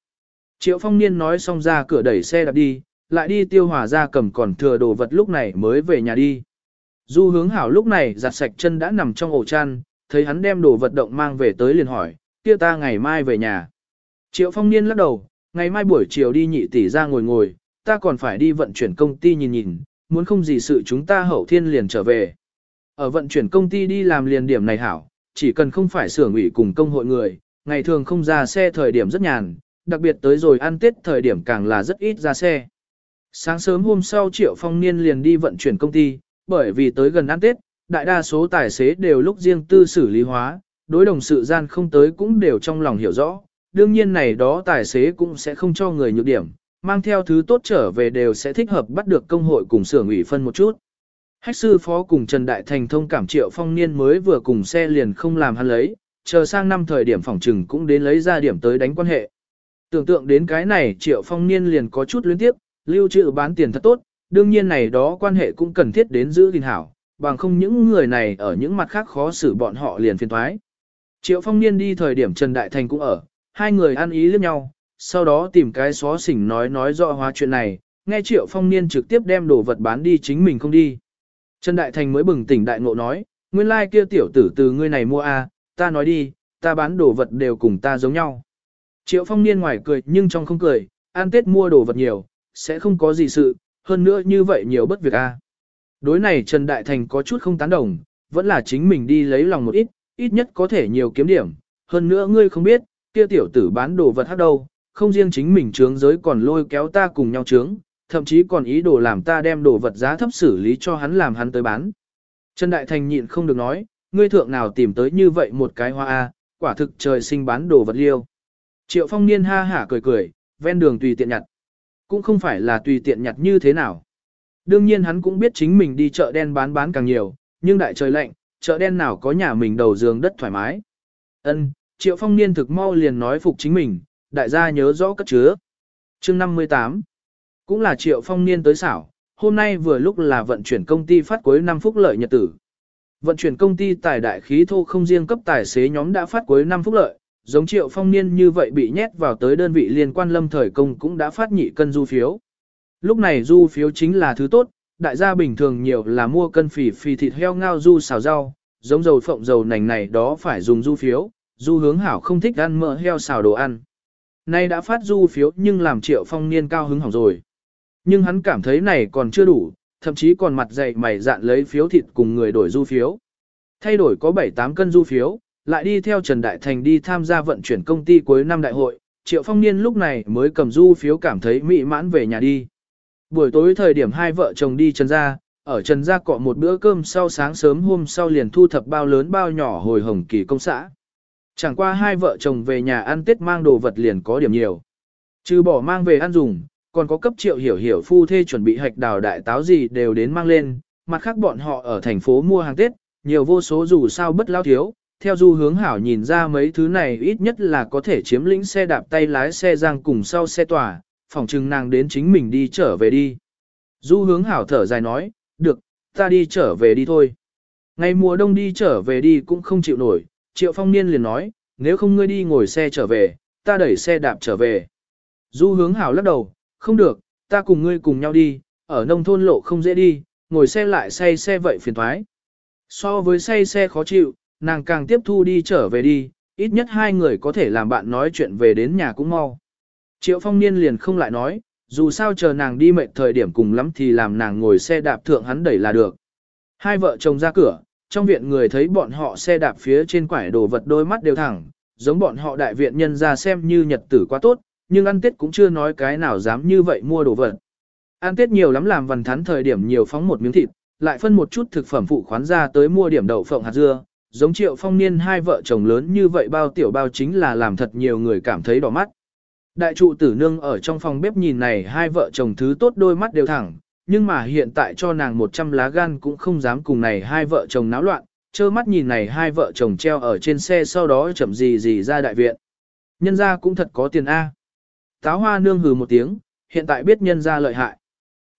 Triệu phong niên nói xong ra cửa đẩy xe đạp đi, lại đi tiêu hòa ra cầm còn thừa đồ vật lúc này mới về nhà đi. Du hướng hảo lúc này giặt sạch chân đã nằm trong ổ chăn, thấy hắn đem đồ vật động mang về tới liền hỏi, kia ta ngày mai về nhà. Triệu phong niên lắc đầu, ngày mai buổi chiều đi nhị tỷ ra ngồi ngồi, ta còn phải đi vận chuyển công ty nhìn nhìn, muốn không gì sự chúng ta hậu thiên liền trở về. Ở vận chuyển công ty đi làm liền điểm này hảo, chỉ cần không phải xưởng ủy cùng công hội người, ngày thường không ra xe thời điểm rất nhàn, đặc biệt tới rồi ăn tết thời điểm càng là rất ít ra xe. Sáng sớm hôm sau Triệu Phong Niên liền đi vận chuyển công ty, bởi vì tới gần ăn tết, đại đa số tài xế đều lúc riêng tư xử lý hóa, đối đồng sự gian không tới cũng đều trong lòng hiểu rõ. Đương nhiên này đó tài xế cũng sẽ không cho người nhược điểm, mang theo thứ tốt trở về đều sẽ thích hợp bắt được công hội cùng xưởng ủy phân một chút. Hách sư phó cùng Trần Đại Thành thông cảm triệu phong niên mới vừa cùng xe liền không làm hắn lấy, chờ sang năm thời điểm phòng trừng cũng đến lấy ra điểm tới đánh quan hệ. Tưởng tượng đến cái này triệu phong niên liền có chút luyến tiếp, lưu trữ bán tiền thật tốt, đương nhiên này đó quan hệ cũng cần thiết đến giữ gìn hảo, bằng không những người này ở những mặt khác khó xử bọn họ liền phiền thoái. Triệu phong niên đi thời điểm Trần Đại Thành cũng ở, hai người ăn ý liếc nhau, sau đó tìm cái xó xỉnh nói nói rõ hóa chuyện này, nghe Triệu phong niên trực tiếp đem đồ vật bán đi chính mình không đi. Trần Đại Thành mới bừng tỉnh đại ngộ nói, nguyên lai like kia tiểu tử từ ngươi này mua a, à, ta nói đi, ta bán đồ vật đều cùng ta giống nhau. Triệu phong niên ngoài cười nhưng trong không cười, ăn tết mua đồ vật nhiều, sẽ không có gì sự, hơn nữa như vậy nhiều bất việc a. Đối này Trần Đại Thành có chút không tán đồng, vẫn là chính mình đi lấy lòng một ít, ít nhất có thể nhiều kiếm điểm, hơn nữa ngươi không biết, kia tiểu tử bán đồ vật hát đâu, không riêng chính mình trướng giới còn lôi kéo ta cùng nhau trướng, thậm chí còn ý đồ làm ta đem đồ vật giá thấp xử lý cho hắn làm hắn tới bán. Trần Đại Thành nhịn không được nói, ngươi thượng nào tìm tới như vậy một cái hoa A, quả thực trời sinh bán đồ vật liêu. Triệu phong niên ha hả cười cười, ven đường tùy tiện nhặt. Cũng không phải là tùy tiện nhặt như thế nào. Đương nhiên hắn cũng biết chính mình đi chợ đen bán bán càng nhiều, nhưng đại trời lạnh, chợ đen nào có nhà mình đầu giường đất thoải mái. Ân, Triệu Phong Niên thực mau liền nói phục chính mình, đại gia nhớ rõ cất chứa. Chương 58 cũng là Triệu Phong Niên tới xảo, hôm nay vừa lúc là vận chuyển công ty phát cuối năm phúc lợi nhật tử. Vận chuyển công ty tài đại khí thô không riêng cấp tài xế nhóm đã phát cuối năm phúc lợi, giống Triệu Phong Niên như vậy bị nhét vào tới đơn vị liên quan lâm thời công cũng đã phát nhị cân du phiếu. Lúc này du phiếu chính là thứ tốt, đại gia bình thường nhiều là mua cân phì phì thịt heo ngao du xào rau, giống dầu phộng dầu nành này đó phải dùng du phiếu, du hướng hảo không thích ăn mỡ heo xào đồ ăn. Nay đã phát du phiếu nhưng làm triệu phong niên cao hứng hỏng rồi. Nhưng hắn cảm thấy này còn chưa đủ, thậm chí còn mặt dày mày dạn lấy phiếu thịt cùng người đổi du phiếu. Thay đổi có 7-8 cân du phiếu, lại đi theo Trần Đại Thành đi tham gia vận chuyển công ty cuối năm đại hội, Triệu Phong Niên lúc này mới cầm du phiếu cảm thấy mỹ mãn về nhà đi. Buổi tối thời điểm hai vợ chồng đi Trần Gia, ở Trần Gia cọ một bữa cơm sau sáng sớm hôm sau liền thu thập bao lớn bao nhỏ hồi hồng kỳ công xã. Chẳng qua hai vợ chồng về nhà ăn Tết mang đồ vật liền có điểm nhiều. Trừ bỏ mang về ăn dùng, còn có cấp triệu hiểu hiểu phu thê chuẩn bị hạch đào đại táo gì đều đến mang lên, mặt khác bọn họ ở thành phố mua hàng Tết, nhiều vô số dù sao bất lao thiếu, theo du hướng hảo nhìn ra mấy thứ này ít nhất là có thể chiếm lĩnh xe đạp tay lái xe giang cùng sau xe tỏa, phỏng chừng nàng đến chính mình đi trở về đi. Du hướng hảo thở dài nói, được, ta đi trở về đi thôi. Ngày mùa đông đi trở về đi cũng không chịu nổi, triệu phong niên liền nói, nếu không ngươi đi ngồi xe trở về, ta đẩy xe đạp trở về. Du hướng hảo lắc đầu, không được, ta cùng ngươi cùng nhau đi, ở nông thôn lộ không dễ đi, ngồi xe lại say xe vậy phiền thoái. So với say xe khó chịu, nàng càng tiếp thu đi trở về đi, ít nhất hai người có thể làm bạn nói chuyện về đến nhà cũng mau. Triệu phong niên liền không lại nói, dù sao chờ nàng đi mệt thời điểm cùng lắm thì làm nàng ngồi xe đạp thượng hắn đẩy là được. Hai vợ chồng ra cửa, trong viện người thấy bọn họ xe đạp phía trên quải đồ vật đôi mắt đều thẳng, giống bọn họ đại viện nhân ra xem như nhật tử quá tốt, nhưng ăn tết cũng chưa nói cái nào dám như vậy mua đồ vật. Ăn tết nhiều lắm làm vần thắn thời điểm nhiều phóng một miếng thịt, lại phân một chút thực phẩm phụ khoán ra tới mua điểm đậu phộng hạt dưa, giống triệu phong niên hai vợ chồng lớn như vậy bao tiểu bao chính là làm thật nhiều người cảm thấy đỏ mắt. Đại trụ tử nương ở trong phòng bếp nhìn này hai vợ chồng thứ tốt đôi mắt đều thẳng, nhưng mà hiện tại cho nàng 100 lá gan cũng không dám cùng này hai vợ chồng náo loạn, trơ mắt nhìn này hai vợ chồng treo ở trên xe sau đó chậm gì gì ra đại viện. Nhân ra cũng thật có tiền A. Táo hoa nương hừ một tiếng, hiện tại biết nhân ra lợi hại.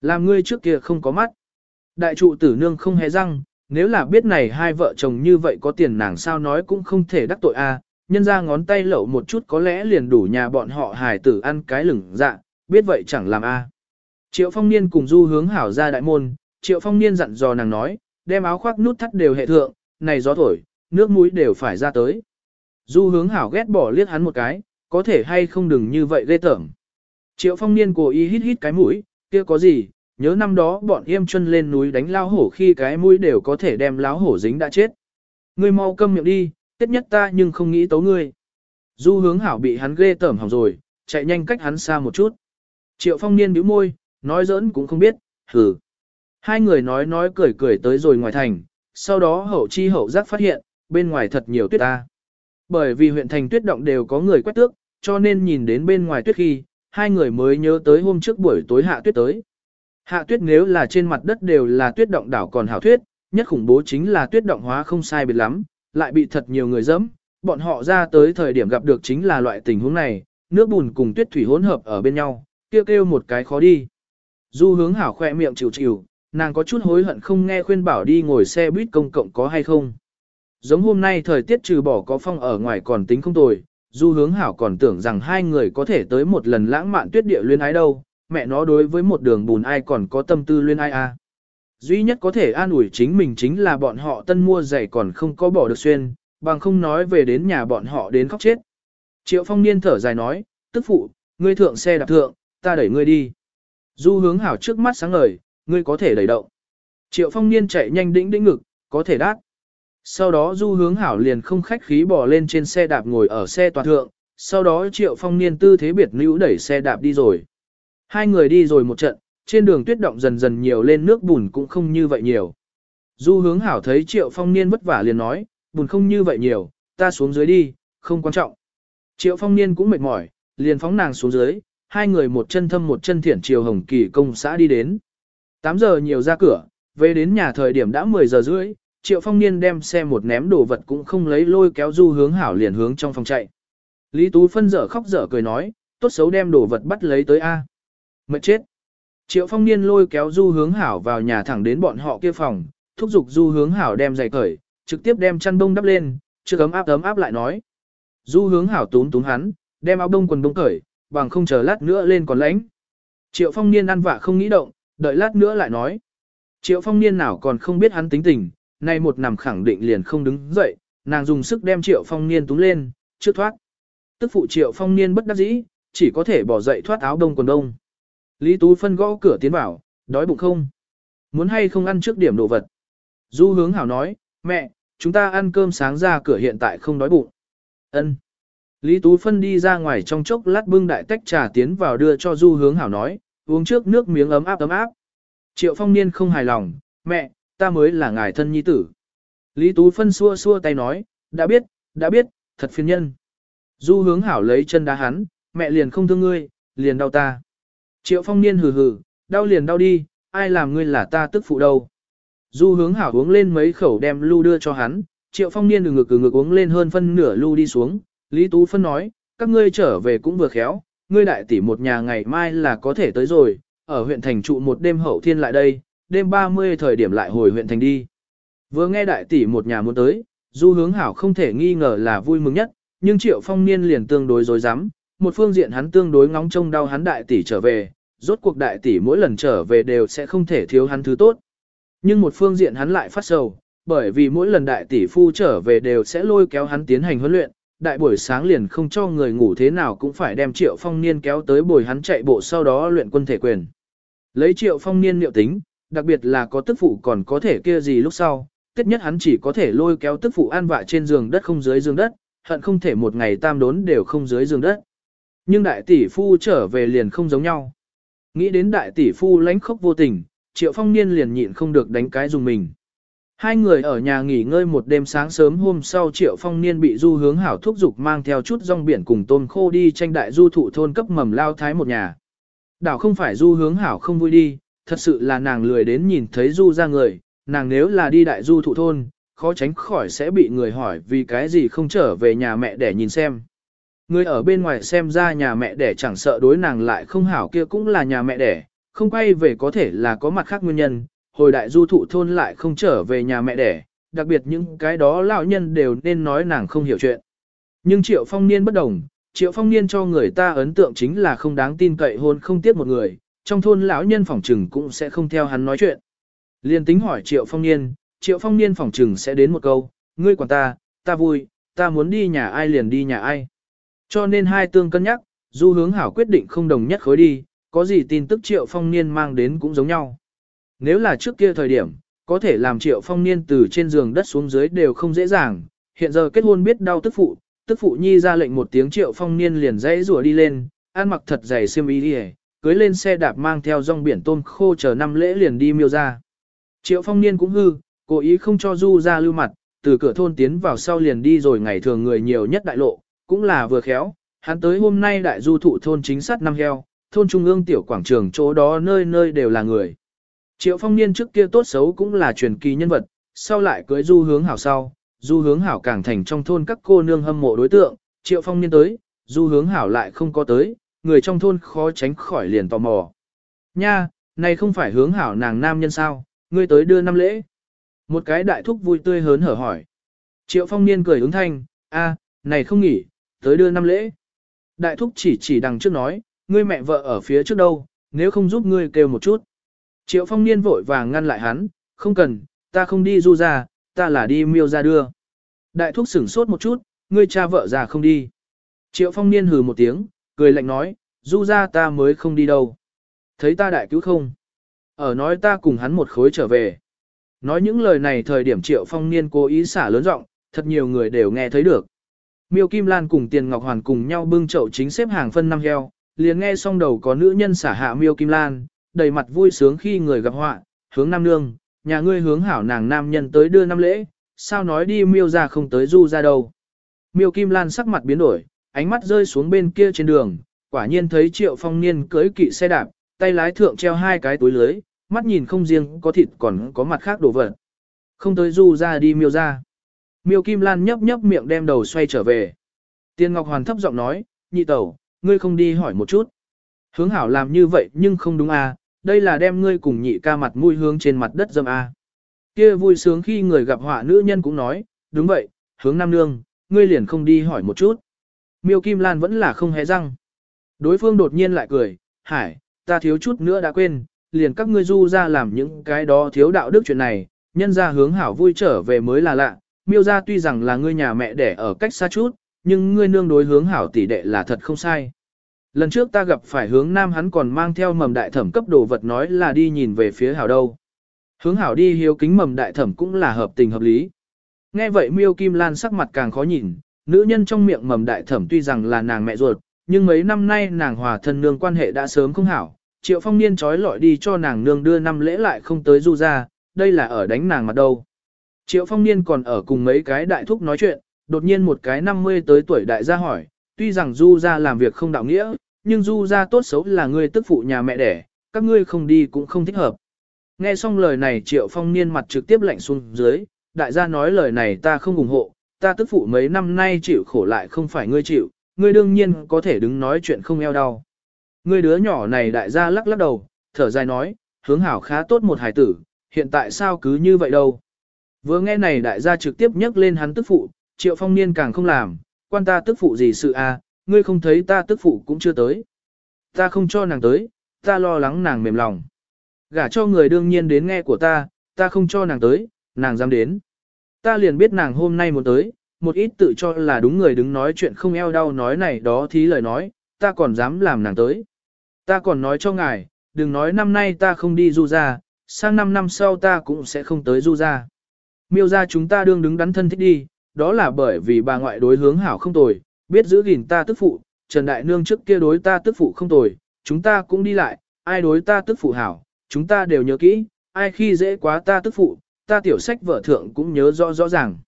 Làm ngươi trước kia không có mắt. Đại trụ tử nương không hề răng, nếu là biết này hai vợ chồng như vậy có tiền nàng sao nói cũng không thể đắc tội a. nhân ra ngón tay lẩu một chút có lẽ liền đủ nhà bọn họ hài tử ăn cái lửng dạ, biết vậy chẳng làm a. Triệu phong niên cùng du hướng hảo ra đại môn, triệu phong niên dặn dò nàng nói, đem áo khoác nút thắt đều hệ thượng, này gió thổi, nước mũi đều phải ra tới. Du hướng hảo ghét bỏ liếc hắn một cái, có thể hay không đừng như vậy ghê tởm. Triệu phong niên cố ý hít hít cái mũi, kia có gì, nhớ năm đó bọn yêm chân lên núi đánh lao hổ khi cái mũi đều có thể đem láo hổ dính đã chết. Ngươi mau câm miệng đi, tiết nhất ta nhưng không nghĩ tấu ngươi. Du hướng hảo bị hắn ghê tởm hỏng rồi, chạy nhanh cách hắn xa một chút. Triệu phong niên bĩu môi, nói giỡn cũng không biết, hừ. Hai người nói nói cười cười tới rồi ngoài thành, sau đó hậu chi hậu giác phát hiện, bên ngoài thật nhiều tuyết ta. Bởi vì huyện thành tuyết động đều có người quét tước, cho nên nhìn đến bên ngoài tuyết khi, hai người mới nhớ tới hôm trước buổi tối hạ tuyết tới. Hạ tuyết nếu là trên mặt đất đều là tuyết động đảo còn hảo thuyết, nhất khủng bố chính là tuyết động hóa không sai biệt lắm, lại bị thật nhiều người dẫm. Bọn họ ra tới thời điểm gặp được chính là loại tình huống này, nước bùn cùng tuyết thủy hỗn hợp ở bên nhau, kêu kêu một cái khó đi. Du hướng hảo khoe miệng chịu chịu, nàng có chút hối hận không nghe khuyên bảo đi ngồi xe buýt công cộng có hay không. Giống hôm nay thời tiết trừ bỏ có phong ở ngoài còn tính không tồi, du hướng hảo còn tưởng rằng hai người có thể tới một lần lãng mạn tuyết địa luyên ái đâu, mẹ nó đối với một đường bùn ai còn có tâm tư luyên ai à. Duy nhất có thể an ủi chính mình chính là bọn họ tân mua giày còn không có bỏ được xuyên, bằng không nói về đến nhà bọn họ đến khóc chết. Triệu phong niên thở dài nói, tức phụ, ngươi thượng xe đạp thượng, ta đẩy ngươi đi. Du hướng hảo trước mắt sáng ngời, ngươi có thể đẩy động. Triệu phong niên chạy nhanh đĩnh đĩnh ngực, có thể đát. Sau đó du hướng hảo liền không khách khí bỏ lên trên xe đạp ngồi ở xe toàn thượng, sau đó triệu phong niên tư thế biệt nữ đẩy xe đạp đi rồi. Hai người đi rồi một trận, trên đường tuyết động dần dần nhiều lên nước bùn cũng không như vậy nhiều. Du hướng hảo thấy triệu phong niên vất vả liền nói, bùn không như vậy nhiều, ta xuống dưới đi, không quan trọng. Triệu phong niên cũng mệt mỏi, liền phóng nàng xuống dưới, hai người một chân thâm một chân thiển chiều hồng kỳ công xã đi đến. 8 giờ nhiều ra cửa, về đến nhà thời điểm đã 10 giờ rưỡi, triệu phong niên đem xe một ném đồ vật cũng không lấy lôi kéo du hướng hảo liền hướng trong phòng chạy. Lý Tú phân dở khóc dở cười nói, tốt xấu đem đồ vật bắt lấy tới A. Mệt chết. Triệu phong niên lôi kéo du hướng hảo vào nhà thẳng đến bọn họ kia phòng, thúc giục du hướng hảo đem giày cởi, trực tiếp đem chăn bông đắp lên, chưa ấm áp ấm áp lại nói. Du hướng hảo túm túm hắn, đem áo bông quần bông cởi, bằng không chờ lát nữa lên còn lãnh. Triệu phong niên ăn vạ không nghĩ động, đợi lát nữa lại nói. Triệu phong niên nào còn không biết hắn tính tình, nay một nằm khẳng định liền không đứng dậy, nàng dùng sức đem triệu phong niên túm lên, trước thoát. Tức phụ triệu phong niên bất đắc dĩ, chỉ có thể bỏ dậy thoát áo đông quần đông. Lý Tú Phân gõ cửa tiến vào, đói bụng không? Muốn hay không ăn trước điểm đồ vật? Du hướng hảo nói, mẹ, chúng ta ăn cơm sáng ra cửa hiện tại không đói bụng. Ân. Lý Tú Phân đi ra ngoài trong chốc lát bưng đại tách trà tiến vào đưa cho Du hướng hảo nói, uống trước nước miếng ấm áp ấm áp. Triệu phong niên không hài lòng, mẹ, ta mới là ngài thân nhi tử. Lý Tú Phân xua xua tay nói, đã biết, đã biết, thật phiền nhân. Du hướng hảo lấy chân đá hắn, mẹ liền không thương ngươi, liền đau ta. Triệu phong niên hừ hừ, đau liền đau đi, ai làm ngươi là ta tức phụ đâu. Du hướng hảo uống lên mấy khẩu đem lưu đưa cho hắn, triệu phong niên ngực ngực uống lên hơn phân nửa lưu đi xuống. Lý Tú Phân nói, các ngươi trở về cũng vừa khéo, ngươi đại tỷ một nhà ngày mai là có thể tới rồi, ở huyện thành trụ một đêm hậu thiên lại đây, đêm 30 thời điểm lại hồi huyện thành đi. Vừa nghe đại tỷ một nhà muốn tới, du hướng hảo không thể nghi ngờ là vui mừng nhất, nhưng triệu phong niên liền tương đối dối rắm một phương diện hắn tương đối ngóng trông đau hắn đại tỷ trở về, rốt cuộc đại tỷ mỗi lần trở về đều sẽ không thể thiếu hắn thứ tốt. Nhưng một phương diện hắn lại phát sầu, bởi vì mỗi lần đại tỷ phu trở về đều sẽ lôi kéo hắn tiến hành huấn luyện, đại buổi sáng liền không cho người ngủ thế nào cũng phải đem triệu phong niên kéo tới bồi hắn chạy bộ sau đó luyện quân thể quyền. Lấy triệu phong niên liệu tính, đặc biệt là có tức phụ còn có thể kia gì lúc sau, tiết nhất hắn chỉ có thể lôi kéo tức phụ an vạ trên giường đất không dưới giường đất, hận không thể một ngày tam đốn đều không dưới giường đất. Nhưng đại tỷ phu trở về liền không giống nhau. Nghĩ đến đại tỷ phu lánh khốc vô tình, triệu phong niên liền nhịn không được đánh cái dùng mình. Hai người ở nhà nghỉ ngơi một đêm sáng sớm hôm sau triệu phong niên bị du hướng hảo thúc dục mang theo chút rong biển cùng tôm khô đi tranh đại du thụ thôn cấp mầm lao thái một nhà. Đảo không phải du hướng hảo không vui đi, thật sự là nàng lười đến nhìn thấy du ra người, nàng nếu là đi đại du thụ thôn, khó tránh khỏi sẽ bị người hỏi vì cái gì không trở về nhà mẹ để nhìn xem. Người ở bên ngoài xem ra nhà mẹ đẻ chẳng sợ đối nàng lại không hảo kia cũng là nhà mẹ đẻ, không quay về có thể là có mặt khác nguyên nhân, hồi đại du thụ thôn lại không trở về nhà mẹ đẻ, đặc biệt những cái đó lão nhân đều nên nói nàng không hiểu chuyện. Nhưng triệu phong niên bất đồng, triệu phong niên cho người ta ấn tượng chính là không đáng tin cậy hôn không tiếc một người, trong thôn lão nhân phỏng trừng cũng sẽ không theo hắn nói chuyện. Liên tính hỏi triệu phong niên, triệu phong niên phỏng trừng sẽ đến một câu, ngươi quản ta, ta vui, ta muốn đi nhà ai liền đi nhà ai. Cho nên hai tương cân nhắc, du hướng hảo quyết định không đồng nhất khối đi, có gì tin tức triệu phong niên mang đến cũng giống nhau. Nếu là trước kia thời điểm, có thể làm triệu phong niên từ trên giường đất xuống dưới đều không dễ dàng, hiện giờ kết hôn biết đau tức phụ, tức phụ nhi ra lệnh một tiếng triệu phong niên liền dãy rùa đi lên, ăn mặc thật dày xiêm y đi cưới lên xe đạp mang theo rong biển tôm khô chờ năm lễ liền đi miêu ra. Triệu phong niên cũng hư, cố ý không cho du ra lưu mặt, từ cửa thôn tiến vào sau liền đi rồi ngày thường người nhiều nhất đại lộ, cũng là vừa khéo, hắn tới hôm nay đại du thụ thôn chính sát năm heo, thôn trung ương tiểu quảng trường chỗ đó nơi nơi đều là người. Triệu phong niên trước kia tốt xấu cũng là truyền kỳ nhân vật, sau lại cưới du hướng hảo sau, du hướng hảo càng thành trong thôn các cô nương hâm mộ đối tượng, triệu phong niên tới, du hướng hảo lại không có tới, người trong thôn khó tránh khỏi liền tò mò. Nha, này không phải hướng hảo nàng nam nhân sao, ngươi tới đưa năm lễ. Một cái đại thúc vui tươi hớn hở hỏi. Triệu phong niên cười ứng thanh, a, này không nghỉ, tới đưa năm lễ. Đại thúc chỉ chỉ đằng trước nói, ngươi mẹ vợ ở phía trước đâu, nếu không giúp ngươi kêu một chút. Triệu phong niên vội vàng ngăn lại hắn, không cần, ta không đi du ra, ta là đi miêu ra đưa. Đại thúc sửng sốt một chút, ngươi cha vợ già không đi. Triệu phong niên hừ một tiếng, cười lạnh nói, du ra ta mới không đi đâu. Thấy ta đại cứu không? Ở nói ta cùng hắn một khối trở về. Nói những lời này thời điểm triệu phong niên cố ý xả lớn giọng, thật nhiều người đều nghe thấy được. Miêu Kim Lan cùng Tiền Ngọc Hoàn cùng nhau bưng chậu chính xếp hàng phân năm heo, liền nghe xong đầu có nữ nhân xả hạ Miêu Kim Lan, đầy mặt vui sướng khi người gặp họa, hướng Nam Nương, nhà ngươi hướng hảo nàng nam nhân tới đưa năm lễ, sao nói đi Miêu ra không tới du ra đâu. Miêu Kim Lan sắc mặt biến đổi, ánh mắt rơi xuống bên kia trên đường, quả nhiên thấy Triệu Phong Niên cưới kỵ xe đạp, tay lái thượng treo hai cái túi lưới, mắt nhìn không riêng có thịt còn có mặt khác đồ vật. Không tới du ra đi Miêu ra. Miêu Kim Lan nhấp nhấp miệng đem đầu xoay trở về. Tiên Ngọc Hoàn thấp giọng nói, nhị tẩu, ngươi không đi hỏi một chút. Hướng hảo làm như vậy nhưng không đúng à, đây là đem ngươi cùng nhị ca mặt mũi hướng trên mặt đất dâm à. Kia vui sướng khi người gặp họa nữ nhân cũng nói, đúng vậy, hướng nam nương, ngươi liền không đi hỏi một chút. Miêu Kim Lan vẫn là không hé răng. Đối phương đột nhiên lại cười, hải, ta thiếu chút nữa đã quên, liền các ngươi du ra làm những cái đó thiếu đạo đức chuyện này, nhân ra hướng hảo vui trở về mới là lạ, miêu ra tuy rằng là ngươi nhà mẹ đẻ ở cách xa chút, nhưng ngươi nương đối hướng hảo tỷ đệ là thật không sai. Lần trước ta gặp phải hướng nam hắn còn mang theo mầm đại thẩm cấp đồ vật nói là đi nhìn về phía hảo đâu. Hướng hảo đi hiếu kính mầm đại thẩm cũng là hợp tình hợp lý. Nghe vậy miêu kim lan sắc mặt càng khó nhìn, nữ nhân trong miệng mầm đại thẩm tuy rằng là nàng mẹ ruột, nhưng mấy năm nay nàng hòa thân nương quan hệ đã sớm không hảo. Triệu phong niên trói lọi đi cho nàng nương đưa năm lễ lại không tới du ra, đây là ở đánh nàng mặt đâu. Triệu phong niên còn ở cùng mấy cái đại thúc nói chuyện, đột nhiên một cái 50 tới tuổi đại gia hỏi, tuy rằng du ra làm việc không đạo nghĩa, nhưng du ra tốt xấu là người tức phụ nhà mẹ đẻ, các ngươi không đi cũng không thích hợp. Nghe xong lời này triệu phong niên mặt trực tiếp lạnh xuống dưới, đại gia nói lời này ta không ủng hộ, ta tức phụ mấy năm nay chịu khổ lại không phải ngươi chịu, ngươi đương nhiên có thể đứng nói chuyện không eo đau. Ngươi đứa nhỏ này đại gia lắc lắc đầu, thở dài nói, hướng hảo khá tốt một hải tử, hiện tại sao cứ như vậy đâu. Vừa nghe này đại gia trực tiếp nhắc lên hắn tức phụ, triệu phong niên càng không làm, quan ta tức phụ gì sự à, ngươi không thấy ta tức phụ cũng chưa tới. Ta không cho nàng tới, ta lo lắng nàng mềm lòng. Gả cho người đương nhiên đến nghe của ta, ta không cho nàng tới, nàng dám đến. Ta liền biết nàng hôm nay muốn tới, một ít tự cho là đúng người đứng nói chuyện không eo đau nói này đó thí lời nói, ta còn dám làm nàng tới. Ta còn nói cho ngài, đừng nói năm nay ta không đi du ra, sang năm năm sau ta cũng sẽ không tới du ra. Miêu ra chúng ta đương đứng đắn thân thích đi, đó là bởi vì bà ngoại đối hướng hảo không tồi, biết giữ gìn ta tức phụ, Trần Đại Nương trước kia đối ta tức phụ không tồi, chúng ta cũng đi lại, ai đối ta tức phụ hảo, chúng ta đều nhớ kỹ, ai khi dễ quá ta tức phụ, ta tiểu sách vợ thượng cũng nhớ rõ rõ ràng.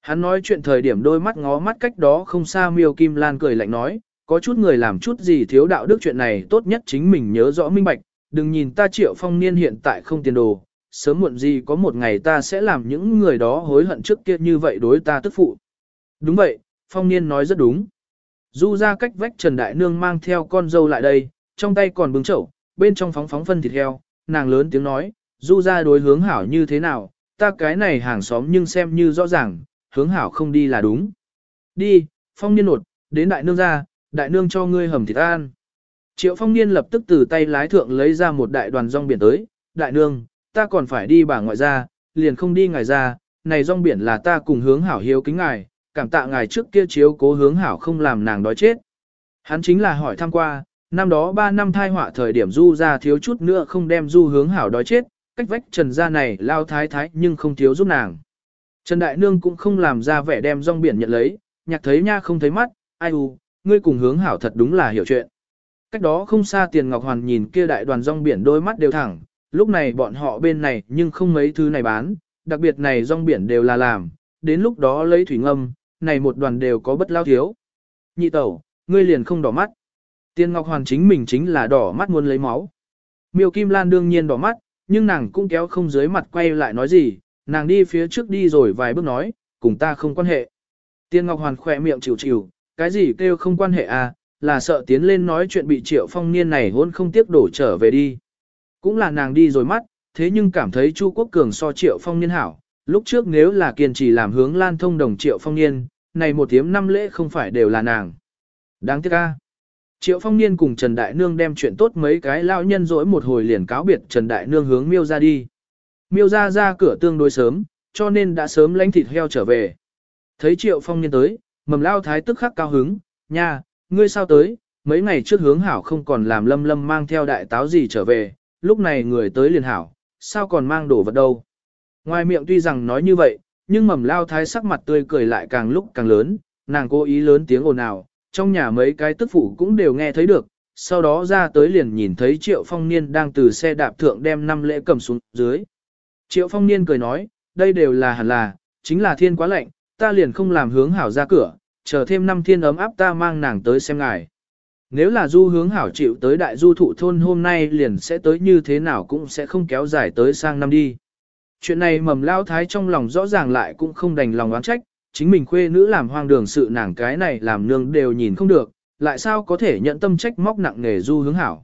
Hắn nói chuyện thời điểm đôi mắt ngó mắt cách đó không xa miêu kim lan cười lạnh nói, có chút người làm chút gì thiếu đạo đức chuyện này tốt nhất chính mình nhớ rõ minh bạch, đừng nhìn ta triệu phong niên hiện tại không tiền đồ, sớm muộn gì có một ngày ta sẽ làm những người đó hối hận trước kia như vậy đối ta tức phụ. Đúng vậy, phong niên nói rất đúng. Du ra cách vách Trần Đại Nương mang theo con dâu lại đây, trong tay còn bưng chậu, bên trong phóng phóng phân thịt heo, nàng lớn tiếng nói, du ra đối hướng hảo như thế nào, ta cái này hàng xóm nhưng xem như rõ ràng, hướng hảo không đi là đúng. Đi, phong niên nột, đến đại nương ra, đại nương cho ngươi hầm thịt an. Triệu phong niên lập tức từ tay lái thượng lấy ra một đại đoàn rong biển tới, đại nương, ta còn phải đi bà ngoại ra, liền không đi ngài ra, này rong biển là ta cùng hướng hảo hiếu kính ngài, cảm tạ ngài trước kia chiếu cố hướng hảo không làm nàng đói chết. Hắn chính là hỏi thăm qua, năm đó 3 năm thai họa thời điểm du ra thiếu chút nữa không đem du hướng hảo đói chết, cách vách trần gia này lao thái thái nhưng không thiếu giúp nàng. Trần Đại Nương cũng không làm ra vẻ đem rong biển nhận lấy, nhạc thấy nha không thấy mắt, ai u, ngươi cùng hướng hảo thật đúng là hiểu chuyện. Cách đó không xa tiền ngọc hoàn nhìn kia đại đoàn rong biển đôi mắt đều thẳng, lúc này bọn họ bên này nhưng không mấy thứ này bán, đặc biệt này rong biển đều là làm, đến lúc đó lấy thủy ngâm, này một đoàn đều có bất lao thiếu. Nhị tẩu, ngươi liền không đỏ mắt. Tiền ngọc hoàn chính mình chính là đỏ mắt muốn lấy máu. Miêu Kim Lan đương nhiên đỏ mắt, nhưng nàng cũng kéo không dưới mặt quay lại nói gì, nàng đi phía trước đi rồi vài bước nói, cùng ta không quan hệ. Tiên Ngọc Hoàn khỏe miệng chịu chịu, cái gì kêu không quan hệ à, là sợ tiến lên nói chuyện bị triệu phong niên này hôn không tiếc đổ trở về đi. Cũng là nàng đi rồi mắt, thế nhưng cảm thấy Chu Quốc Cường so triệu phong niên hảo, lúc trước nếu là kiên trì làm hướng lan thông đồng triệu phong niên, này một tiếng năm lễ không phải đều là nàng. Đáng tiếc a. Triệu phong niên cùng Trần Đại Nương đem chuyện tốt mấy cái lão nhân dỗi một hồi liền cáo biệt Trần Đại Nương hướng miêu ra đi. Miêu ra ra cửa tương đối sớm, cho nên đã sớm lánh thịt heo trở về. Thấy Triệu Phong Niên tới, mầm lao thái tức khắc cao hứng, nha, ngươi sao tới, mấy ngày trước hướng hảo không còn làm lâm lâm mang theo đại táo gì trở về, lúc này người tới liền hảo, sao còn mang đồ vật đâu. Ngoài miệng tuy rằng nói như vậy, nhưng mầm lao thái sắc mặt tươi cười lại càng lúc càng lớn, nàng cố ý lớn tiếng ồn ào, trong nhà mấy cái tức phụ cũng đều nghe thấy được, sau đó ra tới liền nhìn thấy Triệu Phong Niên đang từ xe đạp thượng đem năm lễ cầm xuống dưới. Triệu phong niên cười nói, đây đều là hẳn là, chính là thiên quá lạnh, ta liền không làm hướng hảo ra cửa, chờ thêm năm thiên ấm áp ta mang nàng tới xem ngài. Nếu là du hướng hảo chịu tới đại du thụ thôn hôm nay liền sẽ tới như thế nào cũng sẽ không kéo dài tới sang năm đi. Chuyện này mầm lao thái trong lòng rõ ràng lại cũng không đành lòng oán trách, chính mình khuê nữ làm hoang đường sự nàng cái này làm nương đều nhìn không được, lại sao có thể nhận tâm trách móc nặng nghề du hướng hảo.